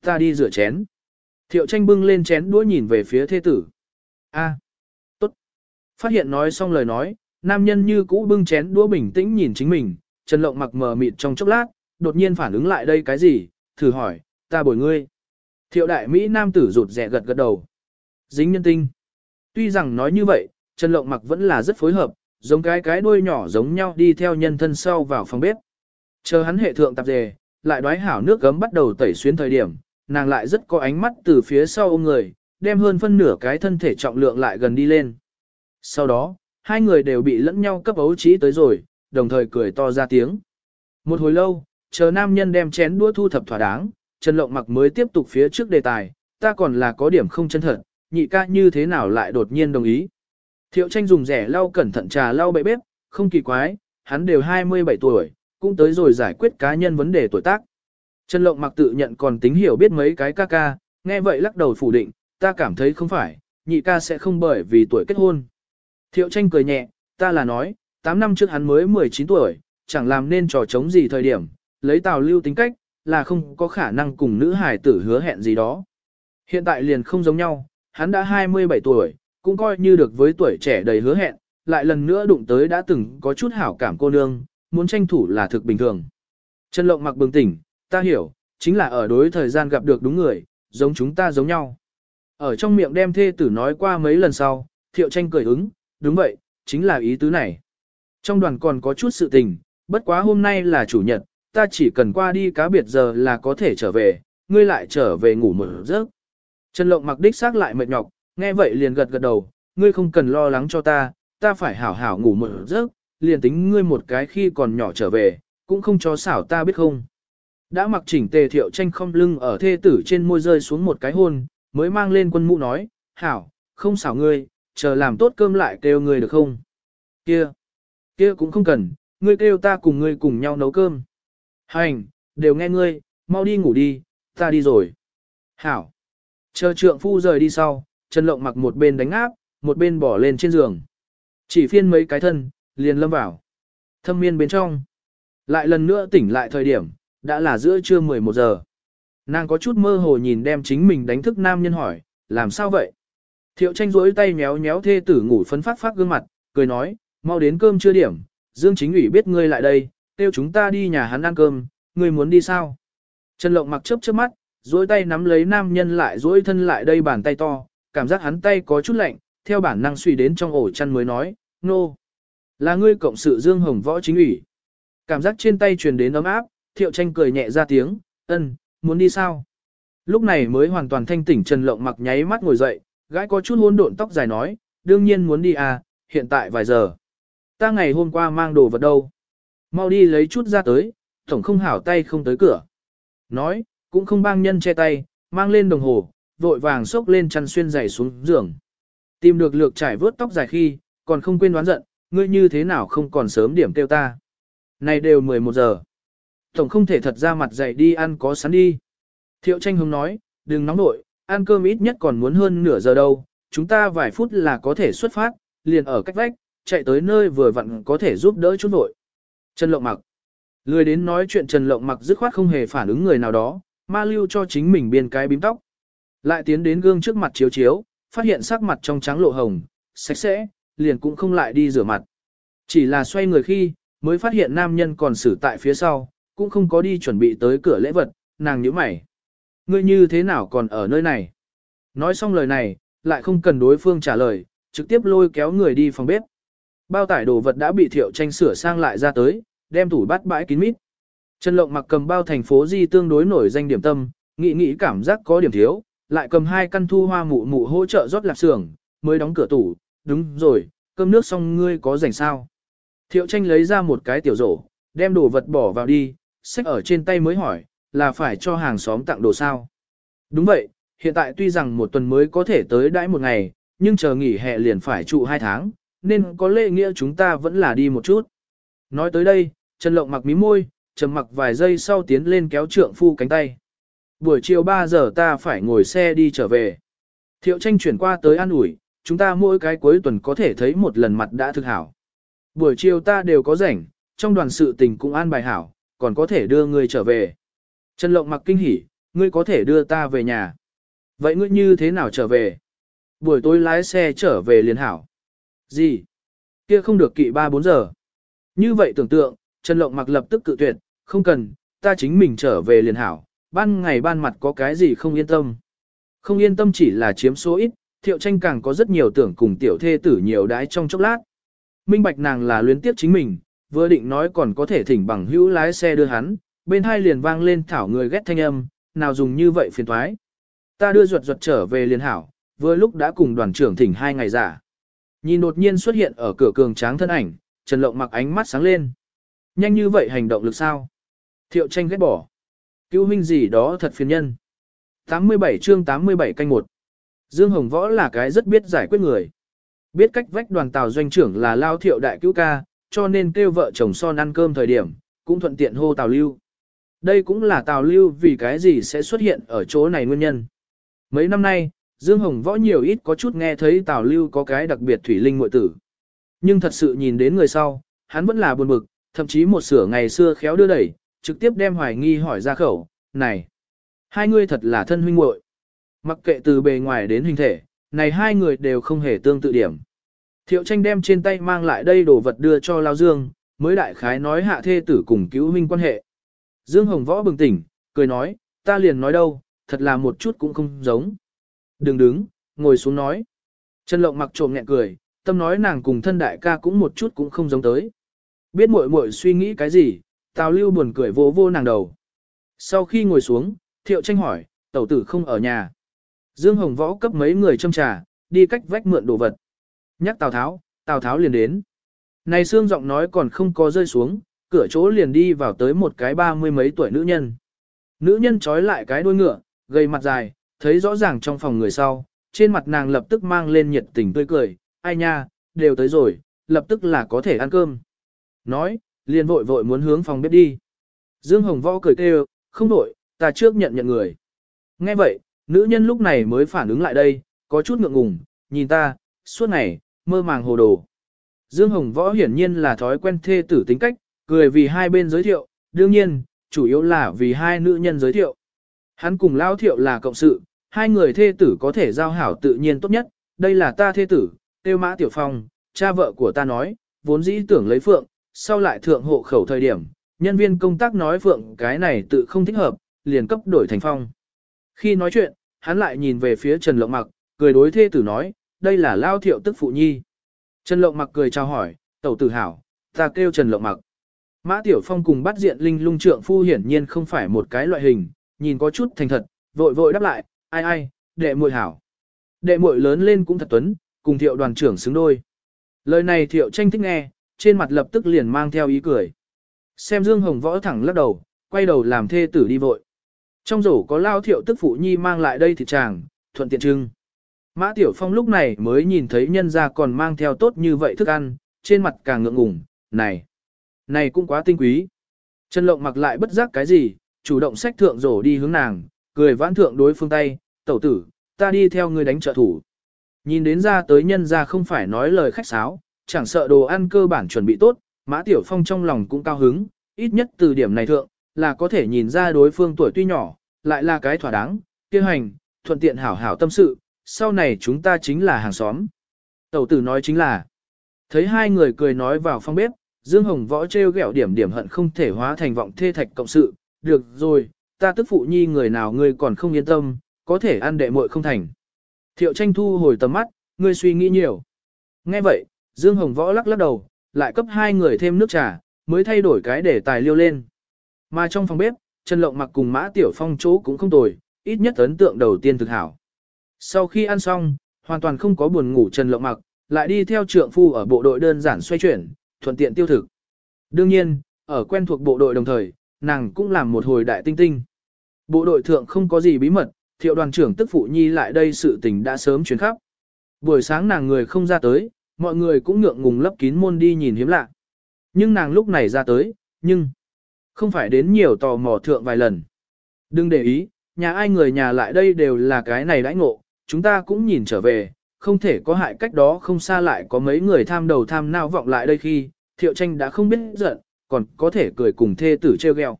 Ta đi rửa chén. Thiệu tranh bưng lên chén đũa nhìn về phía thê tử. A, tốt. Phát hiện nói xong lời nói, nam nhân như cũ bưng chén đũa bình tĩnh nhìn chính mình, Trần Lộng mặc mờ mịt trong chốc lát, đột nhiên phản ứng lại đây cái gì, thử hỏi, ta bồi ngươi. Thiệu đại Mỹ nam tử rụt rẻ gật gật đầu. Dính nhân tinh. Tuy rằng nói như vậy, Trần Lộng mặc vẫn là rất phối hợp, giống cái cái đuôi nhỏ giống nhau đi theo nhân thân sau vào phòng bếp. Chờ hắn hệ thượng tạp dề, lại đoái hảo nước gấm bắt đầu tẩy xuyến thời điểm, nàng lại rất có ánh mắt từ phía sau ôm người, đem hơn phân nửa cái thân thể trọng lượng lại gần đi lên. Sau đó, hai người đều bị lẫn nhau cấp ấu trí tới rồi, đồng thời cười to ra tiếng. Một hồi lâu, chờ nam nhân đem chén đũa thu thập thỏa đáng, Trần Lộng mặc mới tiếp tục phía trước đề tài, ta còn là có điểm không chân thật, nhị ca như thế nào lại đột nhiên đồng ý. Thiệu tranh dùng rẻ lau cẩn thận trà lau bệ bếp, không kỳ quái, hắn đều 27 tuổi, cũng tới rồi giải quyết cá nhân vấn đề tuổi tác. Trần Lộng mặc tự nhận còn tính hiểu biết mấy cái ca ca, nghe vậy lắc đầu phủ định, ta cảm thấy không phải, nhị ca sẽ không bởi vì tuổi kết hôn. Thiệu tranh cười nhẹ, ta là nói, 8 năm trước hắn mới 19 tuổi, chẳng làm nên trò chống gì thời điểm, lấy tào lưu tính cách, là không có khả năng cùng nữ hải tử hứa hẹn gì đó. Hiện tại liền không giống nhau, hắn đã 27 tuổi, cũng coi như được với tuổi trẻ đầy hứa hẹn, lại lần nữa đụng tới đã từng có chút hảo cảm cô nương, muốn tranh thủ là thực bình thường. Trần Lộng mặc bừng tỉnh, ta hiểu, chính là ở đối thời gian gặp được đúng người, giống chúng ta giống nhau. Ở trong miệng đem thê tử nói qua mấy lần sau, thiệu tranh cười ứng, đúng vậy, chính là ý tứ này. Trong đoàn còn có chút sự tình, bất quá hôm nay là chủ nhật, ta chỉ cần qua đi cá biệt giờ là có thể trở về, ngươi lại trở về ngủ một giấc. Trần Lộng mặc đích xác lại mệt nhọc, nghe vậy liền gật gật đầu, ngươi không cần lo lắng cho ta, ta phải hảo hảo ngủ một giấc, liền tính ngươi một cái khi còn nhỏ trở về, cũng không cho xảo ta biết không. Đã mặc chỉnh tề thiệu tranh không lưng ở thê tử trên môi rơi xuống một cái hôn, mới mang lên quân mũ nói, hảo, không xảo ngươi, chờ làm tốt cơm lại kêu ngươi được không? Kia, kia cũng không cần, ngươi kêu ta cùng ngươi cùng nhau nấu cơm. Hành, đều nghe ngươi, mau đi ngủ đi, ta đi rồi. Hảo. Chờ trượng phu rời đi sau, Trần Lộng mặc một bên đánh áp, một bên bỏ lên trên giường. Chỉ phiên mấy cái thân, liền lâm vào. Thâm miên bên trong. Lại lần nữa tỉnh lại thời điểm, đã là giữa trưa 11 giờ. Nàng có chút mơ hồ nhìn đem chính mình đánh thức nam nhân hỏi, làm sao vậy? Thiệu tranh rỗi tay méo méo thê tử ngủ phấn phát phát gương mặt, cười nói, mau đến cơm chưa điểm, Dương Chính ủy biết ngươi lại đây, kêu chúng ta đi nhà hắn ăn cơm, ngươi muốn đi sao? Trần Lộng mặc chớp chớp mắt, duỗi tay nắm lấy nam nhân lại duỗi thân lại đây bàn tay to, cảm giác hắn tay có chút lạnh, theo bản năng suy đến trong ổ chăn mới nói, nô. No. Là ngươi cộng sự Dương Hồng Võ chính ủy. Cảm giác trên tay truyền đến ấm áp, thiệu tranh cười nhẹ ra tiếng, ân, muốn đi sao? Lúc này mới hoàn toàn thanh tỉnh Trần Lộng mặc nháy mắt ngồi dậy, gái có chút hỗn độn tóc dài nói, đương nhiên muốn đi à, hiện tại vài giờ. Ta ngày hôm qua mang đồ vật đâu? Mau đi lấy chút ra tới, tổng không hảo tay không tới cửa. Nói, cũng không bang nhân che tay, mang lên đồng hồ, vội vàng xốc lên chăn xuyên giày xuống giường. Tìm được lược trải vớt tóc dài khi, còn không quên đoán giận, ngươi như thế nào không còn sớm điểm kêu ta. Này đều 11 giờ. Tổng không thể thật ra mặt dậy đi ăn có sẵn đi. Thiệu tranh hùng nói, đừng nóng nội, ăn cơm ít nhất còn muốn hơn nửa giờ đâu, chúng ta vài phút là có thể xuất phát, liền ở cách vách, chạy tới nơi vừa vặn có thể giúp đỡ chút vội. Trần Lộng Mặc Lười đến nói chuyện Trần Lộng Mặc dứt khoát không hề phản ứng người nào đó, ma lưu cho chính mình biên cái bím tóc. Lại tiến đến gương trước mặt chiếu chiếu, phát hiện sắc mặt trong trắng lộ hồng, sạch sẽ, liền cũng không lại đi rửa mặt. Chỉ là xoay người khi, mới phát hiện nam nhân còn xử tại phía sau, cũng không có đi chuẩn bị tới cửa lễ vật, nàng nhíu mày. Ngươi như thế nào còn ở nơi này? Nói xong lời này, lại không cần đối phương trả lời, trực tiếp lôi kéo người đi phòng bếp. Bao tải đồ vật đã bị thiệu tranh sửa sang lại ra tới, đem tủ bắt bãi kín mít. Trần Lộng mặc cầm bao thành phố di tương đối nổi danh điểm tâm, nghĩ nghĩ cảm giác có điểm thiếu, lại cầm hai căn thu hoa mụ mụ hỗ trợ rót lạp xưởng, mới đóng cửa tủ, đúng rồi, cơm nước xong ngươi có rảnh sao. Thiệu tranh lấy ra một cái tiểu rổ, đem đồ vật bỏ vào đi, xách ở trên tay mới hỏi, là phải cho hàng xóm tặng đồ sao. Đúng vậy, hiện tại tuy rằng một tuần mới có thể tới đãi một ngày, nhưng chờ nghỉ hè liền phải trụ hai tháng, nên có lệ nghĩa chúng ta vẫn là đi một chút. Nói tới đây, Trần Lộng mặc mí môi, trầm mặc vài giây sau tiến lên kéo trượng phu cánh tay. Buổi chiều 3 giờ ta phải ngồi xe đi trở về. Thiệu tranh chuyển qua tới an ủi, chúng ta mỗi cái cuối tuần có thể thấy một lần mặt đã thực hảo. Buổi chiều ta đều có rảnh, trong đoàn sự tình cũng an bài hảo, còn có thể đưa ngươi trở về. Trần Lộng mặc kinh hỉ, ngươi có thể đưa ta về nhà. Vậy ngươi như thế nào trở về? Buổi tối lái xe trở về liền hảo. Gì? Kia không được kỵ 3-4 giờ. Như vậy tưởng tượng, Trần Lộng mặc lập tức cự tuyệt, không cần, ta chính mình trở về liền hảo, ban ngày ban mặt có cái gì không yên tâm. Không yên tâm chỉ là chiếm số ít, thiệu tranh càng có rất nhiều tưởng cùng tiểu thê tử nhiều đái trong chốc lát. Minh bạch nàng là luyến tiếp chính mình, vừa định nói còn có thể thỉnh bằng hữu lái xe đưa hắn, bên hai liền vang lên thảo người ghét thanh âm, nào dùng như vậy phiền thoái. Ta đưa ruột ruột trở về liền hảo, vừa lúc đã cùng đoàn trưởng thỉnh hai ngày giả. Nhìn đột nhiên xuất hiện ở cửa cường tráng thân ảnh, Trần Lộng mặc ánh mắt sáng lên. Nhanh như vậy hành động lực sao? Thiệu tranh ghét bỏ. Cứu huynh gì đó thật phiền nhân. 87 chương 87 canh 1. Dương Hồng Võ là cái rất biết giải quyết người. Biết cách vách đoàn tàu doanh trưởng là lao thiệu đại cứu ca, cho nên kêu vợ chồng son ăn cơm thời điểm, cũng thuận tiện hô Tào Lưu. Đây cũng là Tào Lưu vì cái gì sẽ xuất hiện ở chỗ này nguyên nhân. Mấy năm nay, Dương Hồng Võ nhiều ít có chút nghe thấy Tào Lưu có cái đặc biệt thủy linh muội tử. Nhưng thật sự nhìn đến người sau, hắn vẫn là buồn bực, thậm chí một sửa ngày xưa khéo đưa đẩy, trực tiếp đem hoài nghi hỏi ra khẩu, này, hai người thật là thân huynh muội. Mặc kệ từ bề ngoài đến hình thể, này hai người đều không hề tương tự điểm. Thiệu tranh đem trên tay mang lại đây đồ vật đưa cho Lao Dương, mới đại khái nói hạ thê tử cùng cứu huynh quan hệ. Dương Hồng Võ bừng tỉnh, cười nói, ta liền nói đâu, thật là một chút cũng không giống. Đừng đứng, ngồi xuống nói. Trần Lộng mặc trộm nhẹ cười, tâm nói nàng cùng thân đại ca cũng một chút cũng không giống tới. Biết muội muội suy nghĩ cái gì, Tào Lưu buồn cười vô vô nàng đầu. Sau khi ngồi xuống, Thiệu tranh hỏi, tẩu tử không ở nhà. Dương Hồng Võ cấp mấy người châm trà, đi cách vách mượn đồ vật. Nhắc Tào Tháo, Tào Tháo liền đến. Này xương giọng nói còn không có rơi xuống, cửa chỗ liền đi vào tới một cái ba mươi mấy tuổi nữ nhân. Nữ nhân trói lại cái đuôi ngựa, gầy mặt dài, thấy rõ ràng trong phòng người sau, trên mặt nàng lập tức mang lên nhiệt tình tươi cười, ai nha, đều tới rồi, lập tức là có thể ăn cơm. Nói, liền vội vội muốn hướng phòng bếp đi. Dương Hồng Võ cười kêu, không đổi, ta trước nhận nhận người. Nghe vậy, nữ nhân lúc này mới phản ứng lại đây, có chút ngượng ngùng, nhìn ta, suốt ngày, mơ màng hồ đồ. Dương Hồng Võ hiển nhiên là thói quen thê tử tính cách, cười vì hai bên giới thiệu, đương nhiên, chủ yếu là vì hai nữ nhân giới thiệu. Hắn cùng Lao Thiệu là cộng sự, hai người thê tử có thể giao hảo tự nhiên tốt nhất, đây là ta thê tử, tiêu mã tiểu phong, cha vợ của ta nói, vốn dĩ tưởng lấy phượng, sau lại thượng hộ khẩu thời điểm, nhân viên công tác nói phượng cái này tự không thích hợp, liền cấp đổi thành phong. Khi nói chuyện, hắn lại nhìn về phía Trần Lộng Mặc, cười đối thê tử nói, đây là Lao Thiệu tức phụ nhi. Trần Lộng Mặc cười chào hỏi, tẩu tử hảo, ta kêu Trần Lộng Mặc. Mã Tiểu Phong cùng bắt diện linh lung trượng phu hiển nhiên không phải một cái loại hình, nhìn có chút thành thật, vội vội đáp lại, ai ai, đệ muội hảo. Đệ muội lớn lên cũng thật tuấn, cùng thiệu đoàn trưởng xứng đôi. Lời này thiệu tranh thích nghe, trên mặt lập tức liền mang theo ý cười. Xem Dương Hồng võ thẳng lắc đầu, quay đầu làm thê tử đi vội. Trong rổ có lao thiệu tức phụ nhi mang lại đây thịt chàng, thuận tiện trưng. Mã Tiểu Phong lúc này mới nhìn thấy nhân gia còn mang theo tốt như vậy thức ăn, trên mặt càng ngượng ngùng, này, này cũng quá tinh quý. Trần Lộng mặc lại bất giác cái gì, chủ động xách thượng rổ đi hướng nàng, cười vãn thượng đối phương tay, tẩu tử, ta đi theo ngươi đánh trợ thủ. Nhìn đến ra tới nhân ra không phải nói lời khách sáo, chẳng sợ đồ ăn cơ bản chuẩn bị tốt, Mã Tiểu Phong trong lòng cũng cao hứng, ít nhất từ điểm này thượng, là có thể nhìn ra đối phương tuổi tuy nhỏ, lại là cái thỏa đáng, kia hành, thuận tiện hảo hảo tâm sự, sau này chúng ta chính là hàng xóm. Tẩu tử nói chính là, thấy hai người cười nói vào phòng bếp, Dương Hồng Võ treo gẹo điểm điểm hận không thể hóa thành vọng thê thạch cộng sự, được rồi, ta tức phụ nhi người nào ngươi còn không yên tâm, có thể ăn đệ muội không thành. Thiệu tranh thu hồi tầm mắt, ngươi suy nghĩ nhiều. Nghe vậy, Dương Hồng Võ lắc lắc đầu, lại cấp hai người thêm nước trà, mới thay đổi cái để tài liêu lên. Mà trong phòng bếp, Trần Lộng mặc cùng Mã Tiểu Phong chỗ cũng không tồi, ít nhất ấn tượng đầu tiên thực hảo. Sau khi ăn xong, hoàn toàn không có buồn ngủ Trần Lộng mặc, lại đi theo trượng phu ở bộ đội đơn giản xoay chuyển, thuận tiện tiêu thực. Đương nhiên, ở quen thuộc bộ đội đồng thời, nàng cũng làm một hồi đại tinh tinh. Bộ đội thượng không có gì bí mật, thiệu đoàn trưởng tức phụ nhi lại đây sự tình đã sớm chuyển khắp. Buổi sáng nàng người không ra tới, mọi người cũng ngượng ngùng lấp kín môn đi nhìn hiếm lạ. Nhưng nàng lúc này ra tới, nhưng không phải đến nhiều tò mò thượng vài lần. Đừng để ý, nhà ai người nhà lại đây đều là cái này đãi ngộ, chúng ta cũng nhìn trở về, không thể có hại cách đó không xa lại có mấy người tham đầu tham nao vọng lại đây khi, thiệu tranh đã không biết giận, còn có thể cười cùng thê tử treo gheo.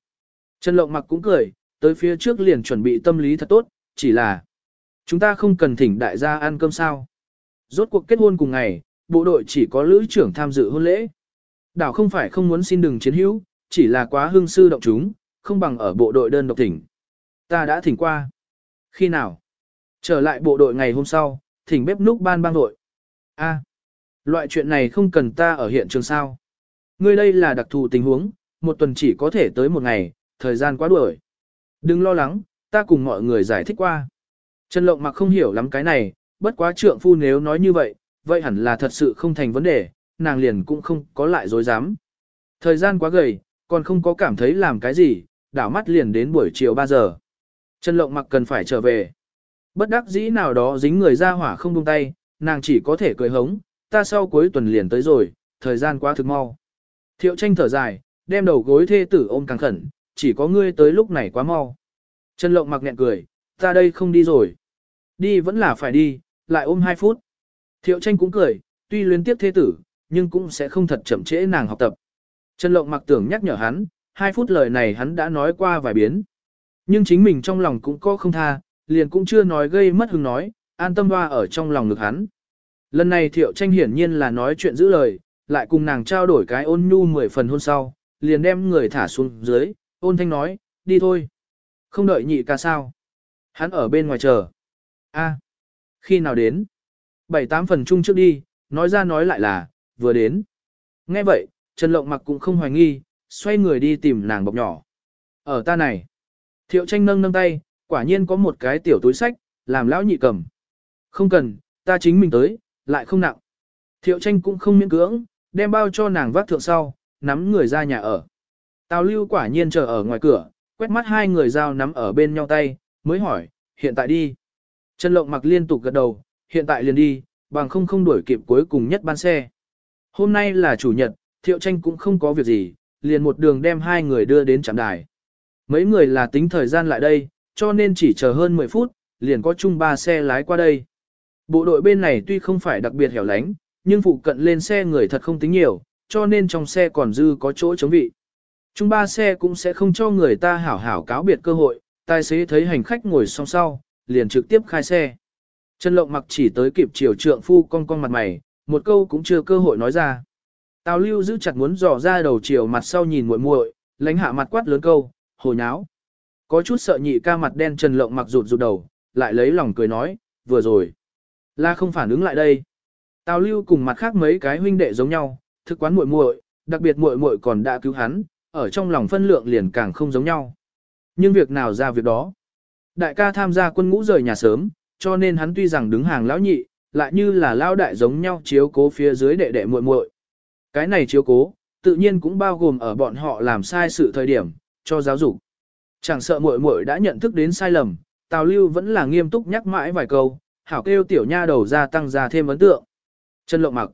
Trần Lộng mặc cũng cười, tới phía trước liền chuẩn bị tâm lý thật tốt, chỉ là chúng ta không cần thỉnh đại gia ăn cơm sao. Rốt cuộc kết hôn cùng ngày, bộ đội chỉ có lữ trưởng tham dự hôn lễ. Đảo không phải không muốn xin đừng chiến hữu, chỉ là quá hương sư động chúng, không bằng ở bộ đội đơn độc thỉnh. Ta đã thỉnh qua. Khi nào? Trở lại bộ đội ngày hôm sau, thỉnh bếp núc ban bang đội. A, loại chuyện này không cần ta ở hiện trường sao. Ngươi đây là đặc thù tình huống, một tuần chỉ có thể tới một ngày, thời gian quá đuổi. Đừng lo lắng, ta cùng mọi người giải thích qua. Trần Lộng mặc không hiểu lắm cái này, bất quá trượng phu nếu nói như vậy, vậy hẳn là thật sự không thành vấn đề, nàng liền cũng không có lại dối dám. Thời gian quá gầy, còn không có cảm thấy làm cái gì, đảo mắt liền đến buổi chiều 3 giờ. Trần Lộng mặc cần phải trở về. Bất đắc dĩ nào đó dính người ra hỏa không buông tay, nàng chỉ có thể cười hống, ta sau cuối tuần liền tới rồi, thời gian quá thực mau. Thiệu tranh thở dài, đem đầu gối thê tử ôm càng khẩn, chỉ có ngươi tới lúc này quá mau. Trần Lộng mặc nhẹn cười, ta đây không đi rồi. Đi vẫn là phải đi, lại ôm 2 phút. Thiệu tranh cũng cười, tuy luyến tiếp thế tử, nhưng cũng sẽ không thật chậm trễ nàng học tập. Trần Lộng mặc tưởng nhắc nhở hắn, 2 phút lời này hắn đã nói qua vài biến. Nhưng chính mình trong lòng cũng có không tha, liền cũng chưa nói gây mất hứng nói, an tâm hoa ở trong lòng ngực hắn. Lần này thiệu tranh hiển nhiên là nói chuyện giữ lời, lại cùng nàng trao đổi cái ôn nhu mười phần hôn sau, liền đem người thả xuống dưới, ôn thanh nói, đi thôi. Không đợi nhị ca sao. Hắn ở bên ngoài chờ. a khi nào đến? Bảy tám phần chung trước đi, nói ra nói lại là, vừa đến. Nghe vậy, Trần Lộng mặc cũng không hoài nghi, xoay người đi tìm nàng bọc nhỏ. Ở ta này, thiệu tranh nâng nâng tay, quả nhiên có một cái tiểu túi sách, làm lão nhị cầm. Không cần, ta chính mình tới, lại không nặng. Thiệu tranh cũng không miễn cưỡng, đem bao cho nàng vác thượng sau, nắm người ra nhà ở. Tào lưu quả nhiên chờ ở ngoài cửa, quét mắt hai người giao nắm ở bên nhau tay, mới hỏi, hiện tại đi. Trần Lộng mặc liên tục gật đầu, hiện tại liền đi, bằng không không đuổi kịp cuối cùng nhất ban xe. Hôm nay là chủ nhật, thiệu tranh cũng không có việc gì, liền một đường đem hai người đưa đến trạm đài. Mấy người là tính thời gian lại đây, cho nên chỉ chờ hơn 10 phút, liền có chung ba xe lái qua đây. Bộ đội bên này tuy không phải đặc biệt hẻo lánh, nhưng phụ cận lên xe người thật không tính nhiều, cho nên trong xe còn dư có chỗ chống vị. Chung ba xe cũng sẽ không cho người ta hảo hảo cáo biệt cơ hội, tài xế thấy hành khách ngồi song sau, liền trực tiếp khai xe. Trần Lộng mặc chỉ tới kịp chiều trượng phu cong cong mặt mày, một câu cũng chưa cơ hội nói ra. Tào lưu giữ chặt muốn dò ra đầu chiều mặt sau nhìn muội muội, lánh hạ mặt quát lớn câu, hồ nháo. Có chút sợ nhị ca mặt đen Trần Lộng mặc rụt rụt đầu, lại lấy lòng cười nói, vừa rồi. La không phản ứng lại đây. Tào lưu cùng mặt khác mấy cái huynh đệ giống nhau, thực quán muội muội, đặc biệt muội muội còn đã cứu hắn, ở trong lòng phân lượng liền càng không giống nhau. Nhưng việc nào ra việc đó. Đại ca tham gia quân ngũ rời nhà sớm, cho nên hắn tuy rằng đứng hàng lão nhị, lại như là lão đại giống nhau chiếu cố phía dưới đệ đệ muội muội. Cái này chiếu cố, tự nhiên cũng bao gồm ở bọn họ làm sai sự thời điểm, cho giáo dục. Chẳng sợ muội muội đã nhận thức đến sai lầm, Tào Lưu vẫn là nghiêm túc nhắc mãi vài câu, hảo kêu tiểu nha đầu ra tăng ra thêm ấn tượng. Trần lộng mặc.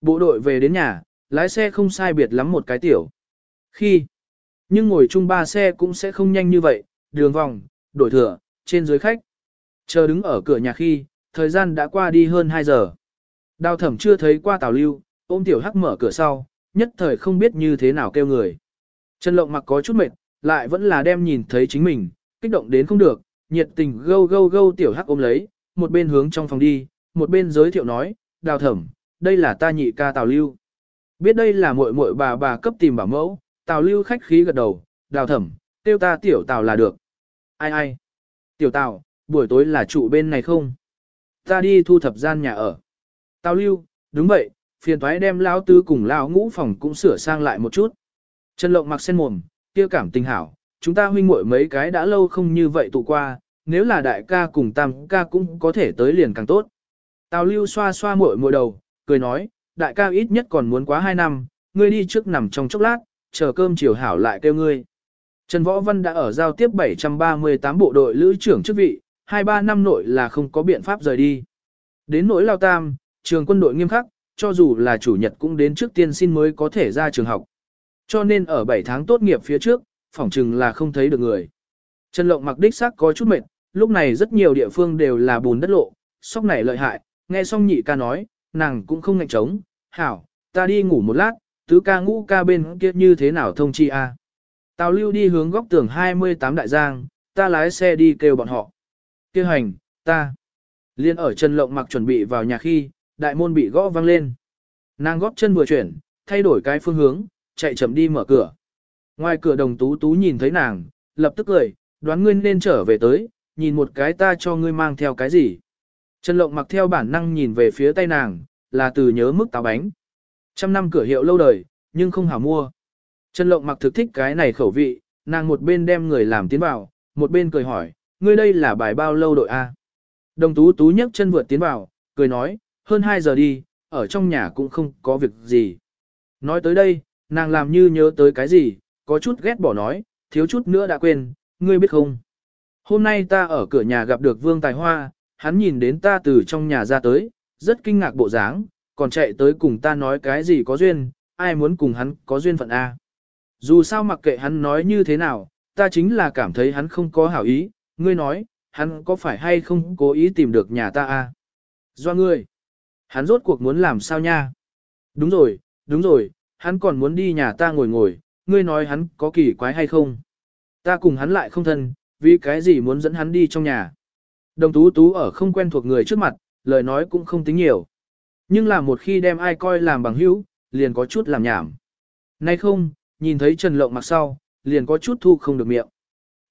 Bộ đội về đến nhà, lái xe không sai biệt lắm một cái tiểu. Khi, nhưng ngồi chung ba xe cũng sẽ không nhanh như vậy, đường vòng, đổi thừa, trên dưới khách. Chờ đứng ở cửa nhà khi, thời gian đã qua đi hơn 2 giờ. Đào thẩm chưa thấy qua Tào Lưu, ôm tiểu hắc mở cửa sau, nhất thời không biết như thế nào kêu người. Trần Lộng mặc có chút mệt, lại vẫn là đem nhìn thấy chính mình, kích động đến không được, nhiệt tình gâu gâu gâu tiểu hắc ôm lấy, một bên hướng trong phòng đi, một bên giới thiệu nói, đào thẩm, đây là ta nhị ca Tào Lưu. Biết đây là muội muội bà bà cấp tìm bảo mẫu, Tào Lưu khách khí gật đầu, đào thẩm, tiêu ta tiểu Tào là được. Ai ai? Tiểu Tào, buổi tối là trụ bên này không? Ta đi thu thập gian nhà ở. Tào lưu, đúng vậy, phiền thoái đem lão tứ cùng lão ngũ phòng cũng sửa sang lại một chút. Trần Lộng mặc sen mồm, kia cảm tình hảo, chúng ta huynh muội mấy cái đã lâu không như vậy tụ qua, nếu là đại ca cùng tam ca cũng có thể tới liền càng tốt. Tào lưu xoa xoa muội muội đầu, cười nói, đại ca ít nhất còn muốn quá hai năm, ngươi đi trước nằm trong chốc lát, chờ cơm chiều hảo lại kêu ngươi. Trần Võ Văn đã ở giao tiếp 738 bộ đội lữ trưởng chức vị, 2-3 năm nội là không có biện pháp rời đi. Đến nỗi lao tam, trường quân đội nghiêm khắc, cho dù là chủ nhật cũng đến trước tiên xin mới có thể ra trường học. Cho nên ở 7 tháng tốt nghiệp phía trước, phỏng chừng là không thấy được người. Trần Lộng mặc đích xác có chút mệt, lúc này rất nhiều địa phương đều là bùn đất lộ, sóc này lợi hại, nghe xong nhị ca nói, nàng cũng không ngạnh trống, hảo, ta đi ngủ một lát, tứ ca ngũ ca bên kia như thế nào thông chi a? Tào lưu đi hướng góc tường 28 đại giang, ta lái xe đi kêu bọn họ. Kêu hành, ta. Liên ở Trần Lộng mặc chuẩn bị vào nhà khi, đại môn bị gõ vang lên. Nàng góp chân vừa chuyển, thay đổi cái phương hướng, chạy chậm đi mở cửa. Ngoài cửa đồng tú tú nhìn thấy nàng, lập tức cười, đoán ngươi nên trở về tới, nhìn một cái ta cho ngươi mang theo cái gì. Trần Lộng mặc theo bản năng nhìn về phía tay nàng, là từ nhớ mức táo bánh. Trăm năm cửa hiệu lâu đời, nhưng không hảo mua. Trần Lộng mặc thực thích cái này khẩu vị, nàng một bên đem người làm tiến vào, một bên cười hỏi, ngươi đây là bài bao lâu đội A. Đồng tú tú nhấc chân vượt tiến vào, cười nói, hơn 2 giờ đi, ở trong nhà cũng không có việc gì. Nói tới đây, nàng làm như nhớ tới cái gì, có chút ghét bỏ nói, thiếu chút nữa đã quên, ngươi biết không. Hôm nay ta ở cửa nhà gặp được Vương Tài Hoa, hắn nhìn đến ta từ trong nhà ra tới, rất kinh ngạc bộ dáng, còn chạy tới cùng ta nói cái gì có duyên, ai muốn cùng hắn có duyên phận A. Dù sao mặc kệ hắn nói như thế nào, ta chính là cảm thấy hắn không có hảo ý, ngươi nói, hắn có phải hay không cố ý tìm được nhà ta A. Do ngươi, hắn rốt cuộc muốn làm sao nha? Đúng rồi, đúng rồi, hắn còn muốn đi nhà ta ngồi ngồi, ngươi nói hắn có kỳ quái hay không? Ta cùng hắn lại không thân, vì cái gì muốn dẫn hắn đi trong nhà? Đồng tú tú ở không quen thuộc người trước mặt, lời nói cũng không tính nhiều. Nhưng là một khi đem ai coi làm bằng hữu, liền có chút làm nhảm. Nay không, nhìn thấy Trần Lộng mặc sau, liền có chút thu không được miệng.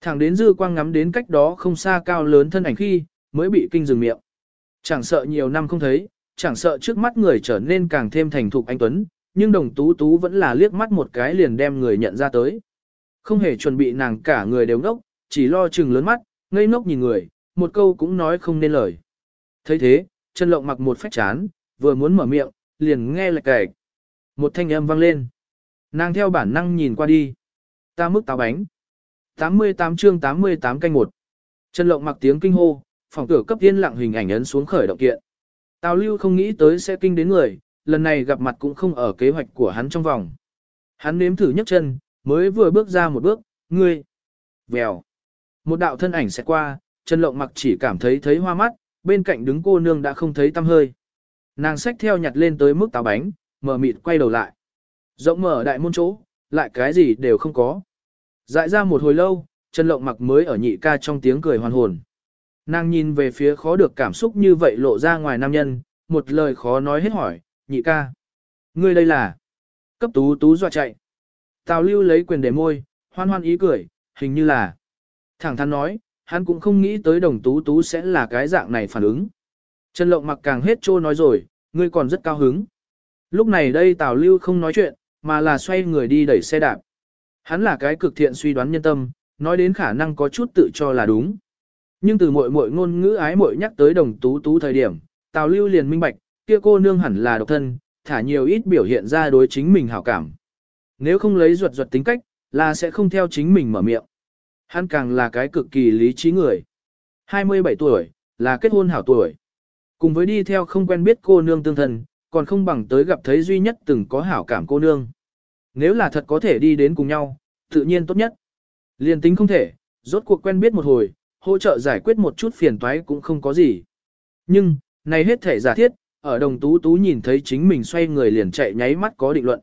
Thẳng đến dư quang ngắm đến cách đó không xa cao lớn thân ảnh khi, mới bị kinh dừng miệng. Chẳng sợ nhiều năm không thấy, chẳng sợ trước mắt người trở nên càng thêm thành thục anh Tuấn, nhưng đồng tú tú vẫn là liếc mắt một cái liền đem người nhận ra tới. Không hề chuẩn bị nàng cả người đều ngốc, chỉ lo chừng lớn mắt, ngây ngốc nhìn người, một câu cũng nói không nên lời. thấy thế, Trần Lộng mặc một phách chán, vừa muốn mở miệng, liền nghe lệch cạch. Một thanh âm vang lên. Nàng theo bản năng nhìn qua đi. Ta mức táo bánh. 88 chương 88 canh một. Trần Lộng mặc tiếng kinh hô, phòng cửa cấp tiên lặng hình ảnh ấn xuống khởi động kiện. Tào lưu không nghĩ tới sẽ kinh đến người, lần này gặp mặt cũng không ở kế hoạch của hắn trong vòng. Hắn nếm thử nhấc chân, mới vừa bước ra một bước, ngươi. Vèo. Một đạo thân ảnh sẽ qua, Trần Lộng mặc chỉ cảm thấy thấy hoa mắt, bên cạnh đứng cô nương đã không thấy tâm hơi. Nàng xách theo nhặt lên tới mức táo bánh, mở mịt quay đầu lại. Rộng mở đại môn chỗ, lại cái gì đều không có. Dại ra một hồi lâu, Trần Lộng mặc mới ở nhị ca trong tiếng cười hoàn hồn. Nàng nhìn về phía khó được cảm xúc như vậy lộ ra ngoài nam nhân, một lời khó nói hết hỏi, nhị ca. Ngươi đây là... Cấp tú tú dọa chạy. Tào lưu lấy quyền để môi, hoan hoan ý cười, hình như là... Thẳng thắn nói, hắn cũng không nghĩ tới đồng tú tú sẽ là cái dạng này phản ứng. Trần Lộng mặc càng hết trô nói rồi, ngươi còn rất cao hứng. Lúc này đây Tào Lưu không nói chuyện, mà là xoay người đi đẩy xe đạp. Hắn là cái cực thiện suy đoán nhân tâm, nói đến khả năng có chút tự cho là đúng. Nhưng từ mỗi mỗi ngôn ngữ ái mỗi nhắc tới đồng tú tú thời điểm, Tào Lưu liền minh bạch, kia cô nương hẳn là độc thân, thả nhiều ít biểu hiện ra đối chính mình hảo cảm. Nếu không lấy ruột ruột tính cách, là sẽ không theo chính mình mở miệng. Hắn càng là cái cực kỳ lý trí người. 27 tuổi, là kết hôn hảo tuổi. Cùng với đi theo không quen biết cô nương tương thân, còn không bằng tới gặp thấy duy nhất từng có hảo cảm cô nương. Nếu là thật có thể đi đến cùng nhau, tự nhiên tốt nhất. Liên tính không thể, rốt cuộc quen biết một hồi, hỗ trợ giải quyết một chút phiền toái cũng không có gì. Nhưng, này hết thể giả thiết, ở đồng tú tú nhìn thấy chính mình xoay người liền chạy nháy mắt có định luận.